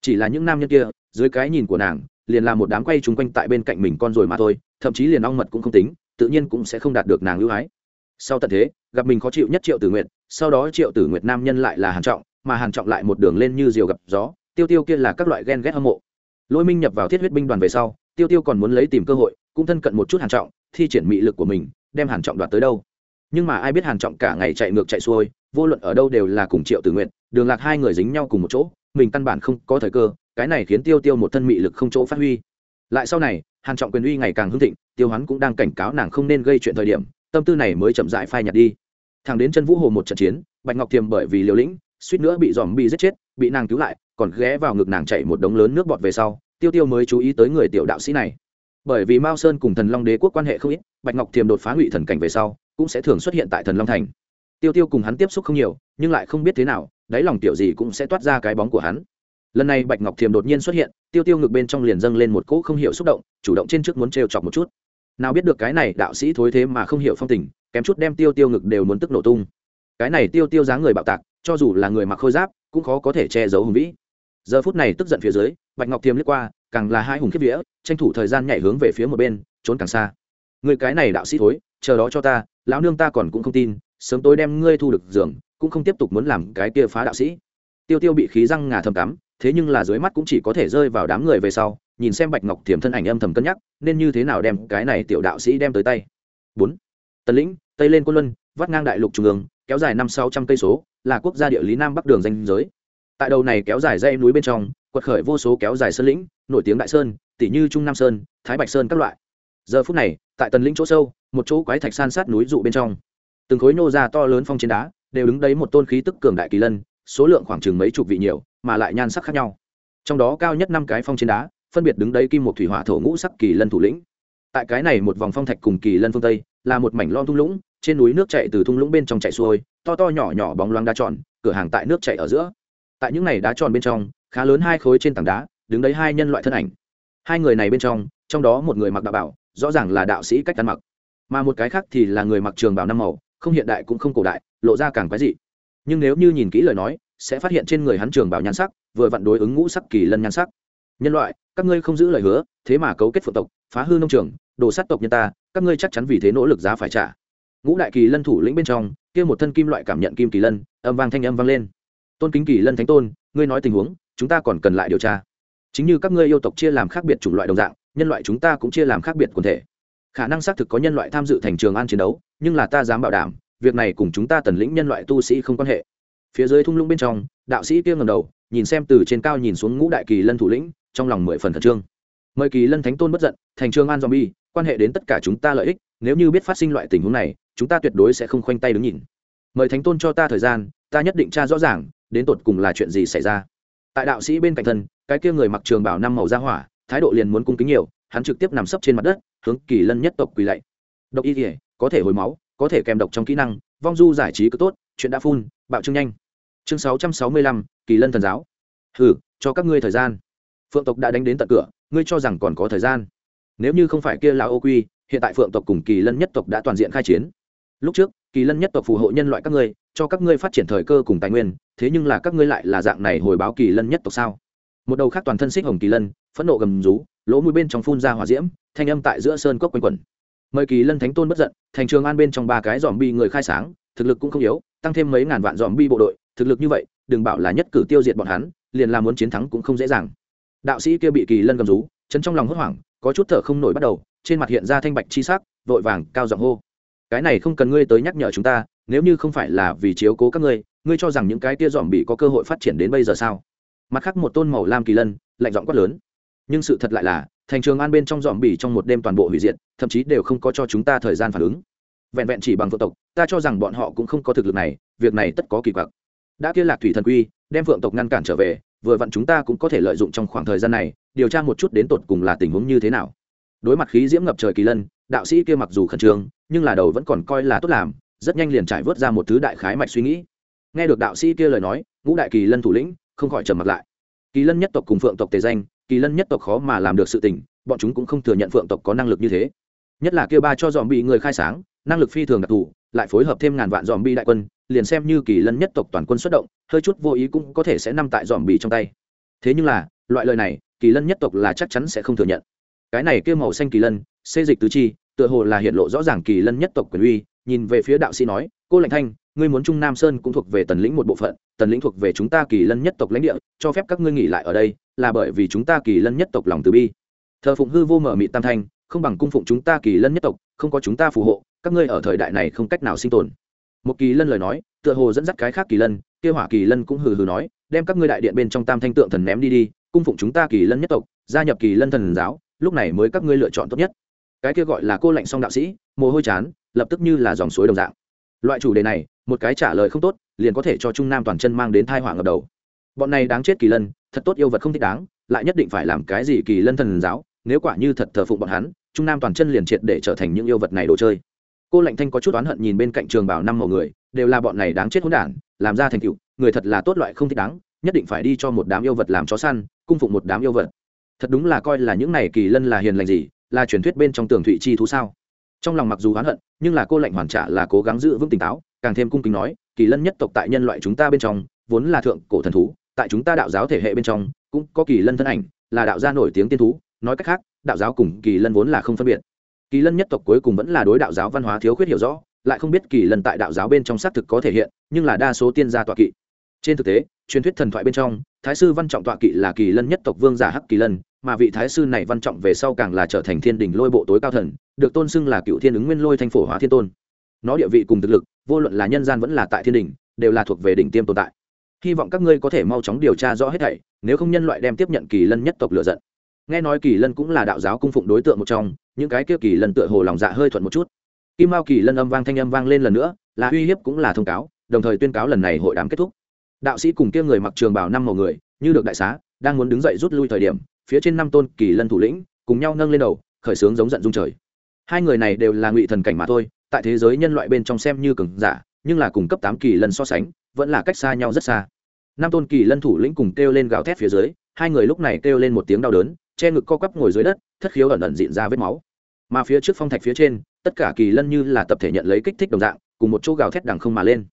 Chỉ là những nam nhân kia, dưới cái nhìn của nàng liền là một đám quay chung quanh tại bên cạnh mình con rồi mà thôi, thậm chí liền ong mật cũng không tính, tự nhiên cũng sẽ không đạt được nàng lưu hái. sau tận thế, gặp mình khó chịu nhất triệu tử nguyện sau đó triệu tử nguyệt nam nhân lại là hàn trọng, mà hàn trọng lại một đường lên như diều gặp gió, tiêu tiêu kia là các loại ghen ghét hâm mộ lôi minh nhập vào thiết huyết binh đoàn về sau, tiêu tiêu còn muốn lấy tìm cơ hội, cũng thân cận một chút hàn trọng, thi triển mị lực của mình, đem hàn trọng đoạt tới đâu nhưng mà ai biết hàn trọng cả ngày chạy ngược chạy xuôi, vô luận ở đâu đều là cùng triệu tử nguyện đường lạc hai người dính nhau cùng một chỗ, mình căn bản không có thời cơ cái này khiến tiêu tiêu một thân mị lực không chỗ phát huy. Lại sau này, hàn trọng quyền uy ngày càng hưng thịnh, tiêu hắn cũng đang cảnh cáo nàng không nên gây chuyện thời điểm, tâm tư này mới chậm rãi phai nhạt đi. Thằng đến chân vũ hồ một trận chiến, bạch ngọc thiềm bởi vì liều lĩnh, suýt nữa bị dòm bị giết chết, bị nàng cứu lại, còn ghé vào ngực nàng chạy một đống lớn nước bọt về sau, tiêu tiêu mới chú ý tới người tiểu đạo sĩ này. Bởi vì mao sơn cùng thần long đế quốc quan hệ không ít, bạch ngọc thiềm đột phá ngụy thần cảnh về sau, cũng sẽ thường xuất hiện tại thần long thành. Tiêu tiêu cùng hắn tiếp xúc không nhiều, nhưng lại không biết thế nào, đáy lòng tiểu gì cũng sẽ toát ra cái bóng của hắn lần này bạch ngọc thiềm đột nhiên xuất hiện, tiêu tiêu ngực bên trong liền dâng lên một cỗ không hiểu xúc động, chủ động trên trước muốn trêu chọc một chút. Nào biết được cái này đạo sĩ thối thế mà không hiểu phong tình, kém chút đem tiêu tiêu ngực đều muốn tức nổ tung. Cái này tiêu tiêu dáng người bạo tạc, cho dù là người mặc khôi giáp, cũng khó có thể che giấu hùng vĩ. Giờ phút này tức giận phía dưới, bạch ngọc thiềm lướt qua, càng là hai hùng kiếp vía, tranh thủ thời gian nhảy hướng về phía một bên, trốn càng xa. Người cái này đạo sĩ thối, chờ đó cho ta, lão nương ta còn cũng không tin, sớm tối đem ngươi thu được giường, cũng không tiếp tục muốn làm cái kia phá đạo sĩ. Tiêu tiêu bị khí răng ngà thầm cắm thế nhưng là dưới mắt cũng chỉ có thể rơi vào đám người về sau, nhìn xem bạch ngọc thiềm thân ảnh âm thầm cân nhắc, nên như thế nào đem cái này tiểu đạo sĩ đem tới tay. Bốn. Tần lĩnh, tây lên quân luân, vắt ngang đại lục trung ương, kéo dài năm sáu trăm cây số, là quốc gia địa lý nam bắc đường danh giới. Tại đầu này kéo dài dây núi bên trong, quật khởi vô số kéo dài sơn lĩnh, nổi tiếng đại sơn, tỷ như trung nam sơn, thái bạch sơn các loại. Giờ phút này, tại tần lĩnh chỗ sâu, một chỗ quái thạch san sát núi dụ bên trong. Từng khối nô ra to lớn phong trên đá, đều đứng đấy một tôn khí tức cường đại kỳ lân số lượng khoảng chừng mấy chục vị nhiều, mà lại nhan sắc khác nhau. Trong đó cao nhất năm cái phong trên đá, phân biệt đứng đấy kim một thủy hỏa thổ ngũ sắc kỳ lân thủ lĩnh. Tại cái này một vòng phong thạch cùng kỳ lân phương tây, là một mảnh lon thung lũng, trên núi nước chạy từ thung lũng bên trong chạy xuôi, to to nhỏ nhỏ bóng loáng đá tròn, cửa hàng tại nước chạy ở giữa. Tại những này đá tròn bên trong, khá lớn hai khối trên tảng đá, đứng đấy hai nhân loại thân ảnh. Hai người này bên trong trong đó một người mặc đạo bảo, rõ ràng là đạo sĩ cách ăn mặc. Mà một cái khác thì là người mặc trường bảo năm màu, không hiện đại cũng không cổ đại, lộ ra càng quái dị nhưng nếu như nhìn kỹ lời nói, sẽ phát hiện trên người hắn trường bảo nhan sắc, vừa vặn đối ứng ngũ sắc kỳ lân nhan sắc. Nhân loại, các ngươi không giữ lời hứa, thế mà cấu kết phượng tộc, phá hư nông trường, đồ sát tộc nhân ta, các ngươi chắc chắn vì thế nỗ lực giá phải trả. Ngũ đại kỳ lân thủ lĩnh bên trong, kia một thân kim loại cảm nhận kim kỳ lân, âm vang thanh âm vang lên. Tôn kính kỳ lân thánh tôn, ngươi nói tình huống, chúng ta còn cần lại điều tra. Chính như các ngươi yêu tộc chia làm khác biệt chủng loại đồng dạng, nhân loại chúng ta cũng chia làm khác biệt quần thể. Khả năng xác thực có nhân loại tham dự thành trường an chiến đấu, nhưng là ta dám bảo đảm việc này cùng chúng ta tần lĩnh nhân loại tu sĩ không quan hệ. Phía dưới thung lũng bên trong, đạo sĩ kia ngầm đầu, nhìn xem từ trên cao nhìn xuống ngũ đại kỳ lân thủ lĩnh, trong lòng mười phần khẩn trương. Mời kỳ lân thánh tôn bất giận, thành trương an zombie, quan hệ đến tất cả chúng ta lợi ích, nếu như biết phát sinh loại tình huống này, chúng ta tuyệt đối sẽ không khoanh tay đứng nhìn. Mời thánh tôn cho ta thời gian, ta nhất định tra rõ ràng, đến tột cùng là chuyện gì xảy ra. Tại đạo sĩ bên cạnh thân, cái kia người mặc trường bảo năm màu ra hỏa, thái độ liền muốn cung kính nhiều, hắn trực tiếp nằm sấp trên mặt đất, hướng kỳ lân nhất tộc quỳ lạy. Độc y thể có thể hồi máu có thể kèm độc trong kỹ năng, vong du giải trí cứ tốt, chuyện đã phun bạo trưng nhanh. Chương sáu trăm sáu mươi lăm, kỳ lân thần giáo. Hừ, cho các ngươi thời gian. Phượng tộc đã đánh đến tận cửa, ngươi cho rằng còn có thời gian. Nếu như không phải kia là ô quy, hiện tại phượng tộc cùng kỳ lân nhất tộc đã toàn diện khai chiến. Lúc trước, kỳ lân nhất tộc phù hộ nhân loại các ngươi, cho các ngươi phát triển thời cơ cùng tài nguyên, thế nhưng là các ngươi lại là dạng này hồi báo kỳ lân nhất tộc sao? Một đầu khác toàn thân xích hồng kỳ lân, phẫn nộ gầm rú, lỗ mũi bên trong phun ra hỏa diễm, thanh âm tại giữa sơn cốc quanh quẩn mời kỳ lân thánh tôn bất giận, thành trường an bên trong ba cái dòm bi người khai sáng, thực lực cũng không yếu, tăng thêm mấy ngàn vạn dòm bi bộ đội, thực lực như vậy, đừng bảo là nhất cử tiêu diệt bọn hắn, liền là muốn chiến thắng cũng không dễ dàng. Đạo sĩ kia bị kỳ lân cầm rú, chấn trong lòng hốt hoảng, có chút thở không nổi bắt đầu, trên mặt hiện ra thanh bạch chi sắc, vội vàng cao giọng hô. Cái này không cần ngươi tới nhắc nhở chúng ta, nếu như không phải là vì chiếu cố các ngươi ngươi cho rằng những cái tia dòm bị có cơ hội phát triển đến bây giờ sao? Mặt khác một tôn màu lam kỳ lân, lạnh giọng quát lớn nhưng sự thật lại là, thành trường an bên trong dòm bỉ trong một đêm toàn bộ hủy diệt, thậm chí đều không có cho chúng ta thời gian phản ứng. Vẹn vẹn chỉ bằng phượng tộc, ta cho rằng bọn họ cũng không có thực lực này, việc này tất có kỳ quặc. Đã kia lạc thủy thần quy, đem phượng tộc ngăn cản trở về, vừa vặn chúng ta cũng có thể lợi dụng trong khoảng thời gian này, điều tra một chút đến tột cùng là tình huống như thế nào. Đối mặt khí diễm ngập trời kỳ lân, đạo sĩ kia mặc dù khẩn trương, nhưng là đầu vẫn còn coi là tốt làm, rất nhanh liền trải vớt ra một thứ đại khái mạch suy nghĩ. Nghe được đạo sĩ kia lời nói, ngũ đại kỳ lân thủ lĩnh, không khỏi trầm mặt lại. Kỳ lân nhất tộc cùng phượng tộc tề danh kỳ lân nhất tộc khó mà làm được sự tình, bọn chúng cũng không thừa nhận phượng tộc có năng lực như thế. Nhất là kia ba cho dòm bị người khai sáng, năng lực phi thường đặc thù, lại phối hợp thêm ngàn vạn dòm bi đại quân, liền xem như kỳ lân nhất tộc toàn quân xuất động, hơi chút vô ý cũng có thể sẽ nằm tại dòm bị trong tay. Thế nhưng là, loại lời này, kỳ lân nhất tộc là chắc chắn sẽ không thừa nhận. Cái này kia màu xanh kỳ lân, xê dịch tứ chi, tựa hồ là hiện lộ rõ ràng kỳ lân nhất tộc quyền uy, nhìn về phía đạo sĩ nói, cô lạnh thanh ngươi muốn trung nam sơn cũng thuộc về tần lĩnh một bộ phận, tần lĩnh thuộc về chúng ta kỳ lân nhất tộc lãnh địa, cho phép các ngươi nghỉ lại ở đây, là bởi vì chúng ta kỳ lân nhất tộc lòng từ bi. Thờ phụng hư vô mở mị tam thanh, không bằng cung phụng chúng ta kỳ lân nhất tộc, không có chúng ta phù hộ, các ngươi ở thời đại này không cách nào sinh tồn. Một kỳ lân lời nói, tựa hồ dẫn dắt cái khác kỳ lân, kia hỏa kỳ lân cũng hừ hừ nói, đem các ngươi đại điện bên trong tam thanh tượng thần ném đi đi, cung phụng chúng ta kỳ lân nhất tộc, gia nhập kỳ lân thần giáo, lúc này mới các ngươi lựa chọn tốt nhất. Cái kia gọi là cô lạnh song đạo sĩ, mồ hôi chán, lập tức như là dòng suối đồng dạng loại chủ đề này, một cái trả lời không tốt, liền có thể cho trung nam toàn chân mang đến thai họa ngập đầu. Bọn này đáng chết kỳ lân, thật tốt yêu vật không thích đáng, lại nhất định phải làm cái gì kỳ lân thần giáo, nếu quả như thật thờ phụng bọn hắn, trung nam toàn chân liền triệt để trở thành những yêu vật này đồ chơi. Cô lạnh thanh có chút oán hận nhìn bên cạnh trường bảo năm màu người, đều là bọn này đáng chết hỗn đản, làm ra thành tựu, người thật là tốt loại không thích đáng, nhất định phải đi cho một đám yêu vật làm chó săn, cung phụng một đám yêu vật. Thật đúng là coi là những này kỳ lân là hiền lành gì, là truyền thuyết bên trong tường thụy chi thú sao? Trong lòng mặc dù oán hận, nhưng là cô lệnh hoàn trả là cố gắng giữ vững tỉnh táo, càng thêm cung kính nói, kỳ lân nhất tộc tại nhân loại chúng ta bên trong, vốn là thượng cổ thần thú, tại chúng ta đạo giáo thể hệ bên trong, cũng có kỳ lân thân ảnh, là đạo gia nổi tiếng tiên thú, nói cách khác, đạo giáo cùng kỳ lân vốn là không phân biệt. Kỳ lân nhất tộc cuối cùng vẫn là đối đạo giáo văn hóa thiếu khuyết hiểu rõ, lại không biết kỳ lân tại đạo giáo bên trong xác thực có thể hiện, nhưng là đa số tiên gia tọa kỵ. Trên thực tế, truyền thuyết thần thoại bên trong, thái sư văn trọng tọa kỵ là kỳ lân nhất tộc vương giả hắc kỳ lân, mà vị thái sư này văn trọng về sau càng là trở thành thiên đình lôi bộ tối cao thần được tôn xưng là cựu thiên ứng nguyên lôi thanh phổ hóa thiên tôn. Nó địa vị cùng thực lực, vô luận là nhân gian vẫn là tại thiên đình, đều là thuộc về đỉnh tiêm tồn tại. Hy vọng các ngươi có thể mau chóng điều tra rõ hết thảy, nếu không nhân loại đem tiếp nhận kỳ lân nhất tộc lựa giận. Nghe nói kỳ lân cũng là đạo giáo cung phụng đối tượng một trong, những cái kia kỳ lân tựa hồ lòng dạ hơi thuận một chút. Kim mao kỳ lân âm vang thanh âm vang lên lần nữa, là uy hiếp cũng là thông cáo, đồng thời tuyên cáo lần này hội đàm kết thúc. Đạo sĩ cùng kia người mặc trường bảo năm màu người, như được đại xá, đang muốn đứng dậy rút lui thời điểm, phía trên năm tôn kỳ lân thủ lĩnh, cùng nhau nâng lên đầu, khởi sướng giống giận dung trời hai người này đều là ngụy thần cảnh mà thôi, tại thế giới nhân loại bên trong xem như cường giả, nhưng là cùng cấp tám kỳ lân so sánh, vẫn là cách xa nhau rất xa. Năm tôn kỳ lân thủ lĩnh cùng kêu lên gào thét phía dưới, hai người lúc này kêu lên một tiếng đau đớn, che ngực co quắp ngồi dưới đất, thất khiếu ẩn ẩn diện ra vết máu. Mà phía trước phong thạch phía trên, tất cả kỳ lân như là tập thể nhận lấy kích thích đồng dạng, cùng một chỗ gào thét đằng không mà lên.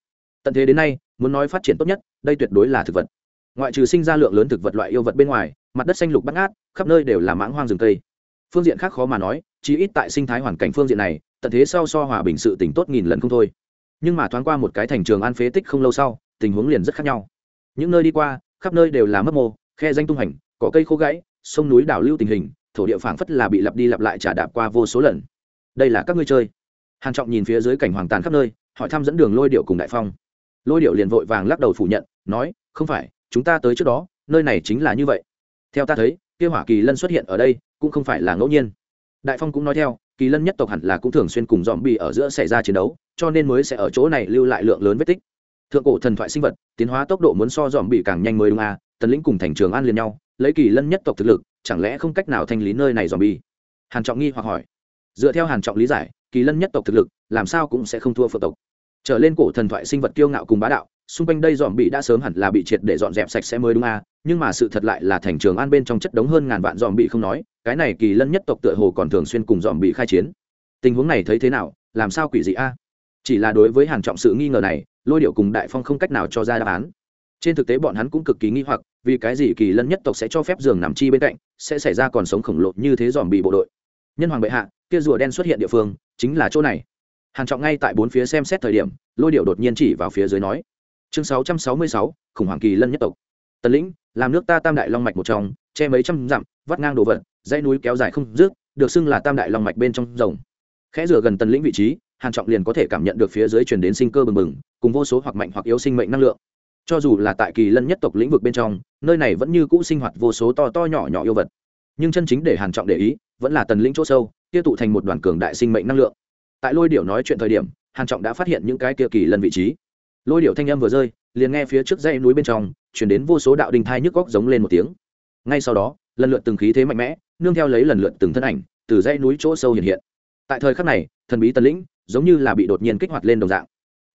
Tận thế đến nay, muốn nói phát triển tốt nhất, đây tuyệt đối là thực vật. Ngoại trừ sinh ra lượng lớn thực vật loại yêu vật bên ngoài, mặt đất xanh lục bắt ngát, khắp nơi đều là mãng hoang rừng cây phương diện khác khó mà nói chỉ ít tại sinh thái hoàn cảnh phương diện này, tận thế sau so hòa bình sự tỉnh tốt nghìn lần không thôi. Nhưng mà thoáng qua một cái thành trường an phế tích không lâu sau, tình huống liền rất khác nhau. Những nơi đi qua, khắp nơi đều là mấp mô, khe danh tung hành có cây khô gãy, sông núi đảo lưu tình hình, thổ địa phảng phất là bị lặp đi lặp lại trả đạp qua vô số lần. Đây là các ngươi chơi. Hàn trọng nhìn phía dưới cảnh hoàng tàn khắp nơi, hỏi thăm dẫn đường lôi điệu cùng đại phong. Lôi điệu liền vội vàng lắc đầu phủ nhận, nói, không phải, chúng ta tới trước đó, nơi này chính là như vậy. Theo ta thấy, kia hỏa kỳ lân xuất hiện ở đây cũng không phải là ngẫu nhiên. Đại phong cũng nói theo, kỳ lân nhất tộc hẳn là cũng thường xuyên cùng dòm bị ở giữa xảy ra chiến đấu, cho nên mới sẽ ở chỗ này lưu lại lượng lớn vết tích. Thượng cổ thần thoại sinh vật, tiến hóa tốc độ muốn so dòm bị càng nhanh mới đúng à tần lĩnh cùng thành trường an liền nhau, lấy kỳ lân nhất tộc thực lực, chẳng lẽ không cách nào thanh lý nơi này dòm bi hàn trọng nghi hoặc hỏi. Dựa theo hàn trọng lý giải, kỳ lân nhất tộc thực lực, làm sao cũng sẽ không thua phượng tộc. Trở lên cổ thần thoại sinh vật kiêu ngạo cùng bá đạo, xung quanh đây dòm bị đã sớm hẳn là bị triệt để dọn dẹp sạch sẽ mới đúng à nhưng mà sự thật lại là thành trường an bên trong chất đống hơn ngàn vạn dòm bị không nói cái này kỳ lân nhất tộc tựa hồ còn thường xuyên cùng dòm bị khai chiến. Tình huống này thấy thế nào? Làm sao quỷ dị a? Chỉ là đối với hàn trọng sự nghi ngờ này lôi điệu cùng đại phong không cách nào cho ra đáp án. Trên thực tế bọn hắn cũng cực kỳ nghi hoặc vì cái gì kỳ lân nhất tộc sẽ cho phép giường nằm chi bên cạnh sẽ xảy ra còn sống khổng lồ như thế dòm bị bộ đội? Nhân hoàng bệ hạ kia rùa đen xuất hiện địa phương chính là chỗ này. Hàn trọng ngay tại bốn phía xem xét thời điểm lôi điệu đột nhiên chỉ vào phía dưới nói chương 666, khủng hoảng kỳ lân nhất tộc. Tần lĩnh làm nước ta tam đại long mạch một trong che mấy trăm dặm vắt ngang đồ vật dãy núi kéo dài không dứt, được xưng là tam đại long mạch bên trong rồng. Khẽ rửa gần tần lĩnh vị trí, hàn trọng liền có thể cảm nhận được phía dưới truyền đến sinh cơ bừng bừng, cùng vô số hoặc mạnh hoặc yếu sinh mệnh năng lượng. Cho dù là tại kỳ lân nhất tộc lĩnh vực bên trong, nơi này vẫn như cũ sinh hoạt vô số to to nhỏ nhỏ yêu vật. Nhưng chân chính để hàn trọng để ý, vẫn là tần lĩnh chỗ sâu kia tụ thành một đoàn cường đại sinh mệnh năng lượng. Tại lôi điểu nói chuyện thời điểm, hàn trọng đã phát hiện những cái kia kỳ lân vị trí. Lôi điểu thanh âm vừa rơi, liền nghe phía trước dãy núi bên trong, truyền đến vô số đạo đình thai nhức góc giống lên một tiếng. Ngay sau đó lần lượt từng khí thế mạnh mẽ, nương theo lấy lần lượt từng thân ảnh, từ dãy núi chỗ sâu hiện hiện. Tại thời khắc này, thần bí tần lĩnh giống như là bị đột nhiên kích hoạt lên đồng dạng.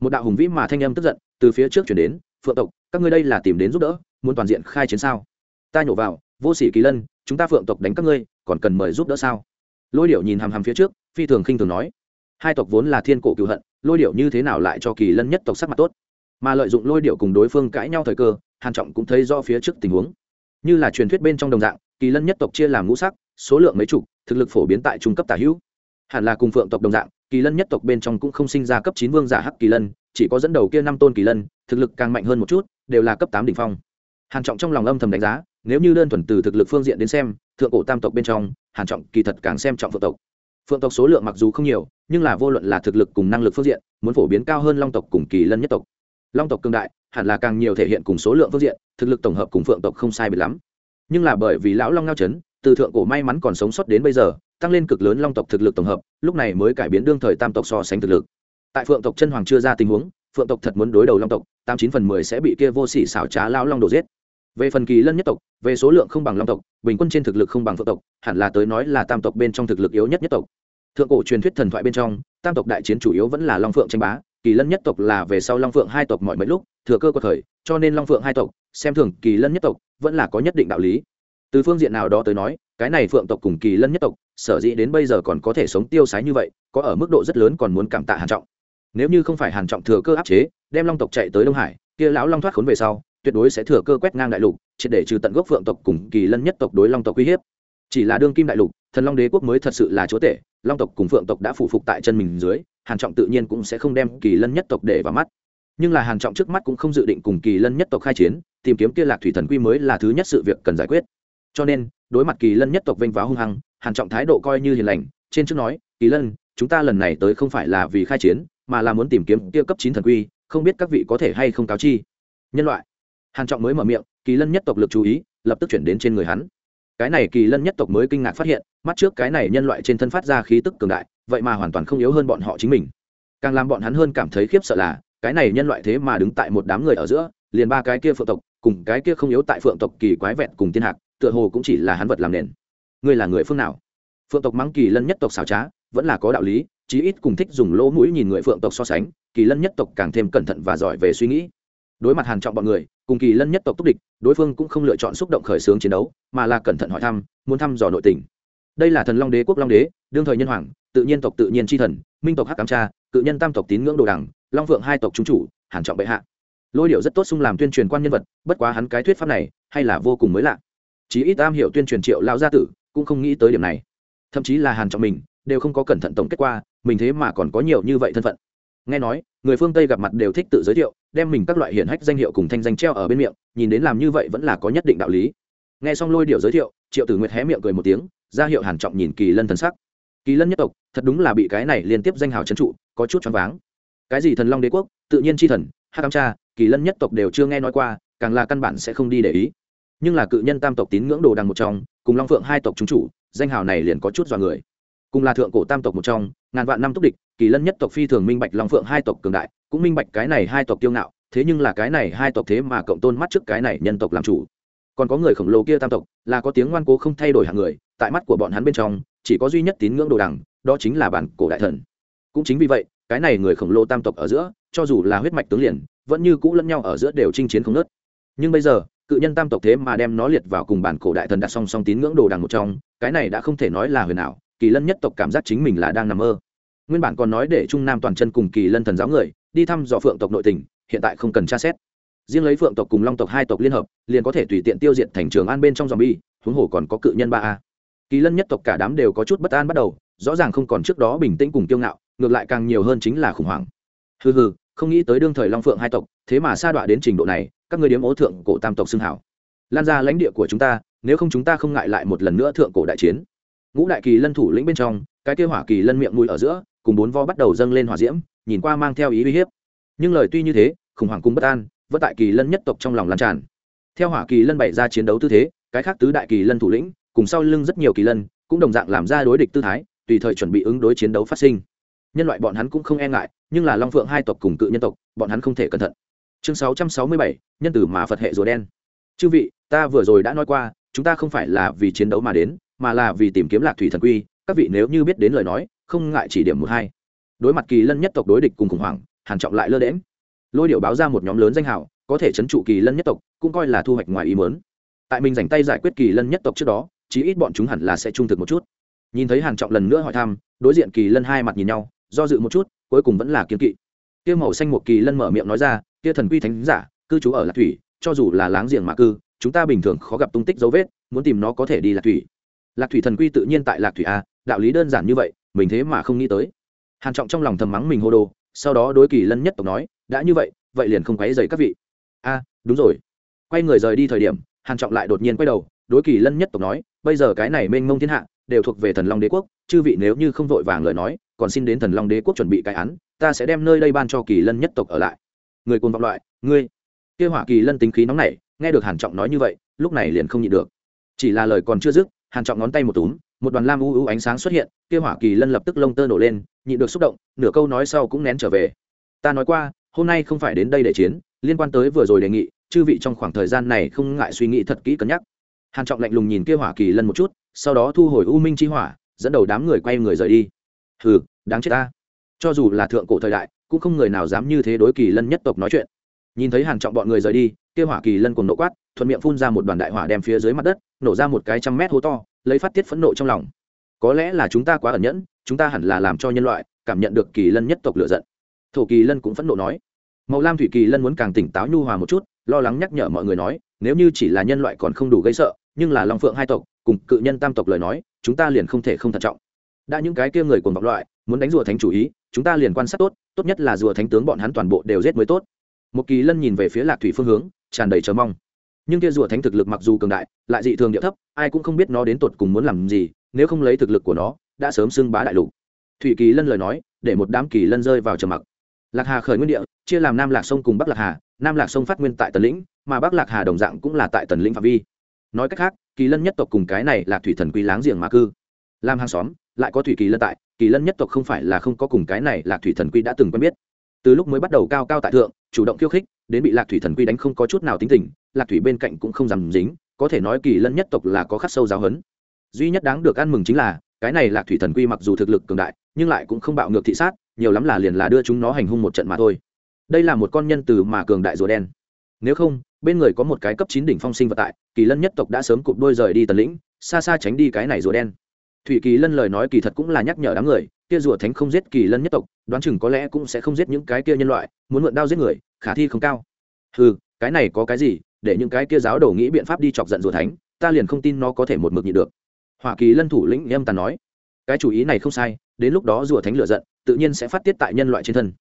Một đạo hùng vĩ mà thanh âm tức giận từ phía trước chuyển đến, phượng tộc, các ngươi đây là tìm đến giúp đỡ, muốn toàn diện khai chiến sao? Ta nhổ vào, vô sĩ kỳ lân, chúng ta phượng tộc đánh các ngươi, còn cần mời giúp đỡ sao? Lôi điệu nhìn hàm hàm phía trước, phi thường khinh thường nói, hai tộc vốn là thiên cổ cựu hận, lôi điệu như thế nào lại cho kỳ lân nhất tộc sắc mặt tốt? Mà lợi dụng lôi điệu cùng đối phương cãi nhau thời cơ, hàn trọng cũng thấy do phía trước tình huống. Như là truyền thuyết bên trong đồng dạng kỳ lân nhất tộc chia làm ngũ sắc, số lượng mấy chục, thực lực phổ biến tại trung cấp tả hữu. Hẳn là cùng phượng tộc đồng dạng, kỳ lân nhất tộc bên trong cũng không sinh ra cấp chín vương giả hắc kỳ lân, chỉ có dẫn đầu kia năm tôn kỳ lân, thực lực càng mạnh hơn một chút, đều là cấp tám đỉnh phong. Hàn trọng trong lòng âm thầm đánh giá, nếu như đơn thuần từ thực lực phương diện đến xem, thượng cổ tam tộc bên trong, hàn trọng kỳ thật càng xem trọng phượng tộc. Phượng tộc số lượng mặc dù không nhiều, nhưng là vô luận là thực lực cùng năng lực phương diện, muốn phổ biến cao hơn long tộc cùng kỳ lân nhất tộc. Long tộc cường đại, hẳn là càng nhiều thể hiện cùng số lượng phương diện, thực lực tổng hợp cùng phượng tộc không sai biệt lắm nhưng là bởi vì lão long ngao chấn, từ thượng cổ may mắn còn sống sót đến bây giờ, tăng lên cực lớn long tộc thực lực tổng hợp, lúc này mới cải biến đương thời tam tộc so sánh thực lực. Tại phượng tộc chân hoàng chưa ra tình huống, phượng tộc thật muốn đối đầu long tộc, tám chín phần mười sẽ bị kia vô sỉ xảo trá lão long đổ giết. Về phần kỳ lân nhất tộc, về số lượng không bằng long tộc, bình quân trên thực lực không bằng phượng tộc, hẳn là tới nói là tam tộc bên trong thực lực yếu nhất nhất tộc. Thượng cổ truyền thuyết thần thoại bên trong, tam tộc đại chiến chủ yếu vẫn là long phượng tranh bá kỳ lân nhất tộc là về sau long phượng hai tộc mọi mấy lúc, thừa cơ có thời, cho nên long phượng hai tộc, xem thường kỳ lân nhất tộc, vẫn là có nhất định đạo lý. Từ phương diện nào đó tới nói, cái này phượng tộc cùng kỳ lân nhất tộc, sở dĩ đến bây giờ còn có thể sống tiêu sái như vậy, có ở mức độ rất lớn còn muốn cảm tạ hàn trọng. Nếu như không phải hàn trọng thừa cơ áp chế, đem long tộc chạy tới đông hải, kia lão long thoát khốn về sau, tuyệt đối sẽ thừa cơ quét ngang đại lục, triệt để trừ tận gốc phượng tộc cùng kỳ lân nhất tộc đối long tộc uy hiếp. Chỉ là đương kim đại lục, thần long đế quốc mới thật sự là chúa tể, long tộc cùng phượng tộc đã phủ phục tại chân mình dưới hàn trọng tự nhiên cũng sẽ không đem kỳ lân nhất tộc để vào mắt. Nhưng là hàn trọng trước mắt cũng không dự định cùng kỳ lân nhất tộc khai chiến, tìm kiếm kia lạc thủy thần quy mới là thứ nhất sự việc cần giải quyết. Cho nên, đối mặt kỳ lân nhất tộc vinh váo hung hăng, hàn trọng thái độ coi như hiền lành, trên trước nói, kỳ lân, chúng ta lần này tới không phải là vì khai chiến, mà là muốn tìm kiếm kia cấp chín thần quy, không biết các vị có thể hay không cáo chi? Nhân loại. Hàn trọng mới mở miệng, kỳ lân nhất tộc lực chú ý, lập tức chuyển đến trên người hắn. Cái này kỳ lân nhất tộc mới kinh ngạc phát hiện mắt trước cái này nhân loại trên thân phát ra khí tức cường đại, vậy mà hoàn toàn không yếu hơn bọn họ chính mình. Càng làm bọn hắn hơn cảm thấy khiếp sợ là, cái này nhân loại thế mà đứng tại một đám người ở giữa, liền ba cái kia phượng tộc, cùng cái kia không yếu tại phượng tộc kỳ quái vẹn cùng thiên hạc, tựa hồ cũng chỉ là hắn vật làm nền. Ngươi là người phương nào? Phượng tộc mắng kỳ lân nhất tộc xảo trá, vẫn là có đạo lý, chí ít cùng thích dùng lỗ mũi nhìn người phượng tộc so sánh, kỳ lân nhất tộc càng thêm cẩn thận và giỏi về suy nghĩ. Đối mặt hàn trọng bọn người, cùng kỳ lân nhất tộc túc địch, đối phương cũng không lựa chọn xúc động khởi xướng chiến đấu, mà là cẩn thận hỏi thăm, muốn thăm dò nội tình đây là thần long đế quốc long đế, đương thời nhân hoàng, tự nhiên tộc tự nhiên chi thần, minh tộc hắc cám cha, cự nhân tam tộc tín ngưỡng đồ đằng, long phượng hai tộc trung chủ, hàn trọng bệ hạ. Lôi điệu rất tốt xung làm tuyên truyền quan nhân vật, bất quá hắn cái thuyết pháp này, hay là vô cùng mới lạ. Chí ít tam hiểu tuyên truyền triệu lao gia tử, cũng không nghĩ tới điểm này. Thậm chí là hàn trọng mình, đều không có cẩn thận tổng kết qua, mình thế mà còn có nhiều như vậy thân phận. Nghe nói, người phương tây gặp mặt đều thích tự giới thiệu, đem mình các loại hiển hách danh hiệu cùng thanh danh treo ở bên miệng, nhìn đến làm như vậy vẫn là có nhất định đạo lý. Nghe xong lôi điệu giới thiệu triệu tử nguyệt hé miệng cười một tiếng, ra hiệu hàn trọng nhìn kỳ lân thần sắc. Kỳ lân nhất tộc, thật đúng là bị cái này liên tiếp danh hào trấn trụ, có chút choáng váng. Cái gì thần long đế quốc, tự nhiên chi thần hát cam cha, kỳ lân nhất tộc đều chưa nghe nói qua, càng là căn bản sẽ không đi để ý. Nhưng là cự nhân tam tộc tín ngưỡng đồ đằng một trong, cùng long phượng hai tộc chúng chủ, danh hào này liền có chút dọa người. Cùng là thượng cổ tam tộc một trong, ngàn vạn năm túc địch, kỳ lân nhất tộc phi thường minh bạch long phượng hai tộc cường đại, cũng minh bạch cái này hai tộc tiêu ngạo, thế nhưng là cái này hai tộc thế mà cộng tôn mắt trước cái này nhân tộc làm chủ còn có người khổng lồ kia tam tộc, là có tiếng ngoan cố không thay đổi hạng người, tại mắt của bọn hắn bên trong, chỉ có duy nhất tín ngưỡng đồ đằng, đó chính là bản cổ đại thần. Cũng chính vì vậy, cái này người khổng lồ tam tộc ở giữa, cho dù là huyết mạch tướng liền, vẫn như cũ lẫn nhau ở giữa đều chinh chiến không nớt nhưng bây giờ, cự nhân tam tộc thế mà đem nó liệt vào cùng bản cổ đại thần đặt song song tín ngưỡng đồ đằng một trong, cái này đã không thể nói là huyền ảo, kỳ lân nhất tộc cảm giác chính mình là đang nằm mơ. Nguyên bản còn nói để trung nam toàn chân cùng kỳ lân thần giáo người, đi thăm dò phượng tộc nội tình, hiện tại không cần tra xét riêng lấy phượng tộc cùng long tộc hai tộc liên hợp, liền có thể tùy tiện tiêu diệt thành trường an bên trong dòng bi huống hồ còn có cự nhân ba a. Kỳ lân nhất tộc cả đám đều có chút bất an bắt đầu, rõ ràng không còn trước đó bình tĩnh cùng kiêu ngạo, ngược lại càng nhiều hơn chính là khủng hoảng. Hừ hừ, không nghĩ tới đương thời long phượng hai tộc, thế mà sa đọa đến trình độ này, các người điếm ố thượng cổ tam tộc xưng hảo. Lan ra lãnh địa của chúng ta, nếu không chúng ta không ngại lại một lần nữa thượng cổ đại chiến. Ngũ đại kỳ lân thủ lĩnh bên trong, cái kêu hỏa kỳ lân miệng mũi ở giữa, cùng bốn vo bắt đầu dâng lên hỏa diễm, nhìn qua mang theo ý uy hiếp. Nhưng lời tuy như thế, khủng hoảng cùng bất an vẫn tại kỳ lân nhất tộc trong lòng lan tràn. Theo hỏa kỳ lân bày ra chiến đấu tư thế, cái khác tứ đại kỳ lân thủ lĩnh, cùng sau lưng rất nhiều kỳ lân, cũng đồng dạng làm ra đối địch tư thái, tùy thời chuẩn bị ứng đối chiến đấu phát sinh. Nhân loại bọn hắn cũng không e ngại, nhưng là long phượng hai tộc cùng cự nhân tộc, bọn hắn không thể cẩn thận. Chương sáu trăm sáu mươi bảy, nhân tử mà phật hệ rùa đen. Chư vị, ta vừa rồi đã nói qua, chúng ta không phải là vì chiến đấu mà đến, mà là vì tìm kiếm lạc thủy thần quy, các vị nếu như biết đến lời nói, không ngại chỉ điểm một hai. Đối mặt kỳ lân nhất tộc đối địch cùng khủng hoảng, hàn trọng lại lơ đễm lôi điệu báo ra một nhóm lớn danh hào, có thể chấn trụ kỳ lân nhất tộc, cũng coi là thu hoạch ngoài ý muốn. Tại mình dành tay giải quyết kỳ lân nhất tộc trước đó, chí ít bọn chúng hẳn là sẽ trung thực một chút. Nhìn thấy hàn trọng lần nữa hỏi thăm, đối diện kỳ lân hai mặt nhìn nhau, do dự một chút, cuối cùng vẫn là kiên kỵ. Kia màu xanh một kỳ lân mở miệng nói ra, kia thần quy thánh giả, cư trú ở lạc thủy, cho dù là láng giềng mà cư, chúng ta bình thường khó gặp tung tích dấu vết, muốn tìm nó có thể đi lạc thủy. Lạc thủy thần quy tự nhiên tại lạc thủy a đạo lý đơn giản như vậy, mình thế mà không nghĩ tới. Hàn trọng trong lòng thầm mắng mình hô đồ, sau đó đối kỳ lân nhất tộc nói đã như vậy vậy liền không quấy dày các vị. A, đúng rồi. Quay người rời đi thời điểm, hàn trọng lại đột nhiên quay đầu, đối kỳ lân nhất tộc nói, bây giờ cái này mênh mông thiên hạ, đều thuộc về thần long đế quốc, chư vị nếu như không vội vàng lời nói, còn xin đến thần long đế quốc chuẩn bị cái án, ta sẽ đem nơi đây ban cho kỳ lân nhất tộc ở lại. Người cùng vọng loại, ngươi. Kia hỏa kỳ lân tính khí nóng nảy, nghe được hàn trọng nói như vậy, lúc này liền không nhịn được. Chỉ là lời còn chưa dứt, hàn trọng ngón tay một túm, một đoàn lam u u ánh sáng xuất hiện, kia hỏa kỳ lân lập tức lông tơ nổ lên, nhịn được xúc động, nửa câu nói sau cũng nén trở về. Ta nói qua hôm nay không phải đến đây để chiến, liên quan tới vừa rồi đề nghị, chư vị trong khoảng thời gian này không ngại suy nghĩ thật kỹ cân nhắc. Hàn trọng lạnh lùng nhìn kia hỏa kỳ lân một chút, sau đó thu hồi u minh chi hỏa, dẫn đầu đám người quay người rời đi. Hừ, đáng chết ta. Cho dù là thượng cổ thời đại, cũng không người nào dám như thế đối kỳ lân nhất tộc nói chuyện. Nhìn thấy hàn trọng bọn người rời đi, kia hỏa kỳ lân cùng nổ quát, thuận miệng phun ra một đoàn đại hỏa đem phía dưới mặt đất, nổ ra một cái trăm mét hố to, lấy phát tiết phẫn nộ trong lòng. Có lẽ là chúng ta quá ẩn nhẫn, chúng ta hẳn là làm cho nhân loại cảm nhận được kỳ lân nhất tộc lựa giận thổ kỳ lân cũng phẫn nộ nói. Màu lam thủy kỳ lân muốn càng tỉnh táo nhu hòa một chút, lo lắng nhắc nhở mọi người nói, nếu như chỉ là nhân loại còn không đủ gây sợ, nhưng là long phượng hai tộc, cùng cự nhân tam tộc lời nói, chúng ta liền không thể không thận trọng. Đã những cái kia người cùng vọng loại, muốn đánh rùa thánh chủ ý, chúng ta liền quan sát tốt tốt nhất là rùa thánh tướng bọn hắn toàn bộ đều giết mới tốt. Một kỳ lân nhìn về phía lạc thủy phương hướng, tràn đầy chờ mong. Nhưng kia rùa thánh thực lực mặc dù cường đại, lại dị thường địa thấp, ai cũng không biết nó đến tột cùng muốn làm gì, nếu không lấy thực lực của nó, đã sớm xưng bá đại lục. Thủy kỳ lân lời nói, để một đám kỳ lân rơi vào trầm mặc lạc hà khởi nguyên địa, chia làm nam lạc sông cùng bắc lạc hà, nam lạc sông phát nguyên tại tần lĩnh, mà bắc lạc hà đồng dạng cũng là tại tần lĩnh phạm vi. Nói cách khác, kỳ lân nhất tộc cùng cái này là thủy thần quý láng giềng mà cư. Làm hàng xóm, lại có thủy kỳ lân tại, kỳ lân nhất tộc không phải là không có cùng cái này lạc thủy thần quy đã từng quen biết. Từ lúc mới bắt đầu cao cao tại thượng, chủ động khiêu khích, đến bị lạc thủy thần quy đánh không có chút nào tính tình, lạc thủy bên cạnh cũng không dằm dính, có thể nói kỳ lân nhất tộc là có khắc sâu giáo hấn duy nhất đáng được ăn mừng chính là, cái này lạc thủy thần quy mặc dù thực lực cường đại, nhưng lại cũng không bạo ngược thị sát nhiều lắm là liền là đưa chúng nó hành hung một trận mà thôi. Đây là một con nhân từ mà cường đại rùa đen. Nếu không, bên người có một cái cấp chín đỉnh phong sinh vật tại, kỳ lân nhất tộc đã sớm cụp đôi rời đi tần lĩnh, xa xa tránh đi cái này rùa đen. Thủy kỳ lân lời nói kỳ thật cũng là nhắc nhở đám người, kia rùa thánh không giết kỳ lân nhất tộc, đoán chừng có lẽ cũng sẽ không giết những cái kia nhân loại, muốn mượn đao giết người, khả thi không cao. Ừ cái này có cái gì, để những cái kia giáo đầu nghĩ biện pháp đi chọc giận rùa thánh, ta liền không tin nó có thể một mực nhịn được. Hoa kỳ lân thủ lĩnh em tàn nói, cái chủ ý này không sai đến lúc đó rùa thánh lửa giận, tự nhiên sẽ phát tiết tại nhân loại trên thân.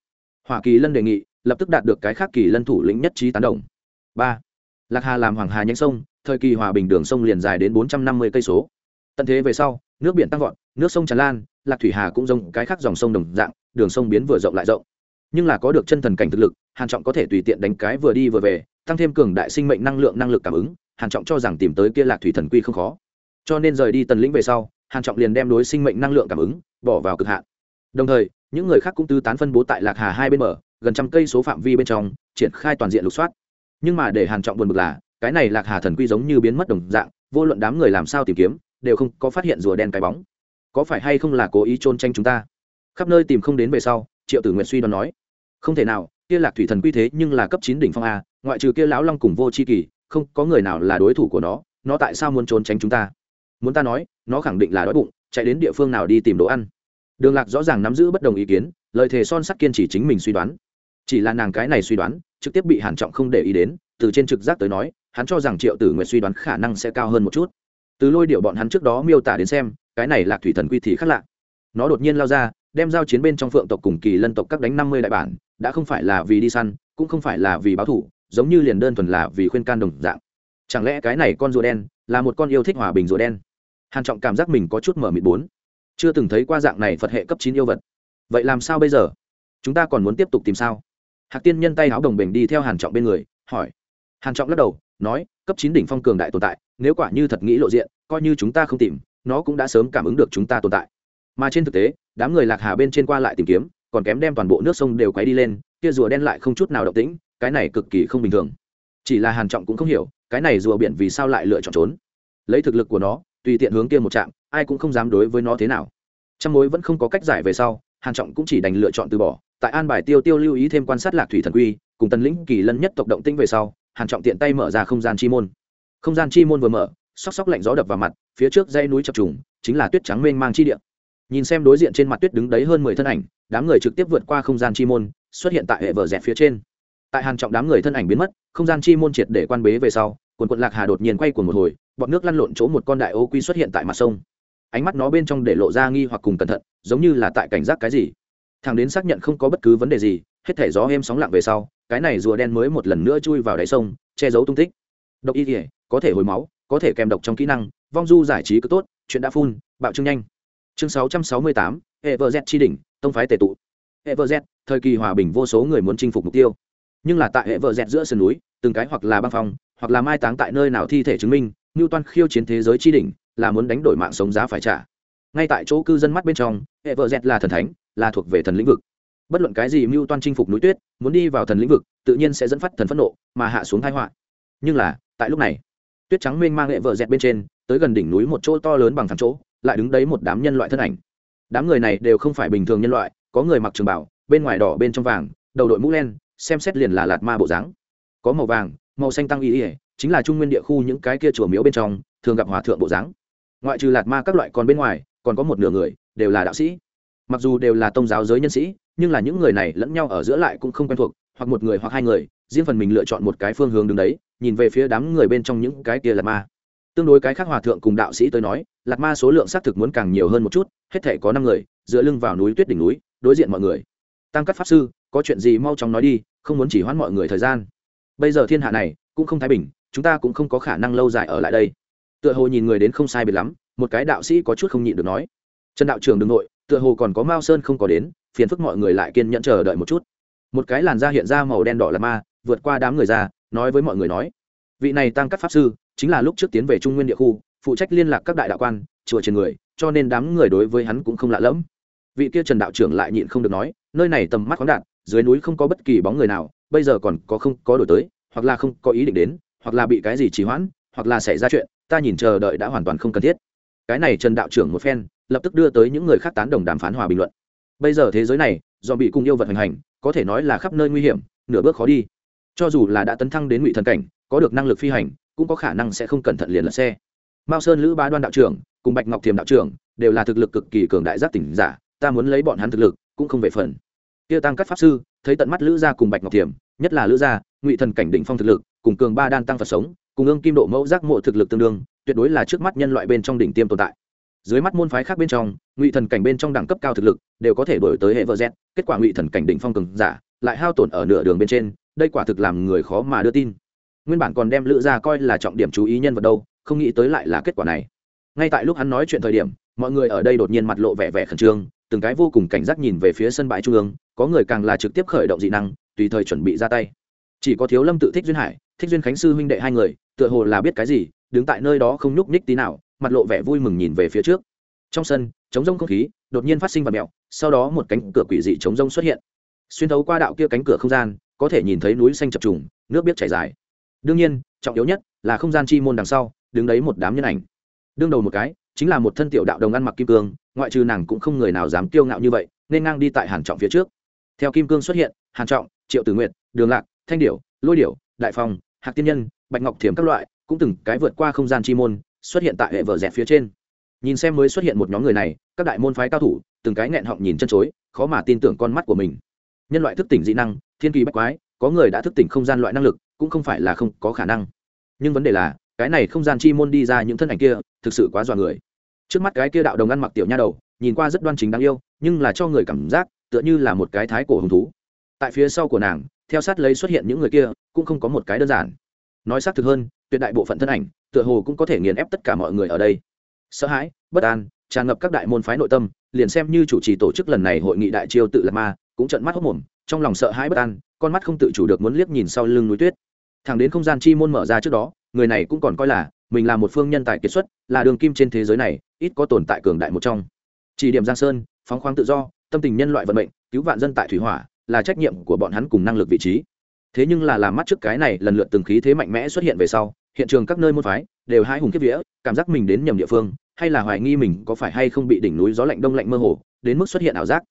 Hoa kỳ lân đề nghị, lập tức đạt được cái khác kỳ lân thủ lĩnh nhất trí tán đồng. Ba, lạc hà làm hoàng hà nhánh sông, thời kỳ hòa bình đường sông liền dài đến bốn trăm năm mươi cây số. Tận thế về sau, nước biển tăng vọt, nước sông tràn lan, lạc thủy hà cũng giống cái khác dòng sông đồng dạng, đường sông biến vừa rộng lại rộng. Nhưng là có được chân thần cảnh thực lực, hàn trọng có thể tùy tiện đánh cái vừa đi vừa về, tăng thêm cường đại sinh mệnh năng lượng năng lực cảm ứng, hàn trọng cho rằng tìm tới kia lạc thủy thần quy không khó. Cho nên rời đi tần lĩnh về sau hàn trọng liền đem đối sinh mệnh năng lượng cảm ứng, bỏ vào cực hạn. Đồng thời, những người khác cũng tư tán phân bố tại lạc hà hai bên bờ, gần trăm cây số phạm vi bên trong, triển khai toàn diện lục soát. Nhưng mà để hàn trọng buồn bực là, cái này lạc hà thần quy giống như biến mất đồng dạng, vô luận đám người làm sao tìm kiếm, đều không có phát hiện rùa đen cái bóng. Có phải hay không là cố ý trôn tranh chúng ta? Khắp nơi tìm không đến về sau, triệu tử nguyện suy đoán nói. Không thể nào, kia lạc thủy thần quy thế nhưng là cấp chín đỉnh phong a, ngoại trừ kia lão long cùng vô c h i kỳ, không có người nào là đối thủ của nó nó tại sao muốn trốn tránh chúng ta? Muốn ta nói nó khẳng định là đói bụng, chạy đến địa phương nào đi tìm đồ ăn. Đường lạc rõ ràng nắm giữ bất đồng ý kiến, lời thề son sắt kiên chỉ chính mình suy đoán. Chỉ là nàng cái này suy đoán, trực tiếp bị hàn trọng không để ý đến, từ trên trực giác tới nói, hắn cho rằng triệu tử nguyện suy đoán khả năng sẽ cao hơn một chút. Từ lôi điệu bọn hắn trước đó miêu tả đến xem, cái này lạc thủy thần quy thì khác lạ. Nó đột nhiên lao ra, đem giao chiến bên trong phượng tộc cùng kỳ lân tộc các đánh năm mươi đại bản, đã không phải là vì đi săn, cũng không phải là vì báo thủ, giống như liền đơn thuần là vì khuyên can đồng dạng. Chẳng lẽ cái này con rùa đen là một con yêu thích hòa bình rùa đen? Hàn trọng cảm giác mình có chút mở mịt bốn. Chưa từng thấy qua dạng này phật hệ cấp chín yêu vật. Vậy làm sao bây giờ? Chúng ta còn muốn tiếp tục tìm sao? Hạc tiên nhân tay áo đồng bình đi theo hàn trọng bên người, hỏi. Hàn trọng lắc đầu, nói, cấp chín đỉnh phong cường đại tồn tại, nếu quả như thật nghĩ lộ diện, coi như chúng ta không tìm, nó cũng đã sớm cảm ứng được chúng ta tồn tại. Mà trên thực tế, đám người lạc hà bên trên qua lại tìm kiếm, còn kém đem toàn bộ nước sông đều quấy đi lên, kia rùa đen lại không chút nào động tĩnh, cái này cực kỳ không bình thường. Chỉ là hàn trọng cũng không hiểu, cái này rùa biển vì sao lại lựa chọn trốn? Lấy thực lực của nó tùy tiện hướng kia một trạm, ai cũng không dám đối với nó thế nào. Trong mối vẫn không có cách giải về sau, hàn trọng cũng chỉ đành lựa chọn từ bỏ. Tại an bài tiêu tiêu lưu ý thêm quan sát lạc thủy thần quy, cùng tần lĩnh kỳ lân nhất tộc động tĩnh về sau, hàn trọng tiện tay mở ra không gian chi môn. Không gian chi môn vừa mở, sóc sóc lạnh gió đập vào mặt, phía trước dãy núi chập trùng, chính là tuyết trắng mênh mang chi địa. Nhìn xem đối diện trên mặt tuyết đứng đấy hơn mười thân ảnh, đám người trực tiếp vượt qua không gian chi môn, xuất hiện tại hệ vở dẹp phía trên. Tại hàn trọng đám người thân ảnh biến mất, không gian chi môn triệt để quan bế về sau, quần quận lạc hà đột nhiên quay cuồng một hồi bọt nước lăn lộn chỗ một con đại ô quy xuất hiện tại mặt sông. Ánh mắt nó bên trong để lộ ra nghi hoặc cùng cẩn thận giống như là tại cảnh giác cái gì. Thằng đến xác nhận không có bất cứ vấn đề gì hết thể gió êm sóng lặng về sau cái này rùa đen mới một lần nữa chui vào đáy sông che giấu tung tích. Độc y thể có thể hồi máu có thể kèm độc trong kỹ năng vong du giải trí cứ tốt chuyện đã phun bạo trưng nhanh. Chương 668, z chi đỉnh tông phái tề tụ. Everz thời kỳ hòa bình vô số người muốn chinh phục mục tiêu. Nhưng là tại Everz giữa sườn núi từng cái hoặc là băng phòng, hoặc là mai táng tại nơi nào thi thể chứng minh Newton khiêu chiến thế giới chi đỉnh, là muốn đánh đổi mạng sống giá phải trả. Ngay tại chỗ cư dân mắt bên trong hệ vợ dẹt là thần thánh, là thuộc về thần lĩnh vực. Bất luận cái gì mưu toan chinh phục núi tuyết, muốn đi vào thần lĩnh vực, tự nhiên sẽ dẫn phát thần phẫn nộ, mà hạ xuống tai họa. Nhưng là, tại lúc này, tuyết trắng mênh mang hệ vợ dẹt bên trên, tới gần đỉnh núi một chỗ to lớn bằng thẳng chỗ, lại đứng đấy một đám nhân loại thân ảnh. Đám người này đều không phải bình thường nhân loại, có người mặc trường bảo, bên ngoài đỏ bên trong vàng, đầu đội mũ len, xem xét liền là lạt ma bộ dáng. Có màu vàng, màu xanh tăng y y chính là trung nguyên địa khu những cái kia chùa miếu bên trong, thường gặp hòa thượng bộ dáng. Ngoại trừ lạt ma các loại còn bên ngoài, còn có một nửa người, đều là đạo sĩ. Mặc dù đều là tôn giáo giới nhân sĩ, nhưng là những người này lẫn nhau ở giữa lại cũng không quen thuộc, hoặc một người hoặc hai người, riêng phần mình lựa chọn một cái phương hướng đứng đấy, nhìn về phía đám người bên trong những cái kia lạt ma. Tương đối cái khác hòa thượng cùng đạo sĩ tới nói, lạt ma số lượng xác thực muốn càng nhiều hơn một chút, hết thể có năm người, dựa lưng vào núi tuyết đỉnh núi, đối diện mọi người. Tăng cắt pháp sư, có chuyện gì mau chóng nói đi, không muốn chỉ hoãn mọi người thời gian. Bây giờ thiên hạ này, cũng không thái bình chúng ta cũng không có khả năng lâu dài ở lại đây. Tựa hồ nhìn người đến không sai biệt lắm, một cái đạo sĩ có chút không nhịn được nói. Trần đạo trưởng đ ư n g nội, tựa hồ còn có mao sơn không có đến, phiền phức mọi người lại kiên nhẫn chờ đợi một chút. Một cái làn da hiện ra màu đen đỏ là ma, vượt qua đám người ra, nói với mọi người nói. Vị này tăng các pháp sư, chính là lúc trước tiến về trung nguyên địa khu, phụ trách liên lạc các đại đạo quan, chùa trên người, cho nên đám người đối với hắn cũng không lạ lẫm. Vị kia trần đạo trưởng lại nhịn không được nói, nơi này tầm mắt khoáng đạt, dưới núi không có bất kỳ bóng người nào, bây giờ còn có không có đổi tới, hoặc là không có ý định đến hoặc là bị cái gì trì hoãn, hoặc là xảy ra chuyện, ta nhìn chờ đợi đã hoàn toàn không cần thiết. Cái này trần đạo trưởng một phen, lập tức đưa tới những người khác tán đồng đàm phán hòa bình luận. Bây giờ thế giới này, do bị cùng yêu vật hành hành, có thể nói là khắp nơi nguy hiểm, nửa bước khó đi. Cho dù là đã tấn thăng đến ngụy thần cảnh, có được năng lực phi hành, cũng có khả năng sẽ không cẩn thận liền lật xe. Mao sơn lữ ba đoan đạo trưởng, cùng bạch ngọc thiềm đạo trưởng, đều là thực lực cực kỳ cường đại giác tỉnh giả, ta muốn lấy bọn hắn thực lực, cũng không về phần. Kia tăng các pháp sư, thấy tận mắt lữ gia cùng bạch ngọc thiềm, nhất là lữ gia, ngụy thần cảnh đỉnh phong thực lực cùng cường ba đan tăng phật sống, cùng ương kim độ mẫu giác mộ thực lực tương đương, tuyệt đối là trước mắt nhân loại bên trong đỉnh tiêm tồn tại. Dưới mắt môn phái khác bên trong, ngụy thần cảnh bên trong đẳng cấp cao thực lực đều có thể đổi tới hệ vợ z kết quả ngụy thần cảnh đỉnh phong cường giả lại hao tổn ở nửa đường bên trên, đây quả thực làm người khó mà đưa tin. Nguyên bản còn đem lữ gia coi là trọng điểm chú ý nhân vật đâu, không nghĩ tới lại là kết quả này. Ngay tại lúc hắn nói chuyện thời điểm, mọi người ở đây đột nhiên mặt lộ vẻ vẻ khẩn trương, từng cái vô cùng cảnh giác nhìn về phía sân bãi trung ương, có người càng là trực tiếp khởi động dị năng, tùy thời chuẩn bị ra tay. Chỉ có thiếu lâm tự thích duyên hải thích duyên khánh sư huynh đệ hai người, tựa hồ là biết cái gì, đứng tại nơi đó không nhúc nhích tí nào, mặt lộ vẻ vui mừng nhìn về phía trước. Trong sân chống rông không khí đột nhiên phát sinh và mẹo, sau đó một cánh cửa quỷ dị chống rông xuất hiện. Xuyên thấu qua đạo kia cánh cửa không gian, có thể nhìn thấy núi xanh chập trùng, nước biết chảy dài. Đương nhiên, trọng yếu nhất là không gian chi môn đằng sau, đứng đấy một đám nhân ảnh. Đương đầu một cái, chính là một thân tiểu đạo đồng ăn mặc kim cương, ngoại trừ nàng cũng không người nào dám kiêu ngạo như vậy, nên ngang đi tại hàn trọng phía trước. Theo kim cương xuất hiện, hàn trọng, triệu tử nguyệt, đường lạc, thanh điểu, lôi điểu đại phong, hạc tiên nhân, bạch ngọc thiểm các loại, cũng từng cái vượt qua không gian chi môn, xuất hiện tại hệ vở dẹt phía trên. Nhìn xem mới xuất hiện một nhóm người này, các đại môn phái cao thủ, từng cái nghẹn họng nhìn chân chối, khó mà tin tưởng con mắt của mình. Nhân loại thức tỉnh dị năng, thiên kỳ bách quái, có người đã thức tỉnh không gian loại năng lực, cũng không phải là không có khả năng. Nhưng vấn đề là, cái này không gian chi môn đi ra những thân ảnh kia, thực sự quá dọa người. Trước mắt cái kia đạo đồng ăn mặc tiểu nha đầu, nhìn qua rất đoan chính đáng yêu, nhưng là cho người cảm giác, tựa như là một cái thái cổ hứng thú. Tại phía sau của nàng theo sát lấy xuất hiện những người kia, cũng không có một cái đơn giản. Nói xác thực hơn, tuyệt đại bộ phận thân ảnh, tựa hồ cũng có thể nghiền ép tất cả mọi người ở đây. Sợ hãi, bất an, tràn ngập các đại môn phái nội tâm, liền xem như chủ trì tổ chức lần này hội nghị đại chiêu tự lập ma, cũng trận mắt hốc mồm, trong lòng sợ hãi bất an, con mắt không tự chủ được muốn liếc nhìn sau lưng núi tuyết. Thẳng đến không gian chi môn mở ra trước đó, người này cũng còn coi là, mình là một phương nhân tài kiệt xuất, là đường kim trên thế giới này, ít có tồn tại cường đại một trong. Chỉ điểm giang sơn, phóng khoáng tự do, tâm tình nhân loại vận mệnh, cứu vạn dân tại thủy hỏa là trách nhiệm của bọn hắn cùng năng lực vị trí. Thế nhưng là làm mắt trước cái này, lần lượt từng khí thế mạnh mẽ xuất hiện về sau, hiện trường các nơi môn phái đều hai hùng kiếp vía, cảm giác mình đến nhầm địa phương, hay là hoài nghi mình có phải hay không bị đỉnh núi gió lạnh đông lạnh mơ hồ, đến mức xuất hiện ảo giác.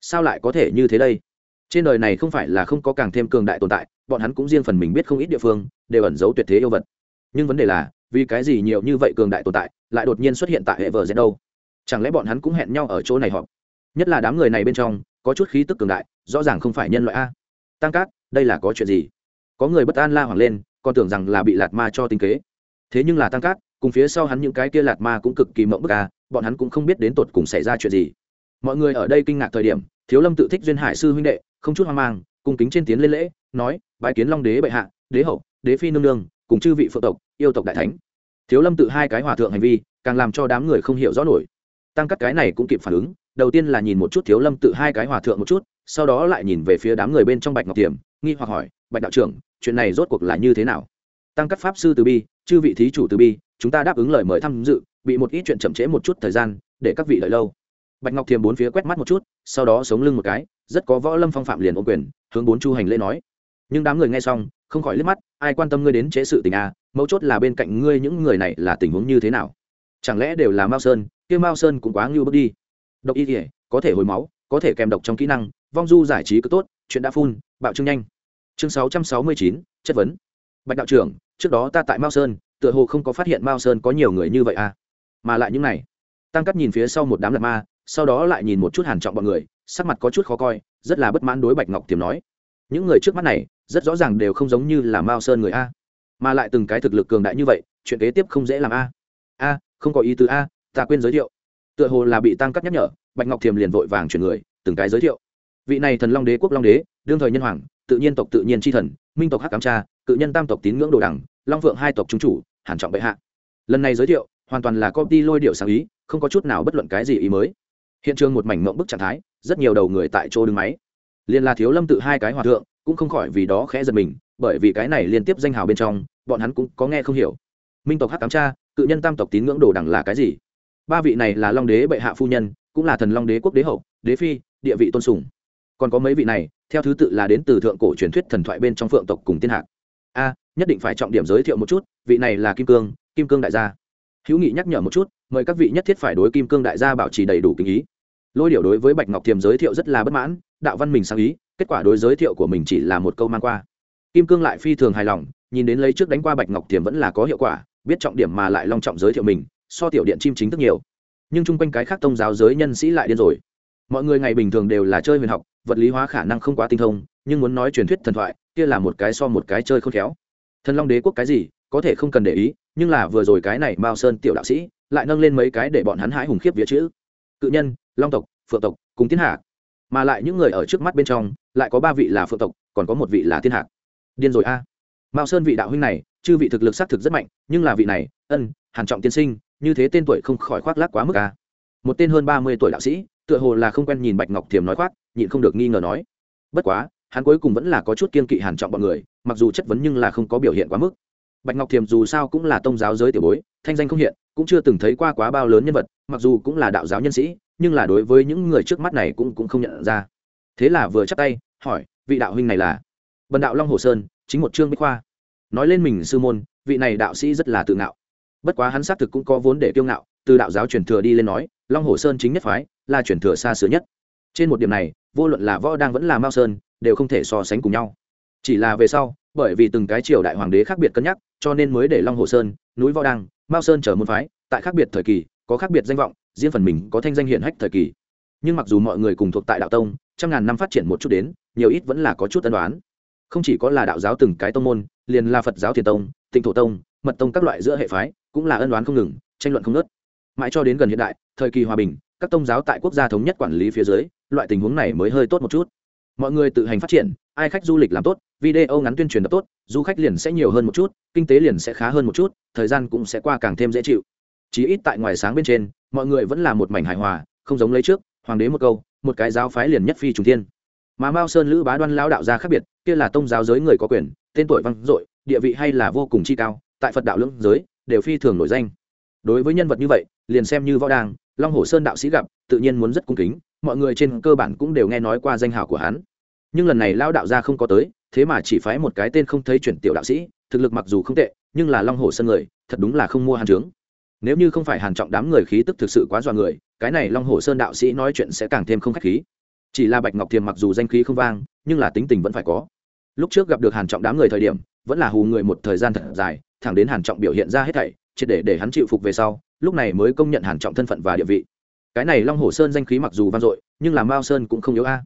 Sao lại có thể như thế đây? Trên đời này không phải là không có càng thêm cường đại tồn tại, bọn hắn cũng riêng phần mình biết không ít địa phương, đều ẩn giấu tuyệt thế yêu vật. Nhưng vấn đề là, vì cái gì nhiều như vậy cường đại tồn tại lại đột nhiên xuất hiện tại hệ vợ z đâu? Chẳng lẽ bọn hắn cũng hẹn nhau ở chỗ này họp? Nhất là đám người này bên trong có chút khí tức cường đại, rõ ràng không phải nhân loại a. Tăng cát, đây là có chuyện gì? Có người bất an la hoảng lên, còn tưởng rằng là bị lạt ma cho tinh kế. Thế nhưng là tăng cát, cùng phía sau hắn những cái kia lạt ma cũng cực kỳ mộng bức a, bọn hắn cũng không biết đến tột cùng xảy ra chuyện gì. Mọi người ở đây kinh ngạc thời điểm, thiếu lâm tự thích duyên hải sư huynh đệ, không chút hoang mang, cung kính trên tiến lên lễ, nói, bái kiến long đế bệ hạ, đế hậu, đế phi nương nương, cùng chư vị phượng tộc, yêu tộc đại thánh. Thiếu lâm tự hai cái hòa thượng hành vi, càng làm cho đám người không hiểu rõ nổi. Tăng cắt cái này cũng kịp phản ứng đầu tiên là nhìn một chút thiếu lâm tự hai cái hòa thượng một chút sau đó lại nhìn về phía đám người bên trong bạch ngọc tiềm nghi hoặc hỏi bạch đạo trưởng chuyện này rốt cuộc là như thế nào? Tăng các pháp sư từ bi chư vị thí chủ từ bi chúng ta đáp ứng lời mời tham dự bị một ít chuyện chậm trễ một chút thời gian để các vị đợi lâu. Bạch ngọc thiềm bốn phía quét mắt một chút sau đó sống lưng một cái rất có võ lâm phong phạm liền ô quyền hướng bốn chu hành lễ nói. Nhưng đám người nghe xong không khỏi liếc mắt ai quan tâm ngươi đến chế sự tình a à, mấu chốt là bên cạnh ngươi những người này là tình huống như thế nào? Chẳng lẽ đều là mao sơn? Kia mao sơn cũng quá ngưu bước đi độc y thể có thể hồi máu, có thể kèm độc trong kỹ năng, vong du giải trí cứ tốt, chuyện đã phun bạo trương nhanh. Chương sáu trăm sáu mươi chín, chất vấn. Bạch đạo trưởng, trước đó ta tại mao sơn, tựa hồ không có phát hiện mao sơn có nhiều người như vậy à? Mà lại những này, tăng cắt nhìn phía sau một đám lạt ma, sau đó lại nhìn một chút hàn trọng bọn người, sắc mặt có chút khó coi, rất là bất mãn đối bạch ngọc tiềm nói. Những người trước mắt này, rất rõ ràng đều không giống như là mao sơn người a. Mà lại từng cái thực lực cường đại như vậy, chuyện kế tiếp không dễ làm a. A, không có ý tứ a, ta quên giới thiệu tựa hồ là bị tăng cắt nhắc nhở, bạch ngọc thiềm liền vội vàng chuyển người, từng cái giới thiệu. Vị này thần long đế, quốc long đế, đương thời nhân hoàng, tự nhiên tộc tự nhiên tri thần, minh tộc hắc cám cha, cự nhân tam tộc tín ngưỡng đồ đẳng, long phượng hai tộc trung chủ, hàn trọng bệ hạ. Lần này giới thiệu, hoàn toàn là công ty lôi điệu sáng ý, không có chút nào bất luận cái gì ý mới. Hiện trường một mảnh mộng bức trạng thái, rất nhiều đầu người tại chỗ đứng máy. Liên là thiếu lâm tự hai cái hòa thượng, cũng không khỏi vì đó khẽ giật mình, bởi vì cái này liên tiếp danh hào bên trong, bọn hắn cũng có nghe không hiểu. Minh tộc hắc cám cha, cự nhân tam tộc tín ngưỡng đồ đẳng là cái gì? Ba vị này là long đế bệ hạ phu nhân, cũng là thần long đế quốc đế hậu, đế phi, địa vị tôn sùng. Còn có mấy vị này, theo thứ tự là đến từ thượng cổ truyền thuyết thần thoại bên trong phượng tộc cùng tiên hạc. A, nhất định phải trọng điểm giới thiệu một chút, vị này là kim cương kim cương đại gia. Hữu nghị nhắc nhở một chút, mời các vị nhất thiết phải đối kim cương đại gia bảo trì đầy đủ kinh ý. Lôi điệu đối với bạch ngọc thiềm giới thiệu rất là bất mãn, đạo văn mình sáng ý, kết quả đối giới thiệu của mình chỉ là một câu mang qua. Kim cương lại phi thường hài lòng, nhìn đến lấy trước đánh qua bạch ngọc thiềm vẫn là có hiệu quả, biết trọng điểm mà lại long trọng giới thiệu mình so tiểu điện chim chính thức nhiều. Nhưng chung quanh cái khác tông giáo giới nhân sĩ lại điên rồi. Mọi người ngày bình thường đều là chơi huyền học, vật lý hóa khả năng không quá tinh thông, nhưng muốn nói truyền thuyết thần thoại, kia là một cái so một cái chơi khôn khéo. Thần long đế quốc cái gì, có thể không cần để ý, nhưng là vừa rồi cái này mao sơn tiểu đạo sĩ, lại nâng lên mấy cái để bọn hắn hãi hùng khiếp vía chữ. Cự nhân, long tộc, phượng tộc, cùng thiên hạ. Mà lại những người ở trước mắt bên trong, lại có ba vị là phượng tộc, còn có một vị là thiên hạ. Điên rồi a. Mao sơn vị đạo huynh này, chư vị thực lực xác thực rất mạnh, nhưng là vị này, ân, hàn trọng tiên sinh như thế tên tuổi không khỏi khoác lác quá mức à. một tên hơn ba mươi tuổi đạo sĩ, tựa hồ là không quen nhìn bạch ngọc thiềm nói khoác, nhịn không được nghi ngờ nói. Bất quá, hắn cuối cùng vẫn là có chút kiên kỵ hàn trọng bọn người, mặc dù chất vấn nhưng là không có biểu hiện quá mức. Bạch ngọc thiềm dù sao cũng là tông giáo giới tiểu bối, thanh danh không hiện, cũng chưa từng thấy qua quá bao lớn nhân vật, mặc dù cũng là đạo giáo nhân sĩ, nhưng là đối với những người trước mắt này cũng cũng không nhận ra. Thế là vừa chắp tay, hỏi, vị đạo huynh này là? Bần đạo long hồ sơn, chính một trương bích khoa. Nói lên mình sư môn, vị này đạo sĩ rất là tự ngạo bất quá hắn xác thực cũng có vốn để kiêu ngạo, từ đạo giáo truyền thừa đi lên nói, long hồ sơn chính nhất phái, là truyền thừa xa xưa nhất. Trên một điểm này, vô luận là võ đang vẫn là mao sơn, đều không thể so sánh cùng nhau. Chỉ là về sau, bởi vì từng cái triều đại hoàng đế khác biệt cân nhắc, cho nên mới để long hồ sơn, núi võ đăng mao sơn trở môn phái, tại khác biệt thời kỳ, có khác biệt danh vọng, riêng phần mình có thanh danh hiển hách thời kỳ. Nhưng mặc dù mọi người cùng thuộc tại đạo tông, trăm ngàn năm phát triển một chút đến, nhiều ít vẫn là có chút tân đoán không chỉ có là đạo giáo từng cái tông môn, liền là phật giáo thiền tông, tịnh thổ tông, mật tông các loại giữa hệ phái cũng là ân đoán không ngừng, tranh luận không nớt mãi cho đến gần hiện đại, thời kỳ hòa bình, các tôn giáo tại quốc gia thống nhất quản lý phía dưới, loại tình huống này mới hơi tốt một chút. Mọi người tự hành phát triển, ai khách du lịch làm tốt, video ngắn tuyên truyền đập tốt, du khách liền sẽ nhiều hơn một chút, kinh tế liền sẽ khá hơn một chút, thời gian cũng sẽ qua càng thêm dễ chịu. Chí ít tại ngoài sáng bên trên, mọi người vẫn là một mảnh hài hòa, không giống lấy trước, hoàng đế một câu, một cái giáo phái liền nhất phi trùng thiên. Mà mao sơn lữ bá đoan lao đạo gia khác biệt, kia là tông giáo giới người có quyền, tên tuổi vang dội, địa vị hay là vô cùng chi cao, tại phật đạo lưỡng giới đều phi thường nổi danh. Đối với nhân vật như vậy, liền xem như võ đàng long hồ sơn đạo sĩ gặp, tự nhiên muốn rất cung kính, mọi người trên cơ bản cũng đều nghe nói qua danh hào của hắn. Nhưng lần này lao đạo gia không có tới, thế mà chỉ phái một cái tên không thấy chuyển tiểu đạo sĩ, thực lực mặc dù không tệ, nhưng là long hồ sơn người, thật đúng là không mua hàn trướng nếu như không phải hàn trọng đám người khí tức thực sự quá dọa người, cái này long hồ sơn đạo sĩ nói chuyện sẽ càng thêm không khách khí. Chỉ là bạch ngọc thiềm mặc dù danh khí không vang, nhưng là tính tình vẫn phải có. Lúc trước gặp được hàn trọng đám người thời điểm, vẫn là hù người một thời gian thật dài thẳng đến hàn trọng biểu hiện ra hết thảy, triệt để để hắn chịu phục về sau, lúc này mới công nhận hàn trọng thân phận và địa vị. Cái này long hồ sơn danh khí mặc dù vang dội, nhưng là mao sơn cũng không yếu a.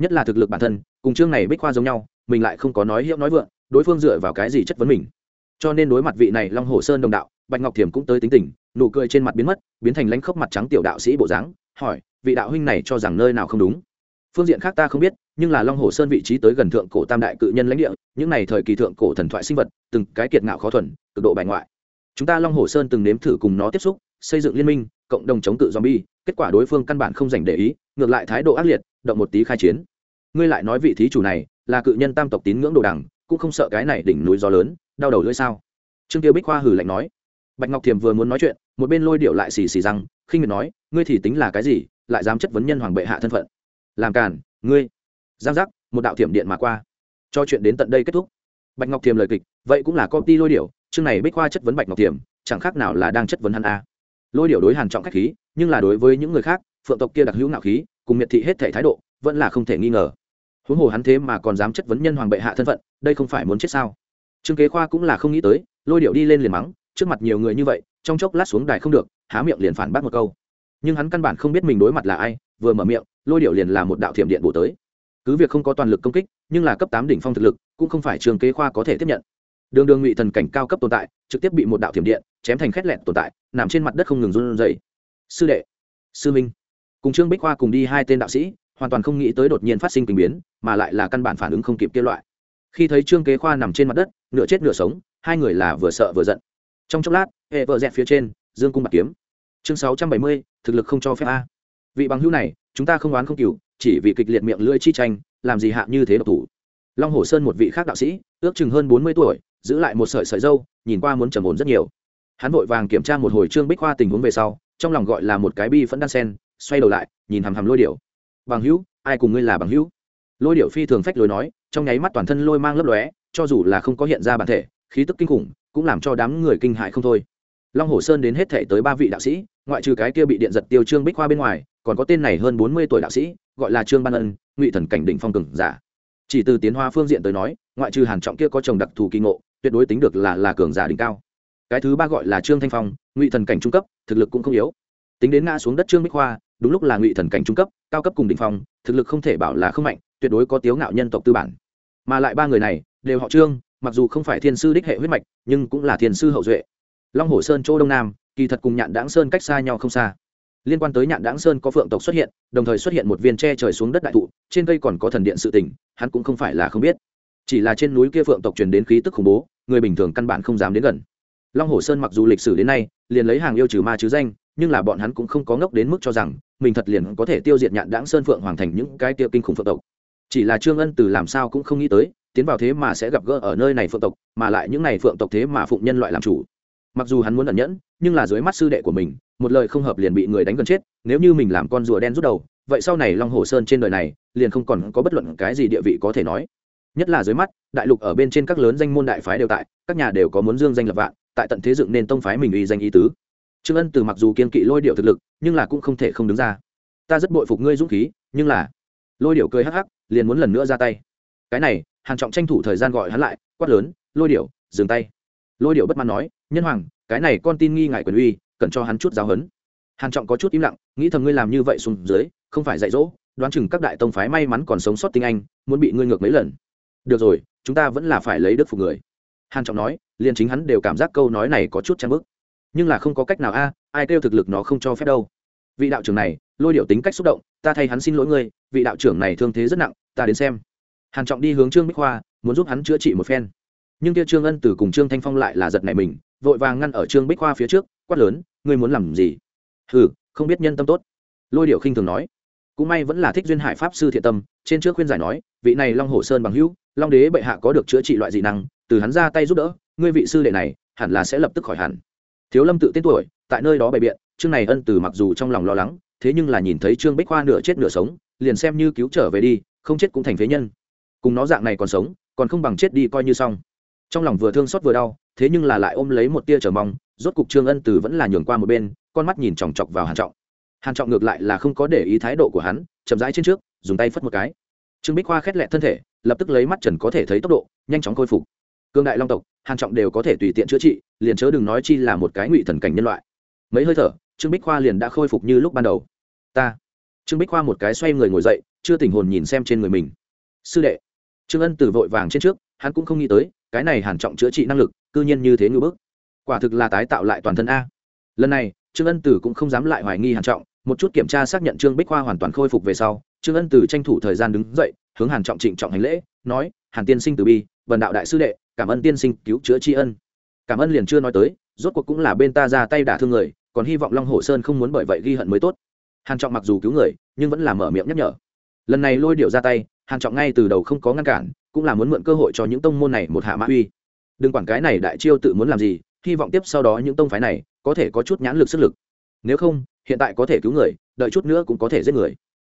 Nhất là thực lực bản thân, cùng chương này bích khoa giống nhau, mình lại không có nói hiệu nói vượng, đối phương dựa vào cái gì chất vấn mình. Cho nên đối mặt vị này long hồ sơn đồng đạo, bạch ngọc thiềm cũng tới tính tình, nụ cười trên mặt biến mất, biến thành lãnh khốc mặt trắng tiểu đạo sĩ bộ dáng, hỏi, vị đạo huynh này cho rằng nơi nào không đúng? Phương diện khác ta không biết, nhưng là long hồ sơn vị trí tới gần thượng cổ tam đại cự nhân lãnh địa, những này thời kỳ thượng cổ thần thoại sinh vật, từng cái kiệt ngạo khó thuần, cực độ bài ngoại. Chúng ta long hồ sơn từng nếm thử cùng nó tiếp xúc, xây dựng liên minh, cộng đồng chống cự zombie, kết quả đối phương căn bản không dành để ý, ngược lại thái độ ác liệt, động một tí khai chiến. Ngươi lại nói vị thí chủ này, là cự nhân tam tộc tín ngưỡng đồ đằng, cũng không sợ cái này đỉnh núi gió lớn, đau đầu lưỡi sao? Trương tiêu bích khoa hử lạnh nói. Bạch ngọc thiềm vừa muốn nói chuyện, một bên lôi điệu lại xì xì răng, khinh miệt nói, ngươi thì tính là cái gì, lại dám chất vấn nhân hoàng bệ hạ thân phận? Làm càn, ngươi. Giang giác, một đạo thiểm điện mà qua. Cho chuyện đến tận đây kết thúc. Bạch ngọc thiềm lời kịch, vậy cũng là công ty lôi điểu, chương này bích khoa chất vấn bạch ngọc thiềm chẳng khác nào là đang chất vấn hắn a. Lôi điểu đối hàn trọng khách khí, nhưng là đối với những người khác, phượng tộc kia đặc hữu ngạo khí, cùng miệt thị hết thể thái độ, vẫn là không thể nghi ngờ. Huống hồ hắn thế mà còn dám chất vấn nhân hoàng bệ hạ thân phận, đây không phải muốn chết sao? Trương kế khoa cũng là không nghĩ tới, lôi điệu đi lên liền mắng, trước mặt nhiều người như vậy, trong chốc lát xuống đài không được, há miệng liền phản bác một câu. Nhưng hắn căn bản không biết mình đối mặt là ai, vừa mở miệng lôi điệu liền là một đạo thiểm điện bổ tới. Cứ việc không có toàn lực công kích, nhưng là cấp tám đỉnh phong thực lực, cũng không phải trường kế khoa có thể tiếp nhận. Đường đường ngụy thần cảnh cao cấp tồn tại, trực tiếp bị một đạo thiểm điện chém thành khét lẹn tồn tại, nằm trên mặt đất không ngừng run rẩy. Sư đệ, sư minh, cùng trương bích khoa cùng đi hai tên đạo sĩ, hoàn toàn không nghĩ tới đột nhiên phát sinh tình biến, mà lại là căn bản phản ứng không kịp kia loại. Khi thấy trương kế khoa nằm trên mặt đất, nửa chết nửa sống, hai người là vừa sợ vừa giận. Trong chốc lát, hệ vợ dẹt phía trên, dương cung bạc kiếm. Chương sáu trăm bảy mươi, thực lực không cho phép a. Vị bằng hữu này chúng ta không oán không cừu, chỉ vì kịch liệt miệng lưỡi chi tranh, làm gì hạ như thế độc thủ. Long hồ sơn một vị khác đạo sĩ, ước chừng hơn bốn mươi tuổi, giữ lại một sợi sợi dâu, nhìn qua muốn trầm ổn rất nhiều. Hắn vội vàng kiểm tra một hồi trương bích khoa tình huống về sau, trong lòng gọi là một cái bi phẫn đan sen, xoay đầu lại, nhìn hằm hằm lôi điệu bằng hữu, ai cùng ngươi là bằng hữu? Lôi điệu phi thường phách lối nói, trong nháy mắt toàn thân lôi mang lấp lóe, cho dù là không có hiện ra bản thể, khí tức kinh khủng, cũng làm cho đám người kinh hại không thôi. Long hồ sơn đến hết thể tới ba vị đạo sĩ ngoại trừ cái kia bị điện giật tiêu trương bích khoa bên ngoài, còn có tên này hơn bốn mươi tuổi đạo sĩ, gọi là trương ban ân, ngụy thần cảnh đỉnh phong cường giả. Chỉ từ tiến hoa phương diện tới nói, ngoại trừ hàn trọng kia có chồng đặc thù kỳ ngộ, tuyệt đối tính được là là cường giả đỉnh cao. Cái thứ ba gọi là trương thanh phong, ngụy thần cảnh trung cấp, thực lực cũng không yếu. Tính đến ngã xuống đất trương bích khoa, đúng lúc là ngụy thần cảnh trung cấp, cao cấp cùng đỉnh phong, thực lực không thể bảo là không mạnh, tuyệt đối có tiếu ngạo nhân tộc tư bản. Mà lại ba người này, đều họ trương, mặc dù không phải thiên sư đích hệ huyết mạch, nhưng cũng là thiên sư hậu duệ. Long hồ sơn, chỗ đông nam kỳ thật cùng nhạn đáng sơn cách xa nhau không xa. Liên quan tới nhạn đáng sơn có phượng tộc xuất hiện, đồng thời xuất hiện một viên tre trời xuống đất đại thụ, trên cây còn có thần điện sự tình, hắn cũng không phải là không biết. Chỉ là trên núi kia phượng tộc truyền đến khí tức khủng bố, người bình thường căn bản không dám đến gần. Long hồ sơn mặc dù lịch sử đến nay, liền lấy hàng yêu trừ ma chứ danh, nhưng là bọn hắn cũng không có ngốc đến mức cho rằng, mình thật liền có thể tiêu diệt nhạn đáng sơn phượng hoàng thành những cái tiêu kinh khủng phượng tộc. Chỉ là trương ân từ làm sao cũng không nghĩ tới, tiến vào thế mà sẽ gặp gỡ ở nơi này phượng tộc, mà lại những này phượng tộc thế mà phụng nhân loại làm chủ mặc dù hắn muốn ẩn nhẫn, nhưng là dưới mắt sư đệ của mình, một lời không hợp liền bị người đánh gần chết, nếu như mình làm con rùa đen rút đầu, vậy sau này long hồ sơn trên đời này, liền không còn có bất luận cái gì địa vị có thể nói. Nhất là dưới mắt, đại lục ở bên trên các lớn danh môn đại phái đều tại, các nhà đều có muốn dương danh lập vạn, tại tận thế dựng nên tông phái mình uy danh ý tứ. Trương ân từ mặc dù kiên kỵ lôi điệu thực lực, nhưng là cũng không thể không đứng ra. Ta rất bội phục ngươi dũng khí, nhưng là lôi điệu cười hắc hắc, liền muốn lần nữa ra tay. Cái này hàn trọng tranh thủ thời gian gọi hắn lại, quát lớn, lôi điệu, dừng tay. Lôi điệu bất mãn nói nhân hoàng, cái này con tin nghi ngại quyền uy, cần cho hắn chút giáo huấn. Hàn trọng có chút im lặng, nghĩ thầm ngươi làm như vậy xuống dưới, không phải dạy dỗ, đoán chừng các đại tông phái may mắn còn sống sót tinh anh, muốn bị ngươi ngược mấy lần. Được rồi, chúng ta vẫn là phải lấy đức phục người. Hàn trọng nói, liền chính hắn đều cảm giác câu nói này có chút trang bức nhưng là không có cách nào a, ai kêu thực lực nó không cho phép đâu. Vị đạo trưởng này, lôi điệu tính cách xúc động, ta thay hắn xin lỗi ngươi, vị đạo trưởng này thương thế rất nặng, ta đến xem. Hàn trọng đi hướng trương bích khoa muốn giúp hắn chữa trị một phen. Nhưng kia trương ân tử cùng trương thanh phong lại là giật này mình vội vàng ngăn ở trương bích khoa phía trước, quát lớn, ngươi muốn làm gì? Hừ, không biết nhân tâm tốt. Lôi điệu khinh thường nói. Cũng may vẫn là thích duyên hải pháp sư thiện tâm, trên trước khuyên giải nói, vị này long hồ sơn bằng hữu, long đế bệ hạ có được chữa trị loại dị năng, từ hắn ra tay giúp đỡ, ngươi vị sư đệ này, hẳn là sẽ lập tức khỏi hẳn. Thiếu lâm tự tên tuổi, tại nơi đó bày biện trương này ân từ mặc dù trong lòng lo lắng, thế nhưng là nhìn thấy trương bích khoa nửa chết nửa sống, liền xem như cứu trở về đi, không chết cũng thành phế nhân. Cùng nó dạng này còn sống, còn không bằng chết đi coi như xong. Trong lòng vừa thương xót vừa đau thế nhưng là lại ôm lấy một tia chờ mong, rốt cục trương ân từ vẫn là nhường qua một bên, con mắt nhìn chòng chọc vào hàn trọng. Hàn trọng ngược lại là không có để ý thái độ của hắn, chậm rãi trên trước, dùng tay phất một cái. Trương bích khoa khét lẹ thân thể, lập tức lấy mắt trần có thể thấy tốc độ, nhanh chóng khôi phục. Cương đại long tộc, hàn trọng đều có thể tùy tiện chữa trị, liền chớ đừng nói chi là một cái ngụy thần cảnh nhân loại. Mấy hơi thở, trương bích khoa liền đã khôi phục như lúc ban đầu. Ta. Trương bích khoa một cái xoay người ngồi dậy, chưa tỉnh hồn nhìn xem trên người mình. Sư đệ. Trương ân từ vội vàng trên trước, hắn cũng không nghĩ tới cái này hàn trọng chữa trị năng lực, cư nhiên như thế ngưỡng bức. Quả thực là tái tạo lại toàn thân a. Lần này, trương ân tử cũng không dám lại hoài nghi hàn trọng, một chút kiểm tra xác nhận trương bích khoa hoàn toàn khôi phục về sau, trương ân tử tranh thủ thời gian đứng dậy, hướng hàn trọng trịnh trọng hành lễ, nói, hàn tiên sinh từ bi bần đạo đại sư đệ, cảm ơn tiên sinh cứu chữa tri ân. Cảm ơn liền chưa nói tới, rốt cuộc cũng là bên ta ra tay đả thương người, còn hy vọng long hồ sơn không muốn bởi vậy ghi hận mới tốt. Hàn trọng mặc dù cứu người, nhưng vẫn là mở miệng nhắc nhở. Lần này lôi điệu ra tay, hàn trọng ngay từ đầu không có ngăn cản cũng là muốn mượn cơ hội cho những tông môn này một hạ mã uy. Đừng quản cái này đại chiêu tự muốn làm gì, hy vọng tiếp sau đó những tông phái này có thể có chút nhãn lực sức lực. Nếu không, hiện tại có thể cứu người, đợi chút nữa cũng có thể giết người.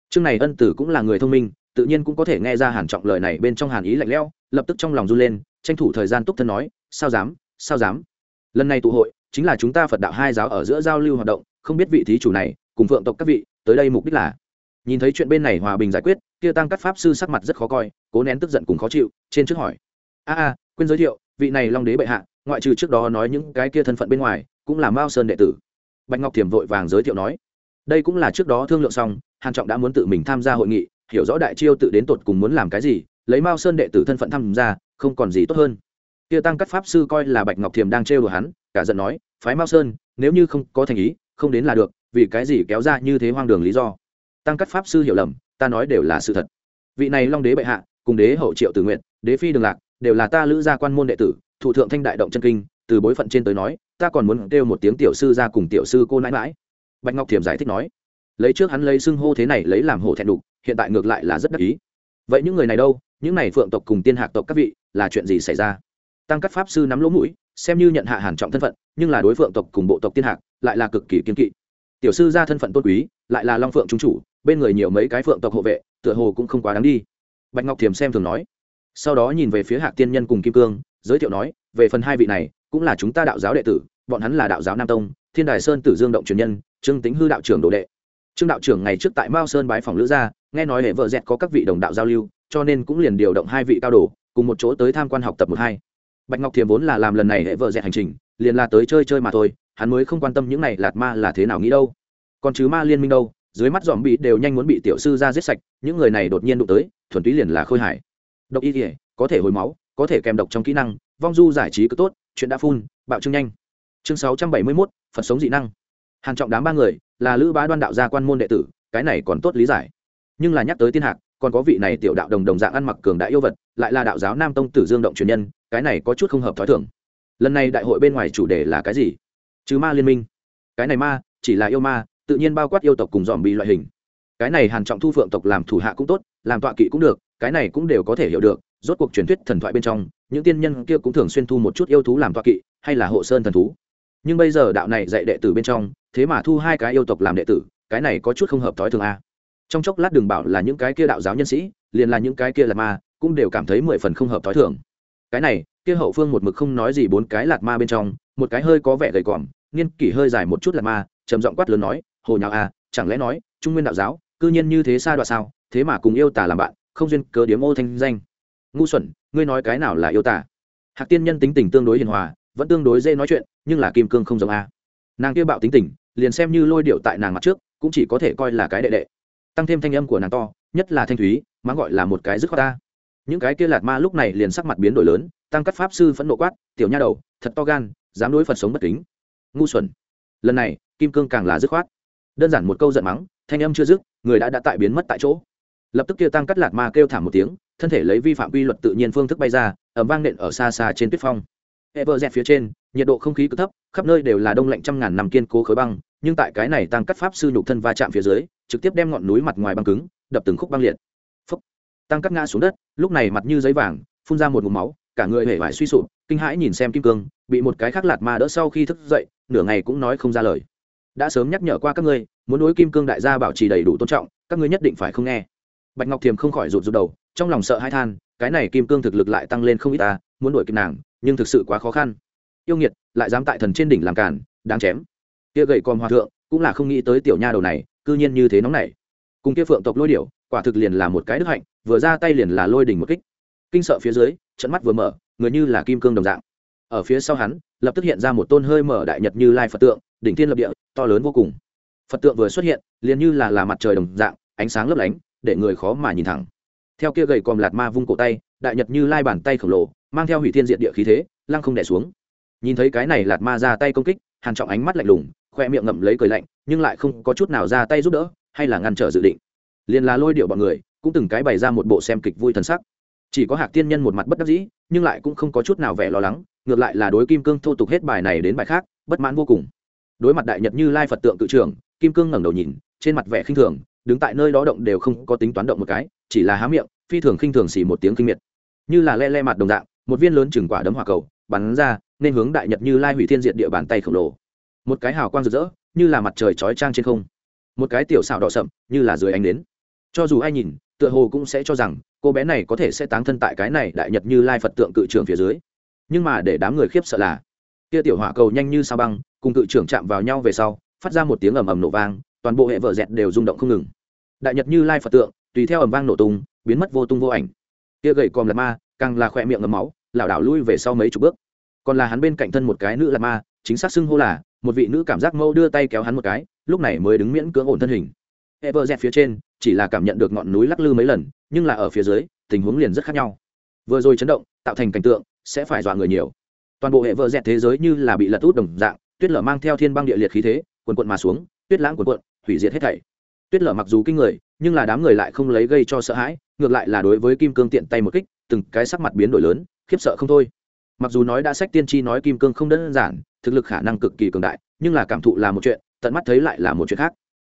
Chương này ân tử cũng là người thông minh, tự nhiên cũng có thể nghe ra hàn trọng lời này bên trong hàn ý lạnh lẽo, lập tức trong lòng run lên, tranh thủ thời gian túc thân nói, sao dám sao dám? Lần này tụ hội, chính là chúng ta phật đạo hai giáo ở giữa giao lưu hoạt động, không biết vị thí chủ này cùng phượng tộc các vị tới đây mục đích là? Nhìn thấy chuyện bên này hòa bình giải quyết kia tăng cắt pháp sư sắc mặt rất khó coi, cố nén tức giận cùng khó chịu, trên trước hỏi. A a, quên giới thiệu, vị này long đế bệ hạ, ngoại trừ trước đó nói những cái kia thân phận bên ngoài, cũng là mao sơn đệ tử. Bạch ngọc thiểm vội vàng giới thiệu nói. Đây cũng là trước đó thương lượng xong, hàn trọng đã muốn tự mình tham gia hội nghị, hiểu rõ đại chiêu tự đến tột cùng muốn làm cái gì, lấy mao sơn đệ tử thân phận tham gia, không còn gì tốt hơn. Kia tăng cắt pháp sư coi là bạch ngọc thiểm đang trêu đùa hắn, cả giận nói, phái mao sơn, nếu như không có thành ý, không đến là được, vì cái gì kéo ra như thế hoang đường lý do? Tăng cắt pháp sư hiểu lầm ta nói đều là sự thật. Vị này long đế bệ hạ, cùng đế hậu triệu tử nguyện đế phi đường lạc, đều là ta lữ gia quan môn đệ tử thủ thượng thanh đại động chân kinh, từ bối phận trên tới nói, ta còn muốn kêu một tiếng tiểu sư ra cùng tiểu sư cô nãi mãi bạch ngọc thiểm giải thích nói. Lấy trước hắn lấy xưng hô thế này lấy làm hổ thẹn đục, hiện tại ngược lại là rất đắc ý. Vậy những người này đâu? Những này phượng tộc cùng tiên hạc tộc các vị, là chuyện gì xảy ra? Tăng các pháp sư nắm lỗ mũi, xem như nhận hạ hàn trọng thân phận, nhưng là đối phượng tộc cùng bộ tộc tiên hạc, lại là cực kỳ kiên kỵ. Tiểu sư ra thân phận tôn quý, lại là long phượng trung chủ bên người nhiều mấy cái phượng tộc hộ vệ, tựa hồ cũng không quá đáng đi. Bạch ngọc thiềm xem thường nói. Sau đó nhìn về phía hạc tiên nhân cùng kim cương, giới thiệu nói, về phần hai vị này, cũng là chúng ta đạo giáo đệ tử, bọn hắn là đạo giáo nam tông, thiên đài sơn tử dương động truyền nhân, trương tính hư đạo trưởng đồ đệ. Trương đạo trưởng ngày trước tại mao sơn bái phòng lữ gia, nghe nói hệ vợ dẹt có các vị đồng đạo giao lưu, cho nên cũng liền điều động hai vị cao đồ, cùng một chỗ tới tham quan học tập một hai. Bạch ngọc thiềm vốn là làm lần này hệ vợ dẹt hành trình, liền là tới chơi chơi mà thôi, hắn mới không quan tâm những này lạt ma là thế nào nghĩ đâu. Còn chứ ma liên minh đâu dưới mắt dòm bị đều nhanh muốn bị tiểu sư ra giết sạch, những người này đột nhiên đụng tới, thuần túy liền là khôi hải độc y thể có thể hồi máu, có thể kèm độc trong kỹ năng, vong du giải trí cứ tốt, chuyện đã phun, bạo trương nhanh. Chương sáu trăm bảy mươi mốt, phật sống dị năng. Hàn trọng đám ba người, là lữ bá đoan đạo gia quan môn đệ tử, cái này còn tốt lý giải. Nhưng là nhắc tới tiên hạc, còn có vị này tiểu đạo đồng đồng dạng ăn mặc cường đại yêu vật, lại là đạo giáo nam tông tử dương động truyền nhân, cái này có chút không hợp thói thường. Lần này đại hội bên ngoài chủ đề là cái gì? Chứ ma liên minh. Cái này ma, chỉ là yêu ma tự nhiên bao quát yêu tộc cùng dòm bị loại hình. Cái này hàn trọng thu phượng tộc làm thủ hạ cũng tốt, làm tọa kỵ cũng được, cái này cũng đều có thể hiểu được, rốt cuộc truyền thuyết thần thoại bên trong, những tiên nhân kia cũng thường xuyên thu một chút yêu thú làm tọa kỵ, hay là hộ sơn thần thú. Nhưng bây giờ đạo này dạy đệ tử bên trong, thế mà thu hai cái yêu tộc làm đệ tử, cái này có chút không hợp thói thường a. Trong chốc lát đừng bảo là những cái kia đạo giáo nhân sĩ, liền là những cái kia là ma, cũng đều cảm thấy mười phần không hợp thói thường. Cái này, kia hậu phương một mực không nói gì bốn cái lạt ma bên trong, một cái hơi có vẻ gầy còm, niên kỷ hơi dài một chút lạt ma, trầm giọng quát lớn nói hồ nhào à, chẳng lẽ nói trung nguyên đạo giáo cư nhiên như thế xa đoạn sao thế mà cùng yêu tả làm bạn không duyên cớ điếm ô thanh danh. Ngu xuẩn ngươi nói cái nào là yêu tả hạc tiên nhân tính tình tương đối hiền hòa vẫn tương đối dễ nói chuyện nhưng là kim cương không giống a. Nàng kia bạo tính tình liền xem như lôi điệu tại nàng mặt trước cũng chỉ có thể coi là cái đệ đệ. Tăng thêm thanh âm của nàng to nhất là thanh thúy mà gọi là một cái dứt khoát ta. Những cái kia lạt ma lúc này liền sắc mặt biến đổi lớn tăng cắt pháp sư phẫn nộ quát tiểu nha đầu thật to gan dám đối phật sống bất kính. Ngu xuẩn. Lần này kim cương càng là dứt khoát đơn giản một câu giận mắng thanh âm chưa dứt người đã đã tại biến mất tại chỗ lập tức kia tăng cắt lạt ma kêu thảm một tiếng thân thể lấy vi phạm quy luật tự nhiên phương thức bay ra ẩm vang nện ở xa xa trên tuyết phong Everjet phía trên, nhiệt độ không khí cực thấp, khắp nơi đều là đông lạnh trăm ngàn năm kiên cố khối băng, nhưng tại cái này tăng cắt pháp sư nhục thân va chạm phía dưới, trực tiếp đem ngọn núi mặt ngoài băng cứng, đập từng khúc băng liệt. Phốc. Tăng cắt ngã xuống đất, lúc này mặt như giấy vàng, phun ra một ngụm máu, cả người hể vải suy sụp, kinh hãi nhìn xem kim cương, bị một cái khác lạt ma đỡ sau khi thức dậy, nửa ngày cũng nói không ra lời. Đã sớm nhắc nhở qua các ngươi, muốn đối kim cương đại gia bảo trì đầy đủ tôn trọng, các ngươi nhất định phải không nghe. Bạch Ngọc Thiềm không khỏi rụt rụt đầu, trong lòng sợ hai than, cái này kim cương thực lực lại tăng lên không ít ta, muốn đuổi kịp nàng, nhưng thực sự quá khó khăn. Yêu nghiệt lại dám tại thần trên đỉnh làm cản đáng chém. Kia gậy còm hòa thượng cũng là không nghĩ tới tiểu nha đầu này cư nhiên như thế nóng nảy. Cùng kia phượng tộc lôi điểu quả thực liền là một cái đức hạnh vừa ra tay liền là lôi đỉnh một kích. Kinh sợ phía dưới trận mắt vừa mở người như là kim cương đồng dạng ở phía sau hắn, lập tức hiện ra một tôn hơi mở đại nhật như lai phật tượng, đỉnh thiên lập địa, to lớn vô cùng. Phật tượng vừa xuất hiện, liền như là là mặt trời đồng dạng, ánh sáng lấp lánh, để người khó mà nhìn thẳng. Theo kia gầy còm lạt ma vung cổ tay, đại nhật như lai bàn tay khổng lồ, mang theo hủy thiên diện địa khí thế, lăng không đẻ xuống. Nhìn thấy cái này lạt ma ra tay công kích, hàn trọng ánh mắt lạnh lùng, khoe miệng ngậm lấy cười lạnh, nhưng lại không có chút nào ra tay giúp đỡ, hay là ngăn trở dự định. Liền là lôi điệu bọn người, cũng từng cái bày ra một bộ xem kịch vui thần sắc chỉ có hạc tiên nhân một mặt bất đắc dĩ, nhưng lại cũng không có chút nào vẻ lo lắng, ngược lại là đối kim cương thô tục hết bài này đến bài khác, bất mãn vô cùng. Đối mặt đại nhật như lai phật tượng cự trưởng, kim cương ngẩng đầu nhìn, trên mặt vẻ khinh thường, đứng tại nơi đó động đều không có tính toán động một cái, chỉ là há miệng, phi thường khinh thường xì một tiếng kinh miệt. Như là le le mặt đồng dạng, một viên lớn chừng quả đấm hỏa cầu, bắn ra, nên hướng đại nhật như lai hủy thiên diện địa bàn tay khổng lồ. Một cái hào quang rực rỡ, như là mặt trời chói trang trên không. Một cái tiểu xảo đỏ sậm, như là dưới ánh đến cho dù ai nhìn tựa hồ cũng sẽ cho rằng, cô bé này có thể sẽ táng thân tại cái này đại nhật như lai phật tượng cự trưởng phía dưới. Nhưng mà để đám người khiếp sợ là, kia tiểu hỏa cầu nhanh như sao băng, cùng cự trưởng chạm vào nhau về sau, phát ra một tiếng ầm ầm nổ vang, toàn bộ hệ vợ dẹt đều rung động không ngừng. Đại nhật như lai phật tượng, tùy theo ầm vang nổ tung, biến mất vô tung vô ảnh. Kia gậy còm lạt ma, càng là khỏe miệng ngấm máu, lảo đảo lui về sau mấy chục bước. Còn là hắn bên cạnh thân một cái nữ lạt ma, chính xác xưng hô là, một vị nữ cảm giác mâu đưa tay kéo hắn một cái, lúc này mới đứng miễn cưỡng ổn thân hình. Hệ vợt dẹt phía trên chỉ là cảm nhận được ngọn núi lắc lư mấy lần, nhưng là ở phía dưới, tình huống liền rất khác nhau. Vừa rồi chấn động, tạo thành cảnh tượng sẽ phải dọa người nhiều. Toàn bộ hệ vợ dẹt thế giới như là bị lật út đồng dạng, tuyết lở mang theo thiên băng địa liệt khí thế, cuồn cuộn mà xuống, tuyết lãng cuồn cuộn, hủy diệt hết thảy. Tuyết lở mặc dù kinh người, nhưng là đám người lại không lấy gây cho sợ hãi, ngược lại là đối với kim cương tiện tay một kích, từng cái sắc mặt biến đổi lớn, khiếp sợ không thôi. Mặc dù nói đã sách tiên tri nói kim cương không đơn giản, thực lực khả năng cực kỳ cường đại, nhưng là cảm thụ là một chuyện, tận mắt thấy lại là một chuyện khác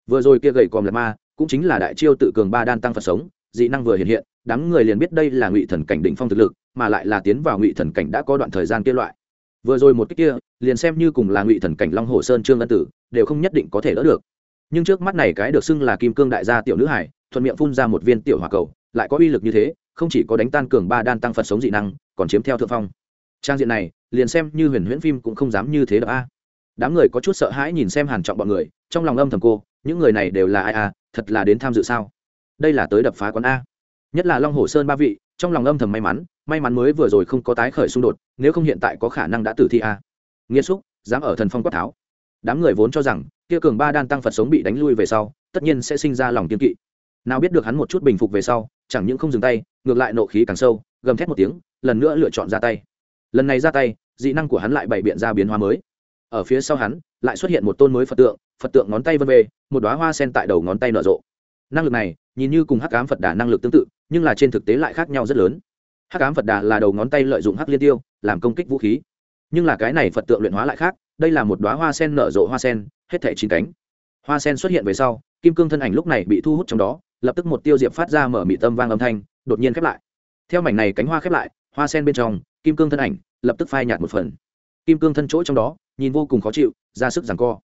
vừa rồi kia gầy còm là ma cũng chính là đại chiêu tự cường ba đan tăng phật sống, dị năng vừa hiện hiện, đám người liền biết đây là ngụy thần cảnh đỉnh phong thực lực, mà lại là tiến vào ngụy thần cảnh đã có đoạn thời gian kia loại. Vừa rồi một cách kia, liền xem như cùng là ngụy thần cảnh long hồ sơn trương ân tử, đều không nhất định có thể đỡ được. Nhưng trước mắt này cái được xưng là kim cương đại gia tiểu nữ hải, thuận miệng phun ra một viên tiểu hỏa cầu, lại có uy lực như thế, không chỉ có đánh tan cường ba đan tăng phật sống dị năng, còn chiếm theo thượng phong. Trang diện này, liền xem như huyền huyễn phim cũng không dám như thế được a. Đám người có chút sợ hãi nhìn xem hàn trọng bọn người, trong lòng âm thầm cô, những người này đều là ai à thật là đến tham dự sao? Đây là tới đập phá quán a. Nhất là long hồ sơn ba vị, trong lòng âm thầm may mắn may mắn mới vừa rồi không có tái khởi xung đột, nếu không hiện tại có khả năng đã tử thi a. Nghĩa xúc, dám ở thần phong quát tháo. Đám người vốn cho rằng, kia cường ba đan tăng phật sống bị đánh lui về sau, tất nhiên sẽ sinh ra lòng kiên kỵ. Nào biết được hắn một chút bình phục về sau, chẳng những không dừng tay, ngược lại nộ khí càng sâu, gầm thét một tiếng, lần nữa lựa chọn ra tay. Lần này ra tay, dị năng của hắn lại bày biện ra biến hóa mới ở phía sau hắn, lại xuất hiện một tôn mới phật tượng phật tượng ngón tay vân về, một đoá hoa sen tại đầu ngón tay nở rộ. Năng lực này, nhìn như cùng hắc ám phật đà năng lực tương tự, nhưng là trên thực tế lại khác nhau rất lớn. Hắc ám phật đà là đầu ngón tay lợi dụng hắc liên tiêu, làm công kích vũ khí. Nhưng là cái này phật tượng luyện hóa lại khác, đây là một đoá hoa sen nở rộ hoa sen, hết thể chín cánh. Hoa sen xuất hiện về sau, kim cương thân ảnh lúc này bị thu hút trong đó, lập tức một tiêu diệp phát ra mở mị tâm vang âm thanh, đột nhiên khép lại. Theo mảnh này cánh hoa khép lại, hoa sen bên trong, kim cương thân ảnh lập tức phai nhạt một phần. Kim cương thân chỗ trong đó nhìn vô cùng khó chịu, ra sức giằng co.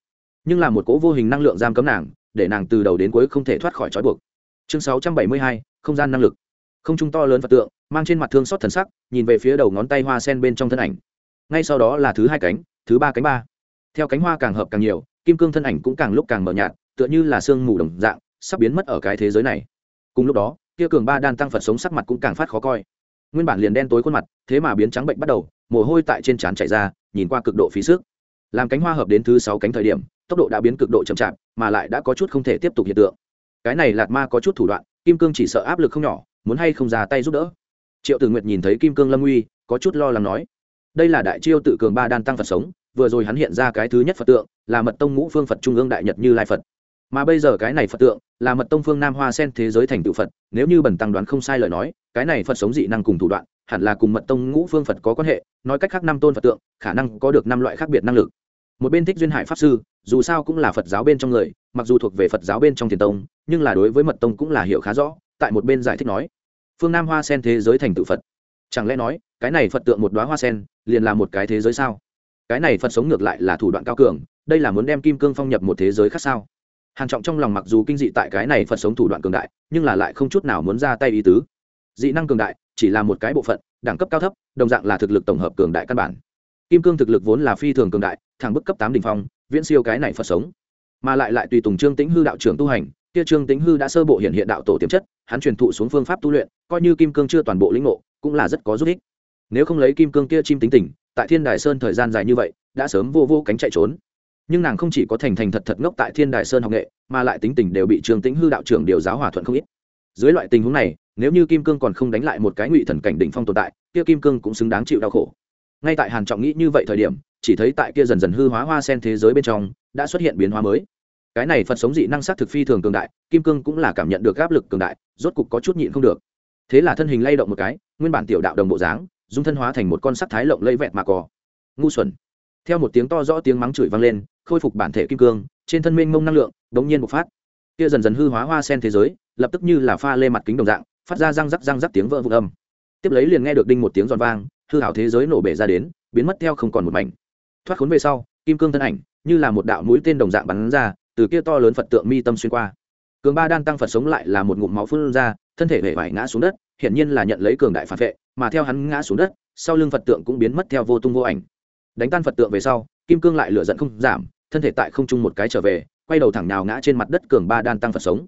Nhưng là một cỗ vô hình năng lượng giam cấm nàng, để nàng từ đầu đến cuối không thể thoát khỏi trói buộc. Chương sáu trăm bảy mươi hai, không gian năng lực. Không trung to lớn phật tượng, mang trên mặt thương xót thần sắc, nhìn về phía đầu ngón tay hoa sen bên trong thân ảnh. Ngay sau đó là thứ hai cánh, thứ ba cánh ba. Theo cánh hoa càng hợp càng nhiều, kim cương thân ảnh cũng càng lúc càng mờ nhạt, tựa như là sương mù đồng dạng, sắp biến mất ở cái thế giới này. Cùng lúc đó, kia cường ba đan tăng phật sống sắc mặt cũng càng phát khó coi. Nguyên bản liền đen tối khuôn mặt, thế mà biến trắng bệnh bắt đầu, mồ hôi tại trên trán chạy ra, nhìn qua cực độ phí sức làm cánh hoa hợp đến thứ sáu cánh thời điểm, tốc độ đã biến cực độ chậm chạp, mà lại đã có chút không thể tiếp tục hiện tượng. Cái này lạt ma có chút thủ đoạn, kim cương chỉ sợ áp lực không nhỏ, muốn hay không ra tay giúp đỡ. Triệu tử nguyệt nhìn thấy kim cương lâm uy, có chút lo lắng nói, đây là đại chiêu tự cường ba đan tăng phật sống, vừa rồi hắn hiện ra cái thứ nhất phật tượng, là mật tông ngũ phương phật trung ương đại nhật như lai phật mà bây giờ cái này phật tượng là mật tông phương nam hoa sen thế giới thành tựu phật, nếu như bẩn tăng đoán không sai lời nói, cái này phật sống dị năng cùng thủ đoạn, hẳn là cùng mật tông ngũ phương phật có quan hệ, nói cách khác năm tôn phật tượng khả năng có được năm loại khác biệt năng lực. Một bên thích duyên hải pháp sư, dù sao cũng là phật giáo bên trong người, mặc dù thuộc về phật giáo bên trong thiền tông, nhưng là đối với mật tông cũng là hiểu khá rõ, tại một bên giải thích nói, phương nam hoa sen thế giới thành tựu phật. Chẳng lẽ nói, cái này phật tượng một đoá hoa sen liền là một cái thế giới sao? Cái này phật sống ngược lại là thủ đoạn cao cường, đây là muốn đem kim cương phong nhập một thế giới khác sao? Hàn trọng trong lòng mặc dù kinh dị tại cái này phật sống thủ đoạn cường đại, nhưng là lại không chút nào muốn ra tay ý tứ. Dị năng cường đại, chỉ là một cái bộ phận, đẳng cấp cao thấp, đồng dạng là thực lực tổng hợp cường đại căn bản. Kim cương thực lực vốn là phi thường cường đại, thẳng bức cấp tám đỉnh phong, viễn siêu cái này phật sống. Mà lại lại tùy tùng trương tĩnh hư đạo trưởng tu hành, kia trương tĩnh hư đã sơ bộ hiện hiện đạo tổ tiềm chất, hắn truyền thụ xuống phương pháp tu luyện, coi như kim cương chưa toàn bộ lĩnh ngộ, cũng là rất có giúp ích. Nếu không lấy kim cương kia chim tính tình, tại thiên đài sơn thời gian dài như vậy, đã sớm vô vô cánh chạy trốn nhưng nàng không chỉ có thành thành thật thật ngốc tại thiên đài sơn học nghệ, mà lại tính tình đều bị trương tĩnh hư đạo trưởng điều giáo hòa thuận không ít. Dưới loại tình huống này, nếu như kim cương còn không đánh lại một cái ngụy thần cảnh đỉnh phong tồn tại, kia kim cương cũng xứng đáng chịu đau khổ. Ngay tại hàn trọng nghĩ như vậy thời điểm, chỉ thấy tại kia dần dần hư hóa hoa sen thế giới bên trong, đã xuất hiện biến hóa mới. Cái này phật sống dị năng sắc thực phi thường cường đại, kim cương cũng là cảm nhận được áp lực cường đại, rốt cục có chút nhịn không được. Thế là thân hình lay động một cái, nguyên bản tiểu đạo đồng bộ dáng, dung thân hóa thành một con sắc thái lộng lẫy vẹt mà cò. Ngu xuẩn. Theo một tiếng to rõ tiếng mắng chửi vang lên khôi phục bản thể kim cương, trên thân minh mông năng lượng đống nhiên bộc phát. Kia dần dần hư hóa hoa sen thế giới, lập tức như là pha lê mặt kính đồng dạng, phát ra răng rắc răng rắc tiếng vỡ vụn âm. Tiếp lấy liền nghe được đinh một tiếng giòn vang, hư hảo thế giới nổ bể ra đến, biến mất theo không còn một mảnh. Thoát khốn về sau, kim cương thân ảnh như là một đạo mũi tên đồng dạng bắn ra, từ kia to lớn phật tượng mi tâm xuyên qua. Cường ba đan tăng phật sống lại là một ngụm máu phun ra, thân thể hề vải ngã xuống đất, hiển nhiên là nhận lấy cường đại phản vệ, mà theo hắn ngã xuống đất, sau lưng phật tượng cũng biến mất theo vô tung vô ảnh. Đánh tan phật tượng về sau, kim cương lại lửa giận không giảm thân thể tại không trung một cái trở về, quay đầu thẳng nào ngã trên mặt đất cường ba đan tăng phật sống.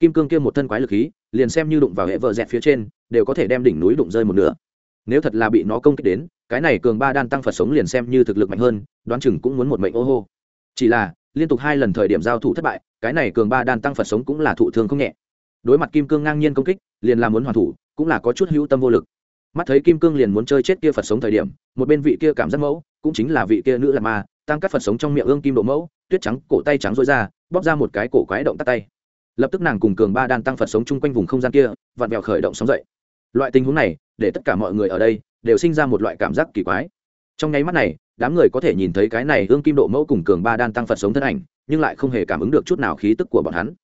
Kim cương kia một thân quái lực khí, liền xem như đụng vào hệ vợ dẹt phía trên, đều có thể đem đỉnh núi đụng rơi một nửa. Nếu thật là bị nó công kích đến, cái này cường ba đan tăng phật sống liền xem như thực lực mạnh hơn, đoán chừng cũng muốn một mệnh ô hô. Chỉ là, liên tục hai lần thời điểm giao thủ thất bại, cái này cường ba đan tăng phật sống cũng là thụ thương không nhẹ. Đối mặt kim cương ngang nhiên công kích, liền là muốn hoàn thủ, cũng là có chút hữu tâm vô lực. Mắt thấy kim cương liền muốn chơi chết kia phật sống thời điểm, một bên vị kia cảm giác mẫu, cũng chính là vị kia nữ là ma tăng các phật sống trong miệng ương kim độ mẫu, tuyết trắng, cổ tay trắng rối ra, bóp ra một cái cổ quái động tắt tay. Lập tức nàng cùng cường ba đan tăng phật sống chung quanh vùng không gian kia, vặn vẹo khởi động sóng dậy. Loại tình huống này, để tất cả mọi người ở đây đều sinh ra một loại cảm giác kỳ quái. Trong nháy mắt này, đám người có thể nhìn thấy cái này ương kim độ mẫu cùng cường ba đan tăng phật sống thân ảnh, nhưng lại không hề cảm ứng được chút nào khí tức của bọn hắn.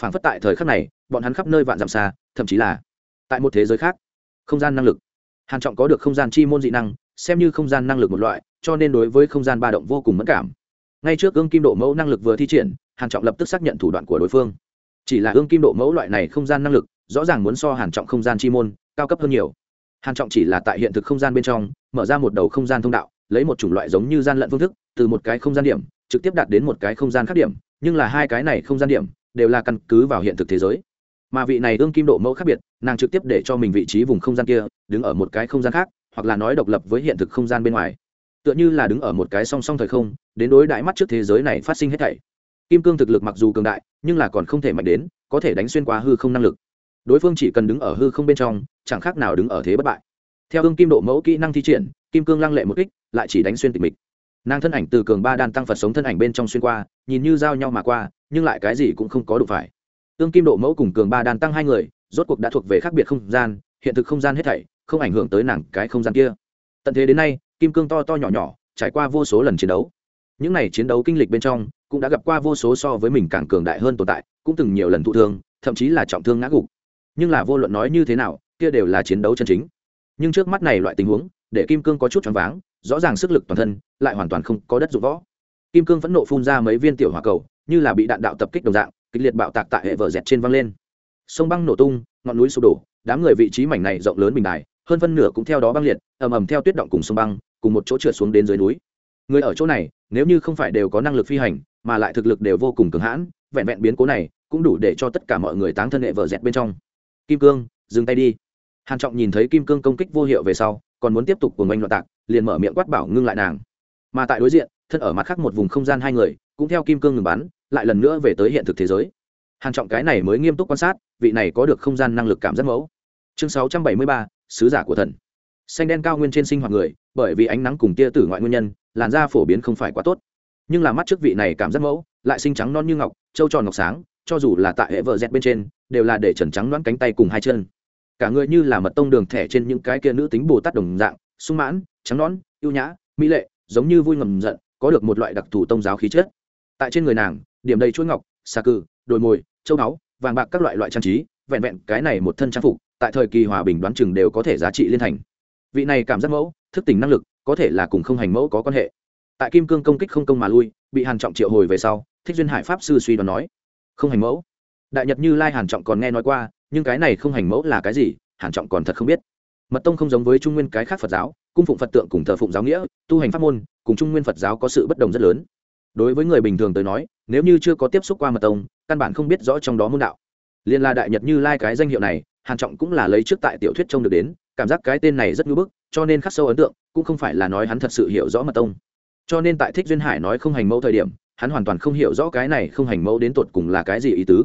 Phảng phất tại thời khắc này, bọn hắn khắp nơi vạn dặm xa, thậm chí là tại một thế giới khác. Không gian năng lực. Hàn trọng có được không gian chi môn dị năng xem như không gian năng lực một loại cho nên đối với không gian ba động vô cùng mẫn cảm ngay trước ương kim độ mẫu năng lực vừa thi triển hàn trọng lập tức xác nhận thủ đoạn của đối phương chỉ là ương kim độ mẫu loại này không gian năng lực rõ ràng muốn so hàn trọng không gian chi môn cao cấp hơn nhiều hàn trọng chỉ là tại hiện thực không gian bên trong mở ra một đầu không gian thông đạo lấy một chủng loại giống như gian lận phương thức từ một cái không gian điểm trực tiếp đạt đến một cái không gian khác điểm nhưng là hai cái này không gian điểm đều là căn cứ vào hiện thực thế giới mà vị này ương kim độ mẫu khác biệt nàng trực tiếp để cho mình vị trí vùng không gian kia đứng ở một cái không gian khác hoặc là nói độc lập với hiện thực không gian bên ngoài. Tựa như là đứng ở một cái song song thời không, đến đối đại mắt trước thế giới này phát sinh hết thảy. Kim cương thực lực mặc dù cường đại, nhưng là còn không thể mạnh đến, có thể đánh xuyên qua hư không năng lực. Đối phương chỉ cần đứng ở hư không bên trong, chẳng khác nào đứng ở thế bất bại. Theo ương kim độ mẫu kỹ năng thi triển, kim cương lăng lệ một kích, lại chỉ đánh xuyên tịch mịch. Nàng thân ảnh từ cường ba đan tăng phật sống thân ảnh bên trong xuyên qua, nhìn như giao nhau mà qua, nhưng lại cái gì cũng không có đủ phải. Ương kim độ mẫu cùng cường ba đan tăng hai người, rốt cuộc đã thuộc về khác biệt không gian, hiện thực không gian hết thảy không ảnh hưởng tới nàng cái không gian kia. Tận thế đến nay, kim cương to to nhỏ nhỏ, trải qua vô số lần chiến đấu. Những n à y chiến đấu kinh lịch bên trong, cũng đã gặp qua vô số so với mình càng cường đại hơn tồn tại, cũng từng nhiều lần thụ thương, thậm chí là trọng thương ngã gục. Nhưng là vô luận nói như thế nào, kia đều là chiến đấu chân chính. Nhưng trước mắt này loại tình huống, để kim cương có chút choáng váng, rõ ràng sức lực toàn thân, lại hoàn toàn không có đất dụng võ. Kim cương phẫn nộ phun ra mấy viên tiểu hỏa cầu, như là bị đạn đạo tập kích đồng dạng, kịch liệt bạo tạc tại hệ vở dẹt trên văng lên. Sông băng nổ tung, ngọn núi sụp đổ, đám người vị trí mảnh này rộng lớn bình đài hơn phân nửa cũng theo đó băng liệt ầm ầm theo tuyết động cùng sông băng cùng một chỗ trượt xuống đến dưới núi. Người ở chỗ này nếu như không phải đều có năng lực phi hành mà lại thực lực đều vô cùng cường hãn vẹn vẹn biến cố này cũng đủ để cho tất cả mọi người táng thân hệ vợ dẹt bên trong. Kim cương dừng tay đi. Hàn trọng nhìn thấy kim cương công kích vô hiệu về sau còn muốn tiếp tục cùng anh loạn tạc liền mở miệng quát bảo ngưng lại nàng. Mà tại đối diện thân ở mặt khác một vùng không gian hai người cũng theo kim cương ngừng bắn lại lần nữa về tới hiện thực thế giới. Hàn trọng cái này mới nghiêm túc quan sát vị này có được không gian năng lực cảm giác mẫu. Chương 673, sứ giả của thần. Xanh đen cao nguyên trên sinh hoạt người, bởi vì ánh nắng cùng tia tử ngoại nguyên nhân, làn da phổ biến không phải quá tốt. Nhưng là mắt trước vị này cảm giác mẫu, lại xinh trắng non như ngọc, trâu tròn ngọc sáng, cho dù là tại hệ vợ dẹt bên trên, đều là để trần trắng đoán cánh tay cùng hai chân. Cả người như là mật tông đường thẻ trên những cái kia nữ tính bồ tát đồng dạng, sung mãn, trắng nón ưu nhã, mỹ lệ, giống như vui ngầm giận, có được một loại đặc thù tông giáo khí chất. Tại trên người nàng, điểm đầy chuỗi ngọc, xà cừ đồi mồi, châu báu, vàng bạc các loại loại trang trí, vẹn vẹn cái này một thân trang phục tại thời kỳ hòa bình đoán chừng đều có thể giá trị liên thành. Vị này cảm giác mẫu, thức tỉnh năng lực, có thể là cùng không hành mẫu có quan hệ. Tại kim cương công kích không công mà lui, bị hàn trọng triệu hồi về sau, thích duyên hải pháp sư suy đoán nói, không hành mẫu. Đại nhật như lai hàn trọng còn nghe nói qua, nhưng cái này không hành mẫu là cái gì, hàn trọng còn thật không biết. Mật tông không giống với trung nguyên cái khác phật giáo, cung phụng phật tượng cùng thờ phụng giáo nghĩa, tu hành pháp môn, cùng trung nguyên phật giáo có sự bất đồng rất lớn. Đối với người bình thường tới nói, nếu như chưa có tiếp xúc qua mật tông, căn bản không biết rõ trong đó môn đạo liên la đại nhật như lai cái danh hiệu này, hàn trọng cũng là lấy trước tại tiểu thuyết trông được đến, cảm giác cái tên này rất ngưỡng bức, cho nên khắc sâu ấn tượng, cũng không phải là nói hắn thật sự hiểu rõ mật tông. Cho nên tại thích duyên hải nói không hành mẫu thời điểm, hắn hoàn toàn không hiểu rõ cái này không hành mẫu đến tột cùng là cái gì ý tứ.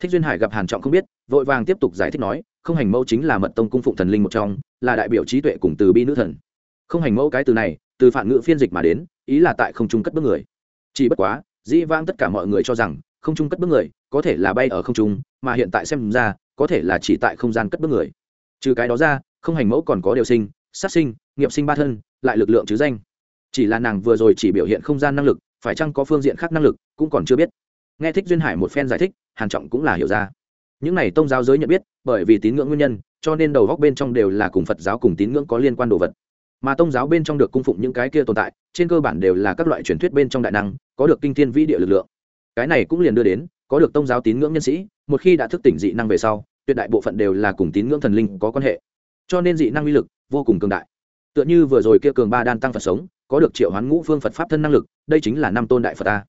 Thích duyên hải gặp hàn trọng không biết, vội vàng tiếp tục giải thích nói, không hành mẫu chính là mật tông cung phụng thần linh một trong, là đại biểu trí tuệ cùng từ bi nữ thần. Không hành mẫu cái từ này, từ phản ngữ phiên dịch mà đến, ý là tại không trung cất bước người. Chỉ bất quá, dĩ vãng tất cả mọi người cho rằng, không trung cất bước người, có thể là bay ở không trung mà hiện tại xem ra, có thể là chỉ tại không gian cất bước người. Trừ cái đó ra, không hành mẫu còn có điều sinh, sát sinh, nghiệp sinh ba thân, lại lực lượng chứ danh. Chỉ là nàng vừa rồi chỉ biểu hiện không gian năng lực, phải chăng có phương diện khác năng lực, cũng còn chưa biết. Nghe thích duyên hải một phen giải thích, hàn trọng cũng là hiểu ra. Những này tông giáo giới nhận biết, bởi vì tín ngưỡng nguyên nhân, cho nên đầu góc bên trong đều là cùng phật giáo cùng tín ngưỡng có liên quan đồ vật. Mà tông giáo bên trong được cung phụng những cái kia tồn tại, trên cơ bản đều là các loại truyền thuyết bên trong đại năng, có được kinh thiên vĩ địa lực lượng. Cái này cũng liền đưa đến có được tôn giáo tín ngưỡng nhân sĩ, một khi đã thức tỉnh dị năng về sau, tuyệt đại bộ phận đều là cùng tín ngưỡng thần linh có quan hệ. Cho nên dị năng uy lực vô cùng cường đại. Tựa như vừa rồi kia cường ba đan tăng phật sống, có được triệu hoán ngũ phương phật pháp thân năng lực, đây chính là năm tôn đại phật ta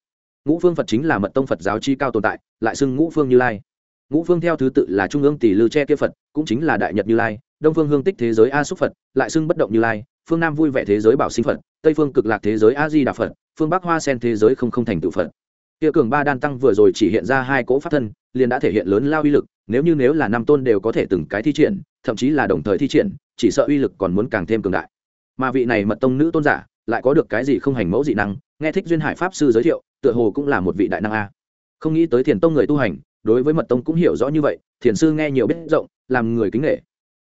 ngũ phương phật chính là mật tông phật giáo chi cao tồn tại, lại xưng ngũ phương như lai. Ngũ phương theo thứ tự là trung ương tỷ lư tre kia phật, cũng chính là đại nhật như lai, đông phương hương tích thế giới a xúc phật, lại xưng bất động như lai, phương nam vui vẻ thế giới bảo sinh phật, tây phương cực lạc thế giới a di đà phật, phương bắc hoa sen thế giới không không thành tự phật kia cường ba đan tăng vừa rồi chỉ hiện ra hai cỗ pháp thân, liền đã thể hiện lớn lao uy lực, nếu như nếu là năm tôn đều có thể từng cái thi triển, thậm chí là đồng thời thi triển, chỉ sợ uy lực còn muốn càng thêm cường đại. Mà vị này mật tông nữ tôn giả, lại có được cái gì không hành mẫu dị năng, nghe thích duyên hải pháp sư giới thiệu, tựa hồ cũng là một vị đại năng a. Không nghĩ tới thiền tông người tu hành, đối với mật tông cũng hiểu rõ như vậy, thiền sư nghe nhiều biết rộng, làm người kính nghệ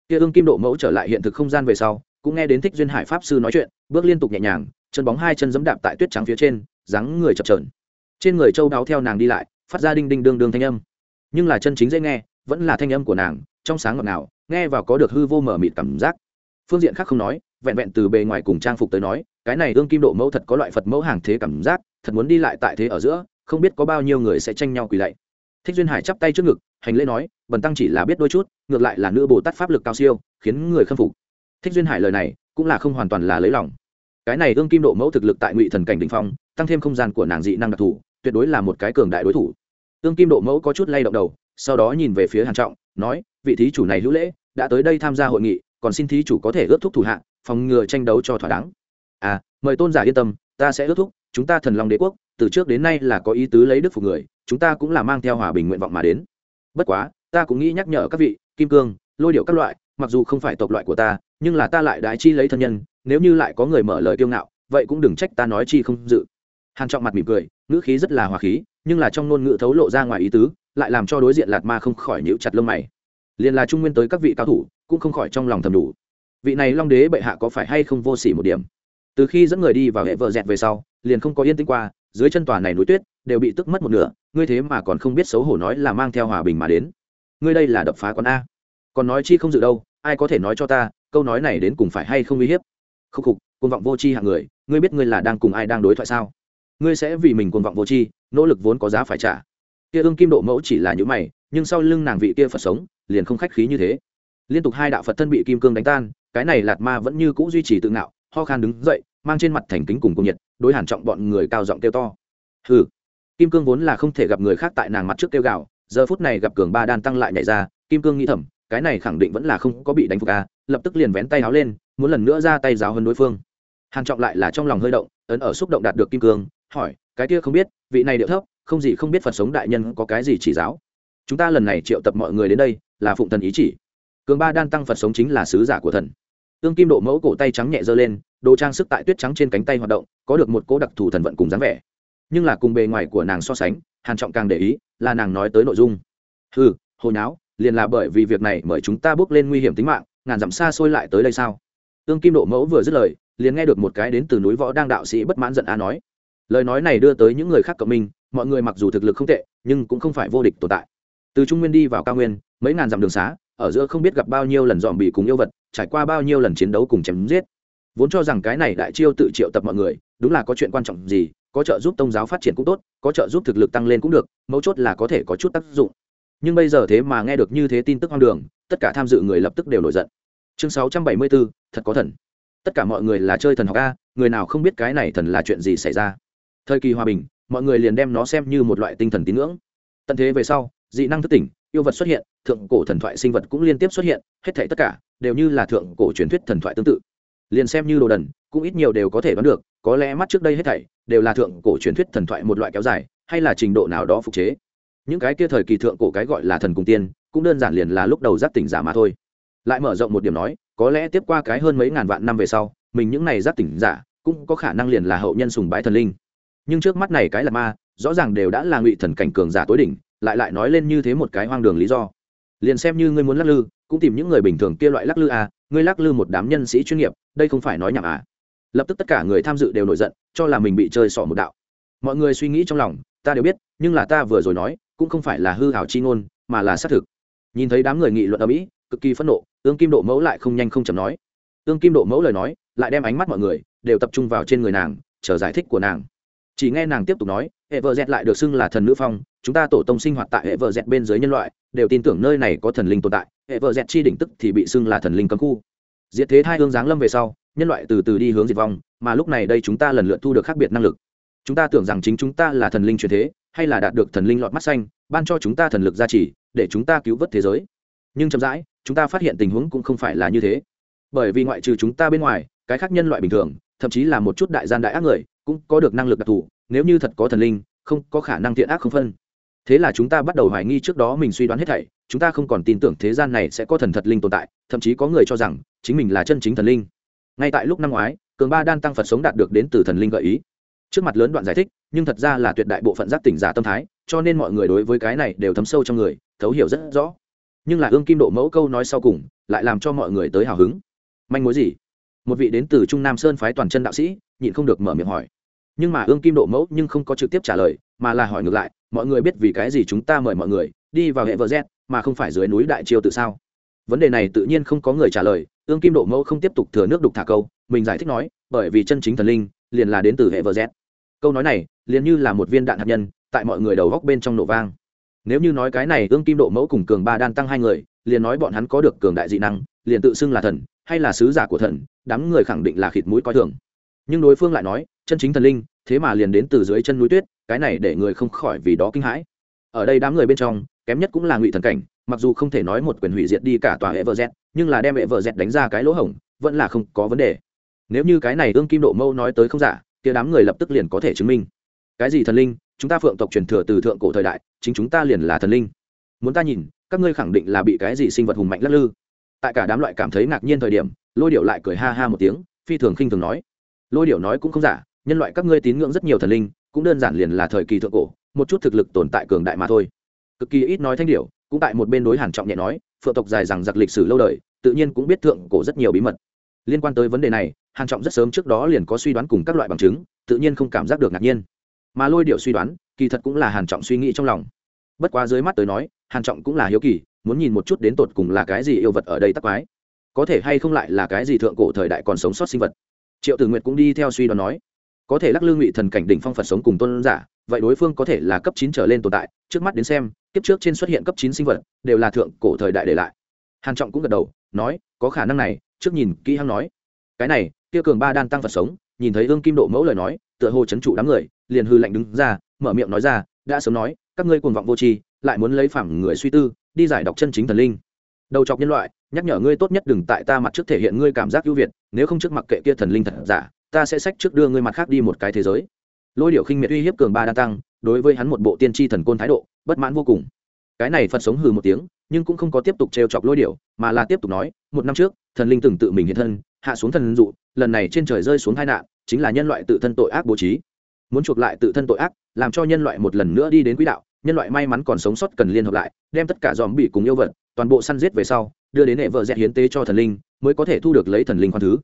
kia ương kim độ mẫu trở lại hiện thực không gian về sau, cũng nghe đến thích duyên hải pháp sư nói chuyện, bước liên tục nhẹ nhàng, chân bóng hai chân giẫm đạp tại tuyết trắng phía trên, dáng người chập trờn trên người châu đáo theo nàng đi lại, phát ra đinh đinh đương đương thanh âm. Nhưng là chân chính dễ nghe, vẫn là thanh âm của nàng, trong sáng ngọt ngào, nghe vào có được hư vô mở mịt cảm giác. Phương diện khác không nói, vẹn vẹn từ bề ngoài cùng trang phục tới nói, cái này ương kim độ mẫu thật có loại phật mẫu hàng thế cảm giác, thật muốn đi lại tại thế ở giữa, không biết có bao nhiêu người sẽ tranh nhau quỳ lạy. Thích duyên hải chắp tay trước ngực, hành lễ nói, bần tăng chỉ là biết đôi chút, ngược lại là nữ bồ tát pháp lực cao siêu, khiến người khâm phục. Thích duyên hải lời này, cũng là không hoàn toàn là lấy lòng. Cái này ương kim độ mẫu thực lực tại ngụy thần cảnh đình phong, tăng thêm không gian của nàng dị năng đặc thù tuyệt đối là một cái cường đại đối thủ. Tương kim độ mẫu có chút lay động đầu, sau đó nhìn về phía hàn trọng, nói, vị thí chủ này hữu lễ, đã tới đây tham gia hội nghị, còn xin thí chủ có thể ước thúc thủ hạ, phòng ngừa tranh đấu cho thỏa đáng. À mời tôn giả yên tâm, ta sẽ ước thúc, chúng ta thần long đế quốc, từ trước đến nay là có ý tứ lấy đức phục người, chúng ta cũng là mang theo hòa bình nguyện vọng mà đến. Bất quá, ta cũng nghĩ nhắc nhở các vị, kim cương, lôi điệu các loại, mặc dù không phải tộc loại của ta, nhưng là ta lại đại chi lấy thân nhân, nếu như lại có người mở lời kiêu ngạo, vậy cũng đừng trách ta nói chi không dự. Hàn trọng mặt mỉm cười ngữ khí rất là hòa khí, nhưng là trong ngôn ngữ thấu lộ ra ngoài ý tứ, lại làm cho đối diện lạt ma không khỏi nhíu chặt lông mày. Liền là trung nguyên tới các vị cao thủ, cũng không khỏi trong lòng thầm đủ. Vị này long đế bệ hạ có phải hay không vô sỉ một điểm? Từ khi dẫn người đi vào hệ vợ dẹt về sau, liền không có yên tĩnh qua, dưới chân tòa này núi tuyết đều bị tức mất một nửa, ngươi thế mà còn không biết xấu hổ nói là mang theo hòa bình mà đến. Ngươi đây là đập phá con a. Còn nói chi không dự đâu, ai có thể nói cho ta, câu nói này đến cùng phải hay không uy hiếp? Khúc khục côn vọng vô tri hạng người, ngươi biết ngươi là đang cùng ai đang đối thoại sao? Ngươi sẽ vì mình cuồng vọng vô tri, nỗ lực vốn có giá phải trả. Kia ương kim độ mẫu chỉ là những mày, nhưng sau lưng nàng vị kia phật sống, liền không khách khí như thế. Liên tục hai đạo phật thân bị kim cương đánh tan, cái này lạt ma vẫn như c ũ duy trì tự ngạo, ho khan đứng dậy, mang trên mặt thành kính cùng cung nhiệt, đối hàn trọng bọn người cao giọng kêu to. Hừ. Kim cương vốn là không thể gặp người khác tại nàng mặt trước kêu gạo giờ phút này gặp cường ba đan tăng lại nhảy ra, kim cương nghĩ thầm, cái này khẳng định vẫn là không có bị đánh phục à lập tức liền vén tay áo lên, muốn lần nữa ra tay giáo hơn đối phương. Hàn trọng lại là trong lòng hơi động, ấn ở xúc động đạt được kim cương hỏi, cái kia không biết, vị này điệu thấp, không gì không biết phật sống đại nhân có cái gì chỉ giáo. Chúng ta lần này triệu tập mọi người đến đây, là phụng thần ý chỉ. Cường ba đan tăng phật sống chính là sứ giả của thần. Tương kim độ mẫu cổ tay trắng nhẹ giơ lên, đồ trang sức tại tuyết trắng trên cánh tay hoạt động, có được một cỗ đặc thù thần vận cùng dáng vẻ. Nhưng là cùng bề ngoài của nàng so sánh, hàn trọng càng để ý, là nàng nói tới nội dung. Hừ hồi nháo, liền là bởi vì việc này mời chúng ta bước lên nguy hiểm tính mạng, ngàn dặm xa xôi lại tới đây sao? Tương kim độ mẫu vừa dứt lời, liền nghe được một cái đến từ núi võ đang đạo sĩ bất mãn giận a nói lời nói này đưa tới những người khác cộng minh, mọi người mặc dù thực lực không tệ, nhưng cũng không phải vô địch tồn tại. Từ trung nguyên đi vào cao nguyên, mấy ngàn dặm đường xá, ở giữa không biết gặp bao nhiêu lần dòm bị cùng yêu vật, trải qua bao nhiêu lần chiến đấu cùng chém giết. Vốn cho rằng cái này đại chiêu tự triệu tập mọi người, đúng là có chuyện quan trọng gì, có trợ giúp tôn giáo phát triển cũng tốt, có trợ giúp thực lực tăng lên cũng được, mấu chốt là có thể có chút tác dụng. Nhưng bây giờ thế mà nghe được như thế tin tức hoang đường, tất cả tham dự người lập tức đều nổi giận. Chương sáu trăm bảy mươi bốn thật có thần. Tất cả mọi người là chơi thần học a, người nào không biết cái này thần là chuyện gì xảy ra? Thời kỳ hòa bình, mọi người liền đem nó xem như một loại tinh thần tín ngưỡng. Tận thế về sau, dị năng thức tỉnh, yêu vật xuất hiện, thượng cổ thần thoại sinh vật cũng liên tiếp xuất hiện, hết thảy tất cả đều như là thượng cổ truyền thuyết thần thoại tương tự. Liền xem như đồ đần, cũng ít nhiều đều có thể đoán được, có lẽ mắt trước đây hết thảy đều là thượng cổ truyền thuyết thần thoại một loại kéo dài, hay là trình độ nào đó phục chế. Những cái kia thời kỳ thượng cổ cái gọi là thần cùng tiên, cũng đơn giản liền là lúc đầu giác tỉnh giả mà thôi. Lại mở rộng một điểm nói, có lẽ tiếp qua cái hơn mấy ngàn vạn năm về sau, mình những này giác tỉnh giả cũng có khả năng liền là hậu nhân sùng bái thần linh nhưng trước mắt này cái là ma, rõ ràng đều đã là ngụy thần cảnh cường giả tối đỉnh, lại lại nói lên như thế một cái hoang đường lý do. Liền xem như ngươi muốn lắc lư, cũng tìm những người bình thường kia loại lắc lư à ngươi lắc lư một đám nhân sĩ chuyên nghiệp, đây không phải nói nhảm à. Lập tức tất cả người tham dự đều nổi giận, cho là mình bị chơi xỏ một đạo. Mọi người suy nghĩ trong lòng, ta đều biết, nhưng là ta vừa rồi nói, cũng không phải là hư hảo chi ngôn, mà là xác thực. Nhìn thấy đám người nghị luận ở mỹ cực kỳ phẫn nộ, ương kim độ mẫu lại không nhanh không chậm nói. Ương kim độ mẫu lời nói, lại đem ánh mắt mọi người đều tập trung vào trên người nàng, chờ giải thích của nàng chỉ nghe nàng tiếp tục nói, hệ vợ dẹt lại được xưng là thần nữ phong, chúng ta tổ tông sinh hoạt tại hệ vợ dẹt bên dưới nhân loại, đều tin tưởng nơi này có thần linh tồn tại. Hệ vợ dẹt chi đỉnh tức thì bị xưng là thần linh cấm khu. Diệt thế hai hương giáng lâm về sau, nhân loại từ từ đi hướng diệt vong, mà lúc này đây chúng ta lần lượt thu được khác biệt năng lực. Chúng ta tưởng rằng chính chúng ta là thần linh truyền thế, hay là đạt được thần linh lọt mắt xanh, ban cho chúng ta thần lực gia trì, để chúng ta cứu vớt thế giới. Nhưng chậm rãi, chúng ta phát hiện tình huống cũng không phải là như thế. Bởi vì ngoại trừ chúng ta bên ngoài, cái khác nhân loại bình thường, thậm chí là một chút đại gian đại ác người cũng có được năng lực đặc thù, nếu như thật có thần linh, không có khả năng thiện ác không phân. Thế là chúng ta bắt đầu hoài nghi trước đó mình suy đoán hết thảy, chúng ta không còn tin tưởng thế gian này sẽ có thần thật linh tồn tại, thậm chí có người cho rằng chính mình là chân chính thần linh. Ngay tại lúc năm ngoái, cường ba đan tăng phật sống đạt được đến từ thần linh gợi ý. Trước mặt lớn đoạn giải thích, nhưng thật ra là tuyệt đại bộ phận giác tỉnh giả tâm thái, cho nên mọi người đối với cái này đều thấm sâu trong người, thấu hiểu rất rõ. Nhưng là ương kim độ mẫu câu nói sau cùng, lại làm cho mọi người tới hào hứng. Manh mối gì? Một vị đến từ trung nam sơn phái toàn chân đạo sĩ nhịn không được mở miệng hỏi. Nhưng mà ương kim độ mẫu nhưng không có trực tiếp trả lời, mà là hỏi ngược lại, mọi người biết vì cái gì chúng ta mời mọi người đi vào hệ vợ z, mà không phải dưới núi đại triều tự sao? Vấn đề này tự nhiên không có người trả lời, ương kim độ mẫu không tiếp tục thừa nước đục thả câu, mình giải thích nói, bởi vì chân chính thần linh liền là đến từ hệ vợ z. Câu nói này liền như là một viên đạn hạt nhân tại mọi người đầu góc bên trong nổ vang. Nếu như nói cái này ương kim độ mẫu cùng cường ba đan tăng hai người, liền nói bọn hắn có được cường đại dị năng, liền tự xưng là thần, hay là sứ giả của thần, đám người khẳng định là khịt mũi coi thường nhưng đối phương lại nói, chân chính thần linh, thế mà liền đến từ dưới chân núi tuyết, cái này để người không khỏi vì đó kinh hãi. Ở đây đám người bên trong, kém nhất cũng là ngụy thần cảnh, mặc dù không thể nói một quyền hủy diệt đi cả tòa hệ vợ z, nhưng là đem hệ vợ z đánh ra cái lỗ hổng, vẫn là không có vấn đề. Nếu như cái này ương kim độ mâu nói tới không giả, kia đám người lập tức liền có thể chứng minh. Cái gì thần linh? Chúng ta phượng tộc truyền thừa từ thượng cổ thời đại, chính chúng ta liền là thần linh. Muốn ta nhìn, các ngươi khẳng định là bị cái gì sinh vật hùng mạnh lắc lư. Tại cả đám loại cảm thấy ngạc nhiên thời điểm, lôi điệu lại cười ha ha một tiếng, phi thường khinh thường nói lôi điệu nói cũng không giả, nhân loại các ngươi tín ngưỡng rất nhiều thần linh, cũng đơn giản liền là thời kỳ thượng cổ, một chút thực lực tồn tại cường đại mà thôi. Cực kỳ ít nói thanh điệu cũng tại một bên đối hàn trọng nhẹ nói, phượng tộc dài rằng giặc lịch sử lâu đời, tự nhiên cũng biết thượng cổ rất nhiều bí mật. Liên quan tới vấn đề này, hàn trọng rất sớm trước đó liền có suy đoán cùng các loại bằng chứng, tự nhiên không cảm giác được ngạc nhiên. Mà lôi điệu suy đoán, kỳ thật cũng là hàn trọng suy nghĩ trong lòng. Bất quá dưới mắt tới nói, hàn trọng cũng là hiếu kỳ, muốn nhìn một chút đến tột cùng là cái gì yêu vật ở đây tắc quái. Có thể hay không lại là cái gì thượng cổ thời đại còn sống sót sinh vật triệu tử nguyệt cũng đi theo suy đoán nói, có thể lắc lư ngụy thần cảnh đỉnh phong phật sống cùng tôn giả, vậy đối phương có thể là cấp chín trở lên tồn tại, trước mắt đến xem, kiếp trước trên xuất hiện cấp chín sinh vật, đều là thượng cổ thời đại để lại. Hàn trọng cũng gật đầu, nói, có khả năng này, trước nhìn kỹ hăng nói. Cái này, kia cường ba đan tăng phật sống, nhìn thấy ương kim độ mẫu lời nói, tựa hồ chấn trụ đám người, liền hư lạnh đứng ra, mở miệng nói ra, đã sớm nói, các ngươi cuồng vọng vô tri, lại muốn lấy phẳng người suy tư, đi giải đọc chân chính thần linh đầu chọc nhân loại, nhắc nhở ngươi tốt nhất đừng tại ta mặt trước thể hiện ngươi cảm giác ưu việt, nếu không trước mặt kệ kia thần linh thật giả, ta sẽ sách trước đưa ngươi mặt khác đi một cái thế giới. Lôi điệu khinh miệt uy hiếp cường ba đa tăng, đối với hắn một bộ tiên tri thần côn thái độ, bất mãn vô cùng. Cái này phật sống hừ một tiếng, nhưng cũng không có tiếp tục trêu chọc lôi điệu mà là tiếp tục nói, một năm trước, thần linh từng tự mình hiện thân, hạ xuống thần dụ, lần này trên trời rơi xuống tai nạn, chính là nhân loại tự thân tội ác bố trí. Muốn chuộc lại tự thân tội ác, làm cho nhân loại một lần nữa đi đến quỹ đạo, nhân loại may mắn còn sống sót cần liên hợp lại, đem tất cả dòm bị cùng yêu vật toàn bộ săn giết về sau, đưa đến hệ vợ dẹt hiến tế cho thần linh, mới có thể thu được lấy thần linh khoan thứ.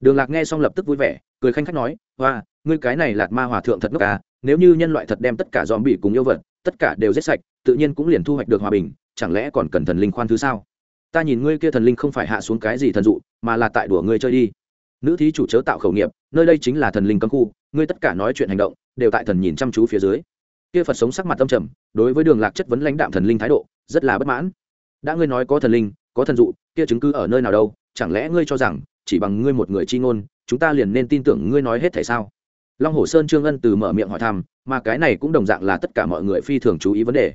Đường lạc nghe xong lập tức vui vẻ, cười khanh khách nói, hoa, ngươi cái này lạt ma hòa thượng thật ngốc à nếu như nhân loại thật đem tất cả dòm bị cùng yêu vật, tất cả đều giết sạch, tự nhiên cũng liền thu hoạch được hòa bình, chẳng lẽ còn cần thần linh khoan thứ sao? Ta nhìn ngươi kia thần linh không phải hạ xuống cái gì thần dụ, mà là tại đùa ngươi chơi đi. Nữ thí chủ chớ tạo khẩu nghiệp, nơi đây chính là thần linh cấm khu, ngươi tất cả nói chuyện hành động, đều tại thần nhìn chăm chú phía dưới. Kia phật sống sắc mặt tâm trầm, đối với đường lạc chất vấn lãnh đạm thần linh thái độ, rất là bất mãn đã ngươi nói có thần linh, có thần dụ, kia chứng cứ ở nơi nào đâu, chẳng lẽ ngươi cho rằng chỉ bằng ngươi một người chi ngôn, chúng ta liền nên tin tưởng ngươi nói hết tại sao? Long hồ sơn trương ân từ mở miệng hỏi thăm, mà cái này cũng đồng dạng là tất cả mọi người phi thường chú ý vấn đề.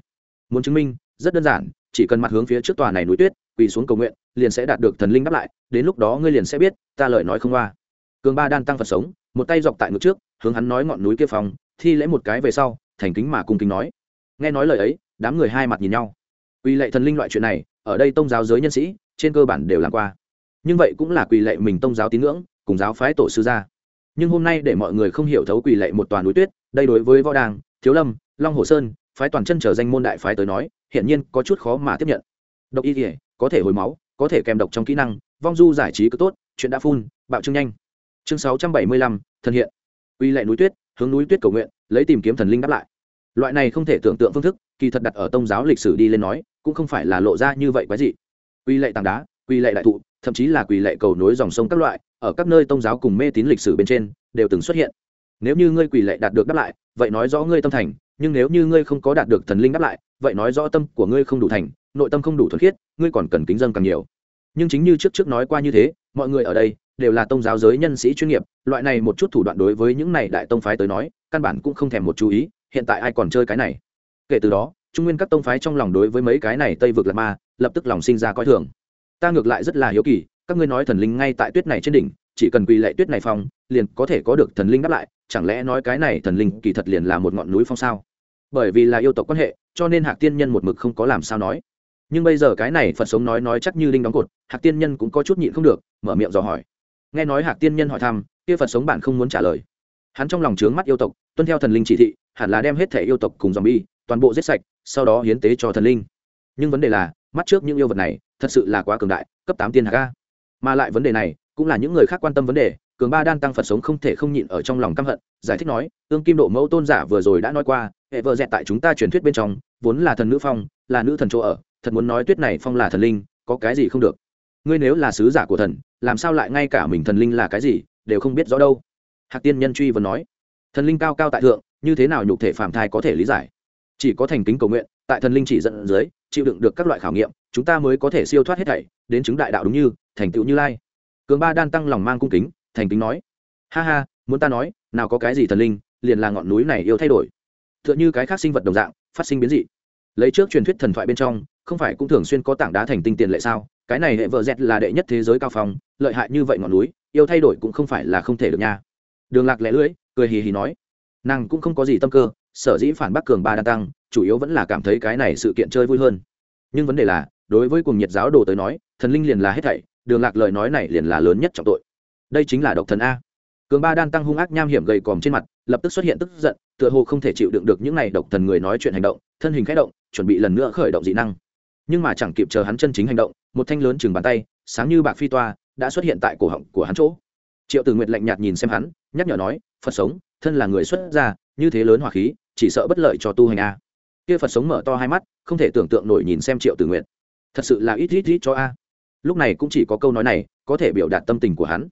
Muốn chứng minh, rất đơn giản, chỉ cần mặt hướng phía trước tòa này núi tuyết, quỳ xuống cầu nguyện, liền sẽ đạt được thần linh đáp lại, đến lúc đó ngươi liền sẽ biết, ta lời nói không qua. Cường ba đan tăng phật sống, một tay dọc tại ngực trước, hướng hắn nói ngọn núi kia phòng, thi lễ một cái về sau, thành kính mà cung kính nói. Nghe nói lời ấy, đám người hai mặt nhìn nhau quỳ lệ thần linh loại chuyện này, ở đây tông giáo giới nhân sĩ, trên cơ bản đều làm qua. Nhưng vậy cũng là quỳ lệ mình tông giáo tín ngưỡng, cùng giáo phái tổ sư gia nhưng hôm nay để mọi người không hiểu thấu quỳ lệ một toàn núi tuyết, đây đối với võ đàng, thiếu lâm, long hồ sơn, phái toàn chân trở danh môn đại phái tới nói hiện nhiên có chút khó mà tiếp nhận. Độc y thể có thể hồi máu, có thể kèm độc trong kỹ năng, vong du giải trí cứ tốt, chuyện đã phun, bạo trương nhanh. Chương sáu trăm bảy mươi lăm, thần hiện. Quy lệ núi tuyết, hướng núi tuyết cầu nguyện, lấy tìm kiếm thần linh đáp lại. Loại này không thể tưởng tượng phương thức kỳ thật đặt ở tông giáo lịch sử đi lên nói, cũng không phải là lộ ra như vậy quái dị. Quy lệ tảng đá, quy lệ đại thụ, thậm chí là quy lệ cầu nối dòng sông các loại, ở các nơi tôn giáo cùng mê tín lịch sử bên trên, đều từng xuất hiện. Nếu như ngươi quỳ lệ đạt được đáp lại, vậy nói rõ ngươi tâm thành, nhưng nếu như ngươi không có đạt được thần linh đáp lại, vậy nói rõ tâm của ngươi không đủ thành, nội tâm không đủ thuần khiết, ngươi còn cần kính dân càng nhiều. Nhưng chính như trước trước nói qua như thế, mọi người ở đây đều là tôn giáo giới nhân sĩ chuyên nghiệp, loại này một chút thủ đoạn đối với những này đại tông phái tới nói, căn bản cũng không thèm một chú ý, hiện tại ai còn chơi cái này? Kể từ đó, trung nguyên các tông phái trong lòng đối với mấy cái này tây vực là ma, lập tức lòng sinh ra coi thường. Ta ngược lại rất là hiếu kỳ, các ngươi nói thần linh ngay tại tuyết này trên đỉnh, chỉ cần quỳ lệ tuyết này phong, liền có thể có được thần linh đáp lại, chẳng lẽ nói cái này thần linh kỳ thật liền là một ngọn núi phong sao? Bởi vì là yêu tộc quan hệ, cho nên hạc tiên nhân một mực không có làm sao nói. Nhưng bây giờ cái này phật sống nói nói chắc như linh đóng cột, hạc tiên nhân cũng có chút nhịn không được, mở miệng dò hỏi. Nghe nói hạc tiên nhân hỏi thăm, kia phật sống bản không muốn trả lời. Hắn trong lòng trướng mắt yêu tộc, tuân theo thần linh chỉ thị, hẳn là đem hết thể yêu tộc cùng dòm bi toàn bộ giết sạch, sau đó hiến tế cho thần linh. Nhưng vấn đề là, mắt trước những yêu vật này, thật sự là quá cường đại, cấp tám tiên hạc a. Mà lại vấn đề này, cũng là những người khác quan tâm vấn đề, cường ba đan tăng phật sống không thể không nhịn ở trong lòng căm hận, giải thích nói ương kim độ mẫu tôn giả vừa rồi đã nói qua, hệ vợ dẹt tại chúng ta truyền thuyết bên trong, vốn là thần nữ phong, là nữ thần chỗ ở, thật muốn nói tuyết này phong là thần linh, có cái gì không được. Ngươi nếu là sứ giả của thần, làm sao lại ngay cả mình thần linh là cái gì, đều không biết rõ đâu. Hạc tiên nhân truy vẫn nói, thần linh cao cao tại thượng, như thế nào nhục thể phàm thai có thể lý giải? Chỉ có thành kính cầu nguyện, tại thần linh chỉ dẫn dưới, chịu đựng được các loại khảo nghiệm, chúng ta mới có thể siêu thoát hết thảy, đến chứng đại đạo đúng như, thành tựu như lai. Cường ba đan tăng lòng mang cung kính, thành kính nói, ha ha, muốn ta nói, nào có cái gì thần linh, liền là ngọn núi này yêu thay đổi. T h ư ợ n h ư cái khác sinh vật đồng dạng, phát sinh biến dị. Lấy trước truyền thuyết thần thoại bên trong, không phải cũng thường xuyên có tảng đá thành tinh tiền lệ sao? Cái này hệ vợ dẹt là đệ nhất thế giới cao phong, lợi hại như vậy ngọn núi, yêu thay đổi cũng không phải là không thể được nha. Đường lạc lẻ lưỡi, cười hì hì nói, nàng cũng không có gì tâm cơ sở dĩ phản bác cường ba đa tăng, chủ yếu vẫn là cảm thấy cái này sự kiện chơi vui hơn. Nhưng vấn đề là, đối với cùng nhiệt giáo đồ tới nói, thần linh liền là hết thảy, đường lạc lời nói này liền là lớn nhất trọng tội. Đây chính là độc thần a. Cường ba đan tăng hung ác nham hiểm gầy còm trên mặt, lập tức xuất hiện tức giận, tựa hồ không thể chịu đựng được những n à y độc thần người nói chuyện hành động, thân hình k h ẽ động, chuẩn bị lần nữa khởi động dị năng. Nhưng mà chẳng kịp chờ hắn chân chính hành động, một thanh lớn chừng bàn tay, sáng như bạc phi toa, đã xuất hiện tại cổ họng của hắn chỗ. Triệu tử nguyệt lạnh nhạt nhìn xem hắn, nhắc nhở nói, phật sống, thân là người xuất gia, như thế lớn hỏa khí chỉ sợ bất lợi cho tu hành a. Kia phật sống mở to hai mắt, không thể tưởng tượng nổi nhìn xem triệu tử nguyện thật sự là ít ít ít cho a. Lúc này cũng chỉ có câu nói này, có thể biểu đạt tâm tình của hắn.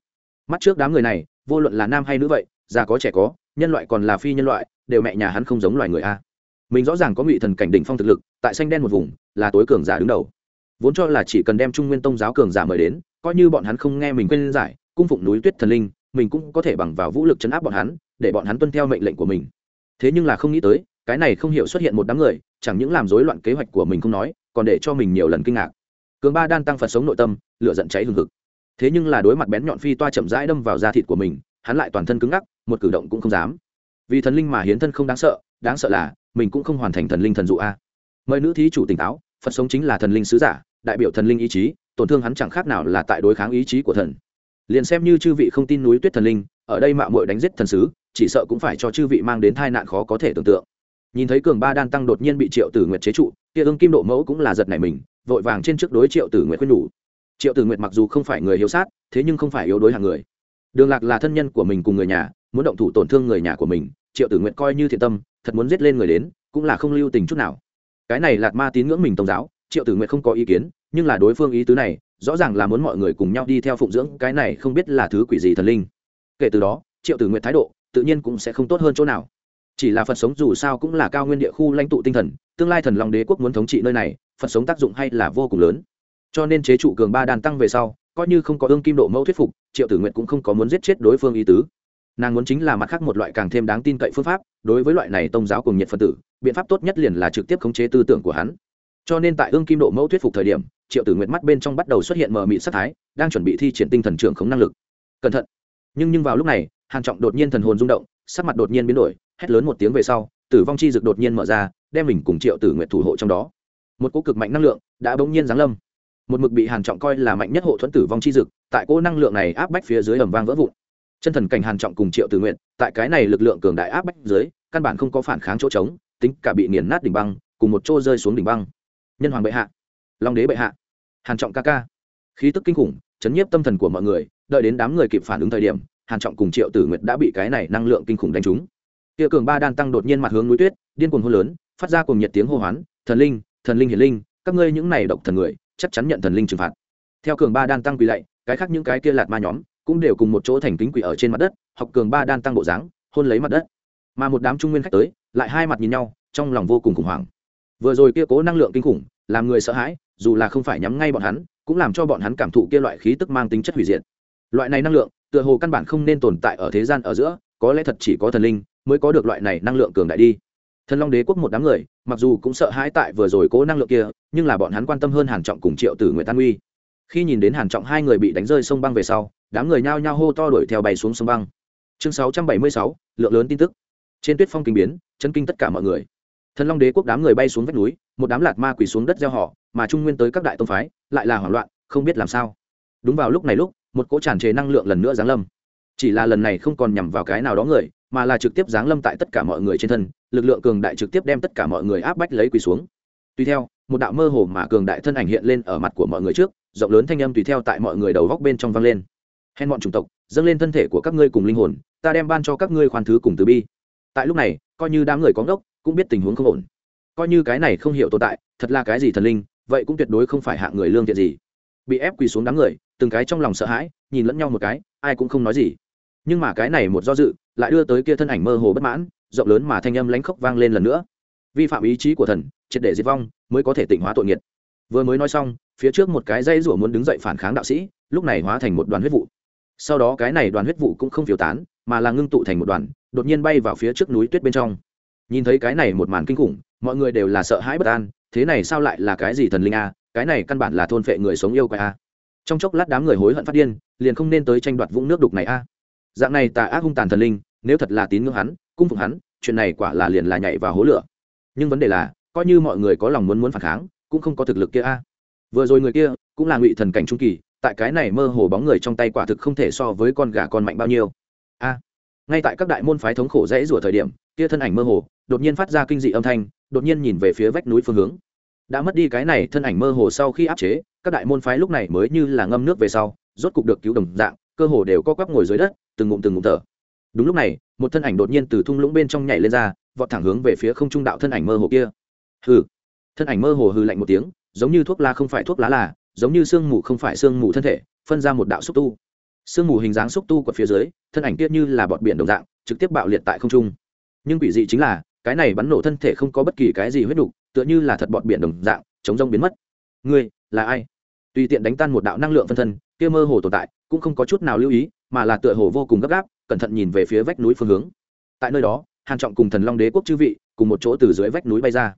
Mắt trước đám người này, vô luận là nam hay nữ vậy, già có trẻ có, nhân loại còn là phi nhân loại, đều mẹ nhà hắn không giống loài người a. Mình rõ ràng có ngụy thần cảnh đỉnh phong thực lực, tại xanh đen một vùng, là tối cường giả đứng đầu. Vốn cho là chỉ cần đem trung nguyên tông giáo cường giả mời đến, coi như bọn hắn không nghe mình quên giải, cung phụng núi tuyết thần linh, mình cũng có thể bằng vào vũ lực chấn áp bọn hắn, để bọn hắn tuân theo mệnh lệnh của mình thế nhưng là không nghĩ tới, cái này không hiểu xuất hiện một đám người, chẳng những làm rối loạn kế hoạch của mình không nói, còn để cho mình nhiều lần kinh ngạc. Cường ba đan tăng phật sống nội tâm, lửa giận cháy hừng hực. Thế nhưng là đối mặt bén nhọn phi toa chậm rãi đâm vào da thịt của mình, hắn lại toàn thân cứng ngắc, một cử động cũng không dám. Vì thần linh mà hiến thân không đáng sợ đáng sợ là, mình cũng không hoàn thành thần linh thần dụ a. Mời nữ thí chủ tỉnh táo, phật sống chính là thần linh sứ giả, đại biểu thần linh ý chí, tổn thương hắn chẳng khác nào là tại đối kháng ý chí của thần. Liền xem như chư vị không tin núi tuyết thần linh, ở đây mạo muội đánh giết thần sứ chỉ sợ cũng phải cho chư vị mang đến tai nạn khó có thể tưởng tượng. Nhìn thấy cường ba đan tăng đột nhiên bị triệu tử nguyệt chế trụ, kia ương kim độ mẫu cũng là giật này mình, vội vàng trên trước đối triệu tử nguyệt khuyên nhủ. Triệu tử nguyệt mặc dù không phải người hiếu sát, thế nhưng không phải yếu đối hàng người. Đường lạc là thân nhân của mình cùng người nhà, muốn động thủ tổn thương người nhà của mình, triệu tử nguyệt coi như thiện tâm, thật muốn giết lên người đến, cũng là không lưu tình chút nào. Cái này lạt ma tín ngưỡng mình tôn giáo, triệu tử nguyệt không có ý kiến, nhưng là đối phương ý tứ này, rõ ràng là muốn mọi người cùng nhau đi theo phụng dưỡng, cái này không biết là thứ quỷ gì thần linh. Kể từ đó, triệu tử nguyệt thái độ tự nhiên cũng sẽ không tốt hơn chỗ nào. Chỉ là phật sống dù sao cũng là cao nguyên địa khu lãnh tụ tinh thần, tương lai thần long đế quốc muốn thống trị nơi này, phật sống tác dụng hay là vô cùng lớn. Cho nên chế trụ cường ba đàn tăng về sau, coi như không có ương kim độ mẫu thuyết phục, triệu tử nguyện cũng không có muốn giết chết đối phương ý tứ. Nàng muốn chính là mặt khác một loại càng thêm đáng tin cậy phương pháp, đối với loại này tôn giáo cùng nhiệt phân tử, biện pháp tốt nhất liền là trực tiếp khống chế tư tưởng của hắn. Cho nên tại ương kim độ mẫu thuyết phục thời điểm, triệu tử nguyện mắt bên trong bắt đầu xuất hiện mờ mị sắc thái, đang chuẩn bị thi triển tinh thần trưởng khống năng lực. Cẩn thận! Nhưng nhưng vào lúc này hàn trọng đột nhiên thần hồn rung động, sắc mặt đột nhiên biến đổi, hét lớn một tiếng về sau, tử vong chi dực đột nhiên mở ra, đem mình cùng triệu tử nguyện thủ hộ trong đó. Một cỗ cực mạnh năng lượng đã bỗng nhiên giáng lâm. Một mực bị hàn trọng coi là mạnh nhất hộ thuẫn tử vong chi dực, tại cỗ năng lượng này áp bách phía dưới ầm vang vỡ vụn. Chân thần cảnh hàn trọng cùng triệu tử nguyện tại cái này lực lượng cường đại áp bách dưới, căn bản không có phản kháng chỗ trống, tính cả bị nghiền nát đỉnh băng, cùng một chỗ rơi xuống đỉnh băng. Nhân hoàng bệ hạ, long đế bệ hạ, hàn trọng ca ca. Khí tức kinh khủng, chấn nhiếp tâm thần của mọi người, đợi đến đám người kịp phản ứng thời điểm hàn trọng cùng triệu tử nguyệt đã bị cái này năng lượng kinh khủng đánh trúng. Kia cường ba đan tăng đột nhiên mặt hướng núi tuyết, điên cuồng hô lớn, phát ra cùng nhiệt tiếng hô hoán, thần linh thần linh hiển linh, các ngươi những này độc thần người, chắc chắn nhận thần linh trừng phạt. Theo cường ba đan tăng quỳ lạy, cái khác những cái kia lạt ma nhóm cũng đều cùng một chỗ thành kính quỳ ở trên mặt đất, học cường ba đan tăng bộ dáng, hôn lấy mặt đất. Mà một đám trung nguyên khách tới, lại hai mặt nhìn nhau, trong lòng vô cùng khủng hoảng. Vừa rồi kia cố năng lượng kinh khủng, làm người sợ hãi, dù là không phải nhắm ngay bọn hắn, cũng làm cho bọn hắn cảm thụ kia loại khí tức mang tính chất hủy diệt. Loại này năng lượng tựa hồ căn bản không nên tồn tại ở thế gian ở giữa có lẽ thật chỉ có thần linh mới có được loại này năng lượng cường đại đi. Thần long đế quốc một đám người mặc dù cũng sợ hãi tại vừa rồi cố năng lượng kia nhưng là bọn hắn quan tâm hơn hàn trọng cùng triệu tử nguyện tan uy. Khi nhìn đến hàn trọng hai người bị đánh rơi sông băng về sau đám người nhao nhao hô to đuổi theo bay xuống sông băng. Chương 676, lượng lớn tin tức. Trên tuyết phong kinh biến chân kinh tất cả mọi người. Thần long đế quốc đám người bay xuống vách núi một đám lạt ma quỳ xuống đất gieo họ mà trung nguyên tới các đại tông phái lại là hoảng loạn không biết làm sao. Đúng vào lúc này lúc một cỗ tràn trề năng lượng lần nữa giáng lâm. Chỉ là lần này không còn nhằm vào cái nào đó người, mà là trực tiếp giáng lâm tại tất cả mọi người trên thân, lực lượng cường đại trực tiếp đem tất cả mọi người áp bách lấy quỳ xuống. Tùy theo, một đạo mơ hồ mà cường đại thân ảnh hiện lên ở mặt của mọi người trước, rộng lớn thanh âm tùy theo tại mọi người đầu góc bên trong vang lên. Hèn bọn chủng tộc, dâng lên thân thể của các ngươi cùng linh hồn, ta đem ban cho các ngươi khoan thứ cùng từ bi. Tại lúc này, coi như đám người có ngốc, cũng biết tình huống không ổn. Coi như cái này không hiểu tồn tại, thật là cái gì thần linh, vậy cũng tuyệt đối không phải hạng người lương thiện gì. Bị ép quỳ xuống đám người từng cái trong lòng sợ hãi, nhìn lẫn nhau một cái, ai cũng không nói gì. Nhưng mà cái này một do dự, lại đưa tới kia thân ảnh mơ hồ bất mãn, rộng lớn mà thanh âm lánh khốc vang lên lần nữa. Vi phạm ý chí của thần, triệt để diệt vong, mới có thể tịnh hóa tội nghiệt. Vừa mới nói xong, phía trước một cái dây rủa muốn đứng dậy phản kháng đạo sĩ, lúc này hóa thành một đoàn huyết vụ. Sau đó cái này đoàn huyết vụ cũng không phiêu tán, mà là ngưng tụ thành một đoàn, đột nhiên bay vào phía trước núi tuyết bên trong. Nhìn thấy cái này một màn kinh khủng, mọi người đều là sợ hãi bất an, thế này sao lại là cái gì thần linh a? Cái này căn bản là thôn phệ người sống yêu quái a trong chốc lát đám người hối hận phát điên, liền không nên tới tranh đoạt vũng nước đục này a. Dạng này tà ác hung tàn thần linh, nếu thật là tín ngưỡng hắn, cung phục hắn, chuyện này quả là liền là nhảy vào hố lửa. Nhưng vấn đề là, coi như mọi người có lòng muốn muốn phản kháng, cũng không có thực lực kia a. Vừa rồi người kia cũng là ngụy thần cảnh trung kỳ, tại cái này mơ hồ bóng người trong tay quả thực không thể so với con gà con mạnh bao nhiêu. A. Ngay tại các đại môn phái thống khổ rẽ rủa thời điểm, kia thân ảnh mơ hồ, đột nhiên phát ra kinh dị âm thanh, đột nhiên nhìn về phía vách núi phương hướng. Đã mất đi cái này thân ảnh mơ hồ sau khi áp chế các đại môn phái lúc này mới như là ngâm nước về sau, rốt cục được cứu đồng dạng, cơ hồ đều có quắp ngồi dưới đất, từng ngụm từng ngụm thở. Đúng lúc này, một thân ảnh đột nhiên từ thung lũng bên trong nhảy lên ra, vọt thẳng hướng về phía không trung đạo thân ảnh mơ hồ kia. Hừ. Thân ảnh mơ hồ hư lạnh một tiếng, giống như thuốc lá không phải thuốc lá là, giống như sương mù không phải sương mù thân thể, phân ra một đạo xúc tu. Sương mù hình dáng xúc tu của phía dưới, thân ảnh kia như là bọt biển đồng dạng, trực tiếp bạo liệt tại không trung. Nhưng quỷ dị chính là, cái này bắn nổ thân thể không có bất kỳ cái gì huyết đục, tựa như là thật bọt biển đồng dạng, chống rông biến mất. Ngươi, là ai? Tùy tiện đánh tan một đạo năng lượng phân thân, kia mơ hồ tồn tại, cũng không có chút nào lưu ý, mà là tựa hồ vô cùng gấp gáp, cẩn thận nhìn về phía vách núi phương hướng. Tại nơi đó, hàn trọng cùng thần long đế quốc chư vị, cùng một chỗ từ dưới vách núi bay ra.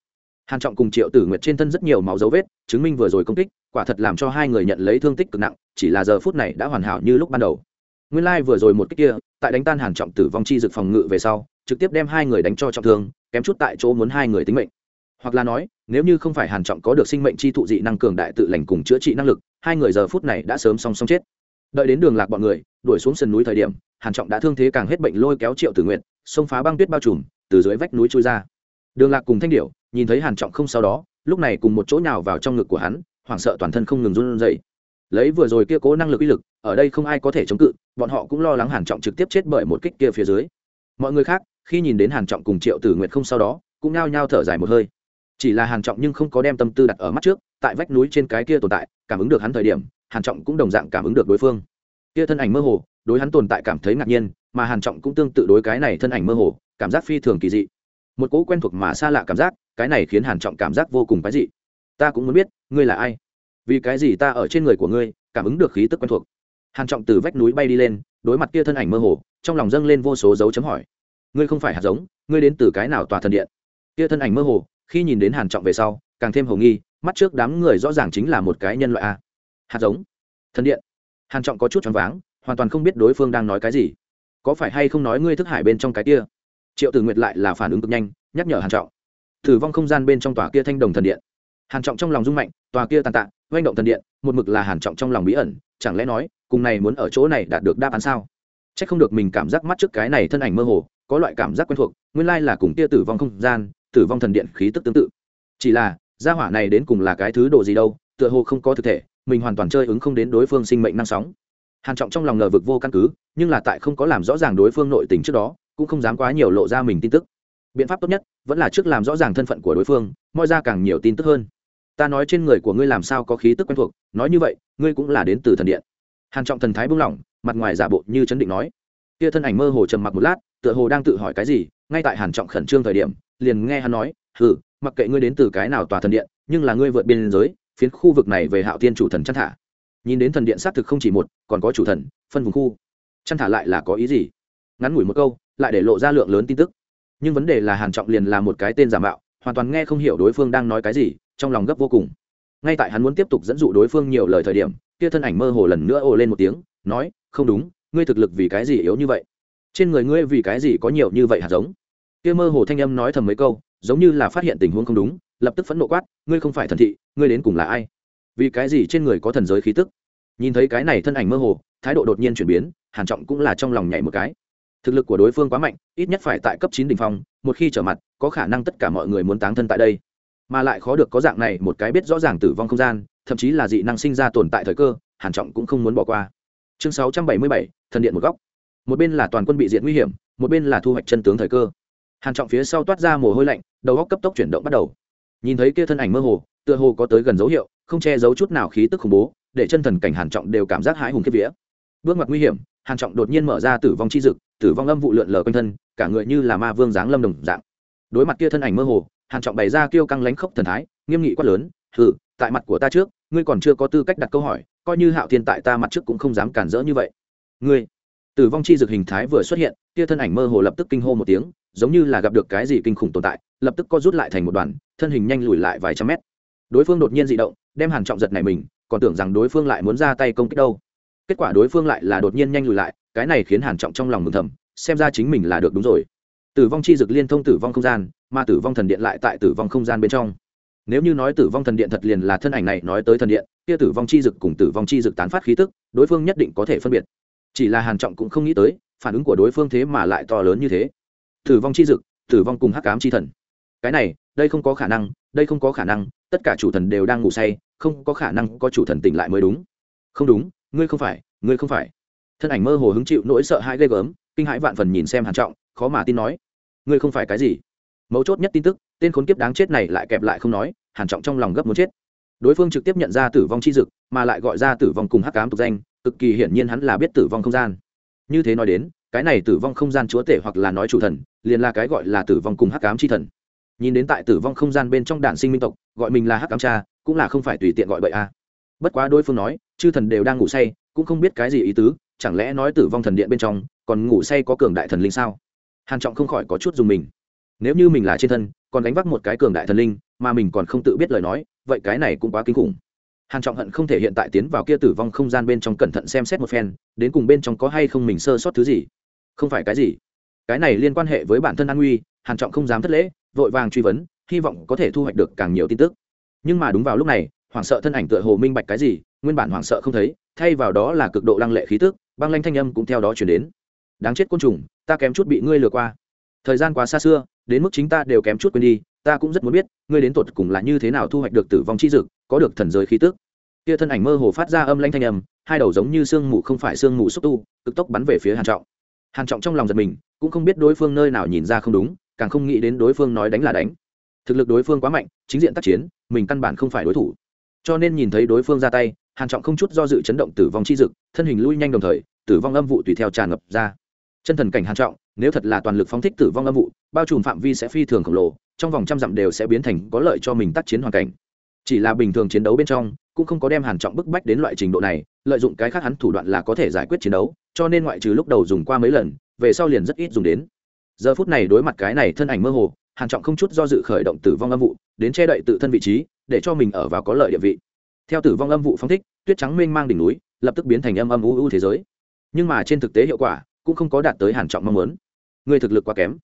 Hàn trọng cùng triệu tử nguyệt trên thân rất nhiều máu dấu vết, chứng minh vừa rồi công kích, quả thật làm cho hai người nhận lấy thương tích cực nặng, chỉ là giờ phút này đã hoàn hảo như lúc ban đầu. Nguyên lai like vừa rồi một kích kia, tại đánh tan hàn trọng tử vong chi dực phòng ngự về sau, trực tiếp đem hai người đánh cho trọng thương, kém chút tại chỗ muốn hai người tính mệnh hoặc là nói, nếu như không phải hàn trọng có được sinh mệnh chi thụ dị năng cường đại tự lành cùng chữa trị năng lực, hai người giờ phút này đã sớm song song chết. Đợi đến đường lạc bọn người, đuổi xuống sườn núi thời điểm, hàn trọng đã thương thế càng hết bệnh lôi kéo triệu tử nguyện xông phá băng tuyết bao trùm, từ dưới vách núi trôi ra. Đường lạc cùng thanh điểu, nhìn thấy hàn trọng không sau đó, lúc này cùng một chỗ nào vào trong ngực của hắn, hoảng sợ toàn thân không ngừng run rẩy. Lấy vừa rồi kia cố năng lực uy lực, ở đây không ai có thể chống cự, bọn họ cũng lo lắng hàn trọng trực tiếp chết bởi một kích kia phía dưới. Mọi người khác, khi nhìn đến hàn trọng cùng triệu tử nguyệt không sau đó, cũng nhao nhao thở dài một hơi chỉ là hàn trọng nhưng không có đem tâm tư đặt ở mắt trước, tại vách núi trên cái kia tồn tại, cảm ứng được hắn thời điểm, hàn trọng cũng đồng dạng cảm ứng được đối phương. Kia thân ảnh mơ hồ, đối hắn tồn tại cảm thấy ngạc nhiên, mà hàn trọng cũng tương tự đối cái này thân ảnh mơ hồ, cảm giác phi thường kỳ dị. Một cỗ quen thuộc mà xa lạ cảm giác, cái này khiến hàn trọng cảm giác vô cùng bá dị. Ta cũng muốn biết, ngươi là ai? Vì cái gì ta ở trên người của ngươi, cảm ứng được khí tức quen thuộc? Hàn trọng từ vách núi bay đi lên, đối mặt kia thân ảnh mơ hồ, trong lòng dâng lên vô số dấu chấm hỏi. Ngươi không phải hạt giống, ngươi đến từ cái nào tòa thần điện? Kia thân ảnh mơ hồ khi nhìn đến hàn trọng về sau, càng thêm hồ nghi, mắt trước đám người rõ ràng chính là một cái nhân loại a. Hạt giống. Thần điện. Hàn trọng có chút choáng váng, hoàn toàn không biết đối phương đang nói cái gì. Có phải hay không nói ngươi thức hải bên trong cái kia? Triệu tử nguyệt lại là phản ứng cực nhanh, nhắc nhở hàn trọng. Thử vong không gian bên trong tòa kia thanh đồng thần điện. Hàn trọng trong lòng rung mạnh, tòa kia tàn tạ oanh động thần điện, một mực là hàn trọng trong lòng bí ẩn, chẳng lẽ nói, cùng này muốn ở chỗ này đạt được đáp án sao? Chắc không được mình cảm giác mắt trước cái này thân ảnh mơ hồ, có loại cảm giác quen thuộc, nguyên lai là cùng kia tử vong không gian tử vong thần điện khí tức tương tự. Chỉ là, gia hỏa này đến cùng là cái thứ độ gì đâu, tựa hồ không có thực thể, mình hoàn toàn chơi ứng không đến đối phương sinh mệnh năng sóng. Hàn trọng trong lòng ngờ vực vô căn cứ, nhưng là tại không có làm rõ ràng đối phương nội tình trước đó, cũng không dám quá nhiều lộ ra mình tin tức. Biện pháp tốt nhất, vẫn là trước làm rõ ràng thân phận của đối phương, moi ra càng nhiều tin tức hơn. Ta nói trên người của ngươi làm sao có khí tức quen thuộc, nói như vậy, ngươi cũng là đến từ thần điện. Hàn trọng thần thái buông lỏng, mặt ngoài giả bộ như chấn định nói. Kia thân ảnh mơ hồ trầm mặc một lát, tựa hồ đang tự hỏi cái gì, ngay tại hàn trọng khẩn trương thời điểm liền nghe hắn nói, hừ, mặc kệ ngươi đến từ cái nào tòa thần điện, nhưng là ngươi vượt biên giới, phiến khu vực này về hạo tiên chủ thần chăn thả. Nhìn đến thần điện xác thực không chỉ một, còn có chủ thần, phân vùng khu. Chăn thả lại là có ý gì? Ngắn ngủi một câu, lại để lộ ra lượng lớn tin tức. Nhưng vấn đề là hàn trọng liền là một cái tên giả mạo, hoàn toàn nghe không hiểu đối phương đang nói cái gì, trong lòng gấp vô cùng. Ngay tại hắn muốn tiếp tục dẫn dụ đối phương nhiều lời thời điểm, kia thân ảnh mơ hồ lần nữa ồ lên một tiếng, nói, không đúng, ngươi thực lực vì cái gì yếu như vậy? Trên người ngươi vì cái gì có nhiều như vậy hạt giống? Kia mơ hồ thanh âm nói thầm mấy câu giống như là phát hiện tình huống không đúng lập tức phẫn nộ quát ngươi không phải thần thị ngươi đến cùng là ai? Vì cái gì trên người có thần giới khí tức? Nhìn thấy cái này thân ảnh mơ hồ thái độ đột nhiên chuyển biến hàn trọng cũng là trong lòng nhảy một cái. Thực lực của đối phương quá mạnh ít nhất phải tại cấp chín đỉnh phong một khi trở mặt có khả năng tất cả mọi người muốn táng thân tại đây. Mà lại khó được có dạng này một cái biết rõ ràng tử vong không gian thậm chí là dị năng sinh ra tồn tại thời cơ hàn trọng cũng không muốn bỏ qua. Chương 677, thần điện một góc. Một bên là toàn quân bị diệt nguy hiểm một bên là thu hoạch chân tướng thời cơ hàn trọng phía sau toát ra mồ hôi lạnh, đầu óc cấp tốc chuyển động bắt đầu. Nhìn thấy kia thân ảnh mơ hồ, tựa hồ có tới gần dấu hiệu, không che giấu chút nào khí tức khủng bố, để chân thần cảnh hàn trọng đều cảm giác hãi hùng kiếp vía. Bước ngoặt nguy hiểm, hàn trọng đột nhiên mở ra tử vong chi dực, tử vong âm vụ lượn lờ quanh thân, cả người như là ma vương dáng lâm đồng dạng. Đối mặt kia thân ảnh mơ hồ, hàn trọng bày ra kêu căng lánh khốc thần thái, nghiêm nghị quát lớn, hừ, tại mặt của ta trước, ngươi còn chưa có tư cách đặt câu hỏi, coi như hạo thiên tại ta mặt trước cũng không dám cản rỡ như vậy. Ngươi? Tử vong chi dực hình thái vừa xuất hiện kia thân ảnh mơ hồ lập tức kinh hô một tiếng, giống như là gặp được cái gì kinh khủng tồn tại, lập tức co rút lại thành một đoàn, thân hình nhanh lùi lại vài trăm mét. Đối phương đột nhiên dị động, đem hàn trọng giật này mình, còn tưởng rằng đối phương lại muốn ra tay công kích đâu. Kết quả đối phương lại là đột nhiên nhanh lùi lại, cái này khiến hàn trọng trong lòng mừng thầm, xem ra chính mình là được đúng rồi. Tử vong chi dực liên thông tử vong không gian, mà tử vong thần điện lại tại tử vong không gian bên trong. Nếu như nói tử vong thần điện thật liền là thân ảnh này nói tới thần điện, kia tử vong chi dực cùng tử vong chi dực tán phát khí tức, đối phương nhất định có thể phân biệt. Chỉ là hàn trọng cũng không nghĩ tới phản ứng của đối phương thế mà lại to lớn như thế. Tử vong chi dực, tử vong cùng hắc ám chi thần. Cái này, đây không có khả năng, đây không có khả năng, tất cả chủ thần đều đang ngủ say, không có khả năng có chủ thần tỉnh lại mới đúng. Không đúng, ngươi không phải, ngươi không phải. Thân ảnh mơ hồ hứng chịu nỗi sợ hãi ghê gớm, kinh hãi vạn phần nhìn xem hàn trọng, khó mà tin nói. Ngươi không phải cái gì? Mấu chốt nhất tin tức, tên khốn kiếp đáng chết này lại kẹp lại không nói, hàn trọng trong lòng gấp muốn chết. Đối phương trực tiếp nhận ra tử vong chi dực, mà lại gọi ra tử vong cùng hắc ám tục danh, cực kỳ hiển nhiên hắn là biết tử vong không gian như thế nói đến, cái này tử vong không gian chúa tể hoặc là nói chủ thần, liền là cái gọi là tử vong cùng hắc ám chi thần. Nhìn đến tại tử vong không gian bên trong đản sinh minh tộc, gọi mình là hắc cám cha, cũng là không phải tùy tiện gọi bậy a. Bất quá đối phương nói, chư thần đều đang ngủ say, cũng không biết cái gì ý tứ, chẳng lẽ nói tử vong thần điện bên trong, còn ngủ say có cường đại thần linh sao? Hàn trọng không khỏi có chút dùng mình. Nếu như mình là trên thân, còn đánh vác một cái cường đại thần linh, mà mình còn không tự biết lời nói, vậy cái này cũng quá kinh khủng hàn trọng hận không thể hiện tại tiến vào kia tử vong không gian bên trong cẩn thận xem xét một phen, đến cùng bên trong có hay không mình sơ sót thứ gì? Không phải cái gì. Cái này liên quan hệ với bản thân an nguy hàn trọng không dám thất lễ, vội vàng truy vấn, hy vọng có thể thu hoạch được càng nhiều tin tức. Nhưng mà đúng vào lúc này, hoảng sợ thân ảnh tựa hồ minh bạch cái gì, nguyên bản hoảng sợ không thấy, thay vào đó là cực độ lăng lệ khí tức, băng lanh thanh âm cũng theo đó chuyển đến. Đáng chết côn trùng, ta kém chút bị ngươi lừa qua. Thời gian quá xa xưa, đến mức chính ta đều kém chút quên đi ta cũng rất muốn biết, ngươi đến tột cùng là như thế nào thu hoạch được tử vong chi dực có được thần giới khí tức? Kia thân ảnh mơ hồ phát ra âm lanh thanh âm, hai đầu giống như sương mù không phải sương mù xúc tu, cực tốc bắn về phía hàn trọng. Hàn trọng trong lòng giật mình, cũng không biết đối phương nơi nào nhìn ra không đúng, càng không nghĩ đến đối phương nói đánh là đánh. Thực lực đối phương quá mạnh, chính diện tác chiến, mình căn bản không phải đối thủ. Cho nên nhìn thấy đối phương ra tay, hàn trọng không chút do dự chấn động tử vong chi dực thân hình lui nhanh đồng thời, tử vong âm vụ tùy theo tràn ngập ra. Chân thần cảnh hàn trọng, nếu thật là toàn lực phóng thích tử vong âm vụ, bao trùm phạm vi sẽ phi thường khổng lồ trong vòng trăm dặm đều sẽ biến thành có lợi cho mình tác chiến hoàn cảnh. Chỉ là bình thường chiến đấu bên trong, cũng không có đem hàn trọng bức bách đến loại trình độ này, lợi dụng cái khác hắn thủ đoạn là có thể giải quyết chiến đấu, cho nên ngoại trừ lúc đầu dùng qua mấy lần, về sau liền rất ít dùng đến. Giờ phút này đối mặt cái này thân ảnh mơ hồ, hàn trọng không chút do dự khởi động tử vong âm vụ, đến che đậy tự thân vị trí, để cho mình ở vào có lợi địa vị. Theo tử vong âm vụ phóng thích, tuyết trắng mênh mang đỉnh núi, lập tức biến thành âm âm u u thế giới. Nhưng mà trên thực tế hiệu quả cũng không có đạt tới hàn trọng mong muốn. Người thực lực quá kém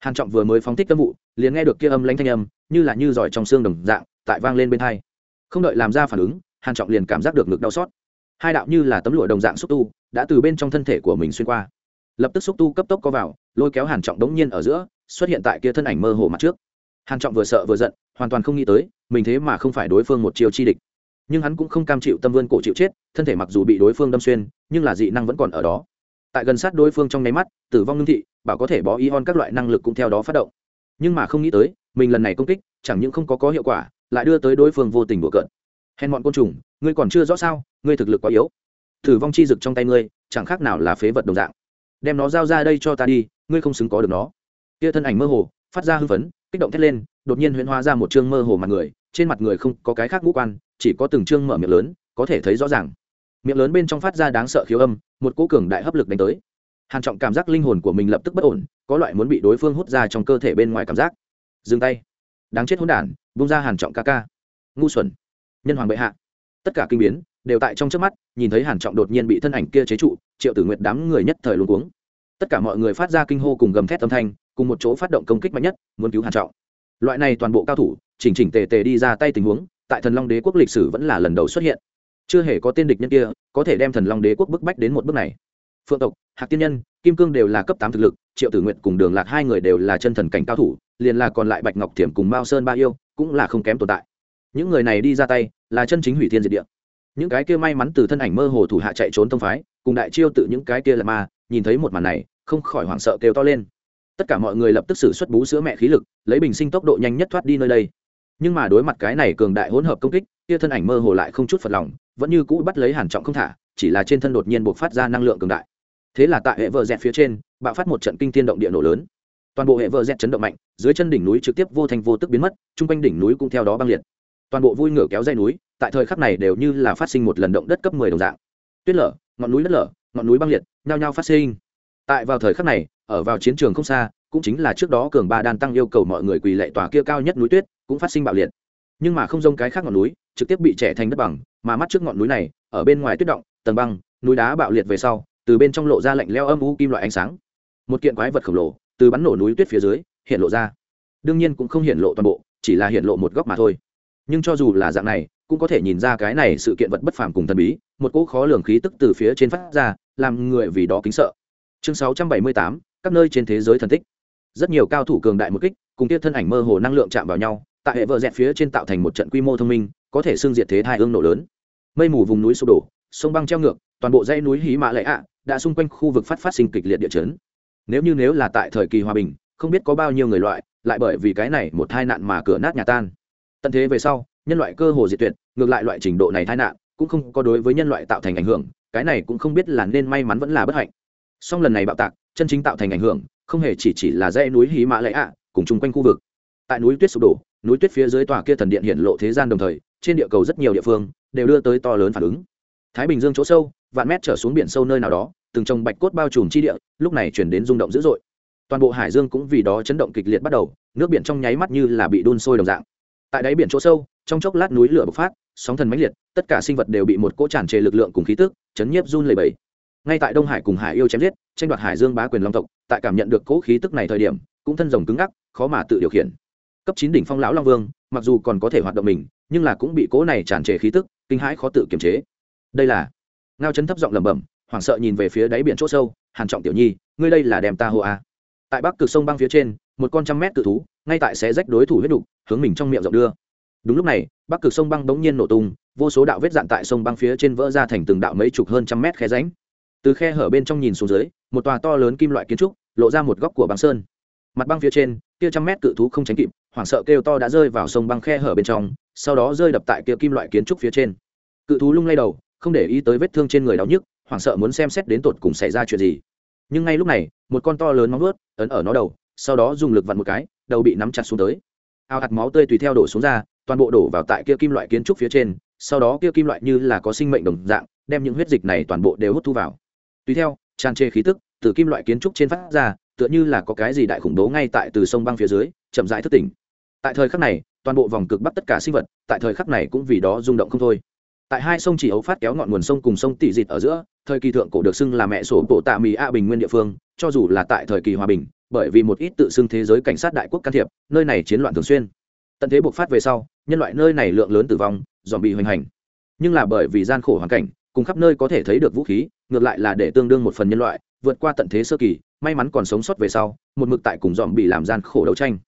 hàn trọng vừa mới phóng thích âm vụ, liền nghe được kia âm lãnh thanh âm, như là như giỏi trong xương đồng dạng, tại vang lên bên tai không đợi làm ra phản ứng, hàn trọng liền cảm giác được ngực đau xót. Hai đạo như là tấm lụa đồng dạng xúc tu, đã từ bên trong thân thể của mình xuyên qua. Lập tức xúc tu cấp tốc có vào, lôi kéo hàn trọng đống nhiên ở giữa, xuất hiện tại kia thân ảnh mơ hồ mặt trước. Hàn trọng vừa sợ vừa giận, hoàn toàn không nghĩ tới, mình thế mà không phải đối phương một chiêu chi địch. Nhưng hắn cũng không cam chịu tâm vươn cổ chịu chết, thân thể mặc dù bị đối phương đâm xuyên, nhưng là dị năng vẫn còn ở đó tại gần sát đối phương trong nháy mắt, tử vong ngưng thị, bảo có thể bó ion các loại năng lực cũng theo đó phát động. Nhưng mà không nghĩ tới, mình lần này công kích, chẳng những không có có hiệu quả, lại đưa tới đối phương vô tình bừa cợt hèn bọn côn trùng, ngươi còn chưa rõ sao, ngươi thực lực quá yếu. Tử vong chi rực trong tay ngươi, chẳng khác nào là phế vật đồng dạng. Đem nó giao ra đây cho ta đi, ngươi không xứng có được nó. Kia thân ảnh mơ hồ, phát ra hư phấn kích động thét lên, đột nhiên huyễn hóa ra một chương mơ hồ mặt người, trên mặt người không có cái khác ngũ quan, chỉ có từng chương mở miệng lớn, có thể thấy rõ ràng miệng lớn bên trong phát ra đáng sợ khiếu âm, một cỗ cường đại hấp lực đánh tới. Hàn trọng cảm giác linh hồn của mình lập tức bất ổn, có loại muốn bị đối phương hút ra trong cơ thể bên ngoài cảm giác. Dừng tay. Đáng chết hỗn đản bung ra hàn trọng ca ca. Ngu xuẩn. Nhân hoàng bệ hạ. Tất cả kinh biến, đều tại trong trước mắt, nhìn thấy hàn trọng đột nhiên bị thân ảnh kia chế trụ, triệu tử nguyệt đám người nhất thời luống cuống. Tất cả mọi người phát ra kinh hô cùng gầm thét âm thanh, cùng một chỗ phát động công kích mạnh nhất, muốn cứu hàn trọng. Loại này toàn bộ cao thủ, chỉnh chỉnh tề tề đi ra tay tình huống, tại thần long đế quốc lịch sử vẫn là lần đầu xuất hiện chưa hề có tên địch nhân kia, có thể đem thần long đế quốc bức bách đến một bước này. Phượng tộc, hạc tiên nhân, kim cương đều là cấp tám thực lực, triệu tử nguyện cùng đường lạc hai người đều là chân thần cảnh cao thủ, liền là còn lại bạch ngọc thiểm cùng mao sơn ba yêu, cũng là không kém tồn tại. Những người này đi ra tay, là chân chính hủy thiên diệt địa. Những cái kia may mắn từ thân ảnh mơ hồ thủ hạ chạy trốn tông phái, cùng đại chiêu tự những cái kia là ma, nhìn thấy một màn này, không khỏi hoảng sợ kêu to lên. Tất cả mọi người lập tức xử xuất bú sữa mẹ khí lực, lấy bình sinh tốc độ nhanh nhất thoát đi nơi đây nhưng mà đối mặt cái này cường đại hỗn hợp công kích, kia thân ảnh mơ hồ lại không chút phật lòng, vẫn như cũ bắt lấy hàn trọng không thả, chỉ là trên thân đột nhiên buộc phát ra năng lượng cường đại. Thế là tại hệ vợ dẹt phía trên, bạo phát một trận kinh thiên động địa nổ lớn. Toàn bộ hệ vợ dẹt chấn động mạnh, dưới chân đỉnh núi trực tiếp vô thành vô tức biến mất, chung quanh đỉnh núi cũng theo đó băng liệt. Toàn bộ vui ngửa kéo dây núi, tại thời khắc này đều như là phát sinh một lần động đất cấp 10 đồng dạng. Tuyết lở, ngọn núi đất lở, ngọn núi băng liệt, nhao nhao phát sinh. Tại vào thời khắc này, ở vào chiến trường không xa, cũng chính là trước đó cường ba đan tăng yêu cầu mọi người quỳ lệ tòa kia cao nhất núi tuyết cũng phát sinh bạo liệt. Nhưng mà không giống cái khác ngọn núi trực tiếp bị trẻ thành đất bằng mà mắt trước ngọn núi này ở bên ngoài tuyết động tầng băng núi đá bạo liệt về sau từ bên trong lộ ra lạnh leo âm u kim loại ánh sáng. Một kiện quái vật khổng lồ từ bắn nổ núi tuyết phía dưới hiện lộ ra. Đương nhiên cũng không hiện lộ toàn bộ chỉ là hiện lộ một góc mà thôi. Nhưng cho dù là dạng này cũng có thể nhìn ra cái này sự kiện vật bất phàm cùng thần bí một cỗ khó lường khí tức từ phía trên phát ra làm người vì đó kính sợ. Chương 678, các nơi trên thế giới thần tích. Rất nhiều cao thủ cường đại một kích cùng tiếp thân ảnh mơ hồ năng lượng chạm vào nhau tại hệ vợ dẹt phía trên tạo thành một trận quy mô thông minh, có thể xương diệt thế thai ương nổ lớn. Mây mù vùng núi sụp đổ, sông băng treo ngược, toàn bộ dãy núi hí mã lệ ạ, đã xung quanh khu vực phát phát sinh kịch liệt địa chấn. Nếu như nếu là tại thời kỳ hòa bình, không biết có bao nhiêu người loại, lại bởi vì cái này một tai nạn mà cửa nát nhà tan. Tận thế về sau, nhân loại cơ hồ diệt tuyệt, ngược lại loại trình độ này tai nạn cũng không có đối với nhân loại tạo thành ảnh hưởng, cái này cũng không biết là nên may mắn vẫn là bất hạnh. Song lần này bạo tạc, chân chính tạo thành ảnh hưởng, không hề chỉ chỉ là dãy núi hí mã lệ ạ, cùng chung quanh khu vực. Tại núi tuyết sụp đổ núi tuyết phía dưới tòa kia thần điện hiện lộ thế gian đồng thời, trên địa cầu rất nhiều địa phương đều đưa tới to lớn phản ứng. Thái bình dương chỗ sâu, vạn mét trở xuống biển sâu nơi nào đó, từng trồng bạch cốt bao trùm chi địa, lúc này chuyển đến rung động dữ dội. Toàn bộ hải dương cũng vì đó chấn động kịch liệt bắt đầu, nước biển trong nháy mắt như là bị đun sôi đồng dạng. Tại đáy biển chỗ sâu, trong chốc lát núi lửa bộc phát, sóng thần mãnh liệt, tất cả sinh vật đều bị một cỗ tràn trề lực lượng cùng khí tức, chấn nhiếp run lầy bẫy ngay tại đông hải cùng hải yêu chém giết, tranh đoạt hải dương bá quyền long tộc, tại cảm nhận được cỗ khí tức này thời điểm, cũng thân rồng cứng ngắc, khó mà tự điều khiển cấp chín đỉnh phong lão long vương, mặc dù còn có thể hoạt động mình, nhưng là cũng bị cỗ này tràn trề khí tức, kinh hãi khó tự kiềm chế. Đây là ngao chấn thấp giọng lẩm bẩm, hoảng sợ nhìn về phía đáy biển chỗ sâu, hàn trọng tiểu nhi, ngươi đây là đem ta hộ a. À. tại bắc cực sông băng phía trên, một con trăm mét cự thú, ngay tại xé rách đối thủ huyết đục, hướng mình trong miệng rộng đưa. Đúng lúc này, bắc cực sông băng đống nhiên nổ tung, vô số đạo vết dạn tại sông băng phía trên vỡ ra thành từng đạo mấy chục hơn trăm mét khe ránh từ khe hở bên trong nhìn xuống dưới, một tòa to lớn kim loại kiến trúc, lộ ra một góc của băng sơn. Mặt băng phía trên, kia trăm mét cự thú không tránh kịp hoảng sợ kêu to đã rơi vào sông băng khe hở bên trong, sau đó rơi đập tại kia kim loại kiến trúc phía trên. Cự thú lung lay đầu, không để ý tới vết thương trên người đau nhức, hoảng sợ muốn xem xét đến tột cùng xảy ra chuyện gì. Nhưng ngay lúc này, một con to lớn móng vuốt ấn ở nó đầu, sau đó dùng lực vặn một cái, đầu bị nắm chặt xuống tới. Ao hạt máu tươi tùy theo đổ xuống ra, toàn bộ đổ vào tại kia kim loại kiến trúc phía trên, sau đó kia kim loại như là có sinh mệnh đồng dạng, đem những huyết dịch này toàn bộ đều hút thu vào. Tùy theo, tràn trề khí tức từ kim loại kiến trúc trên phát ra, tựa như là có cái gì đại khủng bố ngay tại từ sông băng phía dưới, chậm rãi thức tỉnh tại thời khắc này, toàn bộ vòng cực bắc tất cả sinh vật, tại thời khắc này cũng vì đó rung động không thôi. Tại hai sông chỉ ấu phát kéo ngọn nguồn sông cùng sông tỷ dịt ở giữa, thời kỳ thượng cổ được xưng là mẹ sổ bộ tạ mì a bình nguyên địa phương, cho dù là tại thời kỳ hòa bình, bởi vì một ít tự xưng thế giới cảnh sát đại quốc can thiệp, nơi này chiến loạn thường xuyên. Tận thế buộc phát về sau, nhân loại nơi này lượng lớn tử vong, dòm bị hoành hành. Nhưng là bởi vì gian khổ hoàn cảnh, cùng khắp nơi có thể thấy được vũ khí, ngược lại là để tương đương một phần nhân loại, vượt qua tận thế sơ kỳ, may mắn còn sống sót về sau, một mực tại cùng dòm bị làm gian khổ đấu tranh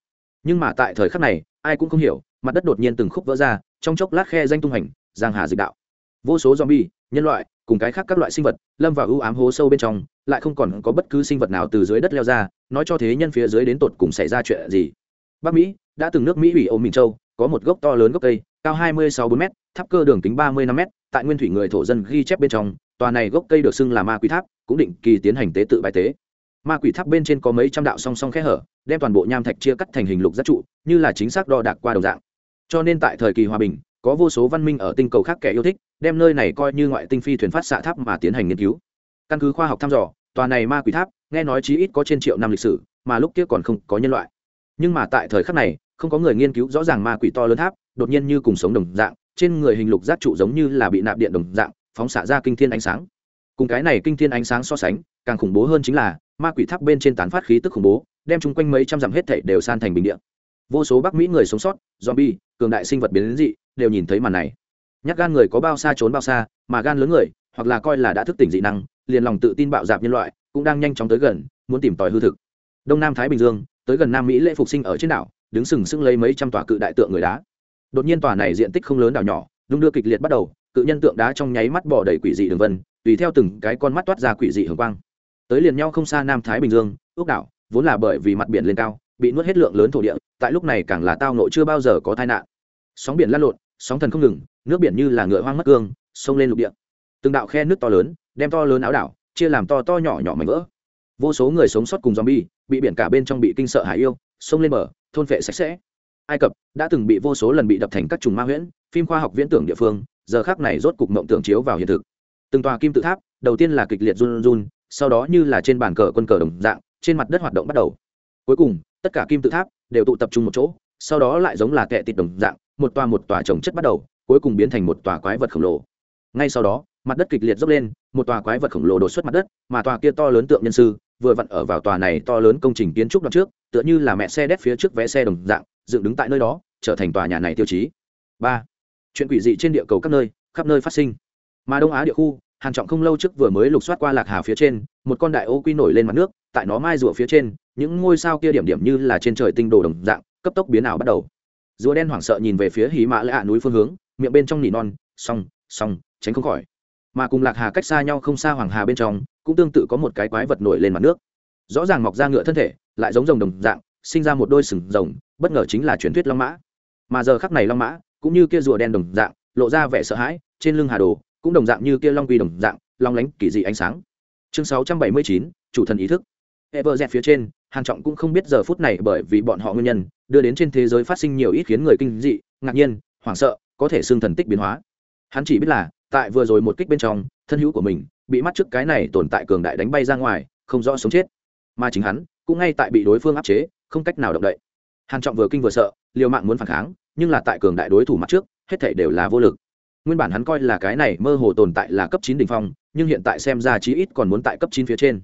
nhưng mà tại thời khắc này, ai cũng không hiểu, mặt đất đột nhiên từng khúc vỡ ra, trong chốc lát khe danh tung hành, giang hà dịch đạo. Vô số zombie, nhân loại, cùng cái khác các loại sinh vật, lâm vào ưu ám hố sâu bên trong, lại không còn có bất cứ sinh vật nào từ dưới đất leo ra, nói cho thế nhân phía dưới đến tột cùng xảy ra chuyện gì. Bắc mỹ, đã từng nước mỹ ủy ôm mình châu, có một gốc to lớn gốc cây, cao hai mươi sáu bốn m tháp cơ đường kính ba mươi năm m tại nguyên thủy người thổ dân ghi chép bên trong, tòa này gốc cây được xưng là ma quý tháp, cũng định kỳ tiến hành tế tự bài tế ma quỷ tháp bên trên có mấy trăm đạo song song khe hở, đem toàn bộ nham thạch chia cắt thành hình lục giác trụ, như là chính xác đo đạc qua đồng dạng. Cho nên tại thời kỳ hòa bình, có vô số văn minh ở tinh cầu khác kẻ yêu thích, đem nơi này coi như ngoại tinh phi thuyền phát xạ tháp mà tiến hành nghiên cứu. Căn cứ khoa học thăm dò, tòa này ma quỷ tháp, nghe nói chí ít có trên triệu năm lịch sử, mà lúc kia còn không có nhân loại. Nhưng mà tại thời khắc này, không có người nghiên cứu rõ ràng ma quỷ to lớn tháp, đột nhiên như cùng sống đồng dạng, trên người hình lục giác trụ giống như là bị nạp điện đồng dạng, phóng xạ ra kinh thiên ánh sáng. Cùng cái này kinh thiên ánh sáng so sánh, càng khủng bố hơn chính là ma quỷ tháp bên trên tán phát khí tức khủng bố, đem chung quanh mấy trăm dặm hết thảy đều san thành bình địa. Vô số bắc mỹ người sống sót, zombie, cường đại sinh vật biến đến dị, đều nhìn thấy màn này. Nhắc gan người có bao xa trốn bao xa, mà gan lớn người, hoặc là coi là đã thức tỉnh dị năng, liền lòng tự tin bạo dạp nhân loại, cũng đang nhanh chóng tới gần, muốn tìm tòi hư thực. Đông nam thái bình dương, tới gần nam mỹ lễ phục sinh ở trên đảo, đứng sừng sững lấy mấy trăm tòa cự đại tượng người đá. Đột nhiên tòa này diện tích không lớn đảo nhỏ đung đưa kịch liệt bắt đầu, cự nhân tượng đá trong nháy mắt bỏ đầy quỷ dị đường vân, tùy theo từng cái con mắt toát ra quỷ dị hường quang tới liền nhau không xa nam thái bình dương ước đảo, vốn là bởi vì mặt biển lên cao, bị nuốt hết lượng lớn thổ địa, tại lúc này càng là tao nộ chưa bao giờ có tai nạn. Sóng biển lăn lộn, sóng thần không ngừng, nước biển như là ngựa hoang mất cương, sông lên lục địa. Từng đạo khe nước to lớn, đem to lớn áo đảo, chia làm to to nhỏ nhỏ mảnh vỡ. Vô số người sống sót cùng zombie, bị biển cả bên trong bị kinh sợ hải yêu, sông lên bờ, thôn vệ sạch sẽ. Ai cập đã từng bị vô số lần bị đập thành các trùng ma huyễn, phim khoa học viễn tưởng địa phương, giờ khác này rốt cục mộng tưởng chiếu vào hiện thực. Từng tòa kim tự tháp, đầu tiên là kịch liệt run run sau đó như là trên bàn cờ quân cờ đồng dạng, trên mặt đất hoạt động bắt đầu. Cuối cùng, tất cả kim tự tháp đều tụ tập trung một chỗ, sau đó lại giống là kẹ tịt đồng dạng, một tòa một tòa trồng chất bắt đầu, cuối cùng biến thành một tòa quái vật khổng lồ. Ngay sau đó, mặt đất kịch liệt dốc lên, một tòa quái vật khổng lồ đột xuất mặt đất, mà tòa kia to lớn tượng nhân sư vừa vặn ở vào tòa này to lớn công trình kiến trúc đoạn trước, tựa như là mẹ xe đét phía trước vé xe đồng dạng, dựng đứng tại nơi đó, trở thành tòa nhà này tiêu chí. Ba. Chuyện quỷ dị trên địa cầu các nơi, khắp nơi phát sinh. Mà đông á địa khu hàn trọng không lâu trước vừa mới lục soát qua lạc hà phía trên, một con đại ô quy nổi lên mặt nước, tại nó mai rùa phía trên, những ngôi sao kia điểm điểm như là trên trời tinh đồ đồng dạng, cấp tốc biến ảo bắt đầu. Rùa đen hoảng sợ nhìn về phía hí mã lạ núi phương hướng, miệng bên trong nỉ non, xong xong, tránh không khỏi. Mà cùng lạc hà cách xa nhau không xa hoàng hà bên trong, cũng tương tự có một cái quái vật nổi lên mặt nước. Rõ ràng mọc ra ngựa thân thể, lại giống rồng đồng dạng, sinh ra một đôi sừng rồng, bất ngờ chính là truyền thuyết long mã. Mà giờ khắc này long mã, cũng như kia rùa đen đồng dạng, lộ ra vẻ sợ hãi, trên lưng hà đồ cũng đồng dạng như kia long quy đồng dạng long lánh kỳ dị ánh sáng chương 679, chủ thần ý thức Everjet phía trên, Hàn Trọng cũng không biết giờ phút này bởi vì bọn họ nguyên nhân, đưa đến trên thế giới phát sinh nhiều ít khiến người kinh dị, ngạc nhiên, hoảng sợ, có thể xương thần tích biến hóa. Hắn chỉ biết là, tại vừa rồi một kích bên trong, thân hữu của mình bị mắt trước cái này tồn tại cường đại đánh bay ra ngoài, không rõ sống chết. Mà chính hắn, cũng ngay tại bị đối phương áp chế, không cách nào động đậy. Hàn Trọng vừa kinh vừa sợ, liều mạng muốn phản kháng, nhưng là tại cường đại đối thủ mặt trước, hết thảy đều là vô lực. Nguyên bản hắn coi là cái này mơ hồ tồn tại là cấp 9 đỉnh phong, nhưng hiện tại xem ra chí ít còn muốn tại cấp 9 phía trên.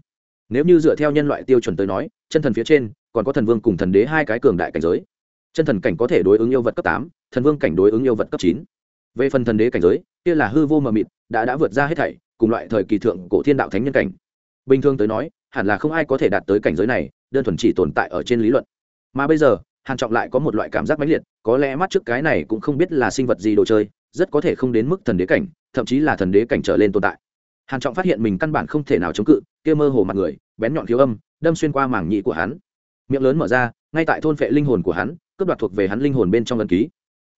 Nếu như dựa theo nhân loại tiêu chuẩn tới nói chân thần phía trên còn có thần vương cùng thần đế hai cái cường đại cảnh giới. Chân thần cảnh có thể đối ứng yêu vật cấp tám thần vương cảnh đối ứng yêu vật cấp chín. Về phần thần đế cảnh giới kia là hư vô mờ mịt đã đã vượt ra hết thảy cùng loại thời kỳ thượng cổ thiên đạo thánh nhân cảnh. Bình thường tới nói hẳn là không ai có thể đạt tới cảnh giới này đơn thuần chỉ tồn tại ở trên lý luận. Mà bây giờ hàn trọng lại có một loại cảm giác mãnh liệt có lẽ mắt trước cái này cũng không biết là sinh vật gì đồ chơi rất có thể không đến mức thần đế cảnh, thậm chí là thần đế cảnh trở lên tồn tại. Hàn trọng phát hiện mình căn bản không thể nào chống cự, kia mơ hồ mặt người, bén nhọn thiếu âm, đâm xuyên qua màng nhĩ của hắn. Miệng lớn mở ra, ngay tại thôn phệ linh hồn của hắn, cướp đoạt thuộc về hắn linh hồn bên trong ấn ký.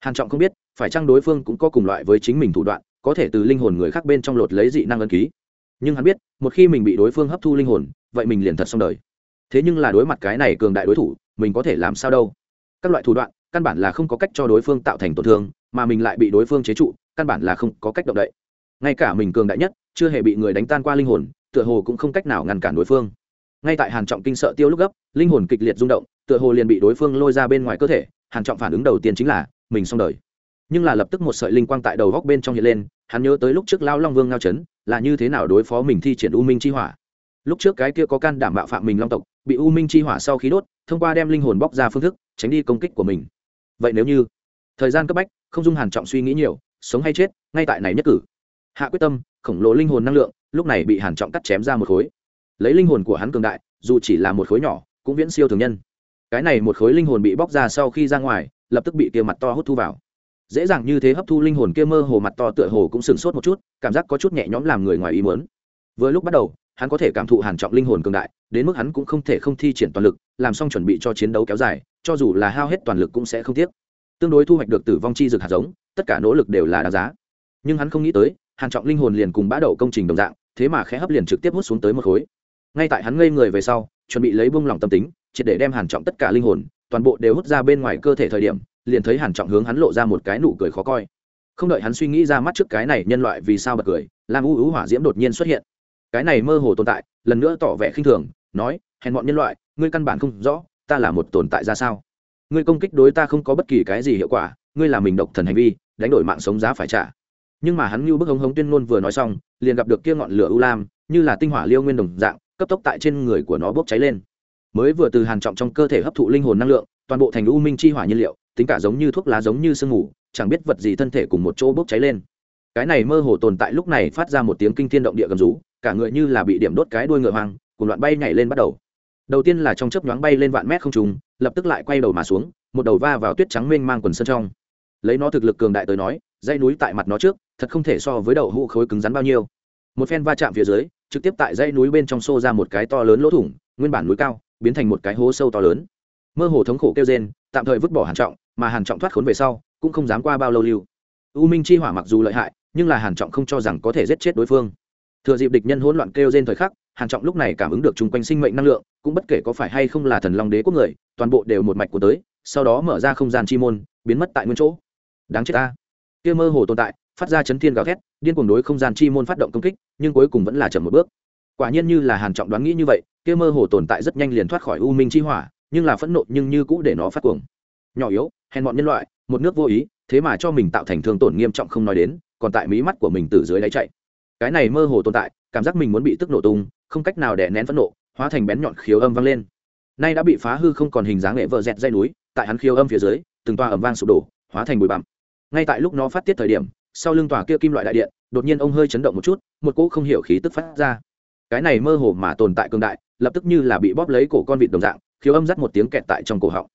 Hàn trọng không biết, phải chăng đối phương cũng có cùng loại với chính mình thủ đoạn, có thể từ linh hồn người khác bên trong lột lấy dị năng ấn ký. Nhưng hắn biết, một khi mình bị đối phương hấp thu linh hồn, vậy mình liền thật xong đời. Thế nhưng là đối mặt cái này cường đại đối thủ, mình có thể làm sao đâu? Các loại thủ đoạn, căn bản là không có cách cho đối phương tạo thành tổn thương mà mình lại bị đối phương chế trụ, căn bản là không có cách động đậy. Ngay cả mình cường đại nhất, chưa hề bị người đánh tan qua linh hồn, tựa hồ cũng không cách nào ngăn cản đối phương. Ngay tại hàn trọng kinh sợ tiêu lúc gấp, linh hồn kịch liệt rung động, tựa hồ liền bị đối phương lôi ra bên ngoài cơ thể, hàn trọng phản ứng đầu tiên chính là, mình xong đời. Nhưng là lập tức một sợi linh quang tại đầu góc bên trong hiện lên, hắn nhớ tới lúc trước lao long vương ngao chấn, là như thế nào đối phó mình thi triển u minh chi hỏa. Lúc trước cái kia có can đảm bạo phạm mình long tộc, bị u minh chi hỏa sau khi đốt, thông qua đem linh hồn bóc ra phương thức, tránh đi công kích của mình. Vậy nếu như thời gian cấp bách, không dung hàn trọng suy nghĩ nhiều, sống hay chết, ngay tại này nhất cử. Hạ quyết tâm, khổng lồ linh hồn năng lượng, lúc này bị hàn trọng cắt chém ra một khối. Lấy linh hồn của hắn cường đại, dù chỉ là một khối nhỏ, cũng viễn siêu thường nhân. Cái này một khối linh hồn bị bóc ra sau khi ra ngoài, lập tức bị kia mặt to hút thu vào. Dễ dàng như thế hấp thu linh hồn kia mơ hồ mặt to tựa hồ cũng sừng sốt một chút, cảm giác có chút nhẹ nhõm làm người ngoài ý muốn. Vừa lúc bắt đầu, hắn có thể cảm thụ hàn trọng linh hồn cường đại, đến mức hắn cũng không thể không thi triển toàn lực, làm xong chuẩn bị cho chiến đấu kéo dài, cho dù là hao hết toàn lực cũng sẽ không tiếc tương đối thu hoạch được tử vong chi dược hạt giống, tất cả nỗ lực đều là đáng giá. Nhưng hắn không nghĩ tới, hàn trọng linh hồn liền cùng bã đậu công trình đồng dạng, thế mà khẽ hấp liền trực tiếp hút xuống tới một khối. Ngay tại hắn ngây người về sau, chuẩn bị lấy bông lòng tâm tính, triệt để đem hàn trọng tất cả linh hồn, toàn bộ đều hút ra bên ngoài cơ thể thời điểm, liền thấy hàn trọng hướng hắn lộ ra một cái nụ cười khó coi. Không đợi hắn suy nghĩ ra mắt trước cái này nhân loại vì sao bật cười, lam u u hỏa diễm đột nhiên xuất hiện. Cái này mơ hồ tồn tại, lần nữa tỏ vẻ khinh thường, nói, hèn bọn nhân loại, ngươi căn bản không rõ, ta là một tồn tại ra sao? Ngươi công kích đối ta không có bất kỳ cái gì hiệu quả, ngươi là mình độc thần hành vi, đánh đổi mạng sống giá phải trả. Nhưng mà hắn như bức hống hống tuyên ngôn vừa nói xong, liền gặp được kia ngọn lửa u lam, như là tinh hỏa liêu nguyên đồng dạng, cấp tốc tại trên người của nó bốc cháy lên. Mới vừa từ hàn trọng trong cơ thể hấp thụ linh hồn năng lượng, toàn bộ thành u minh chi hỏa nhiên liệu, tính cả giống như thuốc lá giống như sương mù, chẳng biết vật gì thân thể cùng một chỗ bốc cháy lên. Cái này mơ hồ tồn tại lúc này phát ra một tiếng kinh thiên động địa gầm rú, cả người như là bị điểm đốt cái đuôi ngựa hoang cùng loạn bay nhảy lên bắt đầu. Đầu tiên là trong chớp nhoáng bay lên vạn mét không trùng lập tức lại quay đầu mà xuống, một đầu va vào tuyết trắng mênh mang quần sân trong. Lấy nó thực lực cường đại tới nói dây núi tại mặt nó trước, thật không thể so với đầu hũ khối cứng rắn bao nhiêu. Một phen va chạm phía dưới, trực tiếp tại dãy núi bên trong xô ra một cái to lớn lỗ thủng, nguyên bản núi cao, biến thành một cái hố sâu to lớn. Mơ hồ thống khổ kêu rên, tạm thời vứt bỏ hàn trọng, mà hàn trọng thoát khốn về sau, cũng không dám qua bao lâu lưu. U minh chi hỏa mặc dù lợi hại, nhưng là hàn trọng không cho rằng có thể giết chết đối phương. Thừa dịp địch nhân hỗn loạn kêu rên thời khắc, hàn trọng lúc này cảm ứng được chung quanh sinh mệnh năng lượng cũng bất kể có phải hay không là thần long đế quốc người, toàn bộ đều một mạch của tới, sau đó mở ra không gian chi môn, biến mất tại nguyên chỗ. Đáng chết ta. Kia mơ hồ tồn tại, phát ra chấn thiên gào thét, điên cuồng đối không gian chi môn phát động công kích, nhưng cuối cùng vẫn là chậm một bước. Quả nhiên như là hàn trọng đoán nghĩ như vậy, kia mơ hồ tồn tại rất nhanh liền thoát khỏi u minh chi hỏa, nhưng là phẫn nộ nhưng như cũ để nó phát cuồng. Nhỏ yếu, hèn bọn nhân loại, một nước vô ý, thế mà cho mình tạo thành thương tổn nghiêm trọng không nói đến, còn tại mí mắt của mình từ dưới đáy chạy. Cái này mơ hồ tồn tại, cảm giác mình muốn bị tức nổ tung, không cách nào để nén phẫn nộ hóa thành bén nhọn khiếu âm vang lên. Nay đã bị phá hư không còn hình dáng nghệ vợ dẹt dây núi, tại hắn khiếu âm phía dưới, từng toa ẩm vang sụp đổ, hóa thành bụi bặm. Ngay tại lúc nó phát tiết thời điểm, sau lưng tòa kia kim loại đại điện, đột nhiên ông hơi chấn động một chút, một cỗ không hiểu khí tức phát ra. Cái này mơ hồ mà tồn tại cương đại, lập tức như là bị bóp lấy cổ con vịt đồng dạng, khiếu âm dắt một tiếng kẹt tại trong cổ họng.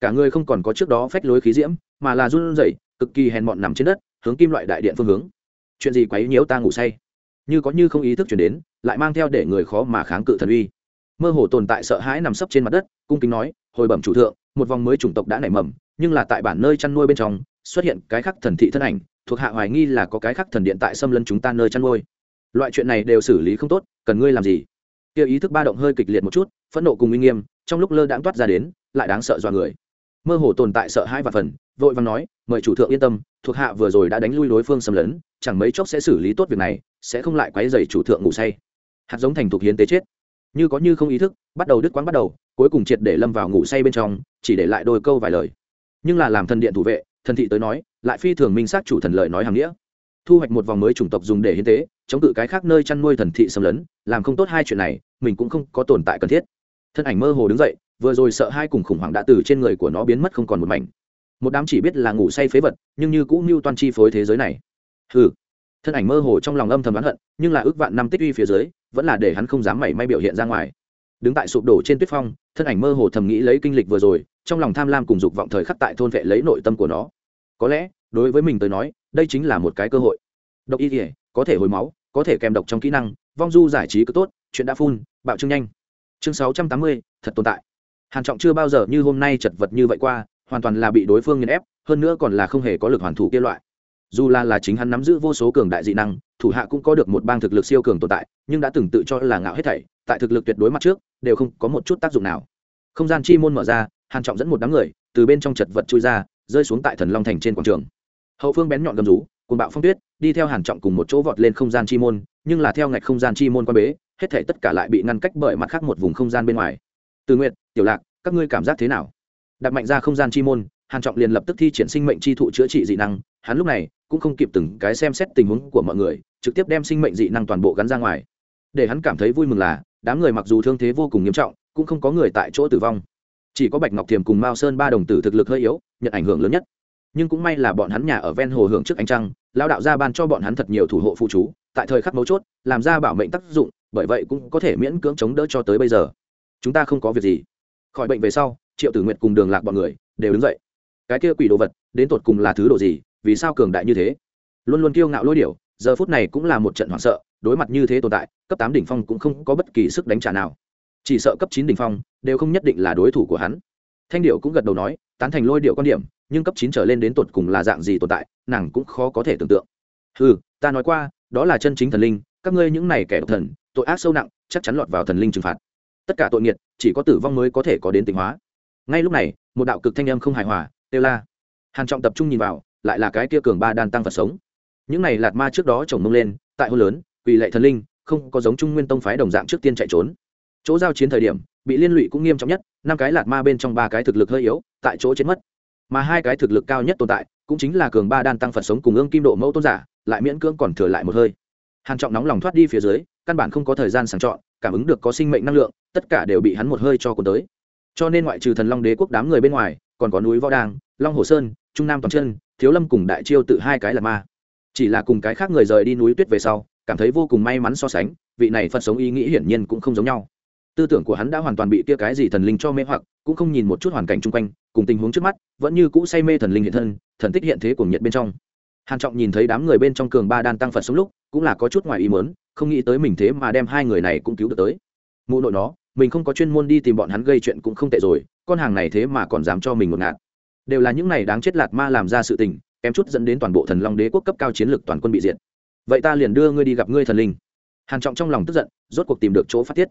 Cả người không còn có trước đó phách lối khí diễm, mà là run rẩy, cực kỳ hèn mọn nằm trên đất, hướng kim loại đại điện phương hướng. Chuyện gì quấy nhiễu ta ngủ say? Như có như không ý thức chuyển đến, lại mang theo để người khó mà kháng cự thần uy mơ hồ tồn tại sợ hãi nằm sấp trên mặt đất, cung kính nói, hồi bẩm chủ thượng, một vòng mới chủng tộc đã nảy mầm, nhưng là tại bản nơi chăn nuôi bên trong, xuất hiện cái khắc thần thị thân ảnh, thuộc hạ hoài nghi là có cái khắc thần điện tại xâm lấn chúng ta nơi chăn nuôi. Loại chuyện này đều xử lý không tốt, cần ngươi làm gì? Kia ý thức ba động hơi kịch liệt một chút, phẫn nộ cùng uy nghiêm, trong lúc lơ đãng toát ra đến, lại đáng sợ do người. Mơ hồ tồn tại sợ hãi và phần, vội vàng nói, mời chủ thượng yên tâm, thuộc hạ vừa rồi đã đánh lui đối phương xâm lấn, chẳng mấy chốc sẽ xử lý tốt việc này, sẽ không lại quấy dày chủ thượng ngủ say. Hạt giống thành thục hiến tế chết như có như không ý thức, bắt đầu đứt quán bắt đầu, cuối cùng triệt để lâm vào ngủ say bên trong, chỉ để lại đôi câu vài lời. Nhưng là làm thần điện thủ vệ, thần thị tới nói, lại phi thường minh xác chủ thần lợi nói hàng nghĩa. Thu hoạch một vòng mới chủng tộc dùng để hiến tế, chống cự cái khác nơi chăn nuôi thần thị xâm lấn, làm không tốt hai chuyện này, mình cũng không có tồn tại cần thiết. Thân ảnh mơ hồ đứng dậy, vừa rồi sợ hai cùng khủng hoảng đã từ trên người của nó biến mất không còn một mảnh. Một đám chỉ biết là ngủ say phế vật, nhưng như cũng mưu toan chi phối thế giới này. Ừ thân ảnh mơ hồ trong lòng âm thầm oán hận, nhưng là ước vạn năm tích uy phía dưới, vẫn là để hắn không dám mảy may biểu hiện ra ngoài. Đứng tại sụp đổ trên tuyết phong, thân ảnh mơ hồ thầm nghĩ lấy kinh lịch vừa rồi, trong lòng tham lam cùng dục vọng thời khắc tại thôn vệ lấy nội tâm của nó. Có lẽ, đối với mình tới nói, đây chính là một cái cơ hội. Độc y thể có thể hồi máu, có thể kèm độc trong kỹ năng, vong du giải trí cứ tốt, chuyện đã phun, bạo trưng nhanh. Chương sáu trăm tám mươi, thật tồn tại. Hàn trọng chưa bao giờ như hôm nay chật vật như vậy qua, hoàn toàn là bị đối phương nghiền ép, hơn nữa còn là không hề có lực hoàn thủ kia loại dù là là chính hắn nắm giữ vô số cường đại dị năng, thủ hạ cũng có được một bang thực lực siêu cường tồn tại, nhưng đã từng tự cho là ngạo hết thảy, tại thực lực tuyệt đối mặt trước, đều không có một chút tác dụng nào. Không gian chi môn mở ra, hàn trọng dẫn một đám người, từ bên trong chật vật chui ra, rơi xuống tại thần long thành trên quảng trường. Hậu phương bén nhọn gầm rú cùng bạo phong tuyết, đi theo hàn trọng cùng một chỗ vọt lên không gian chi môn, nhưng là theo ngạch không gian chi môn quan bế, hết thảy tất cả lại bị ngăn cách bởi mặt khác một vùng không gian bên ngoài. Từ nguyện tiểu lạc, các ngươi cảm giác thế nào? Đặt mạnh ra không gian chi môn, hàn trọng liền lập tức thi triển sinh mệnh chi thụ chữa trị dị năng, hắn lúc này cũng không kịp từng cái xem xét tình huống của mọi người, trực tiếp đem sinh mệnh dị năng toàn bộ gắn ra ngoài. Để hắn cảm thấy vui mừng là, đám người mặc dù thương thế vô cùng nghiêm trọng, cũng không có người tại chỗ tử vong. Chỉ có bạch ngọc thiềm cùng mao sơn ba đồng tử thực lực hơi yếu, nhận ảnh hưởng lớn nhất. Nhưng cũng may là bọn hắn nhà ở ven hồ hưởng trước ánh trăng lao đạo ra ban cho bọn hắn thật nhiều thủ hộ phụ chú, tại thời khắc mấu chốt, làm ra bảo mệnh tác dụng, bởi vậy cũng có thể miễn cưỡng chống đỡ cho tới bây giờ. Chúng ta không có việc gì. Khỏi bệnh về sau, triệu tử nguyện cùng đường lạc bọn người đều đứng dậy. Cái kia quỷ đồ vật, đến tột cùng là thứ đồ gì? Vì sao cường đại như thế? Luôn luôn kiêu ngạo lôi điểu, giờ phút này cũng là một trận hoảng sợ, đối mặt như thế tồn tại, cấp tám đỉnh phong cũng không có bất kỳ sức đánh trả nào. Chỉ sợ cấp chín đỉnh phong đều không nhất định là đối thủ của hắn. Thanh điệu cũng gật đầu nói, tán thành lôi điệu quan điểm, nhưng cấp chín trở lên đến tột cùng là dạng gì tồn tại, nàng cũng khó có thể tưởng tượng. Ừ ta nói qua, đó là chân chính thần linh, các ngươi những này kẻ độc thần, tội ác sâu nặng, chắc chắn lọt vào thần linh trừng phạt. Tất cả tội nghiệt, chỉ có tử vong mới có thể có đến tịnh hóa. Ngay lúc này, một đạo cực thanh âm không hài hòa têu la. Hàn trọng tập trung nhìn vào lại là cái kia cường ba đan tăng phật sống. Những này lạt ma trước đó chồng mông lên, tại hôn lớn, quỳ lệ thần linh, không có giống trung nguyên tông phái đồng dạng trước tiên chạy trốn. Chỗ giao chiến thời điểm, bị liên lụy cũng nghiêm trọng nhất, năm cái lạt ma bên trong ba cái thực lực hơi yếu, tại chỗ chết mất. Mà hai cái thực lực cao nhất tồn tại, cũng chính là cường ba đan tăng phật sống cùng ương kim độ mẫu tôn giả, lại miễn cưỡng còn thừa lại một hơi. Hàn trọng nóng lòng thoát đi phía dưới, căn bản không có thời gian sàng chọn, cảm ứng được có sinh mệnh năng lượng, tất cả đều bị hắn một hơi cho cuốn tới. Cho nên ngoại trừ thần long đế quốc đám người bên ngoài, còn có núi võ đàng, long hồ sơn, trung nam toàn chân thiếu lâm cùng đại chiêu tự hai cái là ma. Chỉ là cùng cái khác người rời đi núi tuyết về sau, cảm thấy vô cùng may mắn so sánh, vị này phật sống ý nghĩ hiển nhiên cũng không giống nhau. Tư tưởng của hắn đã hoàn toàn bị kia cái gì thần linh cho mê hoặc, cũng không nhìn một chút hoàn cảnh chung quanh, cùng tình huống trước mắt, vẫn như cũ say mê thần linh hiện thân, thần tích hiện thế của nhiệt bên trong. Hàn trọng nhìn thấy đám người bên trong cường ba đan tăng phật sống lúc, cũng là có chút ngoài ý muốn, không nghĩ tới mình thế mà đem hai người này cũng cứu được tới. Mụ nội nó, mình không có chuyên môn đi tìm bọn hắn gây chuyện cũng không tệ rồi, con hàng này thế mà còn dám cho mình một ngạt đều là những này đáng chết lạt ma làm ra sự tình, kém chút dẫn đến toàn bộ thần long đế quốc cấp cao chiến lược toàn quân bị diệt. Vậy ta liền đưa ngươi đi gặp ngươi thần linh. Hàn trọng trong lòng tức giận, rốt cuộc tìm được chỗ phát tiết.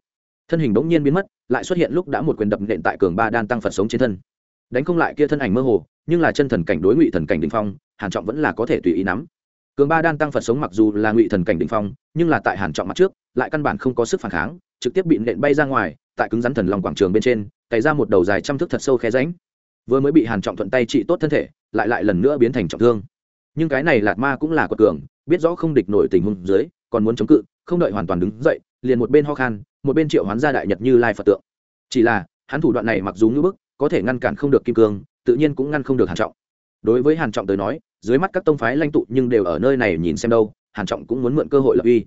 Thân hình bỗng nhiên biến mất, lại xuất hiện lúc đã một quyền đập nện tại cường ba đan tăng phật sống trên thân. Đánh không lại kia thân ảnh mơ hồ, nhưng là chân thần cảnh đối ngụy thần cảnh đỉnh phong, hàn trọng vẫn là có thể tùy ý nắm. Cường ba đan tăng phật sống mặc dù là ngụy thần cảnh đỉnh phong, nhưng là tại hàn trọng mặt trước, lại căn bản không có sức phản kháng, trực tiếp bị nện bay ra ngoài, tại cứng rắn thần lòng quảng trường bên trên, cày ra một đầu dài trăm thước thật sâu khe rãnh vừa mới bị hàn trọng thuận tay trị tốt thân thể, lại lại lần nữa biến thành trọng thương. Nhưng cái này lạt ma cũng là quật cường, biết rõ không địch nổi tình huống dưới, còn muốn chống cự, không đợi hoàn toàn đứng dậy, liền một bên ho khan, một bên triệu hoán ra đại nhật như lai phật tượng. Chỉ là, hắn thủ đoạn này mặc dù ngưỡng bức, có thể ngăn cản không được kim cương, tự nhiên cũng ngăn không được hàn trọng. Đối với hàn trọng tới nói, dưới mắt các tông phái lãnh tụ nhưng đều ở nơi này nhìn xem đâu, hàn trọng cũng muốn mượn cơ hội lập uy.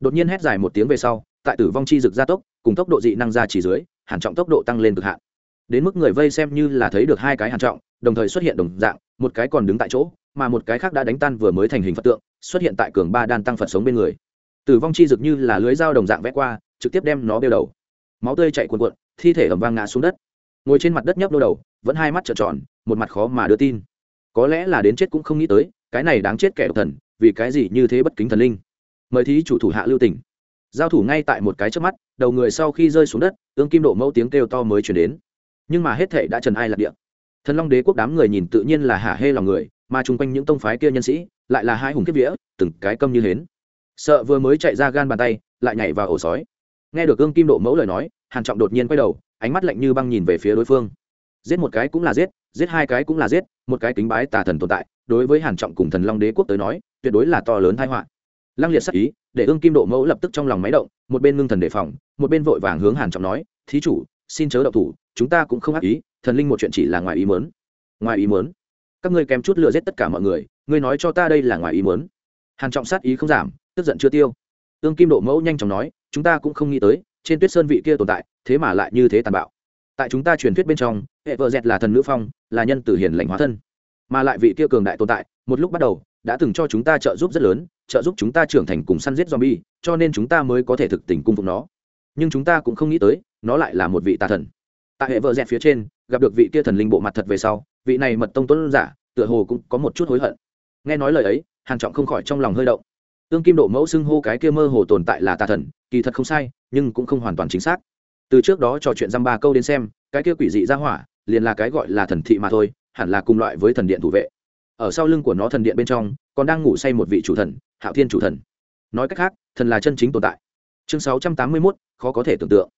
Đột nhiên hét dài một tiếng về sau, tại tử vong chi rực gia tốc, cùng tốc độ dị năng ra chỉ dưới, hàn trọng tốc độ tăng lên cực hạn đến mức người vây xem như là thấy được hai cái hàn trọng, đồng thời xuất hiện đồng dạng, một cái còn đứng tại chỗ, mà một cái khác đã đánh tan vừa mới thành hình phật tượng, xuất hiện tại cường ba đan tăng phật sống bên người. Tử vong chi dực như là lưới dao đồng dạng vẽ qua, trực tiếp đem nó đeo đầu. Máu tươi chạy cuồn cuộn, thi thể ẩm vang ngã xuống đất. Ngồi trên mặt đất nhấp đôi đầu, vẫn hai mắt trợn tròn, một mặt khó mà đưa tin. Có lẽ là đến chết cũng không nghĩ tới, cái này đáng chết kẻ độc thần, vì cái gì như thế bất kính thần linh. Mời thí chủ thủ hạ lưu tỉnh giao thủ ngay tại một cái trước mắt, đầu người sau khi rơi xuống đất ương kim độ mẫu tiếng kêu to mới chuyển đến nhưng mà hết thể đã trần ai lạc địa. Thần long đế quốc đám người nhìn tự nhiên là hả hê lòng người, mà chung quanh những tông phái kia nhân sĩ lại là hai hùng kiếp vía, từng cái câm như hến. Sợ vừa mới chạy ra gan bàn tay, lại nhảy vào ổ sói. Nghe được ương kim độ mẫu lời nói, hàn trọng đột nhiên quay đầu, ánh mắt lạnh như băng nhìn về phía đối phương. Giết một cái cũng là giết giết hai cái cũng là giết, một cái kính bái tà thần tồn tại, đối với hàn trọng cùng thần long đế quốc tới nói, tuyệt đối là to lớn tai họa. Lăng liệt sắc ý, để ương kim độ mẫu lập tức trong lòng máy động, một bên ngưng thần đề phòng, một bên vội vàng hướng hàn trọng nói, thí chủ xin chớ động thủ, chúng ta cũng không ác ý, thần linh một chuyện chỉ là ngoài ý muốn. Ngoài ý muốn? Các ngươi kém chút lừa giết tất cả mọi người, ngươi nói cho ta đây là ngoài ý muốn. Hàn trọng sát ý không giảm, tức giận chưa tiêu. Tương kim độ mẫu nhanh chóng nói, chúng ta cũng không nghĩ tới, trên tuyết sơn vị kia tồn tại, thế mà lại như thế tàn bạo. Tại chúng ta truyền thuyết bên trong, hệ vợ dẹt là thần nữ phong, là nhân tử hiền lành hóa thân. Mà lại vị kia cường đại tồn tại, một lúc bắt đầu, đã từng cho chúng ta trợ giúp rất lớn, trợ giúp chúng ta trưởng thành cùng săn giết zombie, cho nên chúng ta mới có thể thực tình cung phục nó nhưng chúng ta cũng không nghĩ tới, nó lại là một vị tà thần. Tại hệ vợ dẹt phía trên, gặp được vị kia thần linh bộ mặt thật về sau, vị này mật tông tuấn giả, tựa hồ cũng có một chút hối hận. Nghe nói lời ấy, hàn trọng không khỏi trong lòng hơi động. Tương kim độ mẫu xưng hô cái kia mơ hồ tồn tại là tà thần, kỳ thật không sai, nhưng cũng không hoàn toàn chính xác. Từ trước đó trò chuyện dăm ba câu đến xem, cái kia quỷ dị ra hỏa, liền là cái gọi là thần thị mà thôi, hẳn là cùng loại với thần điện thủ vệ. Ở sau lưng của nó thần điện bên trong, còn đang ngủ say một vị chủ thần, hạo thiên chủ thần. Nói cách khác, thần là chân chính tồn tại chương sáu trăm tám mươi 681, khó có thể tưởng tượng.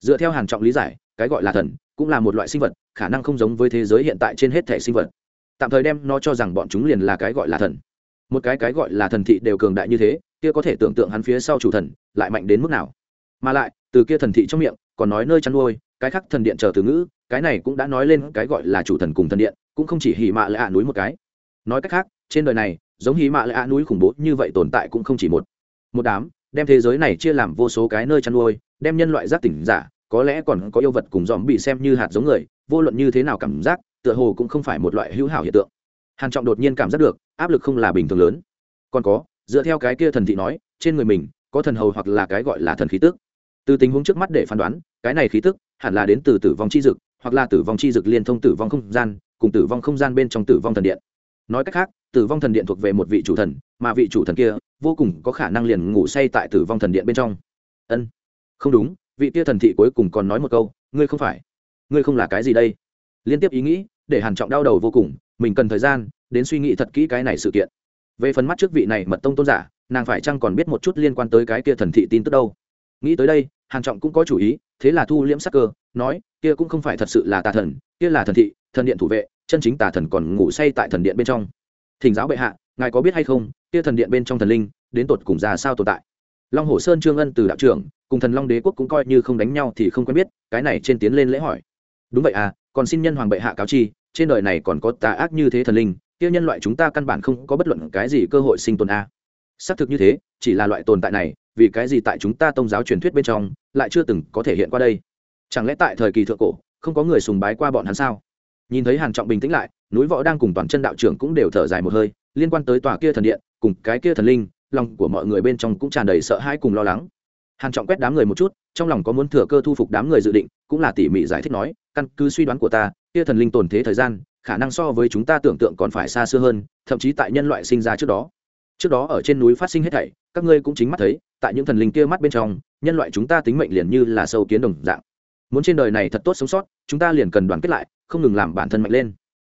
Dựa theo hàn trọng lý giải cái gọi là thần cũng là một loại sinh vật khả năng không giống với thế giới hiện tại trên hết thể sinh vật. Tạm thời đem nó cho rằng bọn chúng liền là cái gọi là thần. Một cái cái gọi là thần thị đều cường đại như thế kia có thể tưởng tượng hắn phía sau chủ thần lại mạnh đến mức nào. Mà lại từ kia thần thị trong miệng còn nói nơi chăn nuôi cái khác thần điện chờ từ ngữ cái này cũng đã nói lên cái gọi là chủ thần cùng thần điện cũng không chỉ hỉ mạ lệ ạ núi một cái. Nói cách khác trên đời này giống hỉ mạ lệ ạ núi khủng bố như vậy tồn tại cũng không chỉ một. Một đám đem thế giới này chia làm vô số cái nơi chăn nuôi, đem nhân loại giác tỉnh giả, có lẽ còn có yêu vật cùng dòm bị xem như hạt giống người, vô luận như thế nào cảm giác, tựa hồ cũng không phải một loại hữu hảo hiện tượng. Hàn trọng đột nhiên cảm giác được, áp lực không là bình thường lớn. Còn có, dựa theo cái kia thần thị nói, trên người mình, có thần hầu hoặc là cái gọi là thần khí tức. Từ tình huống trước mắt để phán đoán, cái này khí tức, hẳn là đến từ tử vong chi dực, hoặc là tử vong chi dực liên thông tử vong không gian, cùng tử vong không gian bên trong tử vong thần điện. Nói cách khác tử vong thần điện thuộc về một vị chủ thần, mà vị chủ thần kia vô cùng có khả năng liền ngủ say tại tử vong thần điện bên trong. Ân, không đúng, vị kia thần thị cuối cùng còn nói một câu, ngươi không phải, ngươi không là cái gì đây? Liên tiếp ý nghĩ, để hàn trọng đau đầu vô cùng, mình cần thời gian đến suy nghĩ thật kỹ cái này sự kiện. Về phần mắt trước vị này mật tông tôn giả, nàng phải chăng còn biết một chút liên quan tới cái kia thần thị tin tức đâu? Nghĩ tới đây, hàn trọng cũng có chủ ý, thế là thu liễm sắc cơ, nói, kia cũng không phải thật sự là tà thần, kia là thần thị, thần điện thủ vệ, chân chính tà thần còn ngủ say tại thần điện bên trong thỉnh giáo bệ hạ, ngài có biết hay không, kia thần điện bên trong thần linh, đến tột cùng ra sao tồn tại? Long hồ sơn trương ân từ đạo trưởng, cùng thần long đế quốc cũng coi như không đánh nhau thì không quen biết, cái này trên tiến lên lễ hỏi. Đúng vậy à còn xin nhân hoàng bệ hạ cáo chi, trên đời này còn có tà ác như thế thần linh, kia nhân loại chúng ta căn bản không có bất luận cái gì cơ hội sinh tồn a à. xác thực như thế, chỉ là loại tồn tại này, vì cái gì tại chúng ta tôn giáo truyền thuyết bên trong, lại chưa từng có thể hiện qua đây? Chẳng lẽ tại thời kỳ thượng cổ, không có người sùng bái qua bọn hắn sao? Nhìn thấy hàn trọng bình tĩnh lại, núi võ đang cùng toàn chân đạo trưởng cũng đều thở dài một hơi, liên quan tới tòa kia thần điện, cùng cái kia thần linh, lòng của mọi người bên trong cũng tràn đầy sợ hãi cùng lo lắng. Hàn trọng quét đám người một chút, trong lòng có muốn thừa cơ thu phục đám người dự định, cũng là tỉ mỉ giải thích nói, căn cứ suy đoán của ta, kia thần linh tồn thế thời gian, khả năng so với chúng ta tưởng tượng còn phải xa xưa hơn, thậm chí tại nhân loại sinh ra trước đó. Trước đó ở trên núi phát sinh hết thảy, các ngươi cũng chính mắt thấy, tại những thần linh kia mắt bên trong, nhân loại chúng ta tính mệnh liền như là sâu kiến đồng dạng. Muốn trên đời này thật tốt sống sót, chúng ta liền cần đoàn kết lại không ngừng làm bản thân mạnh lên.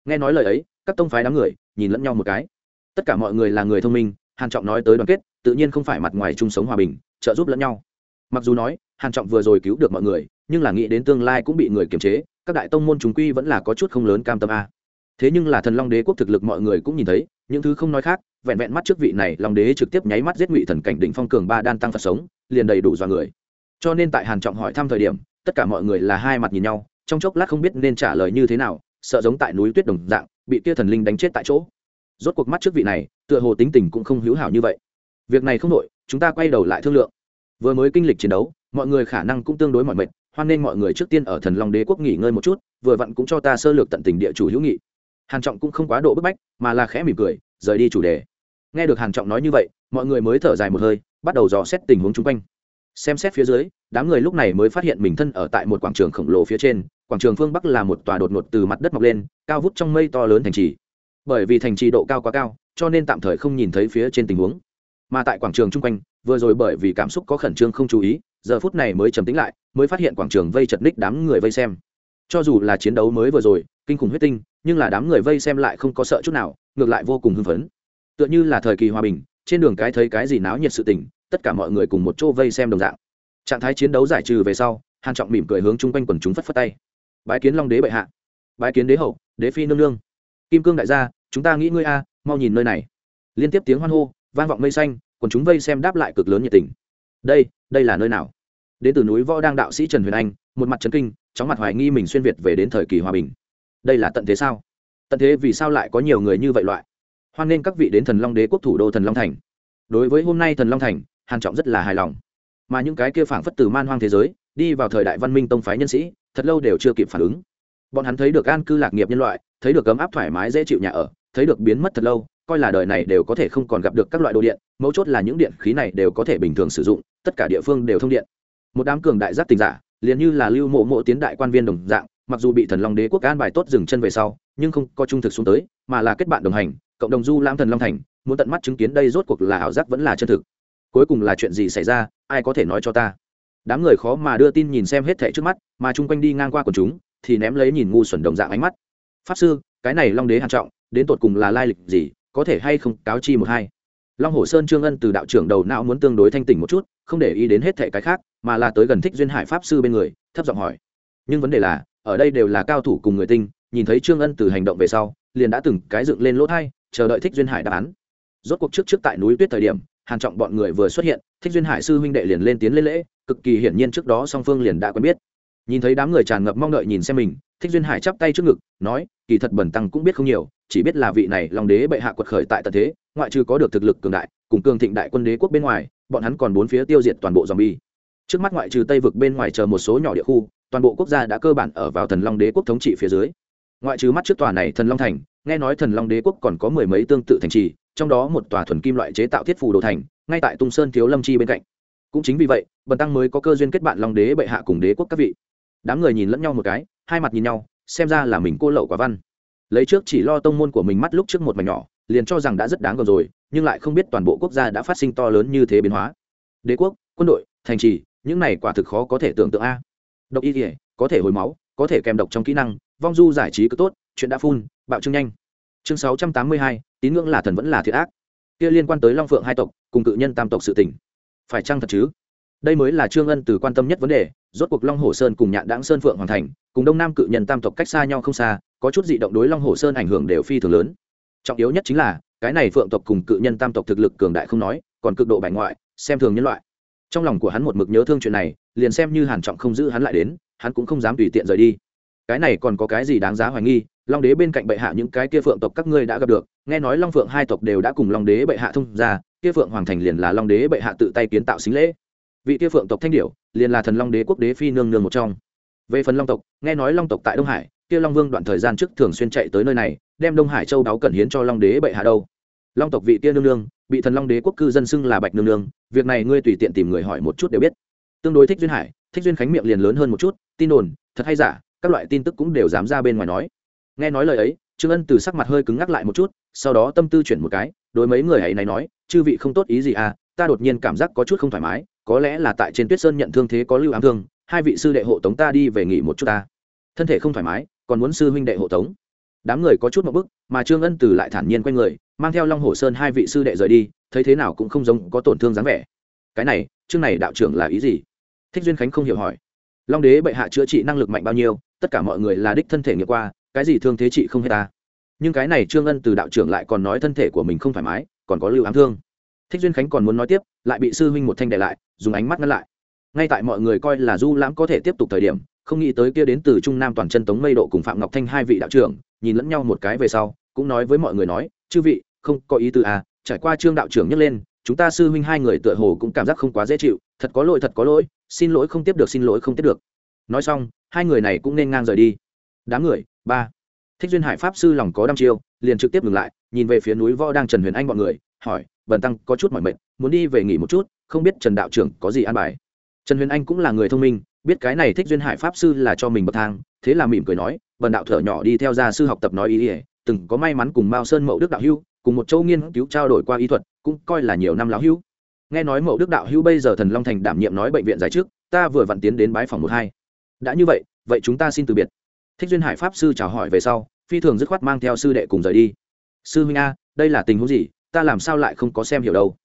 Nghe nói lời ấy, các tông phái đám người nhìn lẫn nhau một cái. Tất cả mọi người là người thông minh, hàn trọng nói tới đoàn kết, tự nhiên không phải mặt ngoài chung sống hòa bình, trợ giúp lẫn nhau. Mặc dù nói, hàn trọng vừa rồi cứu được mọi người, nhưng là nghĩ đến tương lai cũng bị người kiềm chế, các đại tông môn chúng quy vẫn là có chút không lớn cam tâm a. Thế nhưng là thần long đế quốc thực lực mọi người cũng nhìn thấy, những thứ không nói khác, vẹn vẹn mắt trước vị này, long đế trực tiếp nháy mắt giết ngụy thần cảnh đỉnh phong cường ba đan tăng phật sống, liền đầy đủ do người. Cho nên tại hàn trọng hỏi thăm thời điểm, tất cả mọi người là hai mặt nhìn nhau trong chốc lát không biết nên trả lời như thế nào, sợ giống tại núi tuyết đồng dạng, bị kia thần linh đánh chết tại chỗ. Rốt cuộc mắt trước vị này, tựa hồ tính tình cũng không hữu hảo như vậy. Việc này không đổi, chúng ta quay đầu lại thương lượng. Vừa mới kinh lịch chiến đấu, mọi người khả năng cũng tương đối mọi mệt, hoan nên mọi người trước tiên ở thần long đế quốc nghỉ ngơi một chút, vừa vặn cũng cho ta sơ lược tận tình địa chủ hữu nghị. Hàn trọng cũng không quá độ bức bách, mà là khẽ mỉm cười, rời đi chủ đề. Nghe được hàn trọng nói như vậy, mọi người mới thở dài một hơi, bắt đầu dò xét tình huống chung quanh. Xem xét phía dưới, đám người lúc này mới phát hiện mình thân ở tại một quảng trường khổng lồ phía trên quảng trường phương bắc là một tòa đột ngột từ mặt đất mọc lên, cao vút trong mây to lớn thành trì. Bởi vì thành trì độ cao quá cao, cho nên tạm thời không nhìn thấy phía trên tình huống. Mà tại quảng trường chung quanh, vừa rồi bởi vì cảm xúc có khẩn trương không chú ý, giờ phút này mới trầm tĩnh lại, mới phát hiện quảng trường vây chật ních đám người vây xem. Cho dù là chiến đấu mới vừa rồi, kinh khủng huyết tinh, nhưng là đám người vây xem lại không có sợ chút nào, ngược lại vô cùng hưng phấn. Tựa như là thời kỳ hòa bình, trên đường cái thấy cái gì náo nhiệt sự tình, tất cả mọi người cùng một chỗ vây xem đồng dạng. Trạng thái chiến đấu giải trừ về sau, hàn trọng mỉm cười hướng chung quanh quần chúng phất phất tay bái kiến long đế bệ hạ, bái kiến đế hậu, đế phi nương nương. Kim cương đại gia, chúng ta nghĩ ngươi a, mau nhìn nơi này. Liên tiếp tiếng hoan hô, vang vọng mây xanh còn chúng vây xem đáp lại cực lớn nhiệt tình. Đây đây là nơi nào? Đến từ núi võ đang đạo sĩ trần huyền anh, một mặt trấn kinh, chóng mặt hoài nghi mình xuyên việt về đến thời kỳ hòa bình. Đây là tận thế sao? Tận thế vì sao lại có nhiều người như vậy loại? Hoan nghênh các vị đến thần long đế quốc thủ đô thần long thành. Đối với hôm nay thần long thành, hàn trọng rất là hài lòng. Mà những cái kia phảng phất từ man hoang thế giới đi vào thời đại văn minh tông phái nhân sĩ, thật lâu đều chưa kịp phản ứng. Bọn hắn thấy được an cư lạc nghiệp nhân loại, thấy được ấm áp thoải mái dễ chịu nhà ở, thấy được biến mất thật lâu, coi là đời này đều có thể không còn gặp được các loại đồ điện, mấu chốt là những điện khí này đều có thể bình thường sử dụng, tất cả địa phương đều thông điện. Một đám cường đại giác tình giả, liền như là lưu mộ mộ tiến đại quan viên đồng dạng, mặc dù bị thần long đế quốc an bài tốt dừng chân về sau, nhưng không có trung thực xuống tới, mà là kết bạn đồng hành, cộng đồng du lãm thần long thành, muốn tận mắt chứng kiến đây rốt cuộc là ảo giác vẫn là chân thực. Cuối cùng là chuyện gì xảy ra, ai có thể nói cho ta? Đám người khó mà đưa tin nhìn xem hết thẻ trước mắt, mà chung quanh đi ngang qua quần chúng, thì ném lấy nhìn ngu xuẩn đồng dạng ánh mắt. Pháp sư, cái này long đế hàn trọng, đến tột cùng là lai lịch gì, có thể hay không cáo chi một hai? Long hồ sơn trương ân từ đạo trưởng đầu não muốn tương đối thanh tỉnh một chút, không để ý đến hết thẻ cái khác, mà là tới gần thích duyên hải pháp sư bên người, thấp giọng hỏi. Nhưng vấn đề là, ở đây đều là cao thủ cùng người tinh, nhìn thấy trương ân từ hành động về sau, liền đã từng cái dựng lên lỗ thai, chờ đợi thích duyên hải đáp án. Rốt cuộc trước trước tại núi tuyết thời điểm hàn trọng bọn người vừa xuất hiện, thích duyên hải sư huynh đệ liền lên tiến lên lễ, cực kỳ hiển nhiên trước đó song phương liền đã quen biết. Nhìn thấy đám người tràn ngập mong đợi nhìn xem mình, thích duyên hải chắp tay trước ngực, nói, kỳ thật bẩn tăng cũng biết không nhiều, chỉ biết là vị này long đế bệ hạ quật khởi tại tận thế, ngoại trừ có được thực lực cường đại, cùng cường thịnh đại quân đế quốc bên ngoài, bọn hắn còn bốn phía tiêu diệt toàn bộ zombie trước mắt ngoại trừ tây vực bên ngoài chờ một số nhỏ địa khu, toàn bộ quốc gia đã cơ bản ở vào thần long đế quốc thống trị phía dưới. Ngoại trừ mắt trước tòa này thần long thành, nghe nói thần long đế quốc còn có mười mấy tương tự thành trì trong đó một tòa thuần kim loại chế tạo thiết phù đồ thành, ngay tại tung sơn thiếu lâm chi bên cạnh. Cũng chính vì vậy, bần tăng mới có cơ duyên kết bạn long đế bệ hạ cùng đế quốc các vị. Đám người nhìn lẫn nhau một cái, hai mặt nhìn nhau, xem ra là mình cô lậu quả văn. Lấy trước chỉ lo tông môn của mình mắt lúc trước một mảnh nhỏ, liền cho rằng đã rất đáng gờm rồi, nhưng lại không biết toàn bộ quốc gia đã phát sinh to lớn như thế biến hóa. Đế quốc, quân đội, thành trì, những này quả thực khó có thể tưởng tượng a. Độc y thể có thể hồi máu, có thể kèm độc trong kỹ năng, vong du giải trí cứ tốt, chuyện đã phun, bạo trương nhanh. Chương sáu trăm tám mươi hai tín ngưỡng là thần vẫn là thiệt ác. Kia liên quan tới long phượng hai tộc, cùng cự nhân tam tộc sự tỉnh phải chăng thật chứ? Đây mới là trương ân từ quan tâm nhất vấn đề, rốt cuộc long hồ sơn cùng nhạn đáng sơn phượng hoàn thành, cùng đông nam cự nhân tam tộc cách xa nhau không xa, có chút dị động đối long hồ sơn ảnh hưởng đều phi thường lớn. Trọng yếu nhất chính là, cái này phượng tộc cùng cự nhân tam tộc thực lực cường đại không nói, còn cực độ bại ngoại, xem thường nhân loại. Trong lòng của hắn một mực nhớ thương chuyện này, liền xem như hàn trọng không giữ hắn lại đến, hắn cũng không dám tùy tiện rời đi. Cái này còn có cái gì đáng giá hoài nghi long đế bên cạnh bệ hạ những cái kia phượng tộc các ngươi đã gặp được, nghe nói long phượng hai tộc đều đã cùng long đế bệ hạ thông ra kia phượng hoàng thành liền là long đế bệ hạ tự tay kiến tạo xính lễ. Vị kia phượng tộc thanh điểu, liền là thần long đế quốc đế phi nương nương một trong. Về phần long tộc, nghe nói long tộc tại đông hải, kia long vương đoạn thời gian trước thường xuyên chạy tới nơi này, đem đông hải châu đáo cẩn hiến cho long đế bệ hạ đâu. Long tộc vị kia nương nương, bị thần long đế quốc cư dân xưng là bạch nương nương, việc này ngươi tùy tiện tìm người hỏi một chút đều biết. Tương đối thích duyên hải, thích duyên khánh miệng liền lớn hơn một chút, tin đồn, thật hay giả, các loại tin tức cũng đều dám ra bên ngoài nói nghe nói lời ấy, trương ân từ sắc mặt hơi cứng ngắc lại một chút, sau đó tâm tư chuyển một cái, đối mấy người ấy này nói, chư vị không tốt ý gì à ta đột nhiên cảm giác có chút không thoải mái, có lẽ là tại trên tuyết sơn nhận thương thế có lưu ám thương, hai vị sư đệ hộ tống ta đi về nghỉ một chút ta. Thân thể không thoải mái, còn muốn sư huynh đệ hộ tống. Đám người có chút một bức, mà trương ân từ lại thản nhiên quay người, mang theo long hồ sơn hai vị sư đệ rời đi, thấy thế nào cũng không giống có tổn thương dáng vẻ. Cái này chương này đạo trưởng là ý gì? Thích duyên khánh không hiểu hỏi. Long đế bệ hạ chữa trị năng lực mạnh bao nhiêu, tất cả mọi người là đích thân thể nghiệm qua cái gì thương thế trị không hết ta. Nhưng cái này trương ân từ đạo trưởng lại còn nói thân thể của mình không thoải mái, còn có lưu ám thương. Thích duyên khánh còn muốn nói tiếp, lại bị sư huynh một thanh đệ lại, dùng ánh mắt ngăn lại. Ngay tại mọi người coi là du lãm có thể tiếp tục thời điểm, không nghĩ tới kia đến từ trung nam toàn chân tống mây độ cùng phạm ngọc thanh hai vị đạo trưởng, nhìn lẫn nhau một cái về sau, cũng nói với mọi người nói, chư vị, không có ý tư à trải qua trương đạo trưởng nhấc lên, chúng ta sư huynh hai người tựa hồ cũng cảm giác không quá dễ chịu, thật có lỗi, thật có lỗi, xin lỗi không tiếp được, xin lỗi không tiếp được. Nói xong, hai người này cũng nên ngang rời đi. Đám người ba. Thích duyên hải pháp sư lòng có đăm chiêu, liền trực tiếp ngừng lại, nhìn về phía núi võ đang trần huyền anh bọn người, hỏi, bần tăng có chút mỏi mệt, muốn đi về nghỉ một chút, không biết trần đạo trưởng có gì an bài? Trần huyền anh cũng là người thông minh, biết cái này thích duyên hải pháp sư là cho mình bậc thang, thế là mỉm cười nói, bần đạo thở nhỏ đi theo gia sư học tập nói ý ỉa từng có may mắn cùng mao sơn mậu đức đạo hưu cùng một châu nghiên cứu trao đổi qua y thuật, cũng coi là nhiều năm lão hưu nghe nói mậu đức đạo hưu bây giờ thần long thành đảm nhiệm nói bệnh viện giải trước, ta vừa vặn tiến đến bái phòng một hai. Đã như vậy vậy chúng ta xin từ biệt thích duyên hải pháp sư chào hỏi về sau, phi thường dứt khoát mang theo sư đệ cùng rời đi. Sư huynh a, đây là tình huống gì? Ta làm sao lại không có xem hiểu đâu?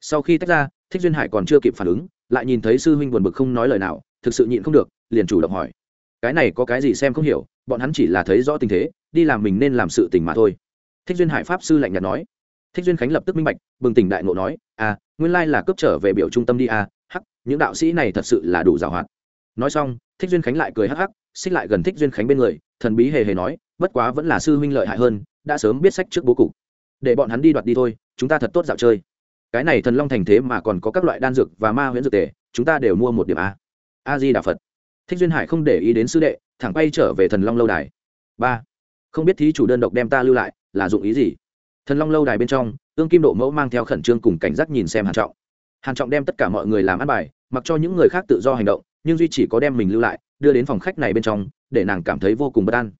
Sau khi tách ra, thích duyên hải còn chưa kịp phản ứng, lại nhìn thấy sư huynh buồn bực không nói lời nào, thực sự nhịn không được, liền chủ động hỏi. Cái này có cái gì xem không hiểu, bọn hắn chỉ là thấy rõ tình thế, đi làm mình nên làm sự tình mà thôi. Thích duyên hải pháp sư lạnh nhạt nói. Thích duyên khánh lập tức minh bạch, bừng tỉnh đại ngộ nói à nguyên lai là cướp trở về biểu trung tâm đi à hắc, những đạo sĩ này thật sự là đủ giàu hoạt nói xong, thích duyên khánh lại cười hắc hắc xích lại gần thích duyên khánh bên người, thần bí hề hề nói, bất quá vẫn là sư huynh lợi hại hơn, đã sớm biết sách trước bố cục. Để bọn hắn đi đoạt đi thôi, chúng ta thật tốt dạo chơi. Cái này thần long thành thế mà còn có các loại đan dược và ma huyễn dược tề, chúng ta đều mua một điểm a. A di đà phật. Thích duyên hải không để ý đến sư đệ, thẳng bay trở về thần long lâu đài. Ba. Không biết thí chủ đơn độc đem ta lưu lại, là dụng ý gì? Thần long lâu đài bên trong, ương kim độ mẫu mang theo khẩn trương cùng cảnh giác nhìn xem hàn trọng. Hàn trọng đem tất cả mọi người làm ăn bài, mặc cho những người khác tự do hành động, nhưng duy chỉ có đem mình lưu lại đưa đến phòng khách này bên trong, để nàng cảm thấy vô cùng bất an.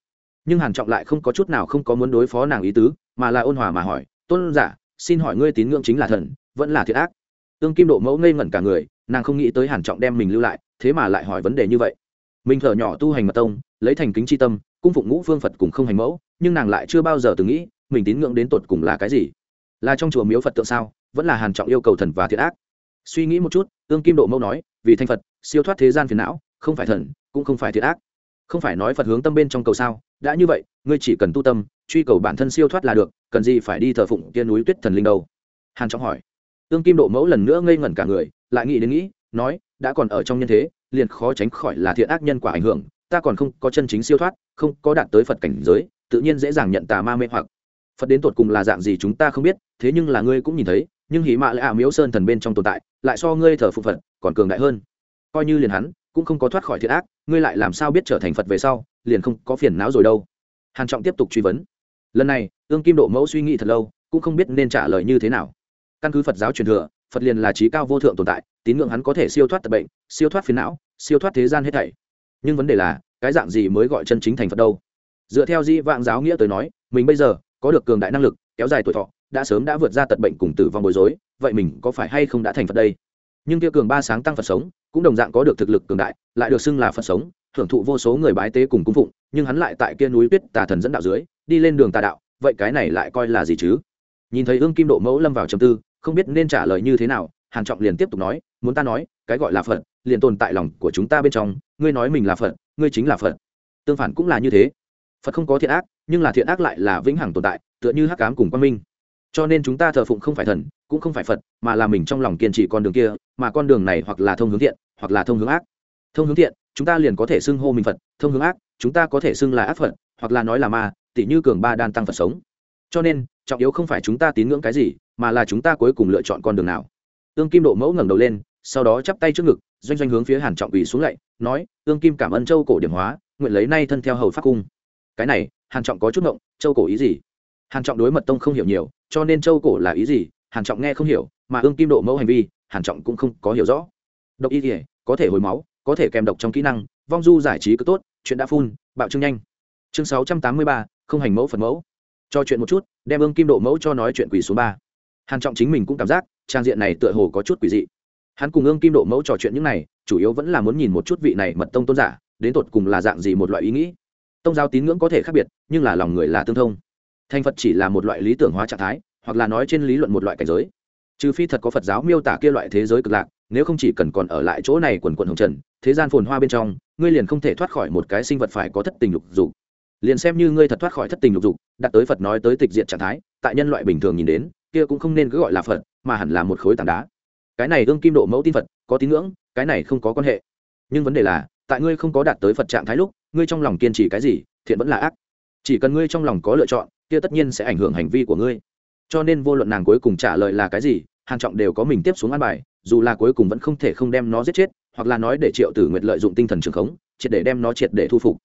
Nhưng hàn trọng lại không có chút nào không có muốn đối phó nàng ý tứ, mà là ôn hòa mà hỏi, tôn giả, xin hỏi ngươi tín ngưỡng chính là thần, vẫn là thiệt ác? Tương kim độ mẫu ngây ngẩn cả người, nàng không nghĩ tới hàn trọng đem mình lưu lại, thế mà lại hỏi vấn đề như vậy. Mình thở nhỏ tu hành mật tông, lấy thành kính chi tâm, cung phụng ngũ phương phật cùng không hành mẫu, nhưng nàng lại chưa bao giờ từng nghĩ, mình tín ngưỡng đến tột cùng là cái gì? Là trong chùa miếu phật tượng sao? Vẫn là hàn trọng yêu cầu thần và thiệt ác? Suy nghĩ một chút, Tương kim độ mẫu nói, vì thanh phật, siêu thoát thế gian phiền não, không phải thần cũng không phải thiệt ác. Không phải nói phật hướng tâm bên trong cầu sao? Đã như vậy, ngươi chỉ cần tu tâm, truy cầu bản thân siêu thoát là được, cần gì phải đi thờ phụng tiên núi tuyết thần linh đâu? Hàn trọng hỏi. Tương kim độ mẫu lần nữa ngây ngẩn cả người, lại nghĩ đến nghĩ, nói, đã còn ở trong nhân thế, liền khó tránh khỏi là thiện ác nhân quả ảnh hưởng, ta còn không có chân chính siêu thoát, không có đạt tới phật cảnh giới, tự nhiên dễ dàng nhận tà ma mê hoặc. Phật đến tột cùng là dạng gì chúng ta không biết, thế nhưng là ngươi cũng nhìn thấy, nhưng hỉ mạ lại ảo miếu sơn thần bên trong tồn tại, lại so ngươi thờ phụ phật còn cường đại hơn. Coi như liền hắn cũng không có thoát khỏi thiện ác, ngươi lại làm sao biết trở thành phật về sau, liền không có phiền não rồi đâu. Hàn trọng tiếp tục truy vấn. Lần này, ương kim độ mẫu suy nghĩ thật lâu, cũng không biết nên trả lời như thế nào. Căn cứ phật giáo truyền thừa, phật liền là trí cao vô thượng tồn tại, tín ngưỡng hắn có thể siêu thoát tật bệnh, siêu thoát phiền não, siêu thoát thế gian hết thảy. Nhưng vấn đề là, cái dạng gì mới gọi chân chính thành phật đâu? Dựa theo di vạn giáo nghĩa tới nói, mình bây giờ có được cường đại năng lực, kéo dài tuổi thọ, đã sớm đã vượt ra tật bệnh cùng tử vong bối rối, vậy mình có phải hay không đã thành phật đây? Nhưng kia cường ba sáng tăng phật sống, cũng đồng dạng có được thực lực cường đại, lại được xưng là phật sống, thưởng thụ vô số người bái tế cùng cung phụng, nhưng hắn lại tại kia núi tuyết tà thần dẫn đạo dưới, đi lên đường tà đạo, vậy cái này lại coi là gì chứ? Nhìn thấy ương kim độ mẫu lâm vào trầm tư, không biết nên trả lời như thế nào, hàn trọng liền tiếp tục nói, muốn ta nói, cái gọi là phật, liền tồn tại lòng của chúng ta bên trong, ngươi nói mình là phật, ngươi chính là phật. Tương phản cũng là như thế. Phật không có thiện ác, nhưng là thiện ác lại là vĩnh hằng tồn tại, tựa như hắc ám cùng quang minh cho nên chúng ta thờ phụng không phải thần, cũng không phải phật, mà là mình trong lòng kiên trì con đường kia, mà con đường này hoặc là thông hướng thiện, hoặc là thông hướng ác. Thông hướng thiện, chúng ta liền có thể xưng hô mình phật, thông hướng ác, chúng ta có thể xưng là ác phật, hoặc là nói là ma tỷ như cường ba đan tăng phật sống. Cho nên, trọng yếu không phải chúng ta tín ngưỡng cái gì, mà là chúng ta cuối cùng lựa chọn con đường nào. Ương kim độ mẫu ngẩng đầu lên, sau đó chắp tay trước ngực, doanh doanh hướng phía hàn trọng ủy xuống lạy, nói ương kim cảm ơn châu cổ điểm hóa, nguyện lấy nay thân theo hầu pháp cung. Cái này, hàn trọng có chút ngộng, châu cổ ý gì? Hàn trọng đối mật tông không hiểu nhiều cho nên châu cổ là ý gì, hàn trọng nghe không hiểu, mà ương kim độ mẫu hành vi, hàn trọng cũng không có hiểu rõ. Độc y thể có thể hồi máu, có thể kèm độc trong kỹ năng, vong du giải trí cứ tốt, chuyện đã phun, bạo trương nhanh. Chương sáu trăm tám mươi ba, không hành mẫu phần mẫu. Cho chuyện một chút, đem ương kim độ mẫu cho nói chuyện quỷ số ba. Hàn trọng chính mình cũng cảm giác, trang diện này tựa hồ có chút quỷ dị. Hắn cùng ương kim độ mẫu trò chuyện những này, chủ yếu vẫn là muốn nhìn một chút vị này mật tông tôn giả, đến tột cùng là dạng gì một loại ý nghĩ. Tông giáo tín ngưỡng có thể khác biệt, nhưng là lòng người là tương thông thành phật chỉ là một loại lý tưởng hóa trạng thái, hoặc là nói trên lý luận một loại cảnh giới. Trừ phi thật có phật giáo miêu tả kia loại thế giới cực lạc, nếu không chỉ cần còn ở lại chỗ này quần quần hồng trần, thế gian phồn hoa bên trong, ngươi liền không thể thoát khỏi một cái sinh vật phải có thất tình lục dục. Liền xem như ngươi thật thoát khỏi thất tình lục dục đặt tới phật nói tới tịch diện trạng thái, tại nhân loại bình thường nhìn đến, kia cũng không nên cứ gọi là phật, mà hẳn là một khối tảng đá. Cái này ương kim độ mẫu tin phật, có tín ngưỡng, cái này không có quan hệ. Nhưng vấn đề là, tại ngươi không có đạt tới phật trạng thái lúc, ngươi trong lòng kiên trì cái gì, thiện vẫn là ác. Chỉ cần ngươi trong lòng có lựa chọn kia tất nhiên sẽ ảnh hưởng hành vi của ngươi. Cho nên vô luận nàng cuối cùng trả lời là cái gì hàn trọng đều có mình tiếp xuống ăn bài, dù là cuối cùng vẫn không thể không đem nó giết chết, hoặc là nói để triệu tử nguyệt lợi dụng tinh thần trường khống, triệt để đem nó triệt để thu phục.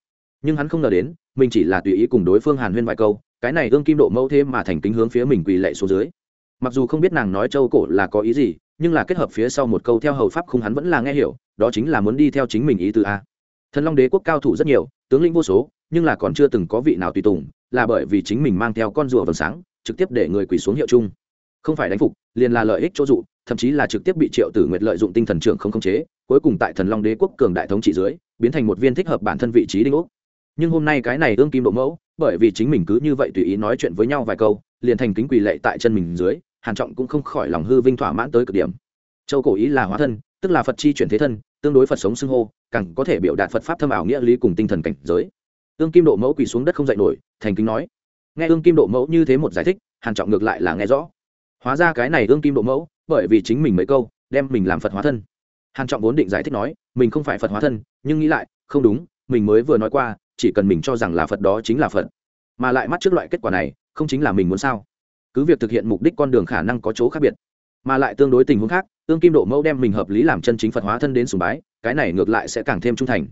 Nhưng hắn không ngờ đến, mình chỉ là tùy ý cùng đối phương hàn huyên vài câu, cái này ương kim độ mẫu thế mà thành kính hướng phía mình quỳ lệ xuống dưới. Mặc dù không biết nàng nói châu cổ là có ý gì, nhưng là kết hợp phía sau một câu theo hầu pháp không hắn vẫn là nghe hiểu, đó chính là muốn đi theo chính mình ý từ a. Thần long đế quốc cao thủ rất nhiều, tướng lĩnh vô số, nhưng là còn chưa từng có vị nào tùy tùng là bởi vì chính mình mang theo con rùa vầng sáng, trực tiếp để người quỳ xuống hiệu chung. Không phải đánh phục, liền là lợi ích chỗ dụ, thậm chí là trực tiếp bị triệu tử nguyệt lợi dụng tinh thần trưởng không khống chế, cuối cùng tại thần long đế quốc cường đại thống trị dưới, biến thành một viên thích hợp bản thân vị trí đinh ốc. Nhưng hôm nay cái này ương kim độ mẫu, bởi vì chính mình cứ như vậy tùy ý nói chuyện với nhau vài câu, liền thành kính quỳ lệ tại chân mình dưới, hàn trọng cũng không khỏi lòng hư vinh thỏa mãn tới cực điểm. Châu cổ ý là hóa thân, tức là phật chi chuyển thế thân, tương đối phật sống xưng hô, càng có thể biểu đạt phật pháp thâm ảo nghĩa lý cùng tinh thần cảnh giới ương kim độ mẫu quỳ xuống đất không dậy nổi, thành kính nói. Nghe ương kim độ mẫu như thế một giải thích, hàn trọng ngược lại là nghe rõ. Hóa ra cái này ương kim độ mẫu, bởi vì chính mình mấy câu, đem mình làm phật hóa thân. Hàn trọng vốn định giải thích nói, mình không phải phật hóa thân, nhưng nghĩ lại, không đúng, mình mới vừa nói qua, chỉ cần mình cho rằng là phật đó chính là phật. Mà lại mắt trước loại kết quả này, không chính là mình muốn sao? Cứ việc thực hiện mục đích con đường khả năng có chỗ khác biệt, mà lại tương đối tình huống khác tương kim độ mẫu đem mình hợp lý làm chân chính phật hóa thân đến sùng bái, cái này ngược lại sẽ càng thêm trung thành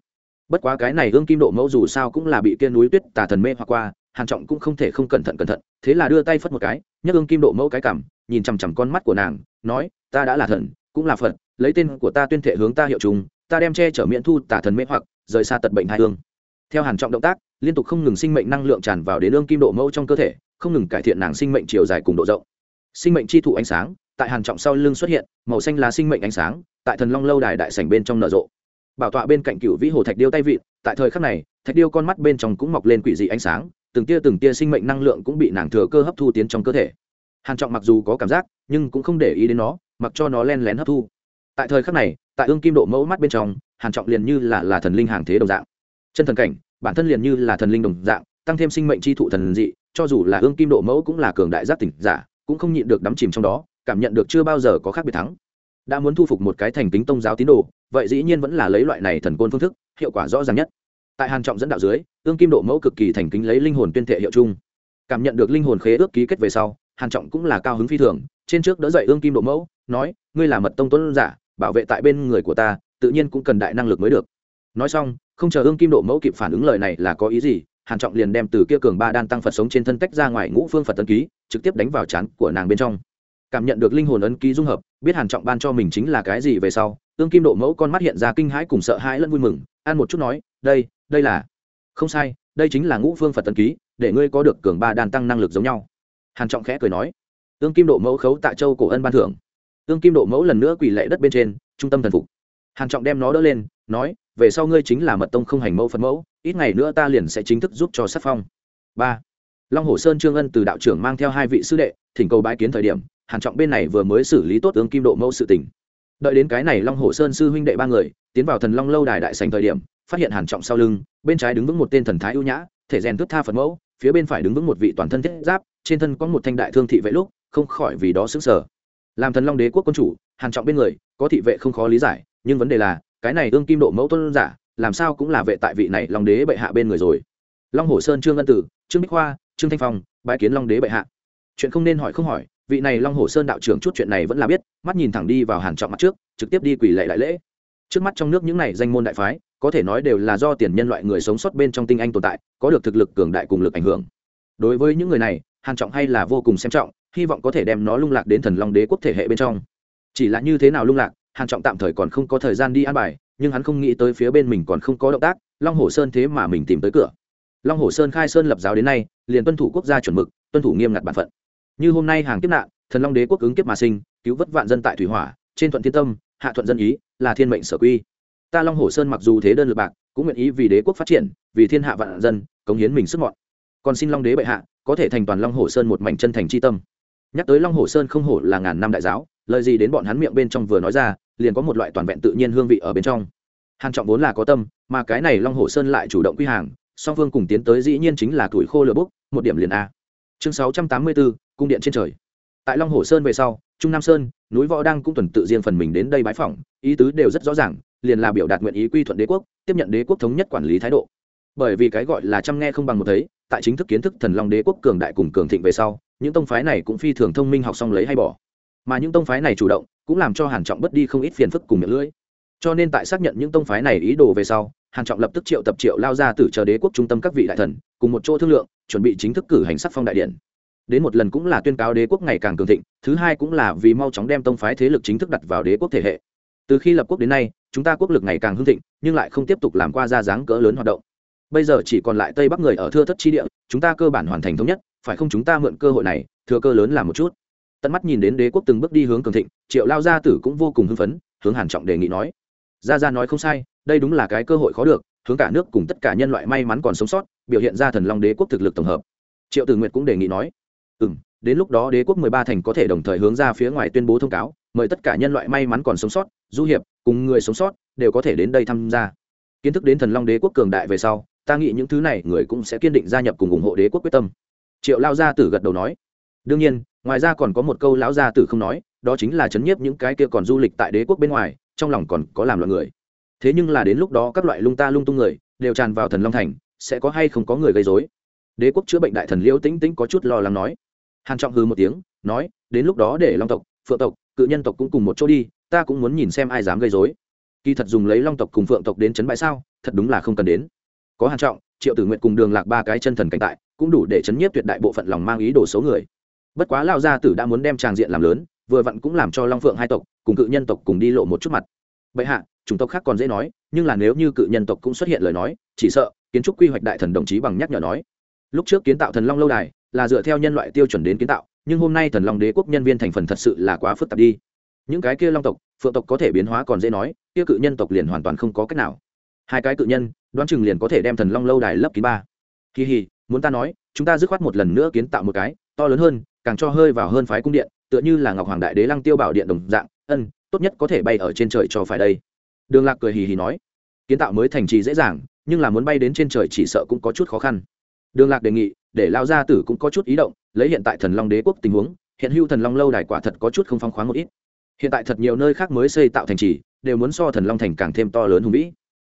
bất quá cái này ương kim độ mẫu dù sao cũng là bị kia núi tuyết tà thần mê hoặc qua, hàn trọng cũng không thể không cẩn thận cẩn thận, thế là đưa tay phất một cái, nhấc ương kim độ mẫu cái cảm nhìn chằm chằm con mắt của nàng, nói, ta đã là thần, cũng là phật, lấy tên của ta tuyên thệ hướng ta hiệu trùng, ta đem che chở miễn thu tà thần mê hoặc, rời xa tật bệnh hai hương. Theo hàn trọng động tác, liên tục không ngừng sinh mệnh năng lượng tràn vào đến ương kim độ mẫu trong cơ thể, không ngừng cải thiện nàng sinh mệnh chiều dài cùng độ rộng. Sinh mệnh chi thụ ánh sáng, tại hàn trọng sau lưng xuất hiện, màu xanh là sinh mệnh ánh sáng, tại thần long lâu đài đại sảnh bên trong nở rộ bảo tọa bên cạnh cựu vĩ hồ thạch điêu tay vịn, tại thời khắc này, thạch điêu con mắt bên trong cũng mọc lên quỷ dị ánh sáng, từng tia từng tia sinh mệnh năng lượng cũng bị nàng thừa cơ hấp thu tiến trong cơ thể. Hàn trọng mặc dù có cảm giác, nhưng cũng không để ý đến nó, mặc cho nó len lén hấp thu. Tại thời khắc này, tại ương kim độ mẫu mắt bên trong, hàn trọng liền như là là thần linh hàng thế đồng dạng. Chân thần cảnh, bản thân liền như là thần linh đồng dạng, tăng thêm sinh mệnh chi thụ thần dị, cho dù là ương kim độ mẫu cũng là cường đại giác tỉnh giả, cũng không nhịn được đắm chìm trong đó, cảm nhận được chưa bao giờ có khác biệt thắng đã muốn thu phục một cái thành kính tông giáo tín đồ, vậy dĩ nhiên vẫn là lấy loại này thần côn phương thức, hiệu quả rõ ràng nhất. Tại hàn trọng dẫn đạo dưới, ương kim độ mẫu cực kỳ thành kính lấy linh hồn tuyên thệ hiệu chung. Cảm nhận được linh hồn khế ước ký kết về sau, hàn trọng cũng là cao hứng phi thường, trên trước đỡ dậy ương kim độ mẫu, nói, ngươi là mật tông tuấn giả, bảo vệ tại bên người của ta, tự nhiên cũng cần đại năng lực mới được. Nói xong, không chờ ương kim độ mẫu kịp phản ứng lời này là có ý gì, hàn trọng liền đem từ kia cường ba đan tăng phật sống trên thân tách ra ngoài ngũ phương phật tân ký, trực tiếp đánh vào chán của nàng bên trong. Cảm nhận được linh hồn ấn ký dung hợp biết hàn trọng ban cho mình chính là cái gì về sau, tương kim độ mẫu con mắt hiện ra kinh hãi cùng sợ hãi lẫn vui mừng, ăn một chút nói, đây đây là không sai, đây chính là ngũ phương phật tân ký, để ngươi có được cường ba đan tăng năng lực giống nhau. Hàn trọng khẽ cười nói. Tương kim độ mẫu khấu tạ châu cổ ân ban thưởng. Tương kim độ mẫu lần nữa quỳ lệ đất bên trên, trung tâm thần phục. Hàn trọng đem nó đỡ lên, nói, về sau ngươi chính là mật tông không hành mẫu phật mẫu, ít ngày nữa ta liền sẽ chính thức giúp cho sắc phong. Ba. Long hồ sơn trương ân từ đạo trưởng mang theo hai vị sư đệ, thỉnh cầu bái kiến thời điểm hàn trọng bên này vừa mới xử lý tốt ương kim độ mẫu sự tình. Đợi đến cái này long hồ sơn sư huynh đệ ba người, tiến vào thần long lâu đài đại sành thời điểm, phát hiện hàn trọng sau lưng, bên trái đứng vững một tên thần thái ưu nhã, thể rèn thước tha phật mẫu, phía bên phải đứng vững một vị toàn thân thiết giáp, trên thân có một thanh đại thương thị vệ lúc, không khỏi vì đó sững sờ. Làm thần long đế quốc quân chủ, hàn trọng bên người, có thị vệ không khó lý giải, nhưng vấn đề là, cái này ương kim độ mẫu tôn giả, làm sao cũng là vệ tại vị này long đế bệ hạ bên người rồi. Long hồ sơn trương ân tử, trương bích hoa, trương thanh phong, bái kiến long đế bệ hạ. Chuyện không nên hỏi không hỏi vị này long hồ sơn đạo trưởng chút chuyện này vẫn là biết, mắt nhìn thẳng đi vào hàn trọng mặt trước, trực tiếp đi quỳ lệ đại lễ. Trước mắt trong nước những này danh môn đại phái, có thể nói đều là do tiền nhân loại người sống sót bên trong tinh anh tồn tại, có được thực lực cường đại cùng lực ảnh hưởng. Đối với những người này, hàn trọng hay là vô cùng xem trọng, hy vọng có thể đem nó lung lạc đến thần long đế quốc thể hệ bên trong. Chỉ là như thế nào lung lạc, hàn trọng tạm thời còn không có thời gian đi an bài, nhưng hắn không nghĩ tới phía bên mình còn không có động tác, long hồ sơn thế mà mình tìm tới cửa. Long hồ sơn khai sơn lập giáo đến nay, liền tuân thủ quốc gia chuẩn mực, tuân thủ nghiêm ngặt bản phận như hôm nay hàng kiếp nạn, thần long đế quốc ứng kiếp mà sinh, cứu vất vạn dân tại thủy hỏa, trên thuận thiên tâm, hạ thuận dân ý, là thiên mệnh sở quy. Ta long hồ sơn mặc dù thế đơn lượt bạc, cũng nguyện ý vì đế quốc phát triển, vì thiên hạ vạn dân, cống hiến mình sức mọn. Còn xin long đế bệ hạ, có thể thành toàn long hồ sơn một mảnh chân thành c tâm. Nhắc tới long hồ sơn không hổ là ngàn năm đại giáo, lời gì đến bọn hắn miệng bên trong vừa nói ra, liền có một loại toàn vẹn tự nhiên hương vị ở bên trong. Hàn trọng vốn là có tâm, mà cái này long hồ sơn lại chủ động quy hàng, song phương cùng tiến tới dĩ nhiên chính là tuổi khô lửa bốc, một điểm liền a chương sáu trăm tám mươi bốn cung điện trên trời. Tại long hồ sơn về sau, trung nam sơn, núi võ đang cũng tuần tự riêng phần mình đến đây bái phỏng, ý tứ đều rất rõ ràng, liền là biểu đạt nguyện ý quy thuận đế quốc, tiếp nhận đế quốc thống nhất quản lý thái độ. Bởi vì cái gọi là chăm nghe không bằng một thấy, tại chính thức kiến thức thần long đế quốc cường đại cùng cường thịnh về sau, những tông phái này cũng phi thường thông minh học xong lấy hay bỏ. Mà những tông phái này chủ động, cũng làm cho hàn trọng bất đi không ít phiền phức cùng miệng lưỡi. Cho nên tại xác nhận những tông phái này ý đồ về sau, hàn trọng lập tức triệu tập triệu lao ra từ chờ đế quốc trung tâm các vị đại thần, cùng một chỗ thương lượng chuẩn bị chính thức cử hành sắc phong đại điện. Đến một lần cũng là tuyên cáo đế quốc ngày càng cường thịnh, thứ hai cũng là vì mau chóng đem tông phái thế lực chính thức đặt vào đế quốc thể hệ. Từ khi lập quốc đến nay, chúng ta quốc lực ngày càng hưng thịnh, nhưng lại không tiếp tục làm qua ra dáng cỡ lớn hoạt động. Bây giờ chỉ còn lại tây bắc người ở thưa thất chi địa, chúng ta cơ bản hoàn thành thống nhất, phải không chúng ta mượn cơ hội này, thừa cơ lớn làm một chút. Tận mắt nhìn đến đế quốc từng bước đi hướng cường thịnh, triệu lao gia tử cũng vô cùng hưng phấn, hướng hàn trọng đề nghị nói. Gia gia nói không sai, đây đúng là cái cơ hội khó được hướng cả nước cùng tất cả nhân loại may mắn còn sống sót, biểu hiện ra thần long đế quốc thực lực tổng hợp. Triệu tử nguyệt cũng đề nghị nói ừ m đến lúc đó đế quốc mười ba thành có thể đồng thời hướng ra phía ngoài tuyên bố thông cáo, mời tất cả nhân loại may mắn còn sống sót, du hiệp, cùng người sống sót, đều có thể đến đây tham gia. Kiến thức đến thần long đế quốc cường đại về sau, ta nghĩ những thứ này người cũng sẽ kiên định gia nhập cùng ủng hộ đế quốc quyết tâm. Triệu lao gia tử gật đầu nói, đương nhiên, ngoài ra còn có một câu lão gia tử không nói, đó chính là chấn nhiếp những cái kia còn du lịch tại đế quốc bên ngoài, trong lòng còn có làm loạn người thế nhưng là đến lúc đó các loại lung ta lung tung người đều tràn vào thần long thành, sẽ có hay không có người gây dối đế quốc chữa bệnh đại thần liễu tĩnh tĩnh có chút lo lắng nói. Hàn trọng hư một tiếng, nói, đến lúc đó để long tộc, phượng tộc, cự nhân tộc cũng cùng một chỗ đi, ta cũng muốn nhìn xem ai dám gây dối kỳ thật dùng lấy long tộc cùng phượng tộc đến chấn bãi sao, thật đúng là không cần đến. Có hàn trọng, triệu tử nguyện cùng đường lạc ba cái chân thần cảnh tại, cũng đủ để chấn nhiếp tuyệt đại bộ phận lòng mang ý đồ số người. Bất quá lao gia tử đã muốn đem tràng diện làm lớn, vừa vặn cũng làm cho long phượng hai tộc cùng cự nhân tộc cùng đi lộ một chút mặt. Bệ hạ chủng tộc khác còn dễ nói, nhưng là nếu như cự nhân tộc cũng xuất hiện lời nói, chỉ sợ kiến trúc quy hoạch đại thần đồng chí bằng nhắc nhở nói. Lúc trước kiến tạo thần long lâu đài là dựa theo nhân loại tiêu chuẩn đến kiến tạo, nhưng hôm nay thần long đế quốc nhân viên thành phần thật sự là quá phức tạp đi. Những cái kia long tộc, phượng tộc có thể biến hóa còn dễ nói, kia cự nhân tộc liền hoàn toàn không có cách nào. Hai cái cự nhân, đoán chừng liền có thể đem thần long lâu đài lấp kín ba. Kỳ hì muốn ta nói, chúng ta dứt khoát một lần nữa kiến tạo một cái, to lớn hơn, càng cho hơi vào hơn phái cung điện, tựa như là ngọc hoàng đại đế lăng tiêu bảo điện đồng dạng, ân, tốt nhất có thể bay ở trên trời cho phải đây đường lạc cười hì hì nói, kiến tạo mới thành trì dễ dàng, nhưng là muốn bay đến trên trời chỉ sợ cũng có chút khó khăn. Đường lạc đề nghị, để lao gia tử cũng có chút ý động, lấy hiện tại thần long đế quốc tình huống, hiện hữu thần long lâu đài quả thật có chút không phong khoáng một ít. Hiện tại thật nhiều nơi khác mới xây tạo thành trì, đều muốn so thần long thành càng thêm to lớn hùng vĩ.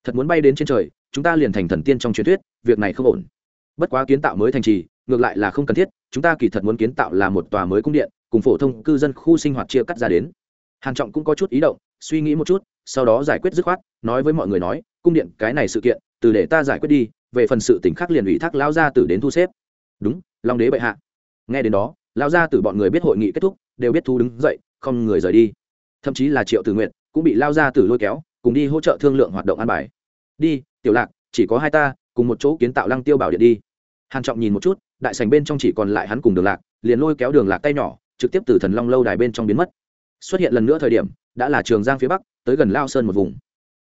Thật muốn bay đến trên trời, chúng ta liền thành thần tiên trong truyền thuyết, việc này không ổn. Bất quá kiến tạo mới thành trì, ngược lại là không cần thiết, chúng ta kỳ thật muốn kiến tạo là một tòa mới cung điện, cùng phổ thông cư dân khu sinh hoạt chia cắt ra đến. Hàn trọng cũng có chút ý động, suy nghĩ một chút sau đó giải quyết dứt khoát, nói với mọi người nói, cung điện, cái này sự kiện, từ để ta giải quyết đi, về phần sự tình khác liền ủy thác lao ra tử đến thu xếp. Đúng, long đế bệ hạ. Nghe đến đó lao ra tử bọn người biết hội nghị kết thúc, đều biết thu đứng dậy, không người rời đi. Thậm chí là triệu tử nguyện cũng bị lao ra tử lôi kéo, cùng đi hỗ trợ thương lượng hoạt động an bài. Đi, tiểu lạc, chỉ có hai ta, cùng một chỗ kiến tạo lăng tiêu bảo điện đi. Hàn trọng nhìn một chút, đại sảnh bên trong chỉ còn lại hắn cùng đường lạc, liền lôi kéo đường lạc tay nhỏ, trực tiếp từ thần long lâu đài bên trong biến mất. Xuất hiện lần nữa thời điểm đã là trường giang phía bắc, tới gần lao sơn một vùng.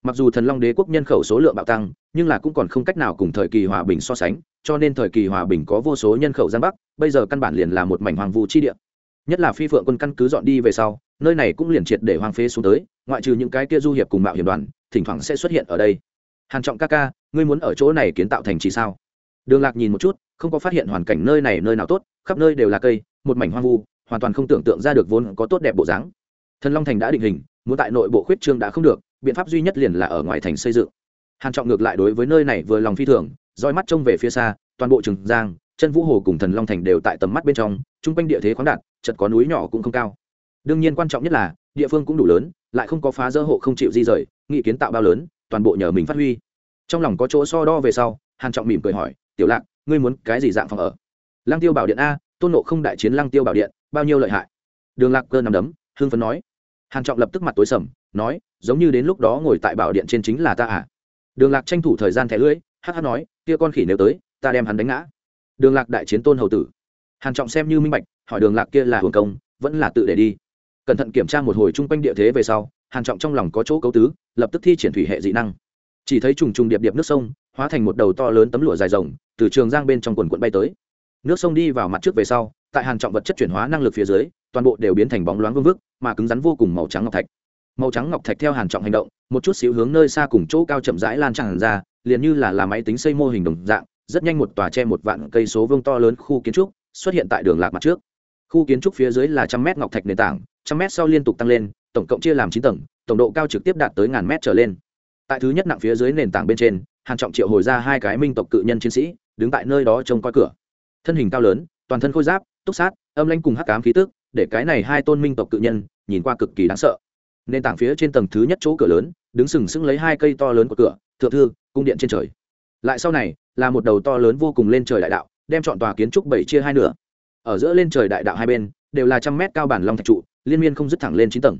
Mặc dù thần long đế quốc nhân khẩu số lượng bạo tăng, nhưng là cũng còn không cách nào cùng thời kỳ hòa bình so sánh, cho nên thời kỳ hòa bình có vô số nhân khẩu giang bắc, bây giờ căn bản liền là một mảnh hoàng vu chi địa. Nhất là phi phượng quân căn cứ dọn đi về sau, nơi này cũng liền triệt để hoang phế xuống tới, ngoại trừ những cái kia du hiệp cùng mạo hiểm đoàn, thỉnh thoảng sẽ xuất hiện ở đây. Hàn trọng ca ca, ngươi muốn ở chỗ này kiến tạo thành trì sao? Đường lạc nhìn một chút, không có phát hiện hoàn cảnh nơi này nơi nào tốt, khắp nơi đều là cây, một mảnh hoang vu, hoàn toàn không tưởng tượng ra được vốn có tốt đẹp bộ dáng thần long thành đã định hình, muốn tại nội bộ khuyết trương đã không được, biện pháp duy nhất liền là ở ngoài thành xây dựng. Hàn trọng ngược lại đối với nơi này vừa lòng phi thường roi mắt trông về phía xa, toàn bộ trường giang, chân vũ hồ cùng thần long thành đều tại tầm mắt bên trong trung quanh địa thế khoáng đạt, chật có núi nhỏ cũng không cao. Đương nhiên quan trọng nhất là, địa phương cũng đủ lớn, lại không có phá dỡ hộ không chịu di rời, nghị kiến tạo bao lớn, toàn bộ nhờ mình phát huy. Trong lòng có chỗ so đo về sau, hàn trọng mỉm cười hỏi, tiểu lạc, ngươi muốn cái gì dạng phòng ở? Lăng tiêu bảo điện a, tôn nộ không đại chiến lăng tiêu bảo điện, bao nhiêu lợi hại? Đường lạc cơ nằm đấm hương phấn nói. Hàn trọng lập tức mặt tối sầm, nói, giống như đến lúc đó ngồi tại bảo điện trên chính là ta à? Đường lạc tranh thủ thời gian thẻ lưỡi, hắc nói, kia con khỉ nếu tới, ta đem hắn đánh ngã. Đường lạc đại chiến tôn hầu tử. Hàn trọng xem như minh bạch, hỏi đường lạc kia là hưởng công, vẫn là tự để đi. Cẩn thận kiểm tra một hồi chung quanh địa thế về sau, hàn trọng trong lòng có chỗ cấu tứ, lập tức thi triển thủy hệ dị năng. Chỉ thấy trùng trùng điệp điệp nước sông, hóa thành một đầu to lớn tấm lụa dài rồng từ trường giang bên trong quần quận bay tới. Nước sông đi vào mặt trước về sau tại hàn trọng vật chất chuyển hóa năng lực phía dưới, toàn bộ đều biến thành bóng loáng vương vức, mà cứng rắn vô cùng màu trắng ngọc thạch. Màu trắng ngọc thạch theo hàn trọng hành động, một chút xíu hướng nơi xa cùng chỗ cao chậm rãi lan tràn ra, liền như là là máy tính xây mô hình đồng dạng, rất nhanh một tòa che một vạn cây số vương to lớn khu kiến trúc xuất hiện tại đường lạc mặt trước. Khu kiến trúc phía dưới là trăm mét ngọc thạch nền tảng, trăm mét sau liên tục tăng lên, tổng cộng chia làm chín tầng, tổng độ cao trực tiếp đạt tới ngàn mét trở lên. Tại thứ nhất nặng phía dưới nền tảng bên trên hàn trọng triệu hồi ra hai cái minh tộc cự nhân chiến sĩ, đứng tại nơi đó trông coi cửa. Thân hình cao lớn, toàn thân khôi giáp túc sát, âm lãnh cùng hắc cám khí tức, để cái này hai tôn minh tộc cự nhân nhìn qua cực kỳ đáng sợ. Nền tảng phía trên tầng thứ nhất chỗ cửa lớn, đứng sừng sững lấy hai cây to lớn của cửa, thượng thư, cung điện trên trời. Lại sau này, là một đầu to lớn vô cùng lên trời đại đạo, đem chọn tòa kiến trúc bảy chia hai nửa. Ở giữa lên trời đại đạo hai bên, đều là trăm mét cao bản long thạch trụ, liên miên không dứt thẳng lên chín tầng.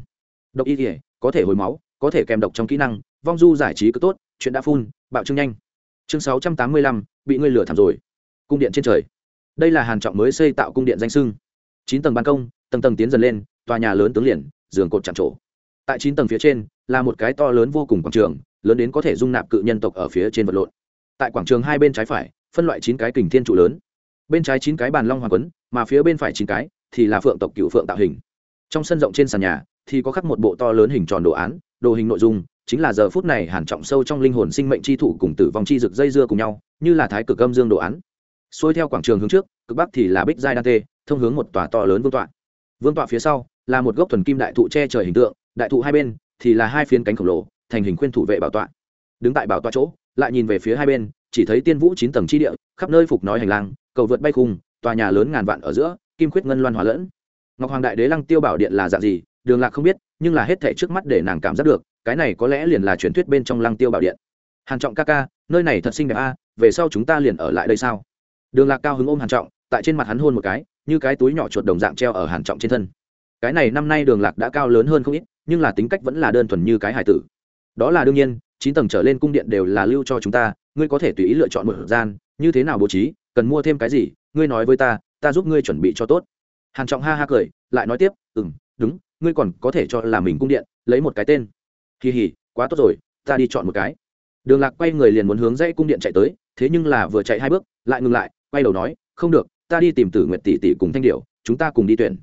Độc y thể có thể hồi máu, có thể kèm độc trong kỹ năng, vong du giải trí cứ tốt, chuyện đã phun, bạo trương nhanh. Chương sáu trăm tám mươi lăm, bị ngươi lửa thảm rồi. Cung điện trên trời đây là hàn trọng mới xây tạo cung điện danh sưng. Chín tầng ban công, tầng tầng tiến dần lên, tòa nhà lớn tướng liền, giường cột chạm trổ. Tại chín tầng phía trên, là một cái to lớn vô cùng quảng trường, lớn đến có thể dung nạp cự nhân tộc ở phía trên vật lộn. Tại quảng trường hai bên trái phải, phân loại chín cái kình thiên trụ lớn. Bên trái chín cái bàn long hoàng quấn, mà phía bên phải chín cái thì là phượng tộc cựu phượng tạo hình. Trong sân rộng trên sàn nhà thì có khắc một bộ to lớn hình tròn đồ án, đồ hình nội dung chính là giờ phút này hàn trọng sâu trong linh hồn sinh mệnh chi thủ cùng tử vong chi rực dây dưa cùng nhau, như là thái cực âm dương đồ án xuôi theo quảng trường hướng trước, cực bắc thì là bích giai đan tê, thông hướng một tòa to lớn vương tọa. Vương tọa phía sau là một gốc thuần kim đại thụ che trời hình tượng, đại thụ hai bên thì là hai phiến cánh khổng lồ, thành hình khuyên thủ vệ bảo tọa. Đứng tại bảo tọa chỗ, lại nhìn về phía hai bên, chỉ thấy tiên vũ chín tầng chi địa, khắp nơi phục nói hành lang, cầu vượt bay khung, tòa nhà lớn ngàn vạn ở giữa, kim khuyết ngân loan hòa lẫn. Ngọc hoàng đại đế lăng tiêu bảo điện là dạng gì, đường lạc không biết, nhưng là hết thảy trước mắt để nàng cảm giác được, cái này có lẽ liền là truyền thuyết bên trong lăng tiêu bảo điện. Hàn trọng ca ca, nơi này thật xinh đẹp a, về sau chúng ta liền ở lại đây sao? Đường lạc cao hứng ôm hàn trọng, tại trên mặt hắn hôn một cái, như cái túi nhỏ chuột đồng dạng treo ở hàn trọng trên thân. Cái này năm nay đường lạc đã cao lớn hơn không ít, nhưng là tính cách vẫn là đơn thuần như cái hải tử. Đó là đương nhiên, chín tầng trở lên cung điện đều là lưu cho chúng ta, ngươi có thể tùy ý lựa chọn một gian, như thế nào bố trí, cần mua thêm cái gì, ngươi nói với ta ta giúp ngươi chuẩn bị cho tốt. Hàn trọng ha ha cười, lại nói tiếp ừ m đúng, ngươi còn có thể cho là mình cung điện, lấy một cái tên. Kỳ hỉ quá tốt rồi, ta đi chọn một cái. Đường lạc quay người liền muốn hướng dãy cung điện chạy tới, thế nhưng là vừa chạy hai bước, lại ngừng lại quay đầu nói, không được, ta đi tìm tử nguyện tỷ tỷ cùng thanh điệu chúng ta cùng đi tuyển.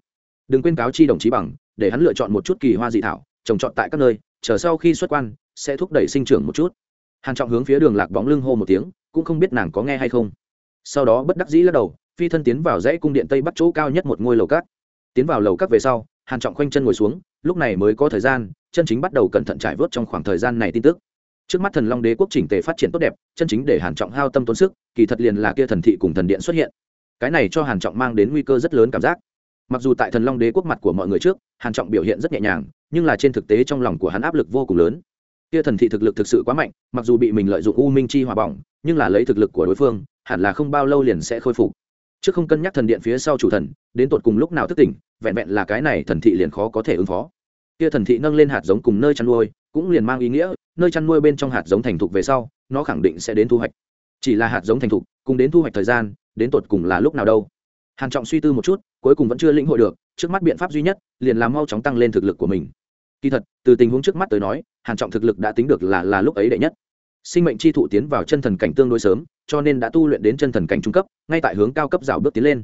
Đừng quên cáo chi đồng chí bằng, để hắn lựa chọn một chút kỳ hoa dị thảo, trồng trọt tại các nơi, chờ sau khi xuất quan, sẽ thúc đẩy sinh trưởng một chút. Hàn trọng hướng phía đường lạc bóng lưng hô một tiếng, cũng không biết nàng có nghe hay không. Sau đó bất đắc dĩ lắc đầu, phi thân tiến vào dãy cung điện tây bắc chỗ cao nhất một ngôi lầu cát. Tiến vào lầu cát về sau, hàn trọng khoanh chân ngồi xuống, lúc này mới có thời gian, chân chính bắt đầu cẩn thận trải vớt trong khoảng thời gian này tin tức trước mắt thần long đế quốc chỉnh tề phát triển tốt đẹp, chân chính để hàn trọng hao tâm tốn sức, kỳ thật liền là kia thần thị cùng thần điện xuất hiện. Cái này cho hàn trọng mang đến nguy cơ rất lớn cảm giác. Mặc dù tại thần long đế quốc mặt của mọi người trước, hàn trọng biểu hiện rất nhẹ nhàng, nhưng là trên thực tế trong lòng của hắn áp lực vô cùng lớn. Kia thần thị thực lực thực sự quá mạnh, mặc dù bị mình lợi dụng u minh chi hòa bỏng, nhưng là lấy thực lực của đối phương, hẳn là không bao lâu liền sẽ khôi phục. Trước không cân nhắc thần điện phía sau chủ thần, đến tột cùng lúc nào thức tỉnh, vẹn vẹn là cái này thần thị liền khó có thể ứng phó. Kia thần thị nâng lên hạt giống cùng nơi chăn nuôi, cũng liền mang ý nghĩa nơi chăn nuôi bên trong hạt giống thành thục về sau, nó khẳng định sẽ đến thu hoạch. Chỉ là hạt giống thành thục, cùng đến thu hoạch thời gian, đến tột cùng là lúc nào đâu. Hàn trọng suy tư một chút, cuối cùng vẫn chưa lĩnh hội được, trước mắt biện pháp duy nhất, liền là mau chóng tăng lên thực lực của mình. Kỳ thật, từ tình huống trước mắt tới nói, hàn trọng thực lực đã tính được là là lúc ấy đệ nhất. Sinh mệnh chi thụ tiến vào chân thần cảnh tương đối sớm, cho nên đã tu luyện đến chân thần cảnh trung cấp, ngay tại hướng cao cấp rào bước tiến lên.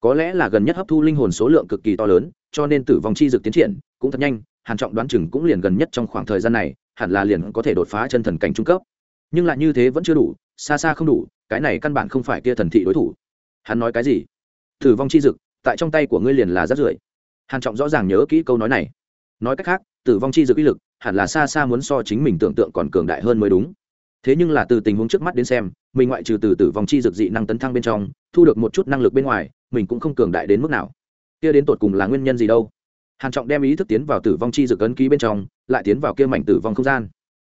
Có lẽ là gần nhất hấp thu linh hồn số lượng cực kỳ to lớn, cho nên tử vong chi dược tiến triển cũng thật nhanh, hàn trọng đoán chừng cũng liền gần nhất trong khoảng thời gian này hẳn là liền có thể đột phá chân thần cảnh trung cấp. Nhưng lại như thế vẫn chưa đủ, xa xa không đủ, cái này căn bản không phải kia thần thị đối thủ. Hắn nói cái gì? Tử vong chi dực, tại trong tay của ngươi liền là rất rưởi. Hàn trọng rõ ràng nhớ kỹ câu nói này. Nói cách khác tử vong chi dực uy lực hẳn là xa xa muốn so chính mình tưởng tượng còn cường đại hơn mới đúng. Thế nhưng là từ tình huống trước mắt đến xem, mình ngoại trừ từ tử vong chi dực dị năng tấn thăng bên trong, thu được một chút năng lực bên ngoài, mình cũng không cường đại đến mức nào. Kia đến tột cùng là nguyên nhân gì đâu? Hàn trọng đem ý thức tiến vào tử vong chi dược ấn ký bên trong, lại tiến vào kia mảnh tử vong không gian.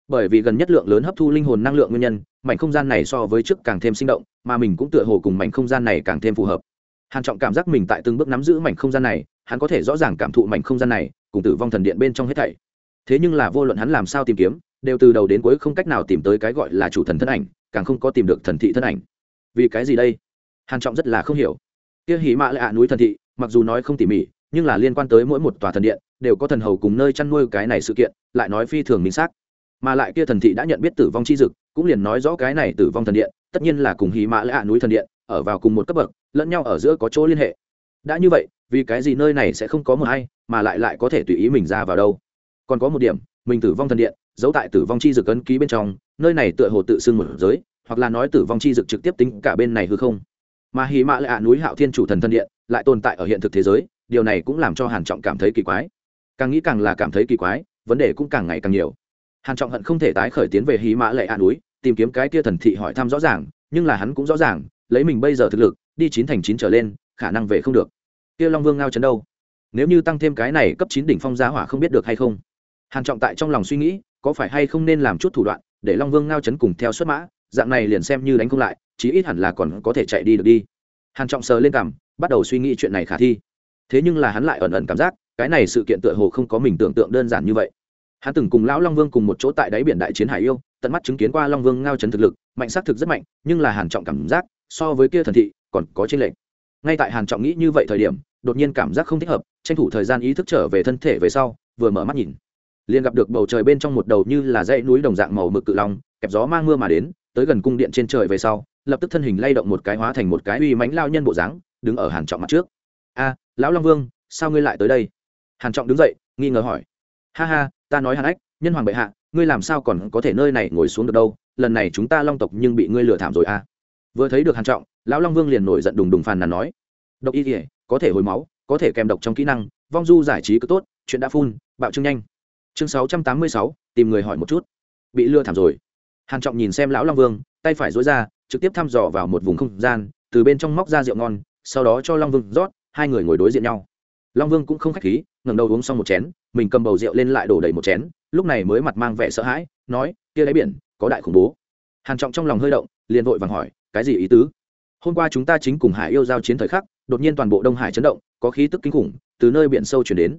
Bởi vì gần nhất lượng lớn hấp thu linh hồn năng lượng nguyên nhân, mảnh không gian này so với trước càng thêm sinh động, mà mình cũng tựa hồ cùng mảnh không gian này càng thêm phù hợp. Hàn trọng cảm giác mình tại từng bước nắm giữ mảnh không gian này, hắn có thể rõ ràng cảm thụ mảnh không gian này, cùng tử vong thần điện bên trong hết thảy. Thế nhưng là vô luận hắn làm sao tìm kiếm, đều từ đầu đến cuối không cách nào tìm tới cái gọi là chủ thần thân ảnh, càng không có tìm được thần thị thân ảnh. Vì cái gì đây? Hàn trọng rất là không hiểu. Kia hỉ mã lạ núi thần thị, mặc dù nói không tỉ mỉ nhưng là liên quan tới mỗi một tòa thần điện, đều có thần hầu cùng nơi chăn nuôi cái này sự kiện, lại nói phi thường minh xác. Mà lại kia thần thị đã nhận biết tử vong chi dực, cũng liền nói rõ cái này tử vong thần điện, tất nhiên là cùng hí mã lạ núi thần điện, ở vào cùng một cấp bậc, lẫn nhau ở giữa có chỗ liên hệ. Đã như vậy, vì cái gì nơi này sẽ không có một ai mà lại lại có thể tùy ý mình ra vào đâu? Còn có một điểm, mình tử vong thần điện, giấu tại tử vong chi dực ấn ký bên trong, nơi này tựa hồ tự xưng một giới, hoặc là nói tử vong chi dực trực tiếp tính cả bên này hư không. Mà hì mã lạ núi hạo thiên chủ thần thần điện, lại tồn tại ở hiện thực thế giới điều này cũng làm cho hàn trọng cảm thấy kỳ quái. Càng nghĩ càng là cảm thấy kỳ quái, vấn đề cũng càng ngày càng nhiều. Hàn trọng hận không thể tái khởi tiến về hí mã lệ hạ núi, tìm kiếm cái kia thần thị hỏi thăm rõ ràng, nhưng là hắn cũng rõ ràng, lấy mình bây giờ thực lực, đi chín thành chín trở lên, khả năng về không được. Kia long vương ngao chấn đâu? Nếu như tăng thêm cái này cấp chín đỉnh phong giá hỏa không biết được hay không? Hàn trọng tại trong lòng suy nghĩ, có phải hay không nên làm chút thủ đoạn, để long vương ngao chấn cùng theo xuất mã, dạng này liền xem như đánh không lại, chí ít hẳn là còn có thể chạy đi được đi. Hàn trọng sờ lên cằm, bắt đầu suy nghĩ chuyện này khả thi thế nhưng là hắn lại ẩn ẩn cảm giác, cái này sự kiện tựa hồ không có mình tưởng tượng đơn giản như vậy. Hắn từng cùng lão long vương cùng một chỗ tại đáy biển đại chiến hải yêu, tận mắt chứng kiến qua long vương ngao chấn thực lực, mạnh xác thực rất mạnh, nhưng là hàn trọng cảm giác, so với kia thần thị, còn có trên lệnh ngay tại hàn trọng nghĩ như vậy thời điểm, đột nhiên cảm giác không thích hợp, tranh thủ thời gian ý thức trở về thân thể về sau, vừa mở mắt nhìn, liền gặp được bầu trời bên trong một đầu như là dãy núi đồng dạng màu mực cự long, kẹp gió mang mưa mà đến, tới gần cung điện trên trời về sau, lập tức thân hình lay động một cái hóa thành một cái uy mãnh lao nhân bộ dáng, đứng ở hàn trọng mặt trước. A lão long vương, sao ngươi lại tới đây? Hàn trọng đứng dậy, nghi ngờ hỏi. Ha ha, ta nói hàn ách, nhân hoàng bệ hạ, ngươi làm sao còn có thể nơi này ngồi xuống được đâu? Lần này chúng ta long tộc nhưng bị ngươi lừa thảm rồi a vừa thấy được hàn trọng, lão long vương liền nổi giận đùng đùng phàn nàn nói. Độc y thể có thể hồi máu, có thể kèm độc trong kỹ năng, vong du giải trí cứ tốt, chuyện đã phun, bạo trương nhanh. Chương sáu trăm tám mươi sáu, tìm người hỏi một chút. Bị lừa thảm rồi. Hàn trọng nhìn xem lão long vương, tay phải duỗi ra, trực tiếp thăm dò vào một vùng không gian, từ bên trong móc ra rượu ngon, sau đó cho long vương rót hai người ngồi đối diện nhau. Long vương cũng không khách khí, ngẩng đầu uống xong một chén, mình cầm bầu rượu lên lại đổ đầy một chén, lúc này mới mặt mang vẻ sợ hãi, nói, kia đáy biển, có đại khủng bố. Hàn trọng trong lòng hơi động, liền vội vàng hỏi, cái gì ý tứ? Hôm qua chúng ta chính cùng hải yêu giao chiến thời khắc, đột nhiên toàn bộ đông hải chấn động, có khí tức kinh khủng, từ nơi biển sâu chuyển đến.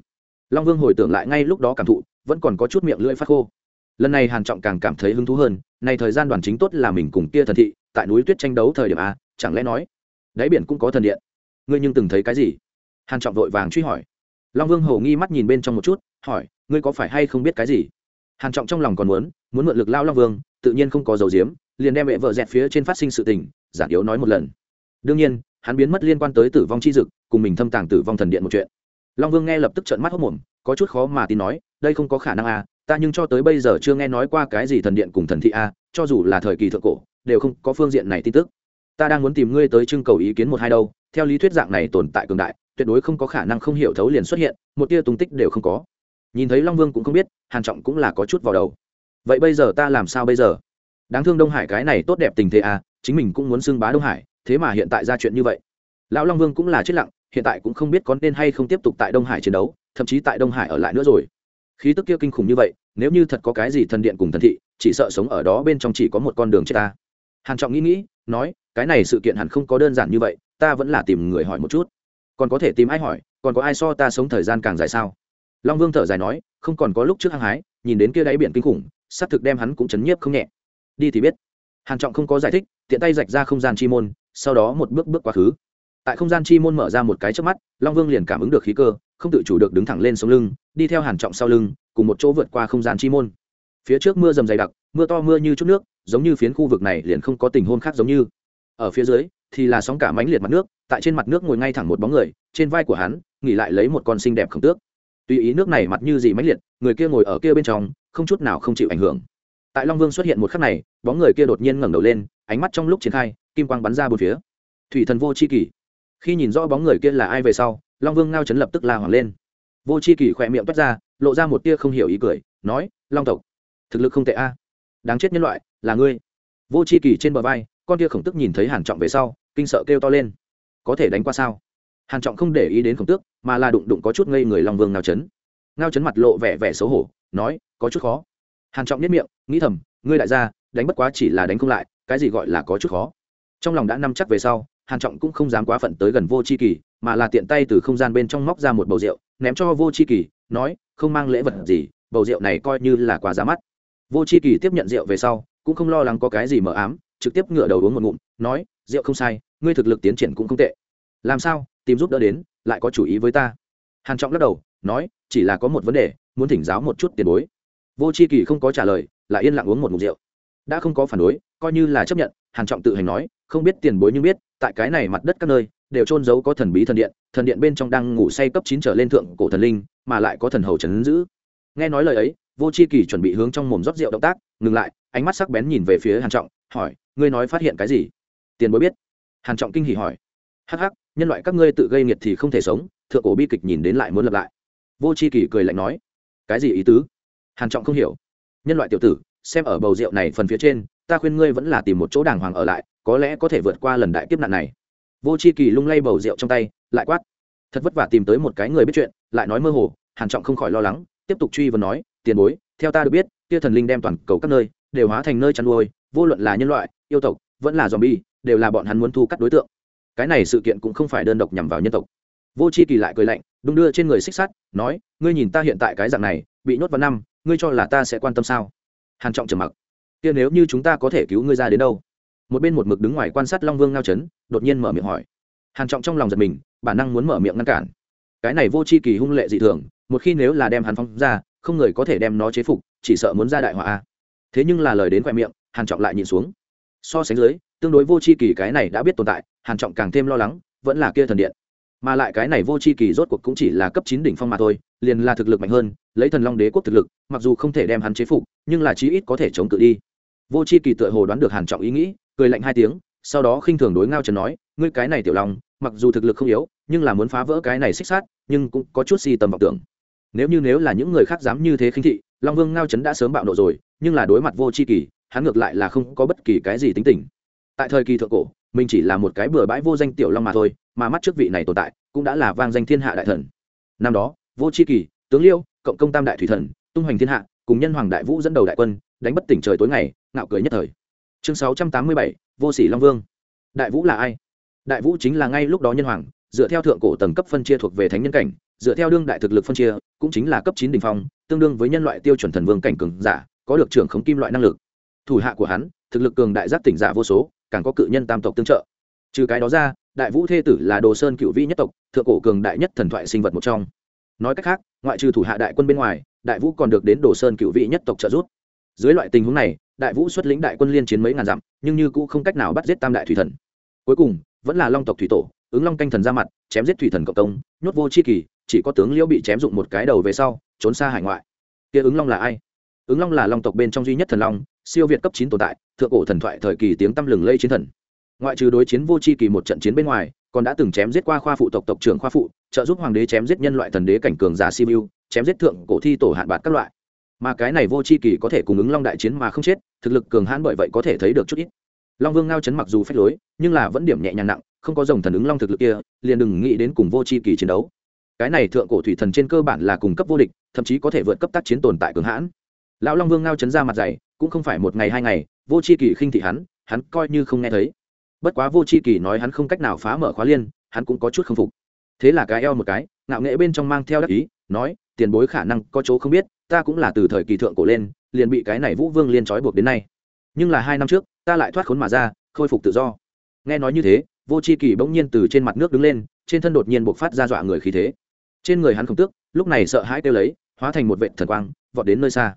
Long vương hồi tưởng lại ngay lúc đó cảm thụ, vẫn còn có chút miệng lưỡi phát khô. Lần này hàn trọng càng cảm thấy hứng thú hơn này thời gian đoàn chính tốt là mình cùng kia thần thị, tại núi tuyết tranh đấu thời điểm a, chẳng lẽ nói, đáy biển cũng có thần điện? Ngươi nhưng từng thấy cái gì? Hàn trọng vội vàng truy hỏi. Long vương hầu nghi mắt nhìn bên trong một chút, hỏi, ngươi có phải hay không biết cái gì? Hàn trọng trong lòng còn muốn muốn mượn lực lao long vương, tự nhiên không có dầu diếm, liền đem mẹ vợ dẹt phía trên phát sinh sự tình, giản yếu nói một lần. Đương nhiên, hắn biến mất liên quan tới tử vong chi dực, cùng mình thâm tàng tử vong thần điện một chuyện. Long vương nghe lập tức trợn mắt hốc mồm, có chút khó mà tin nói, đây không có khả năng à ta nhưng cho tới bây giờ chưa nghe nói qua cái gì thần điện cùng thần thị a cho dù là thời kỳ thượng cổ, đều không có phương diện này tin tức. Ta đang muốn tìm ngươi tới trưng cầu ý kiến một hai đâu theo lý thuyết dạng này tồn tại cường đại, tuyệt đối không có khả năng không hiểu thấu liền xuất hiện, một tia tung tích đều không có. Nhìn thấy long vương cũng không biết, hàn trọng cũng là có chút vào đầu. Vậy bây giờ ta làm sao bây giờ? Đáng thương đông hải cái này tốt đẹp tình thế à chính mình cũng muốn xưng bá đông hải, thế mà hiện tại ra chuyện như vậy. Lão long vương cũng là chết lặng, hiện tại cũng không biết có nên hay không tiếp tục tại đông hải chiến đấu, thậm chí tại đông hải ở lại nữa rồi. Khí tức kia kinh khủng như vậy, nếu như thật có cái gì thần điện cùng thần thị, chỉ sợ sống ở đó bên trong chỉ có một con đường chết ta. Hàn trọng nghĩ nghĩ, nói, cái này sự kiện hẳn không có đơn giản như vậy ta vẫn là tìm người hỏi một chút. Còn có thể tìm ai hỏi, còn có ai so ta sống thời gian càng dài sao? Long vương thở dài nói, không còn có lúc trước hăng hái, nhìn đến kia đáy biển kinh khủng xác thực đem hắn cũng chấn nhiếp không nhẹ. Đi thì biết. Hàn trọng không có giải thích, tiện tay rạch ra không gian chi môn, sau đó một bước bước quá khứ. Tại không gian chi môn mở ra một cái trước mắt, long vương liền cảm ứng được khí cơ, không tự chủ được đứng thẳng lên sống lưng, đi theo hàn trọng sau lưng, cùng một chỗ vượt qua không gian chi môn. Phía trước mưa dầm dày đặc, mưa to mưa như chút nước, giống như phiến khu vực này liền không có tình huống khác giống như. Ở phía dưới thì là sóng cả mãnh liệt mặt nước, tại trên mặt nước ngồi ngay thẳng một bóng người, trên vai của hắn, nghỉ lại lấy một con xinh đẹp khổng tước. Tùy ý nước này mặt như gì mãnh liệt, người kia ngồi ở kia bên trong, không chút nào không chịu ảnh hưởng. Tại long vương xuất hiện một khắc này, bóng người kia đột nhiên ngẩng đầu lên, ánh mắt trong lúc triển khai, kim quang bắn ra bốn phía. Thủy thần vô c h i kỷ. Khi nhìn rõ bóng người kia là ai về sau, long vương ngao chấn lập tức la hoảng lên. Vô c h i kỷ khỏe miệng toát ra, lộ ra một tia không hiểu ý cười, nói, long tộc, thực lực không tệ a. Đáng chết nhân loại, là ngươi. Vô c h i kỳ trên bờ vai con kia khổng tức nhìn thấy hàn trọng về sau, kinh sợ kêu to lên. Có thể đánh qua sao? Hàn trọng không để ý đến khổng tước, mà là đụng đụng có chút ngây người long vương ngao chấn. Ngao chấn mặt lộ vẻ vẻ xấu hổ, nói, có chút khó. Hàn trọng nhất miệng, nghĩ thầm, ngươi đại gia, đánh bất quá chỉ là đánh không lại, cái gì gọi là có chút khó? Trong lòng đã nắm chắc về sau, hàn trọng cũng không dám quá phận tới gần vô chi kỳ, mà là tiện tay từ không gian bên trong móc ra một bầu rượu, ném cho vô chi kỳ, nói, không mang lễ vật gì, bầu rượu này coi như là quà giá mắt. Vô chi kỳ tiếp nhận rượu về sau, cũng không lo lắng có cái gì mờ ám trực tiếp ngửa đầu uống một ngụm, nói, rượu không sai, ngươi thực lực tiến triển cũng không tệ. Làm sao, tìm giúp đỡ đến, lại có chủ ý với ta? Hàn trọng lắc đầu, nói, chỉ là có một vấn đề, muốn thỉnh giáo một chút tiền bối. Vô c h i kỳ không có trả lời, lại yên lặng uống một mục rượu. Đã không có phản đối, coi như là chấp nhận, hàn trọng tự hành nói, không biết tiền bối nhưng biết, tại cái này mặt đất các nơi, đều trôn giấu có thần bí thần điện thần điện bên trong đang ngủ say cấp chín trở lên thượng cổ thần linh, mà lại có thần hầu trấn giữ. Nghe nói lời ấy, vô c h i kỳ chuẩn bị hướng trong mồm rót rượu động tác, ngừng lại, ánh mắt sắc bén nhìn về phía hàn trọng, hỏi ngươi nói phát hiện cái gì? Tiền bối biết. Hàn trọng kinh hỉ hỏi. Hắc hắc, nhân loại các ngươi tự gây nghiệt thì không thể sống, thượng cổ bi kịch nhìn đến lại muốn lặp lại. Vô c h i kỳ cười lạnh nói. Cái gì ý tứ? Hàn trọng không hiểu. Nhân loại tiểu tử, xem ở bầu rượu này phần phía trên, ta khuyên ngươi vẫn là tìm một chỗ đàng hoàng ở lại, có lẽ có thể vượt qua lần đại kiếp nạn này. Vô c h i kỳ lung lay bầu rượu trong tay, lại quát. Thật vất vả tìm tới một cái người biết chuyện, lại nói mơ hồ, hàn trọng không khỏi lo lắng, tiếp tục truy vấn nói, tiền bối, theo ta được biết, kia thần linh đem toàn cầu các nơi đều hóa thành nơi chăn nuôi vô luận là nhân loại, yêu tộc, vẫn là zombie, đều là bọn hắn muốn thu cắt đối tượng. Cái này sự kiện cũng không phải đơn độc nhằm vào nhân tộc. Vô c h i kỳ lại cười lạnh, đung đưa trên người xích sắt, nói, ngươi nhìn ta hiện tại cái dạng này, bị nhốt vào năm, ngươi cho là ta sẽ quan tâm sao? Hàn trọng trầm mặc. Kia nếu như chúng ta có thể cứu ngươi ra đến đâu? Một bên một mực đứng ngoài quan sát long vương ngao chấn, đột nhiên mở miệng hỏi. Hàn trọng trong lòng giật mình, bản năng muốn mở miệng ngăn cản. Cái này vô chi kỳ hung lệ dị thường, một khi nếu là đem hắn phóng ra, không người có thể đem nó chế phục, chỉ sợ muốn ra đại họa thế nhưng là lời đến khoe miệng hàn trọng lại nhìn xuống. So sánh dưới, tương đối vô chi kỳ cái này đã biết tồn tại, hàn trọng càng thêm lo lắng, vẫn là kia thần điện. Mà lại cái này vô chi kỳ rốt cuộc cũng chỉ là cấp chín đỉnh phong mà thôi, liền là thực lực mạnh hơn, lấy thần long đế quốc thực lực, mặc dù không thể đem hắn chế phục, nhưng là chí ít có thể chống cự đi. Vô c h i kỳ tựa hồ đoán được hàn trọng ý nghĩ, cười lạnh hai tiếng, sau đó khinh thường đối ngao trần nói, ngươi cái này tiểu long, mặc dù thực lực không yếu, nhưng là muốn phá vỡ cái này xích sát nhưng cũng có chút si tầm vọng tưởng. Nếu như nếu là những người khác dám như thế khinh thị, long vương ngao trấn đã sớm bạo nộ rồi, nhưng là đối mặt vô c h i kỳ hắn ngược lại là không có bất kỳ cái gì tính tình. Tại thời kỳ thượng cổ, mình chỉ là một cái bừa bãi vô danh tiểu long mà thôi, mà mắt trước vị này tồn tại cũng đã là vang danh thiên hạ đại thần. Năm đó, vô c h i kỳ, tướng liêu, cộng công tam đại thủy thần, tung hoành thiên hạ cùng nhân hoàng đại vũ dẫn đầu đại quân, đánh bất tỉnh trời tối ngày, ngạo cười nhất thời. Chương sáu trăm tám mươi bảy, vô sĩ long vương. Đại vũ là ai? Đại vũ chính là ngay lúc đó nhân hoàng, dựa theo thượng cổ tầng cấp phân chia thuộc về thánh nhân cảnh, dựa theo đương đại thực lực phân chia, cũng chính là cấp chín đỉnh phong, tương đương với nhân loại tiêu chuẩn thần vương cảnh cường giả, có được trưởng khống kim loại năng lực thủ hạ của hắn, thực lực cường đại giác tỉnh giả vô số, càng có cự nhân tam tộc tương trợ. Trừ cái đó ra, đại vũ thê tử là đồ sơn cựu vĩ nhất tộc, thượng cổ cường đại nhất thần thoại sinh vật một trong. Nói cách khác, ngoại trừ thủ hạ đại quân bên ngoài, đại vũ còn được đến đồ sơn cựu vĩ nhất tộc trợ giúp. Dưới loại tình huống này, đại vũ xuất lĩnh đại quân liên chiến mấy ngàn dặm, nhưng như cũ không cách nào bắt giết tam đại thủy thần. Cuối cùng, vẫn là long tộc thủy tổ, ứng long canh thần ra mặt, chém giết thủy thần cộng công nhốt vô chi kỳ, chỉ có tướng liễu bị chém dụng một cái đầu về sau, trốn xa hải ngoại. Kia ứng long là ai? Ứng long là long tộc bên trong duy nhất thần long, siêu việt cấp chín tồn tại, thượng cổ thần thoại thời kỳ tiếng tăm lừng lây chiến thần. Ngoại trừ đối chiến vô chi kỳ một trận chiến bên ngoài, còn đã từng chém giết qua khoa phụ tộc tộc trưởng khoa phụ, trợ giúp hoàng đế chém giết nhân loại thần đế cảnh cường giả sibiu, chém giết thượng cổ thi tổ hạn bạc các loại. Mà cái này vô c h i kỳ có thể cùng ứng long đại chiến mà không chết, thực lực cường hãn bởi vậy có thể thấy được chút ít. Long vương ngao chấn mặc dù phép lối, nhưng là vẫn điểm nhẹ nhàng nặng, không có dòng thần ứng long thực lực kia, liền đừng nghĩ đến cùng vô c h i kỳ chiến đấu. Cái này thượng cổ thủy thần trên cơ bản là cùng cấp vô địch, thậm chí có thể vượt cấp tác chiến tồn tại cường hãn lão long vương ngao chấn ra mặt dày, cũng không phải một ngày hai ngày, vô c h i kỳ khinh thị hắn hắn coi như không nghe thấy. Bất quá vô c h i kỳ nói hắn không cách nào phá mở khóa liên, hắn cũng có chút k phục. Thế là cái eo một cái, ngạo nghệ bên trong mang theo đắc ý, nói, tiền bối khả năng có chỗ không biết, ta cũng là từ thời kỳ thượng cổ lên, liền bị cái này vũ vương liên trói buộc đến nay. Nhưng là hai năm trước, ta lại thoát khốn mà ra, khôi phục tự do. Nghe nói như thế, vô c h i kỳ bỗng nhiên từ trên mặt nước đứng lên, trên thân đột nhiên buộc phát ra dọa người khí thế. Trên người hắn không tước, lúc này sợ hãi kêu lấy, hóa thành một vệ thần quang, vọt đến nơi xa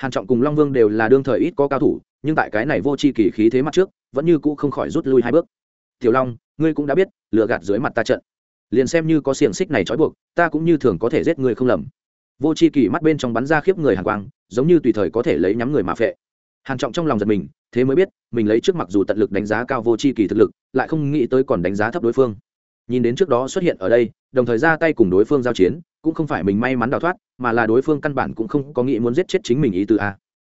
hàn trọng cùng long vương đều là đương thời ít có cao thủ, nhưng tại cái này vô c h i kỳ khí thế mặt trước, vẫn như cũ không khỏi rút lui hai bước. Tiểu long, ngươi cũng đã biết lựa gạt dưới mặt ta trận. Liền xem như có xiềng xích này trói buộc, ta cũng như thường có thể giết người không lầm. Vô c h i kỳ mắt bên trong bắn ra khiếp người hàn quang, giống như tùy thời có thể lấy nhắm người mà phệ. Hàn trọng trong lòng giật mình, thế mới biết, mình lấy trước mặc dù tận lực đánh giá cao vô c h i kỳ thực lực, lại không nghĩ tới còn đánh giá thấp đối phương. Nhìn đến trước đó xuất hiện ở đây, đồng thời ra tay cùng đối phương giao chiến cũng không phải mình may mắn đào thoát, mà là đối phương căn bản cũng không có nghĩ muốn giết chết chính mình ý từ a.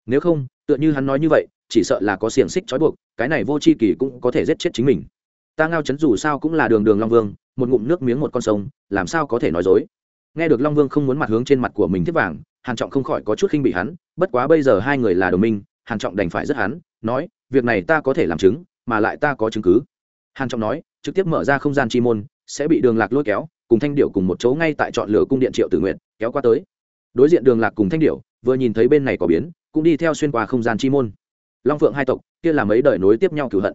Nếu không, tựa như hắn nói như vậy, chỉ sợ là có xiềng xích trói buộc, cái này vô c h i kỳ cũng có thể giết chết chính mình. Ta ngao chấn dù sao cũng là đường đường long vương, một ngụm nước miếng một con sông, làm sao có thể nói dối? Nghe được long vương không muốn mặt hướng trên mặt của mình thiết vàng, hàn trọng không khỏi có chút khinh bị hắn, bất quá bây giờ hai người là đồng minh, hàn trọng đành phải rất hắn, nói, việc này ta có thể làm chứng, mà lại ta có chứng cứ. Hàn trọng nói, trực tiếp mở ra không gian chi môn, sẽ bị đường lạc lôi kéo cùng thanh điệu cùng một chỗ ngay tại chọn lửa cung điện triệu tử nguyện kéo qua tới. Đối diện đường lạc cùng thanh điệu vừa nhìn thấy bên này có biến, cũng đi theo xuyên qua không gian chi môn. Long phượng hai tộc, kia là mấy đời nối tiếp nhau cửu hận.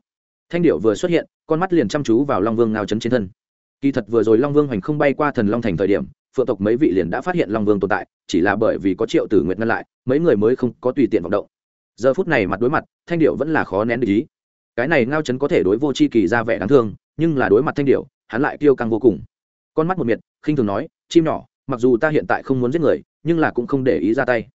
Thanh điệu vừa xuất hiện, con mắt liền chăm chú vào long vương ngao chấn trên thân. Kỳ thật vừa rồi long vương hoành không bay qua thần long thành thời điểm, phượng tộc mấy vị liền đã phát hiện long vương tồn tại, chỉ là bởi vì có triệu tử nguyện ngăn lại, mấy người mới không có tùy tiện vọng động. Giờ phút này mặt đối mặt, thanh điệu vẫn là khó nén được ý. Cái này ngao chấn có thể đối vô c h i kỳ ra vẻ đáng thương, nhưng là đối mặt thanh điệu hắn lại kiêu căng vô cùng con mắt một miệt, khinh thường nói, chim nhỏ, mặc dù ta hiện tại không muốn giết người, nhưng là cũng không để ý ra tay.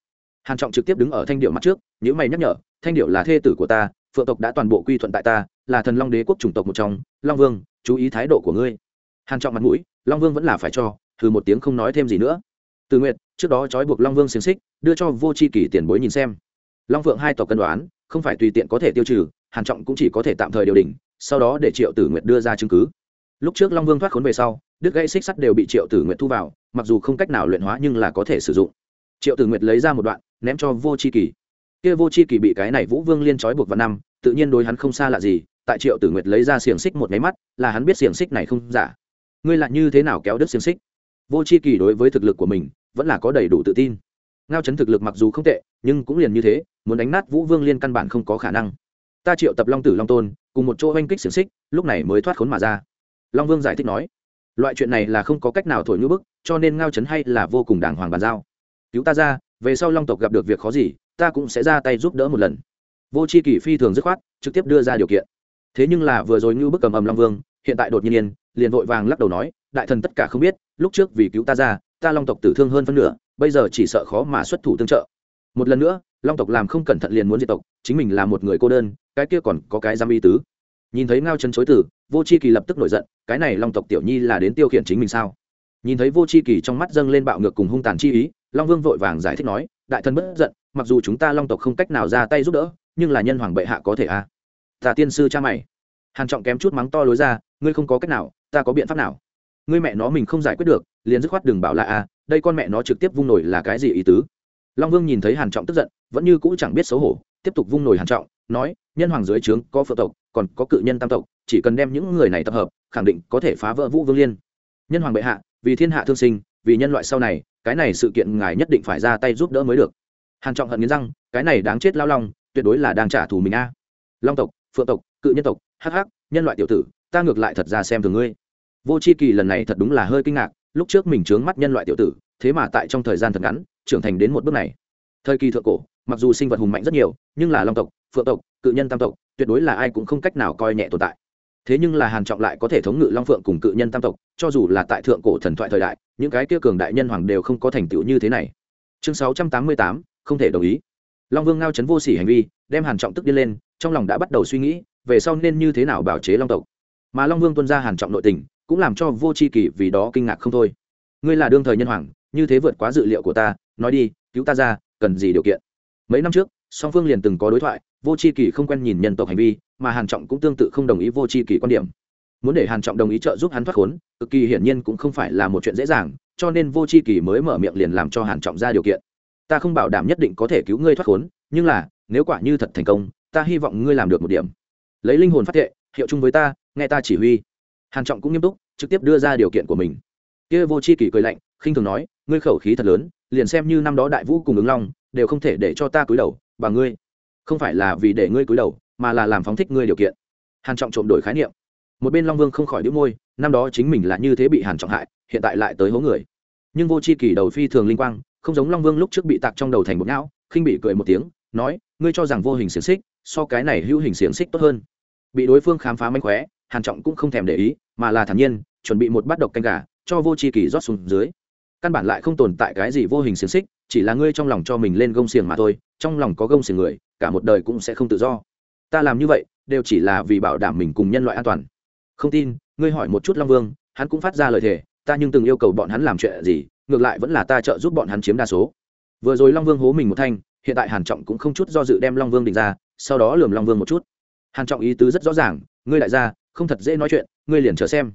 Hàn trọng trực tiếp đứng ở thanh điệu mặt trước những mày nhắc nhở, thanh điệu là thê tử của ta, phượng tộc đã toàn bộ quy thuận tại ta, là thần long đế quốc chủng tộc một trong, long vương, chú ý thái độ của ngươi. Hàn trọng mặt mũi, long vương vẫn là phải cho, thử một tiếng không nói thêm gì nữa. Từ Nguyệt, trước đó trói buộc long vương xiềng xích, đưa cho vô c h i kỷ tiền bối nhìn xem. Long phượng hai tộc cân đoán, không phải tùy tiện có thể tiêu trừ, hàn trọng cũng chỉ có thể tạm thời điều đình sau đó để triệu tử nguyệt đưa ra chứng cứ lúc trước long vương thoát khốn về sau, đứt gãy xích sắt đều bị triệu tử nguyệt thu vào, mặc dù không cách nào luyện hóa nhưng là có thể sử dụng. Triệu tử nguyệt lấy ra một đoạn, ném cho vô c h i kỳ. Kia vô c h i kỳ bị cái này vũ vương liên trói buộc vào năm, tự nhiên đối hắn không xa lạ gì, tại triệu tử nguyệt lấy ra xiềng xích một máy mắt, là hắn biết xiềng xích này không giả. Ngươi lại như thế nào kéo đứt xiềng xích? Vô c h i kỳ đối với thực lực của mình, vẫn là có đầy đủ tự tin. Ngao chấn thực lực mặc dù không tệ, nhưng cũng liền như thế, muốn đánh nát vũ vương liên căn bản không có khả năng. Ta triệu tập long tử long tôn, cùng một chỗ oanh kích xiềng xích, lúc này mới thoát khốn mà ra long vương giải thích nói, loại chuyện này là không có cách nào thổi như bức, cho nên ngao chấn hay là vô cùng đàng hoàng bàn giao. Cứu ta ra, về sau long tộc gặp được việc khó gì, ta cũng sẽ ra tay giúp đỡ một lần. Vô c h i kỷ phi thường dứt khoát, trực tiếp đưa ra điều kiện. Thế nhưng là vừa rồi như bức cầm ầm long vương, hiện tại đột nhiên yên, liền vội vàng lắc đầu nói, đại thần tất cả không biết, lúc trước vì cứu ta ra, ta long tộc tử thương hơn phân nửa, bây giờ chỉ sợ khó mà xuất thủ tương trợ. Một lần nữa, long tộc làm không cẩn thận liền muốn diệt tộc, chính mình là một người cô đơn, cái kia còn có cái giam y tứ nhìn thấy ngao chân chối tử vô c h i kỳ lập tức nổi giận, cái này long tộc tiểu nhi là đến tiêu khiển chính mình sao? Nhìn thấy vô c h i kỳ trong mắt dâng lên bạo ngược cùng hung tàn chi ý, long vương vội vàng giải thích nói, đại thân bất giận, mặc dù chúng ta long tộc không cách nào ra tay giúp đỡ, nhưng là nhân hoàng bệ hạ có thể à. ta tiên sư cha mày. Hàn trọng kém chút mắng to lối ra, ngươi không có cách nào, ta có biện pháp nào? Ngươi mẹ nó mình không giải quyết được, liền dứt khoát đừng bảo là à đây con mẹ nó trực tiếp vung nổi là cái gì ý tứ? Long vương nhìn thấy hàn trọng tức giận, vẫn như cũ chẳng biết xấu hổ, tiếp tục vung nổi hàn trọng nói, nhân hoàng dưới trướng có phượng tộc, còn có cự nhân tam tộc, chỉ cần đem những người này tập hợp, khẳng định có thể phá vỡ vũ vương liên. Nhân hoàng bệ hạ, vì thiên hạ thương sinh, vì nhân loại sau này, cái này sự kiện ngài nhất định phải ra tay giúp đỡ mới được. Hàn trọng hận nghiến răng, cái này đáng chết lao long, tuyệt đối là đang trả thù mình a. Long tộc, phượng tộc, cự nhân tộc, hắc hắc, nhân loại tiểu tử, ta ngược lại thật ra xem thường ngươi. Vô c h i kỳ lần này thật đúng là hơi kinh ngạc, lúc trước mình trướng mắt nhân loại tiểu tử, thế mà tại trong thời gian thật ngắn, trưởng thành đến một bước này. Thời kỳ thượng cổ, mặc dù sinh vật hùng mạnh rất nhiều, nhưng là long tộc phượng tộc cự nhân tam tộc tuyệt đối là ai cũng không cách nào coi nhẹ tồn tại. Thế nhưng là hàn trọng lại có thể thống ngự long phượng cùng cự nhân tam tộc cho dù là tại thượng cổ thần thoại thời đại những cái kia cường đại nhân hoàng đều không có thành tựu như thế này. Chương 688, không thể đồng ý. Long vương ngao chấn vô sỉ hành vi đem hàn trọng tức điên lên trong lòng đã bắt đầu suy nghĩ về sau nên như thế nào bảo chế long tộc. Mà long vương tuân ra hàn trọng nội tình cũng làm cho vô c h i kỳ vì đó kinh ngạc không thôi. Ngươi là đương thời nhân hoàng như thế vượt quá dự liệu của ta nói đi cứu ta ra cần gì điều kiện? Mấy năm trước song phương liền từng có đối thoại vô c h i kỳ không quen nhìn nhân tộc hành vi, mà hàn trọng cũng tương tự không đồng ý vô c h i kỳ quan điểm. Muốn để hàn trọng đồng ý trợ giúp hắn thoát khốn, cực kỳ hiển nhiên cũng không phải là một chuyện dễ dàng, cho nên vô c h i kỳ mới mở miệng liền làm cho hàn trọng ra điều kiện. Ta không bảo đảm nhất định có thể cứu ngươi thoát khốn, nhưng là, nếu quả như thật thành công, ta hy vọng ngươi làm được một điểm. Lấy linh hồn phát thệ, hiệu chung với ta, nghe ta chỉ huy. Hàn trọng cũng nghiêm túc, trực tiếp đưa ra điều kiện của mình. Kia vô c h i kỳ cười lạnh, khinh thường nói, ngươi khẩu khí thật lớn, liền xem như năm đó đại vũ cùng ứng long, đều không thể để cho ta cúi đầu và ngươi không phải là vì để ngươi cúi đầu, mà là làm phóng thích ngươi điều kiện. Hàn trọng trộm đổi khái niệm. Một bên long vương không khỏi đĩu môi, năm đó chính mình là như thế bị hàn trọng hại, hiện tại lại tới hố người. Nhưng vô chi kỳ đầu phi thường linh quang, không giống long vương lúc trước bị tạc trong đầu thành một não, khinh bị cười một tiếng, nói, ngươi cho rằng vô hình xiềng xích, so cái này hữu hình xiềng xích tốt hơn. Bị đối phương khám phá mánh khóe, hàn trọng cũng không thèm để ý, mà là thản nhiên, chuẩn bị một bát độc canh gà, cho vô chi kỳ rót xuống dưới. Căn bản lại không tồn tại cái gì vô hình xiềng xích chỉ là ngươi trong lòng cho mình lên gông xiềng mà thôi, trong lòng có gông xiềng người, cả một đời cũng sẽ không tự do. Ta làm như vậy, đều chỉ là vì bảo đảm mình cùng nhân loại an toàn. Không tin, ngươi hỏi một chút long vương, hắn cũng phát ra lời thề, ta nhưng từng yêu cầu bọn hắn làm chuyện gì, ngược lại vẫn là ta trợ giúp bọn hắn chiếm đa số. Vừa rồi long vương hố mình một thanh, hiện tại hàn trọng cũng không chút do dự đem long vương định ra, sau đó lườm long vương một chút. Hàn trọng ý tứ rất rõ ràng, ngươi đại gia, không thật dễ nói chuyện, ngươi liền chờ xem.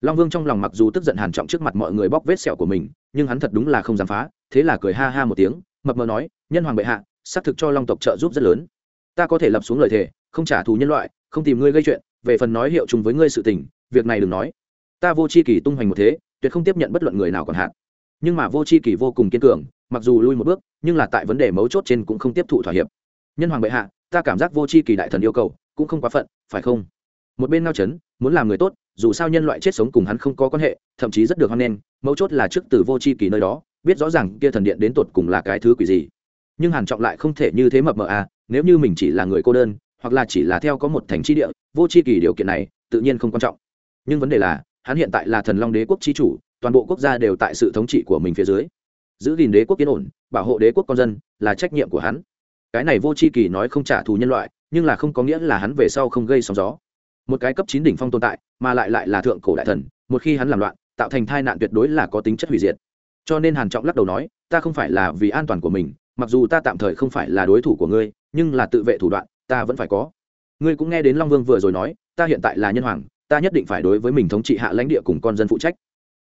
Long vương trong lòng mặc dù tức giận hàn trọng trước mặt mọi người bóc vết sẹo của mình, nhưng hắn thật đúng là không dám phá thế là cười ha ha một tiếng, mập mờ nói, nhân hoàng bệ hạ, xác thực cho long tộc trợ giúp rất lớn. Ta có thể lập xuống lời thề, không trả thù nhân loại, không tìm ngươi gây chuyện, về phần nói hiệu chung với ngươi sự tình, việc này đừng nói. Ta vô chi kỳ tung hoành một thế, tuyệt không tiếp nhận bất luận người nào còn hạn. Nhưng mà vô chi kỳ vô cùng kiên cường, mặc dù lui một bước, nhưng là tại vấn đề mấu chốt trên cũng không tiếp thụ thỏa hiệp. Nhân hoàng bệ hạ, ta cảm giác vô chi kỳ đại thần yêu cầu, cũng không quá phận, phải không? Một bên ngao chấn, muốn làm người tốt, dù sao nhân loại chết sống cùng hắn không có quan hệ, thậm chí rất được hoan nghênh, mấu chốt là trước từ vô chi kỳ nơi đó biết rõ ràng kia thần điện đến tột cùng là cái thứ quỷ gì. Nhưng hàn trọng lại không thể như thế mập mờ à nếu như mình chỉ là người cô đơn, hoặc là chỉ là theo có một thành chi địa, vô chi kỳ điều kiện này, tự nhiên không quan trọng. Nhưng vấn đề là, hắn hiện tại là thần long đế quốc chi chủ, toàn bộ quốc gia đều tại sự thống trị của mình phía dưới. Giữ gìn đế quốc yên ổn, bảo hộ đế quốc con dân, là trách nhiệm của hắn. Cái này vô chi kỳ nói không trả thù nhân loại, nhưng là không có nghĩa là hắn về sau không gây sóng gió. Một cái cấp chín đỉnh phong tồn tại, mà lại lại là thượng cổ đại thần, một khi hắn làm loạn, tạo thành tai nạn tuyệt đối là có tính chất hủy diệt cho nên hàn trọng lắc đầu nói, ta không phải là vì an toàn của mình, mặc dù ta tạm thời không phải là đối thủ của ngươi, nhưng là tự vệ thủ đoạn, ta vẫn phải có. Ngươi cũng nghe đến long vương vừa rồi nói, ta hiện tại là nhân hoàng, ta nhất định phải đối với mình thống trị hạ lãnh địa cùng con dân phụ trách.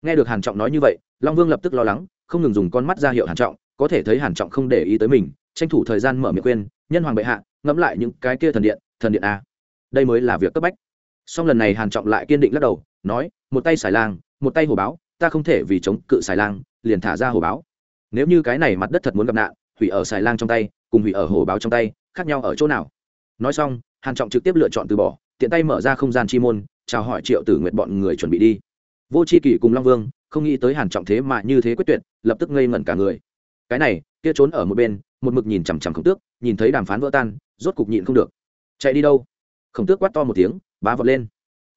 Nghe được hàn trọng nói như vậy, long vương lập tức lo lắng, không ngừng dùng con mắt ra hiệu hàn trọng, có thể thấy hàn trọng không để ý tới mình, tranh thủ thời gian mở miệng khuyên, nhân hoàng bệ hạ, ngẫm lại những cái kia thần điện thần điện a. Đây mới là việc cấp bách. Song lần này hàn trọng lại kiên định lắc đầu, nói, một tay xài lang, một tay hồ báo, ta không thể vì chống cự xài lang liền thả ra hồ báo. Nếu như cái này mặt đất thật muốn gặp nạn, hủy ở xài lang trong tay, cùng hủy ở hồ báo trong tay, khác nhau ở chỗ nào? Nói xong, hàn trọng trực tiếp lựa chọn từ bỏ, tiện tay mở ra không gian chi môn, chào hỏi triệu tử nguyện bọn người chuẩn bị đi. Vô chi kỷ cùng long vương, không nghĩ tới hàn trọng thế mà như thế quyết tuyệt, lập tức ngây ngẩn cả người. Cái này, kia trốn ở một bên, một mực nhìn chằm chằm khổng tước, nhìn thấy đàm phán vỡ tan, rốt cục nhịn không được. Chạy đi đâu? Khổng tước quát to một tiếng, bá vọt lên.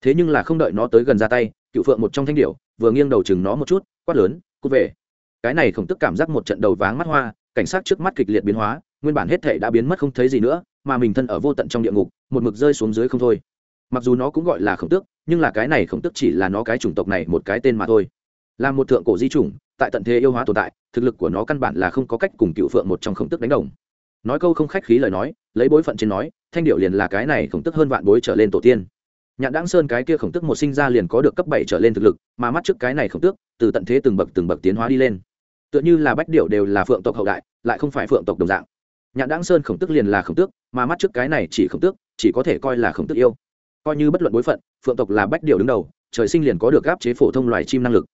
Thế nhưng là không đợi nó tới gần ra tay, cựu phượng một trong thanh điệu vừa nghiêng đầu chừng nó một chút, quát lớn cút về cái này khổng tước cảm giác một trận đầu váng mắt hoa, cảnh sát trước mắt kịch liệt biến hóa, nguyên bản hết thể đã biến mất không thấy gì nữa, mà mình thân ở vô tận trong địa ngục, một mực rơi xuống dưới không thôi. Mặc dù nó cũng gọi là khổng tước nhưng là cái này khổng tước chỉ là nó cái chủng tộc này một cái tên mà thôi. Là một thượng cổ di chủng, tại tận thế yêu hóa tồn tại, thực lực của nó căn bản là không có cách cùng cựu phượng một trong khổng tước đánh đồng. Nói câu không khách khí lời nói, lấy bối phận trên nói, thanh điệu liền là cái này khổng tức hơn vạn bối trở lên tổ tiên. Nhạn đáng sơn cái kia khổng tức một sinh ra liền có được cấp bảy trở lên thực lực, mà mắt trước cái này khổng tước từ tận thế từng bậc từng bậc tiến hóa đi lên tựa như là bách điệu đều là phượng tộc hậu đại, lại không phải phượng tộc đồng dạng. Nhạn đáng sơn khổng tước liền là khổng tước, mà mắt trước cái này chỉ khổng tước, chỉ có thể coi là khổng tước yêu. Coi như bất luận bối phận, phượng tộc là bách điệu đứng đầu, trời sinh liền có được gáp chế phổ thông loài chim năng lực.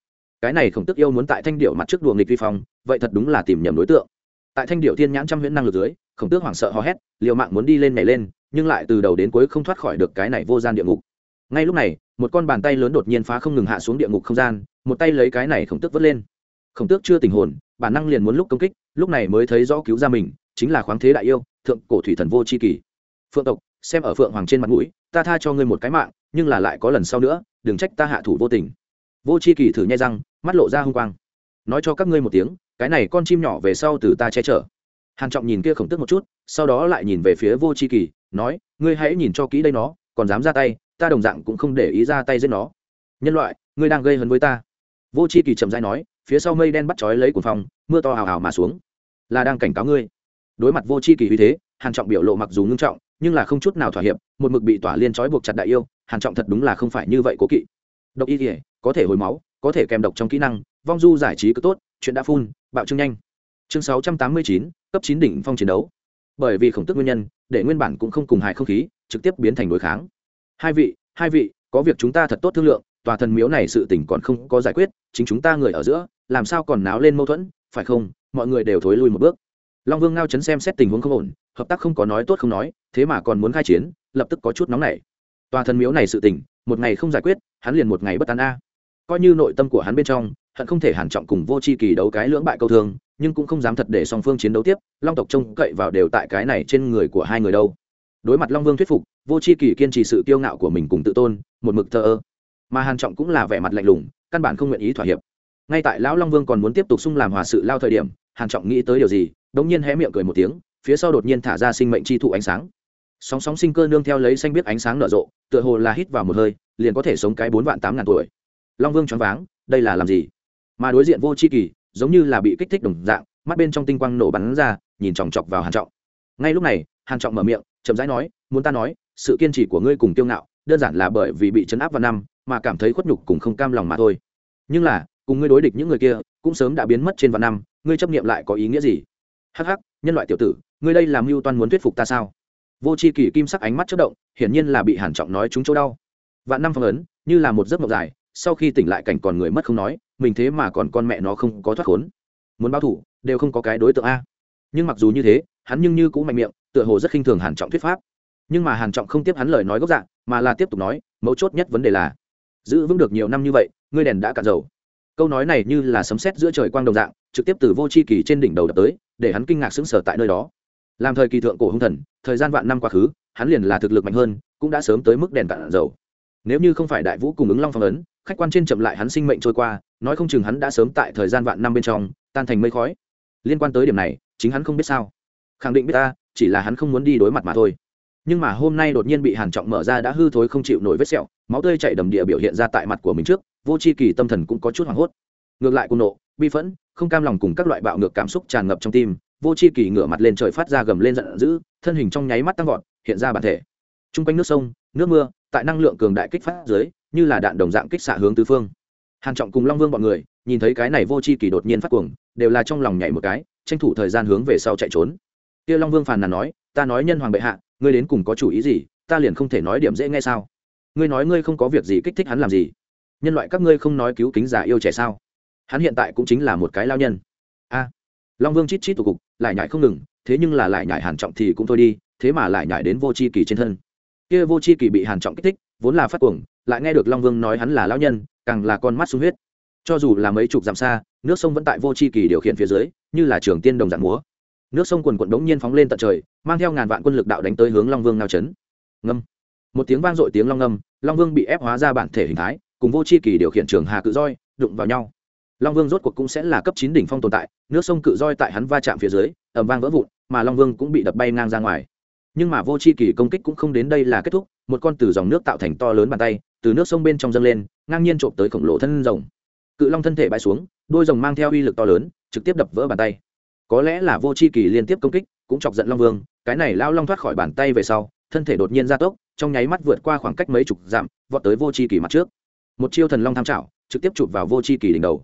Cái này khổng tước yêu muốn tại thanh điệu mặt trước đùa nghịch vi phong, vậy thật đúng là tìm nhầm đối tượng. Tại thanh điệu thiên nhãn trăm huyễn năng lực dưới, khổng tước hoảng sợ hò hét, liều mạng muốn đi lên nhảy lên, nhưng lại từ đầu đến cuối không thoát khỏi được cái này vô gian địa ngục. Ngay lúc này, một con bàn tay lớn đột nhiên phá không ngừng hạ xuống địa ngục không gian, một tay lấy cái này khổng tước vớt lên khổng tước chưa tình hồn, bản năng liền muốn lúc công kích, lúc này mới thấy rõ cứu ra mình, chính là khoáng thế đại yêu, thượng cổ thủy thần vô c h i kỳ. Phượng tộc, xem ở phượng hoàng trên mặt mũi, ta tha cho ngươi một cái mạng, nhưng là lại có lần sau nữa, đừng trách ta hạ thủ vô tình. Vô c h i kỳ thử nhai răng, mắt lộ ra h u n g quang. Nói cho các ngươi một tiếng, cái này con chim nhỏ về sau từ ta che chở. Hàn trọng nhìn kia khổng tước một chút, sau đó lại nhìn về phía vô c h i kỳ, nói, ngươi hãy nhìn cho kỹ đây nó, còn dám ra tay, ta đồng dạng cũng không để ý ra tay giết nó. Nhân loại, ngươi đang gây hấn với ta. Vô c h i kỳ chậm dãi nói phía sau mây đen bắt chói lấy cuồng phong, mưa to hào hào mà xuống. Là đang cảnh cáo ngươi. Đối mặt vô c h i kỳ uy thế, hàn trọng biểu lộ mặc dù ngưng trọng, nhưng là không chút nào thỏa hiệp, một mực bị tỏa liên trói buộc chặt đại yêu, hàn trọng thật đúng là không phải như vậy cố kỵ. Độc y thể có thể hồi máu, có thể kèm độc trong kỹ năng, vong du giải trí cứ tốt, chuyện đã phun, bạo trưng nhanh. Chương sáu trăm tám mươi chín, cấp chín đỉnh phong chiến đấu. Bởi vì khổng tức nguyên nhân, để nguyên bản cũng không cùng hài không khí, trực tiếp biến thành đối kháng. Hai vị hai vị, có việc chúng ta thật tốt thương lượng, tòa thần miếu này sự tình còn không có giải quyết, chính chúng ta người ở giữa làm sao còn náo lên mâu thuẫn, phải không? Mọi người đều thối lui một bước. Long vương ngao chấn xem xét tình huống không ổn, hợp tác không có nói tốt không nói, thế mà còn muốn khai chiến, lập tức có chút nóng nảy. Tòa thần miếu này sự tình, một ngày không giải quyết, hắn liền một ngày bất tán a. Coi như nội tâm của hắn bên trong, hận không thể hàn trọng cùng vô chi kỳ đấu cái lưỡng bại câu thương, nhưng cũng không dám thật để song phương chiến đấu tiếp, long tộc trông cậy vào đều tại cái này trên người của hai người đâu. Đối mặt long vương thuyết phục, vô chi kỳ kiên trì sự kiêu ngạo của mình cùng tự tôn, một mực thờ ơ. Mà hàn trọng cũng là vẻ mặt lạnh lùng, căn bản không nguyện ý thỏa hiệp ngay tại lão long vương còn muốn tiếp tục xung làm hòa sự lao thời điểm, hàn trọng nghĩ tới điều gì, đống nhiên hé miệng cười một tiếng, phía sau đột nhiên thả ra sinh mệnh chi thụ ánh sáng. Sóng sóng sinh cơ nương theo lấy xanh biết ánh sáng nở rộ, tựa hồ là hít vào một hơi, liền có thể sống cái bốn vạn tám ngàn tuổi. Long vương choáng váng, đây là làm gì? Mà đối diện vô chi kỳ, giống như là bị kích thích đồng dạng, mắt bên trong tinh quang nổ bắn ra, nhìn chòng chọc vào hàn trọng. Ngay lúc này, hàn trọng mở miệng, chậm rãi nói, muốn ta nói, sự kiên trì của ngươi cùng kiêu ngạo, đơn giản là bởi vì bị chấn áp vào năm, mà cảm thấy khuất nhục cùng không cam lòng mà thôi. Nhưng là cùng ngươi đối địch những người kia, cũng sớm đã biến mất trên vạn năm, ngươi chấp niệm lại có ý nghĩa gì? Hắc hắc, nhân loại tiểu tử, ngươi đây làm mưu toan muốn thuyết phục ta sao? Vô c h i kỳ kim sắc ánh mắt chất động, hiển nhiên là bị hàn trọng nói chúng chỗ đau. Vạn năm phong ấn, như là một giấc mộng dài, sau khi tỉnh lại cảnh còn người mất không nói, mình thế mà còn con mẹ nó không có thoát khốn. Muốn báo thủ, đều không có cái đối tượng a. Nhưng mặc dù như thế, hắn nhưng như cũng mạnh miệng, tựa hồ rất khinh thường hàn trọng thuyết pháp. Nhưng mà hàn trọng không tiếp hắn lời nói gốc dạng mà là tiếp tục nói, mấu chốt nhất vấn đề là, giữ vững được nhiều năm như vậy, ngươi đèn đã cạn dầu câu nói này như là sấm sét giữa trời quang đồng dạng, trực tiếp từ vô c h i kỳ trên đỉnh đầu đập tới, để hắn kinh ngạc sững sờ tại nơi đó. Làm thời kỳ thượng cổ hung thần, thời gian vạn năm quá khứ, hắn liền là thực lực mạnh hơn, cũng đã sớm tới mức đèn cạn dầu. Nếu như không phải đại vũ cùng ứng long phong ấn, khách quan trên chậm lại hắn sinh mệnh trôi qua, nói không chừng hắn đã sớm tại thời gian vạn năm bên trong, tan thành mây khói. Liên quan tới điểm này, chính hắn không biết sao. Khẳng định biết ta, chỉ là hắn không muốn đi đối mặt mà thôi nhưng mà hôm nay đột nhiên bị hàn trọng mở ra đã hư thối không chịu nổi vết sẹo, máu tươi chảy đầm địa biểu hiện ra tại mặt của mình trước, vô c h i kỳ tâm thần cũng có chút hoảng hốt. Ngược lại cùng nộ, bi phẫn, không cam lòng cùng các loại bạo ngược cảm xúc tràn ngập trong tim, vô c h i kỳ ngửa mặt lên trời phát ra gầm lên giận dữ, thân hình trong nháy mắt tăng vọt, hiện ra bản thể. T r u n g quanh nước sông, nước mưa, tại năng lượng cường đại kích phát dưới, như là đạn đồng dạng kích xạ hướng tứ phương. Hàn trọng cùng long vương b ọ n người, nhìn thấy cái này vô c kỳ đột nhiên phát cuồng, đều là trong lòng nhảy một cái, tranh thủ thời gian hướng về sau chạy trốn. Kia long vương phàn nàn nói, ta nói nhân hoàng bệ hạ ngươi đến cùng có chủ ý gì, ta liền không thể nói điểm dễ nghe sao? Ngươi nói ngươi không có việc gì kích thích hắn làm gì? Nhân loại các ngươi không nói cứu kính giả yêu trẻ sao? Hắn hiện tại cũng chính là một cái lao nhân. A, long vương chít chít tụ cục, lại nhải không ngừng, thế nhưng là lại nhải hàn trọng thì cũng thôi đi, thế mà lại nhải đến vô c h i kỳ trên thân. Kia vô c h i kỳ bị hàn trọng kích thích, vốn là phát cuồng, lại nghe được long vương nói hắn là lao nhân, càng là con mắt sung huyết. Cho dù là mấy chục dặm xa, nước sông vẫn tại vô c h i kỳ điều khiển phía dưới, như là trường tiên đồng dạng múa nước sông quần quận đống nhiên phóng lên tận trời, mang theo ngàn vạn quân lực đạo đánh tới hướng long vương nào chấn ngâm. Một tiếng vang dội tiếng long ngâm, long vương bị ép hóa ra bản thể hình thái, cùng vô c h i kỳ điều khiển trường hà cự roi, đụng vào nhau. Long vương rốt cuộc cũng sẽ là cấp chín đỉnh phong tồn tại, nước sông cự roi tại hắn va chạm phía dưới ẩm vang vỡ vụn, mà long vương cũng bị đập bay ngang ra ngoài. Nhưng mà vô c h i kỳ công kích cũng không đến đây là kết thúc, một con từ dòng nước tạo thành to lớn bàn tay, từ nước sông bên trong dâng lên, ngang nhiên trộm tới khổng lồ thân rồng. Cự long thân thể bay xuống, đôi rồng mang theo uy lực to lớn, trực tiếp đập vỡ bàn tay có lẽ là vô c h i kỳ liên tiếp công kích, cũng chọc giận long vương, cái này lao long thoát khỏi bàn tay về sau, thân thể đột nhiên ra tốc, trong nháy mắt vượt qua khoảng cách mấy chục dặm, vọt tới vô c h i kỳ mặt trước. Một chiêu thần long tham trảo trực tiếp chụp vào vô c h i kỳ đỉnh đầu.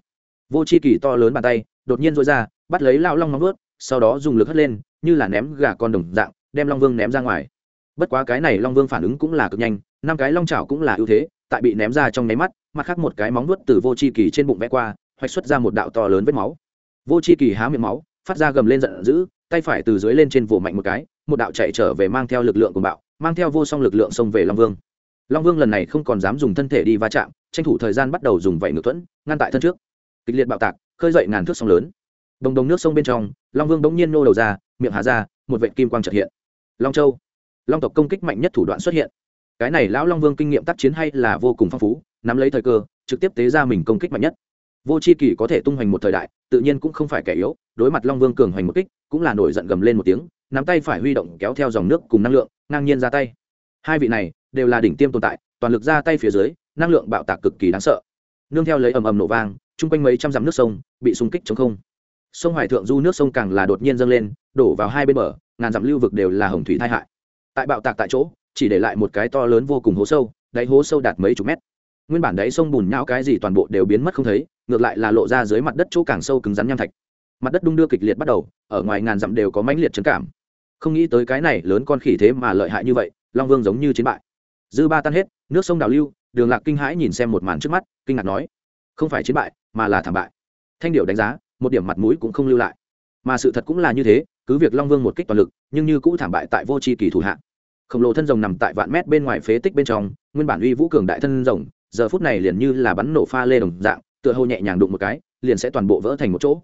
Vô c h i kỳ to lớn bàn tay, đột nhiên dối ra, bắt lấy lao long nóng ướt sau đó dùng lực hất lên, như là ném gà con đồng dạng, đem long vương ném ra ngoài. Bất quá cái này long vương phản ứng cũng là cực nhanh, năm cái long Chảo cũng là ưu thế, tại bị ném ra trong nháy mắt, mặt khác một cái móng nuốt từ vô c h i kỳ trên bụng vẽ qua, hoạch xuất ra một đạo to lớn vết máu. Vô c h i kỳ há miệng máu phát ra gầm lên giận dữ, tay phải từ dưới lên trên vồ mạnh một cái, một đạo chạy trở về mang theo lực lượng của bạo, mang theo vô song lực lượng xông về long vương. Long vương lần này không còn dám dùng thân thể đi va chạm, tranh thủ thời gian bắt đầu dùng vẩy ngược thuẫn, ngăn tại thân trước. Kịch liệt bạo tạc, khơi dậy ngàn thước sông lớn. Đồng đồng nước sông bên trong, long vương bỗng nhiên nô đầu ra, miệng hạ ra, một vệ kim quang trật hiện. Long châu. Long tộc công kích mạnh nhất thủ đoạn xuất hiện. Cái này lão long vương kinh nghiệm tác chiến hay là vô cùng phong phú, nắm lấy thời cơ, trực tiếp tế ra mình công kích mạnh nhất. Vô c h i kỳ có thể tung hoành một thời đại tự nhiên cũng không phải kẻ yếu, đối mặt long vương cường hoành một kích, cũng là nổi giận gầm lên một tiếng, nắm tay phải huy động kéo theo dòng nước cùng năng lượng, ngang nhiên ra tay. Hai vị này đều là đỉnh tiêm tồn tại, toàn lực ra tay phía dưới, năng lượng bạo tạc cực kỳ đáng sợ. Nương theo lấy ầm ầm nổ vang, chung quanh mấy trăm dặm nước sông bị xung kích chống không. Sông hoài thượng du nước sông càng là đột nhiên dâng lên, đổ vào hai bên bờ, ngàn dặm lưu vực đều là hồng thủy tai hại. Tại bạo tạc tại chỗ, chỉ để lại một cái to lớn vô cùng hố sâu, đáy hố sâu đạt mấy chục mét nguyên bản đấy sông bùn nhão cái gì toàn bộ đều biến mất không thấy, ngược lại là lộ ra dưới mặt đất chỗ càng sâu cứng rắn nham thạch. Mặt đất đung đưa kịch liệt bắt đầu, ở ngoài ngàn dặm đều có mãnh liệt trấn cảm. Không nghĩ tới cái này lớn con khỉ thế mà lợi hại như vậy, long vương giống như chiến bại. Dư ba tan hết, nước sông đào lưu, đường lạc kinh hãi nhìn xem một màn trước mắt, kinh ngạc nói, không phải chiến bại, mà là thảm bại. Thanh điệu đánh giá, một điểm mặt mũi cũng không lưu lại. Mà sự thật cũng là như thế, cứ việc long vương một kích toàn lực, nhưng như cũ thảm bại tại vô tri kỳ thủ hạ. Khổng lồ thân rồng nằm tại vạn mét bên ngoài phế tích bên trong, nguyên bản uy vũ cường đại thân rồng giờ phút này liền như là bắn nổ pha lê đồng dạng, tựa hồ nhẹ nhàng đụng một cái, liền sẽ toàn bộ vỡ thành một chỗ.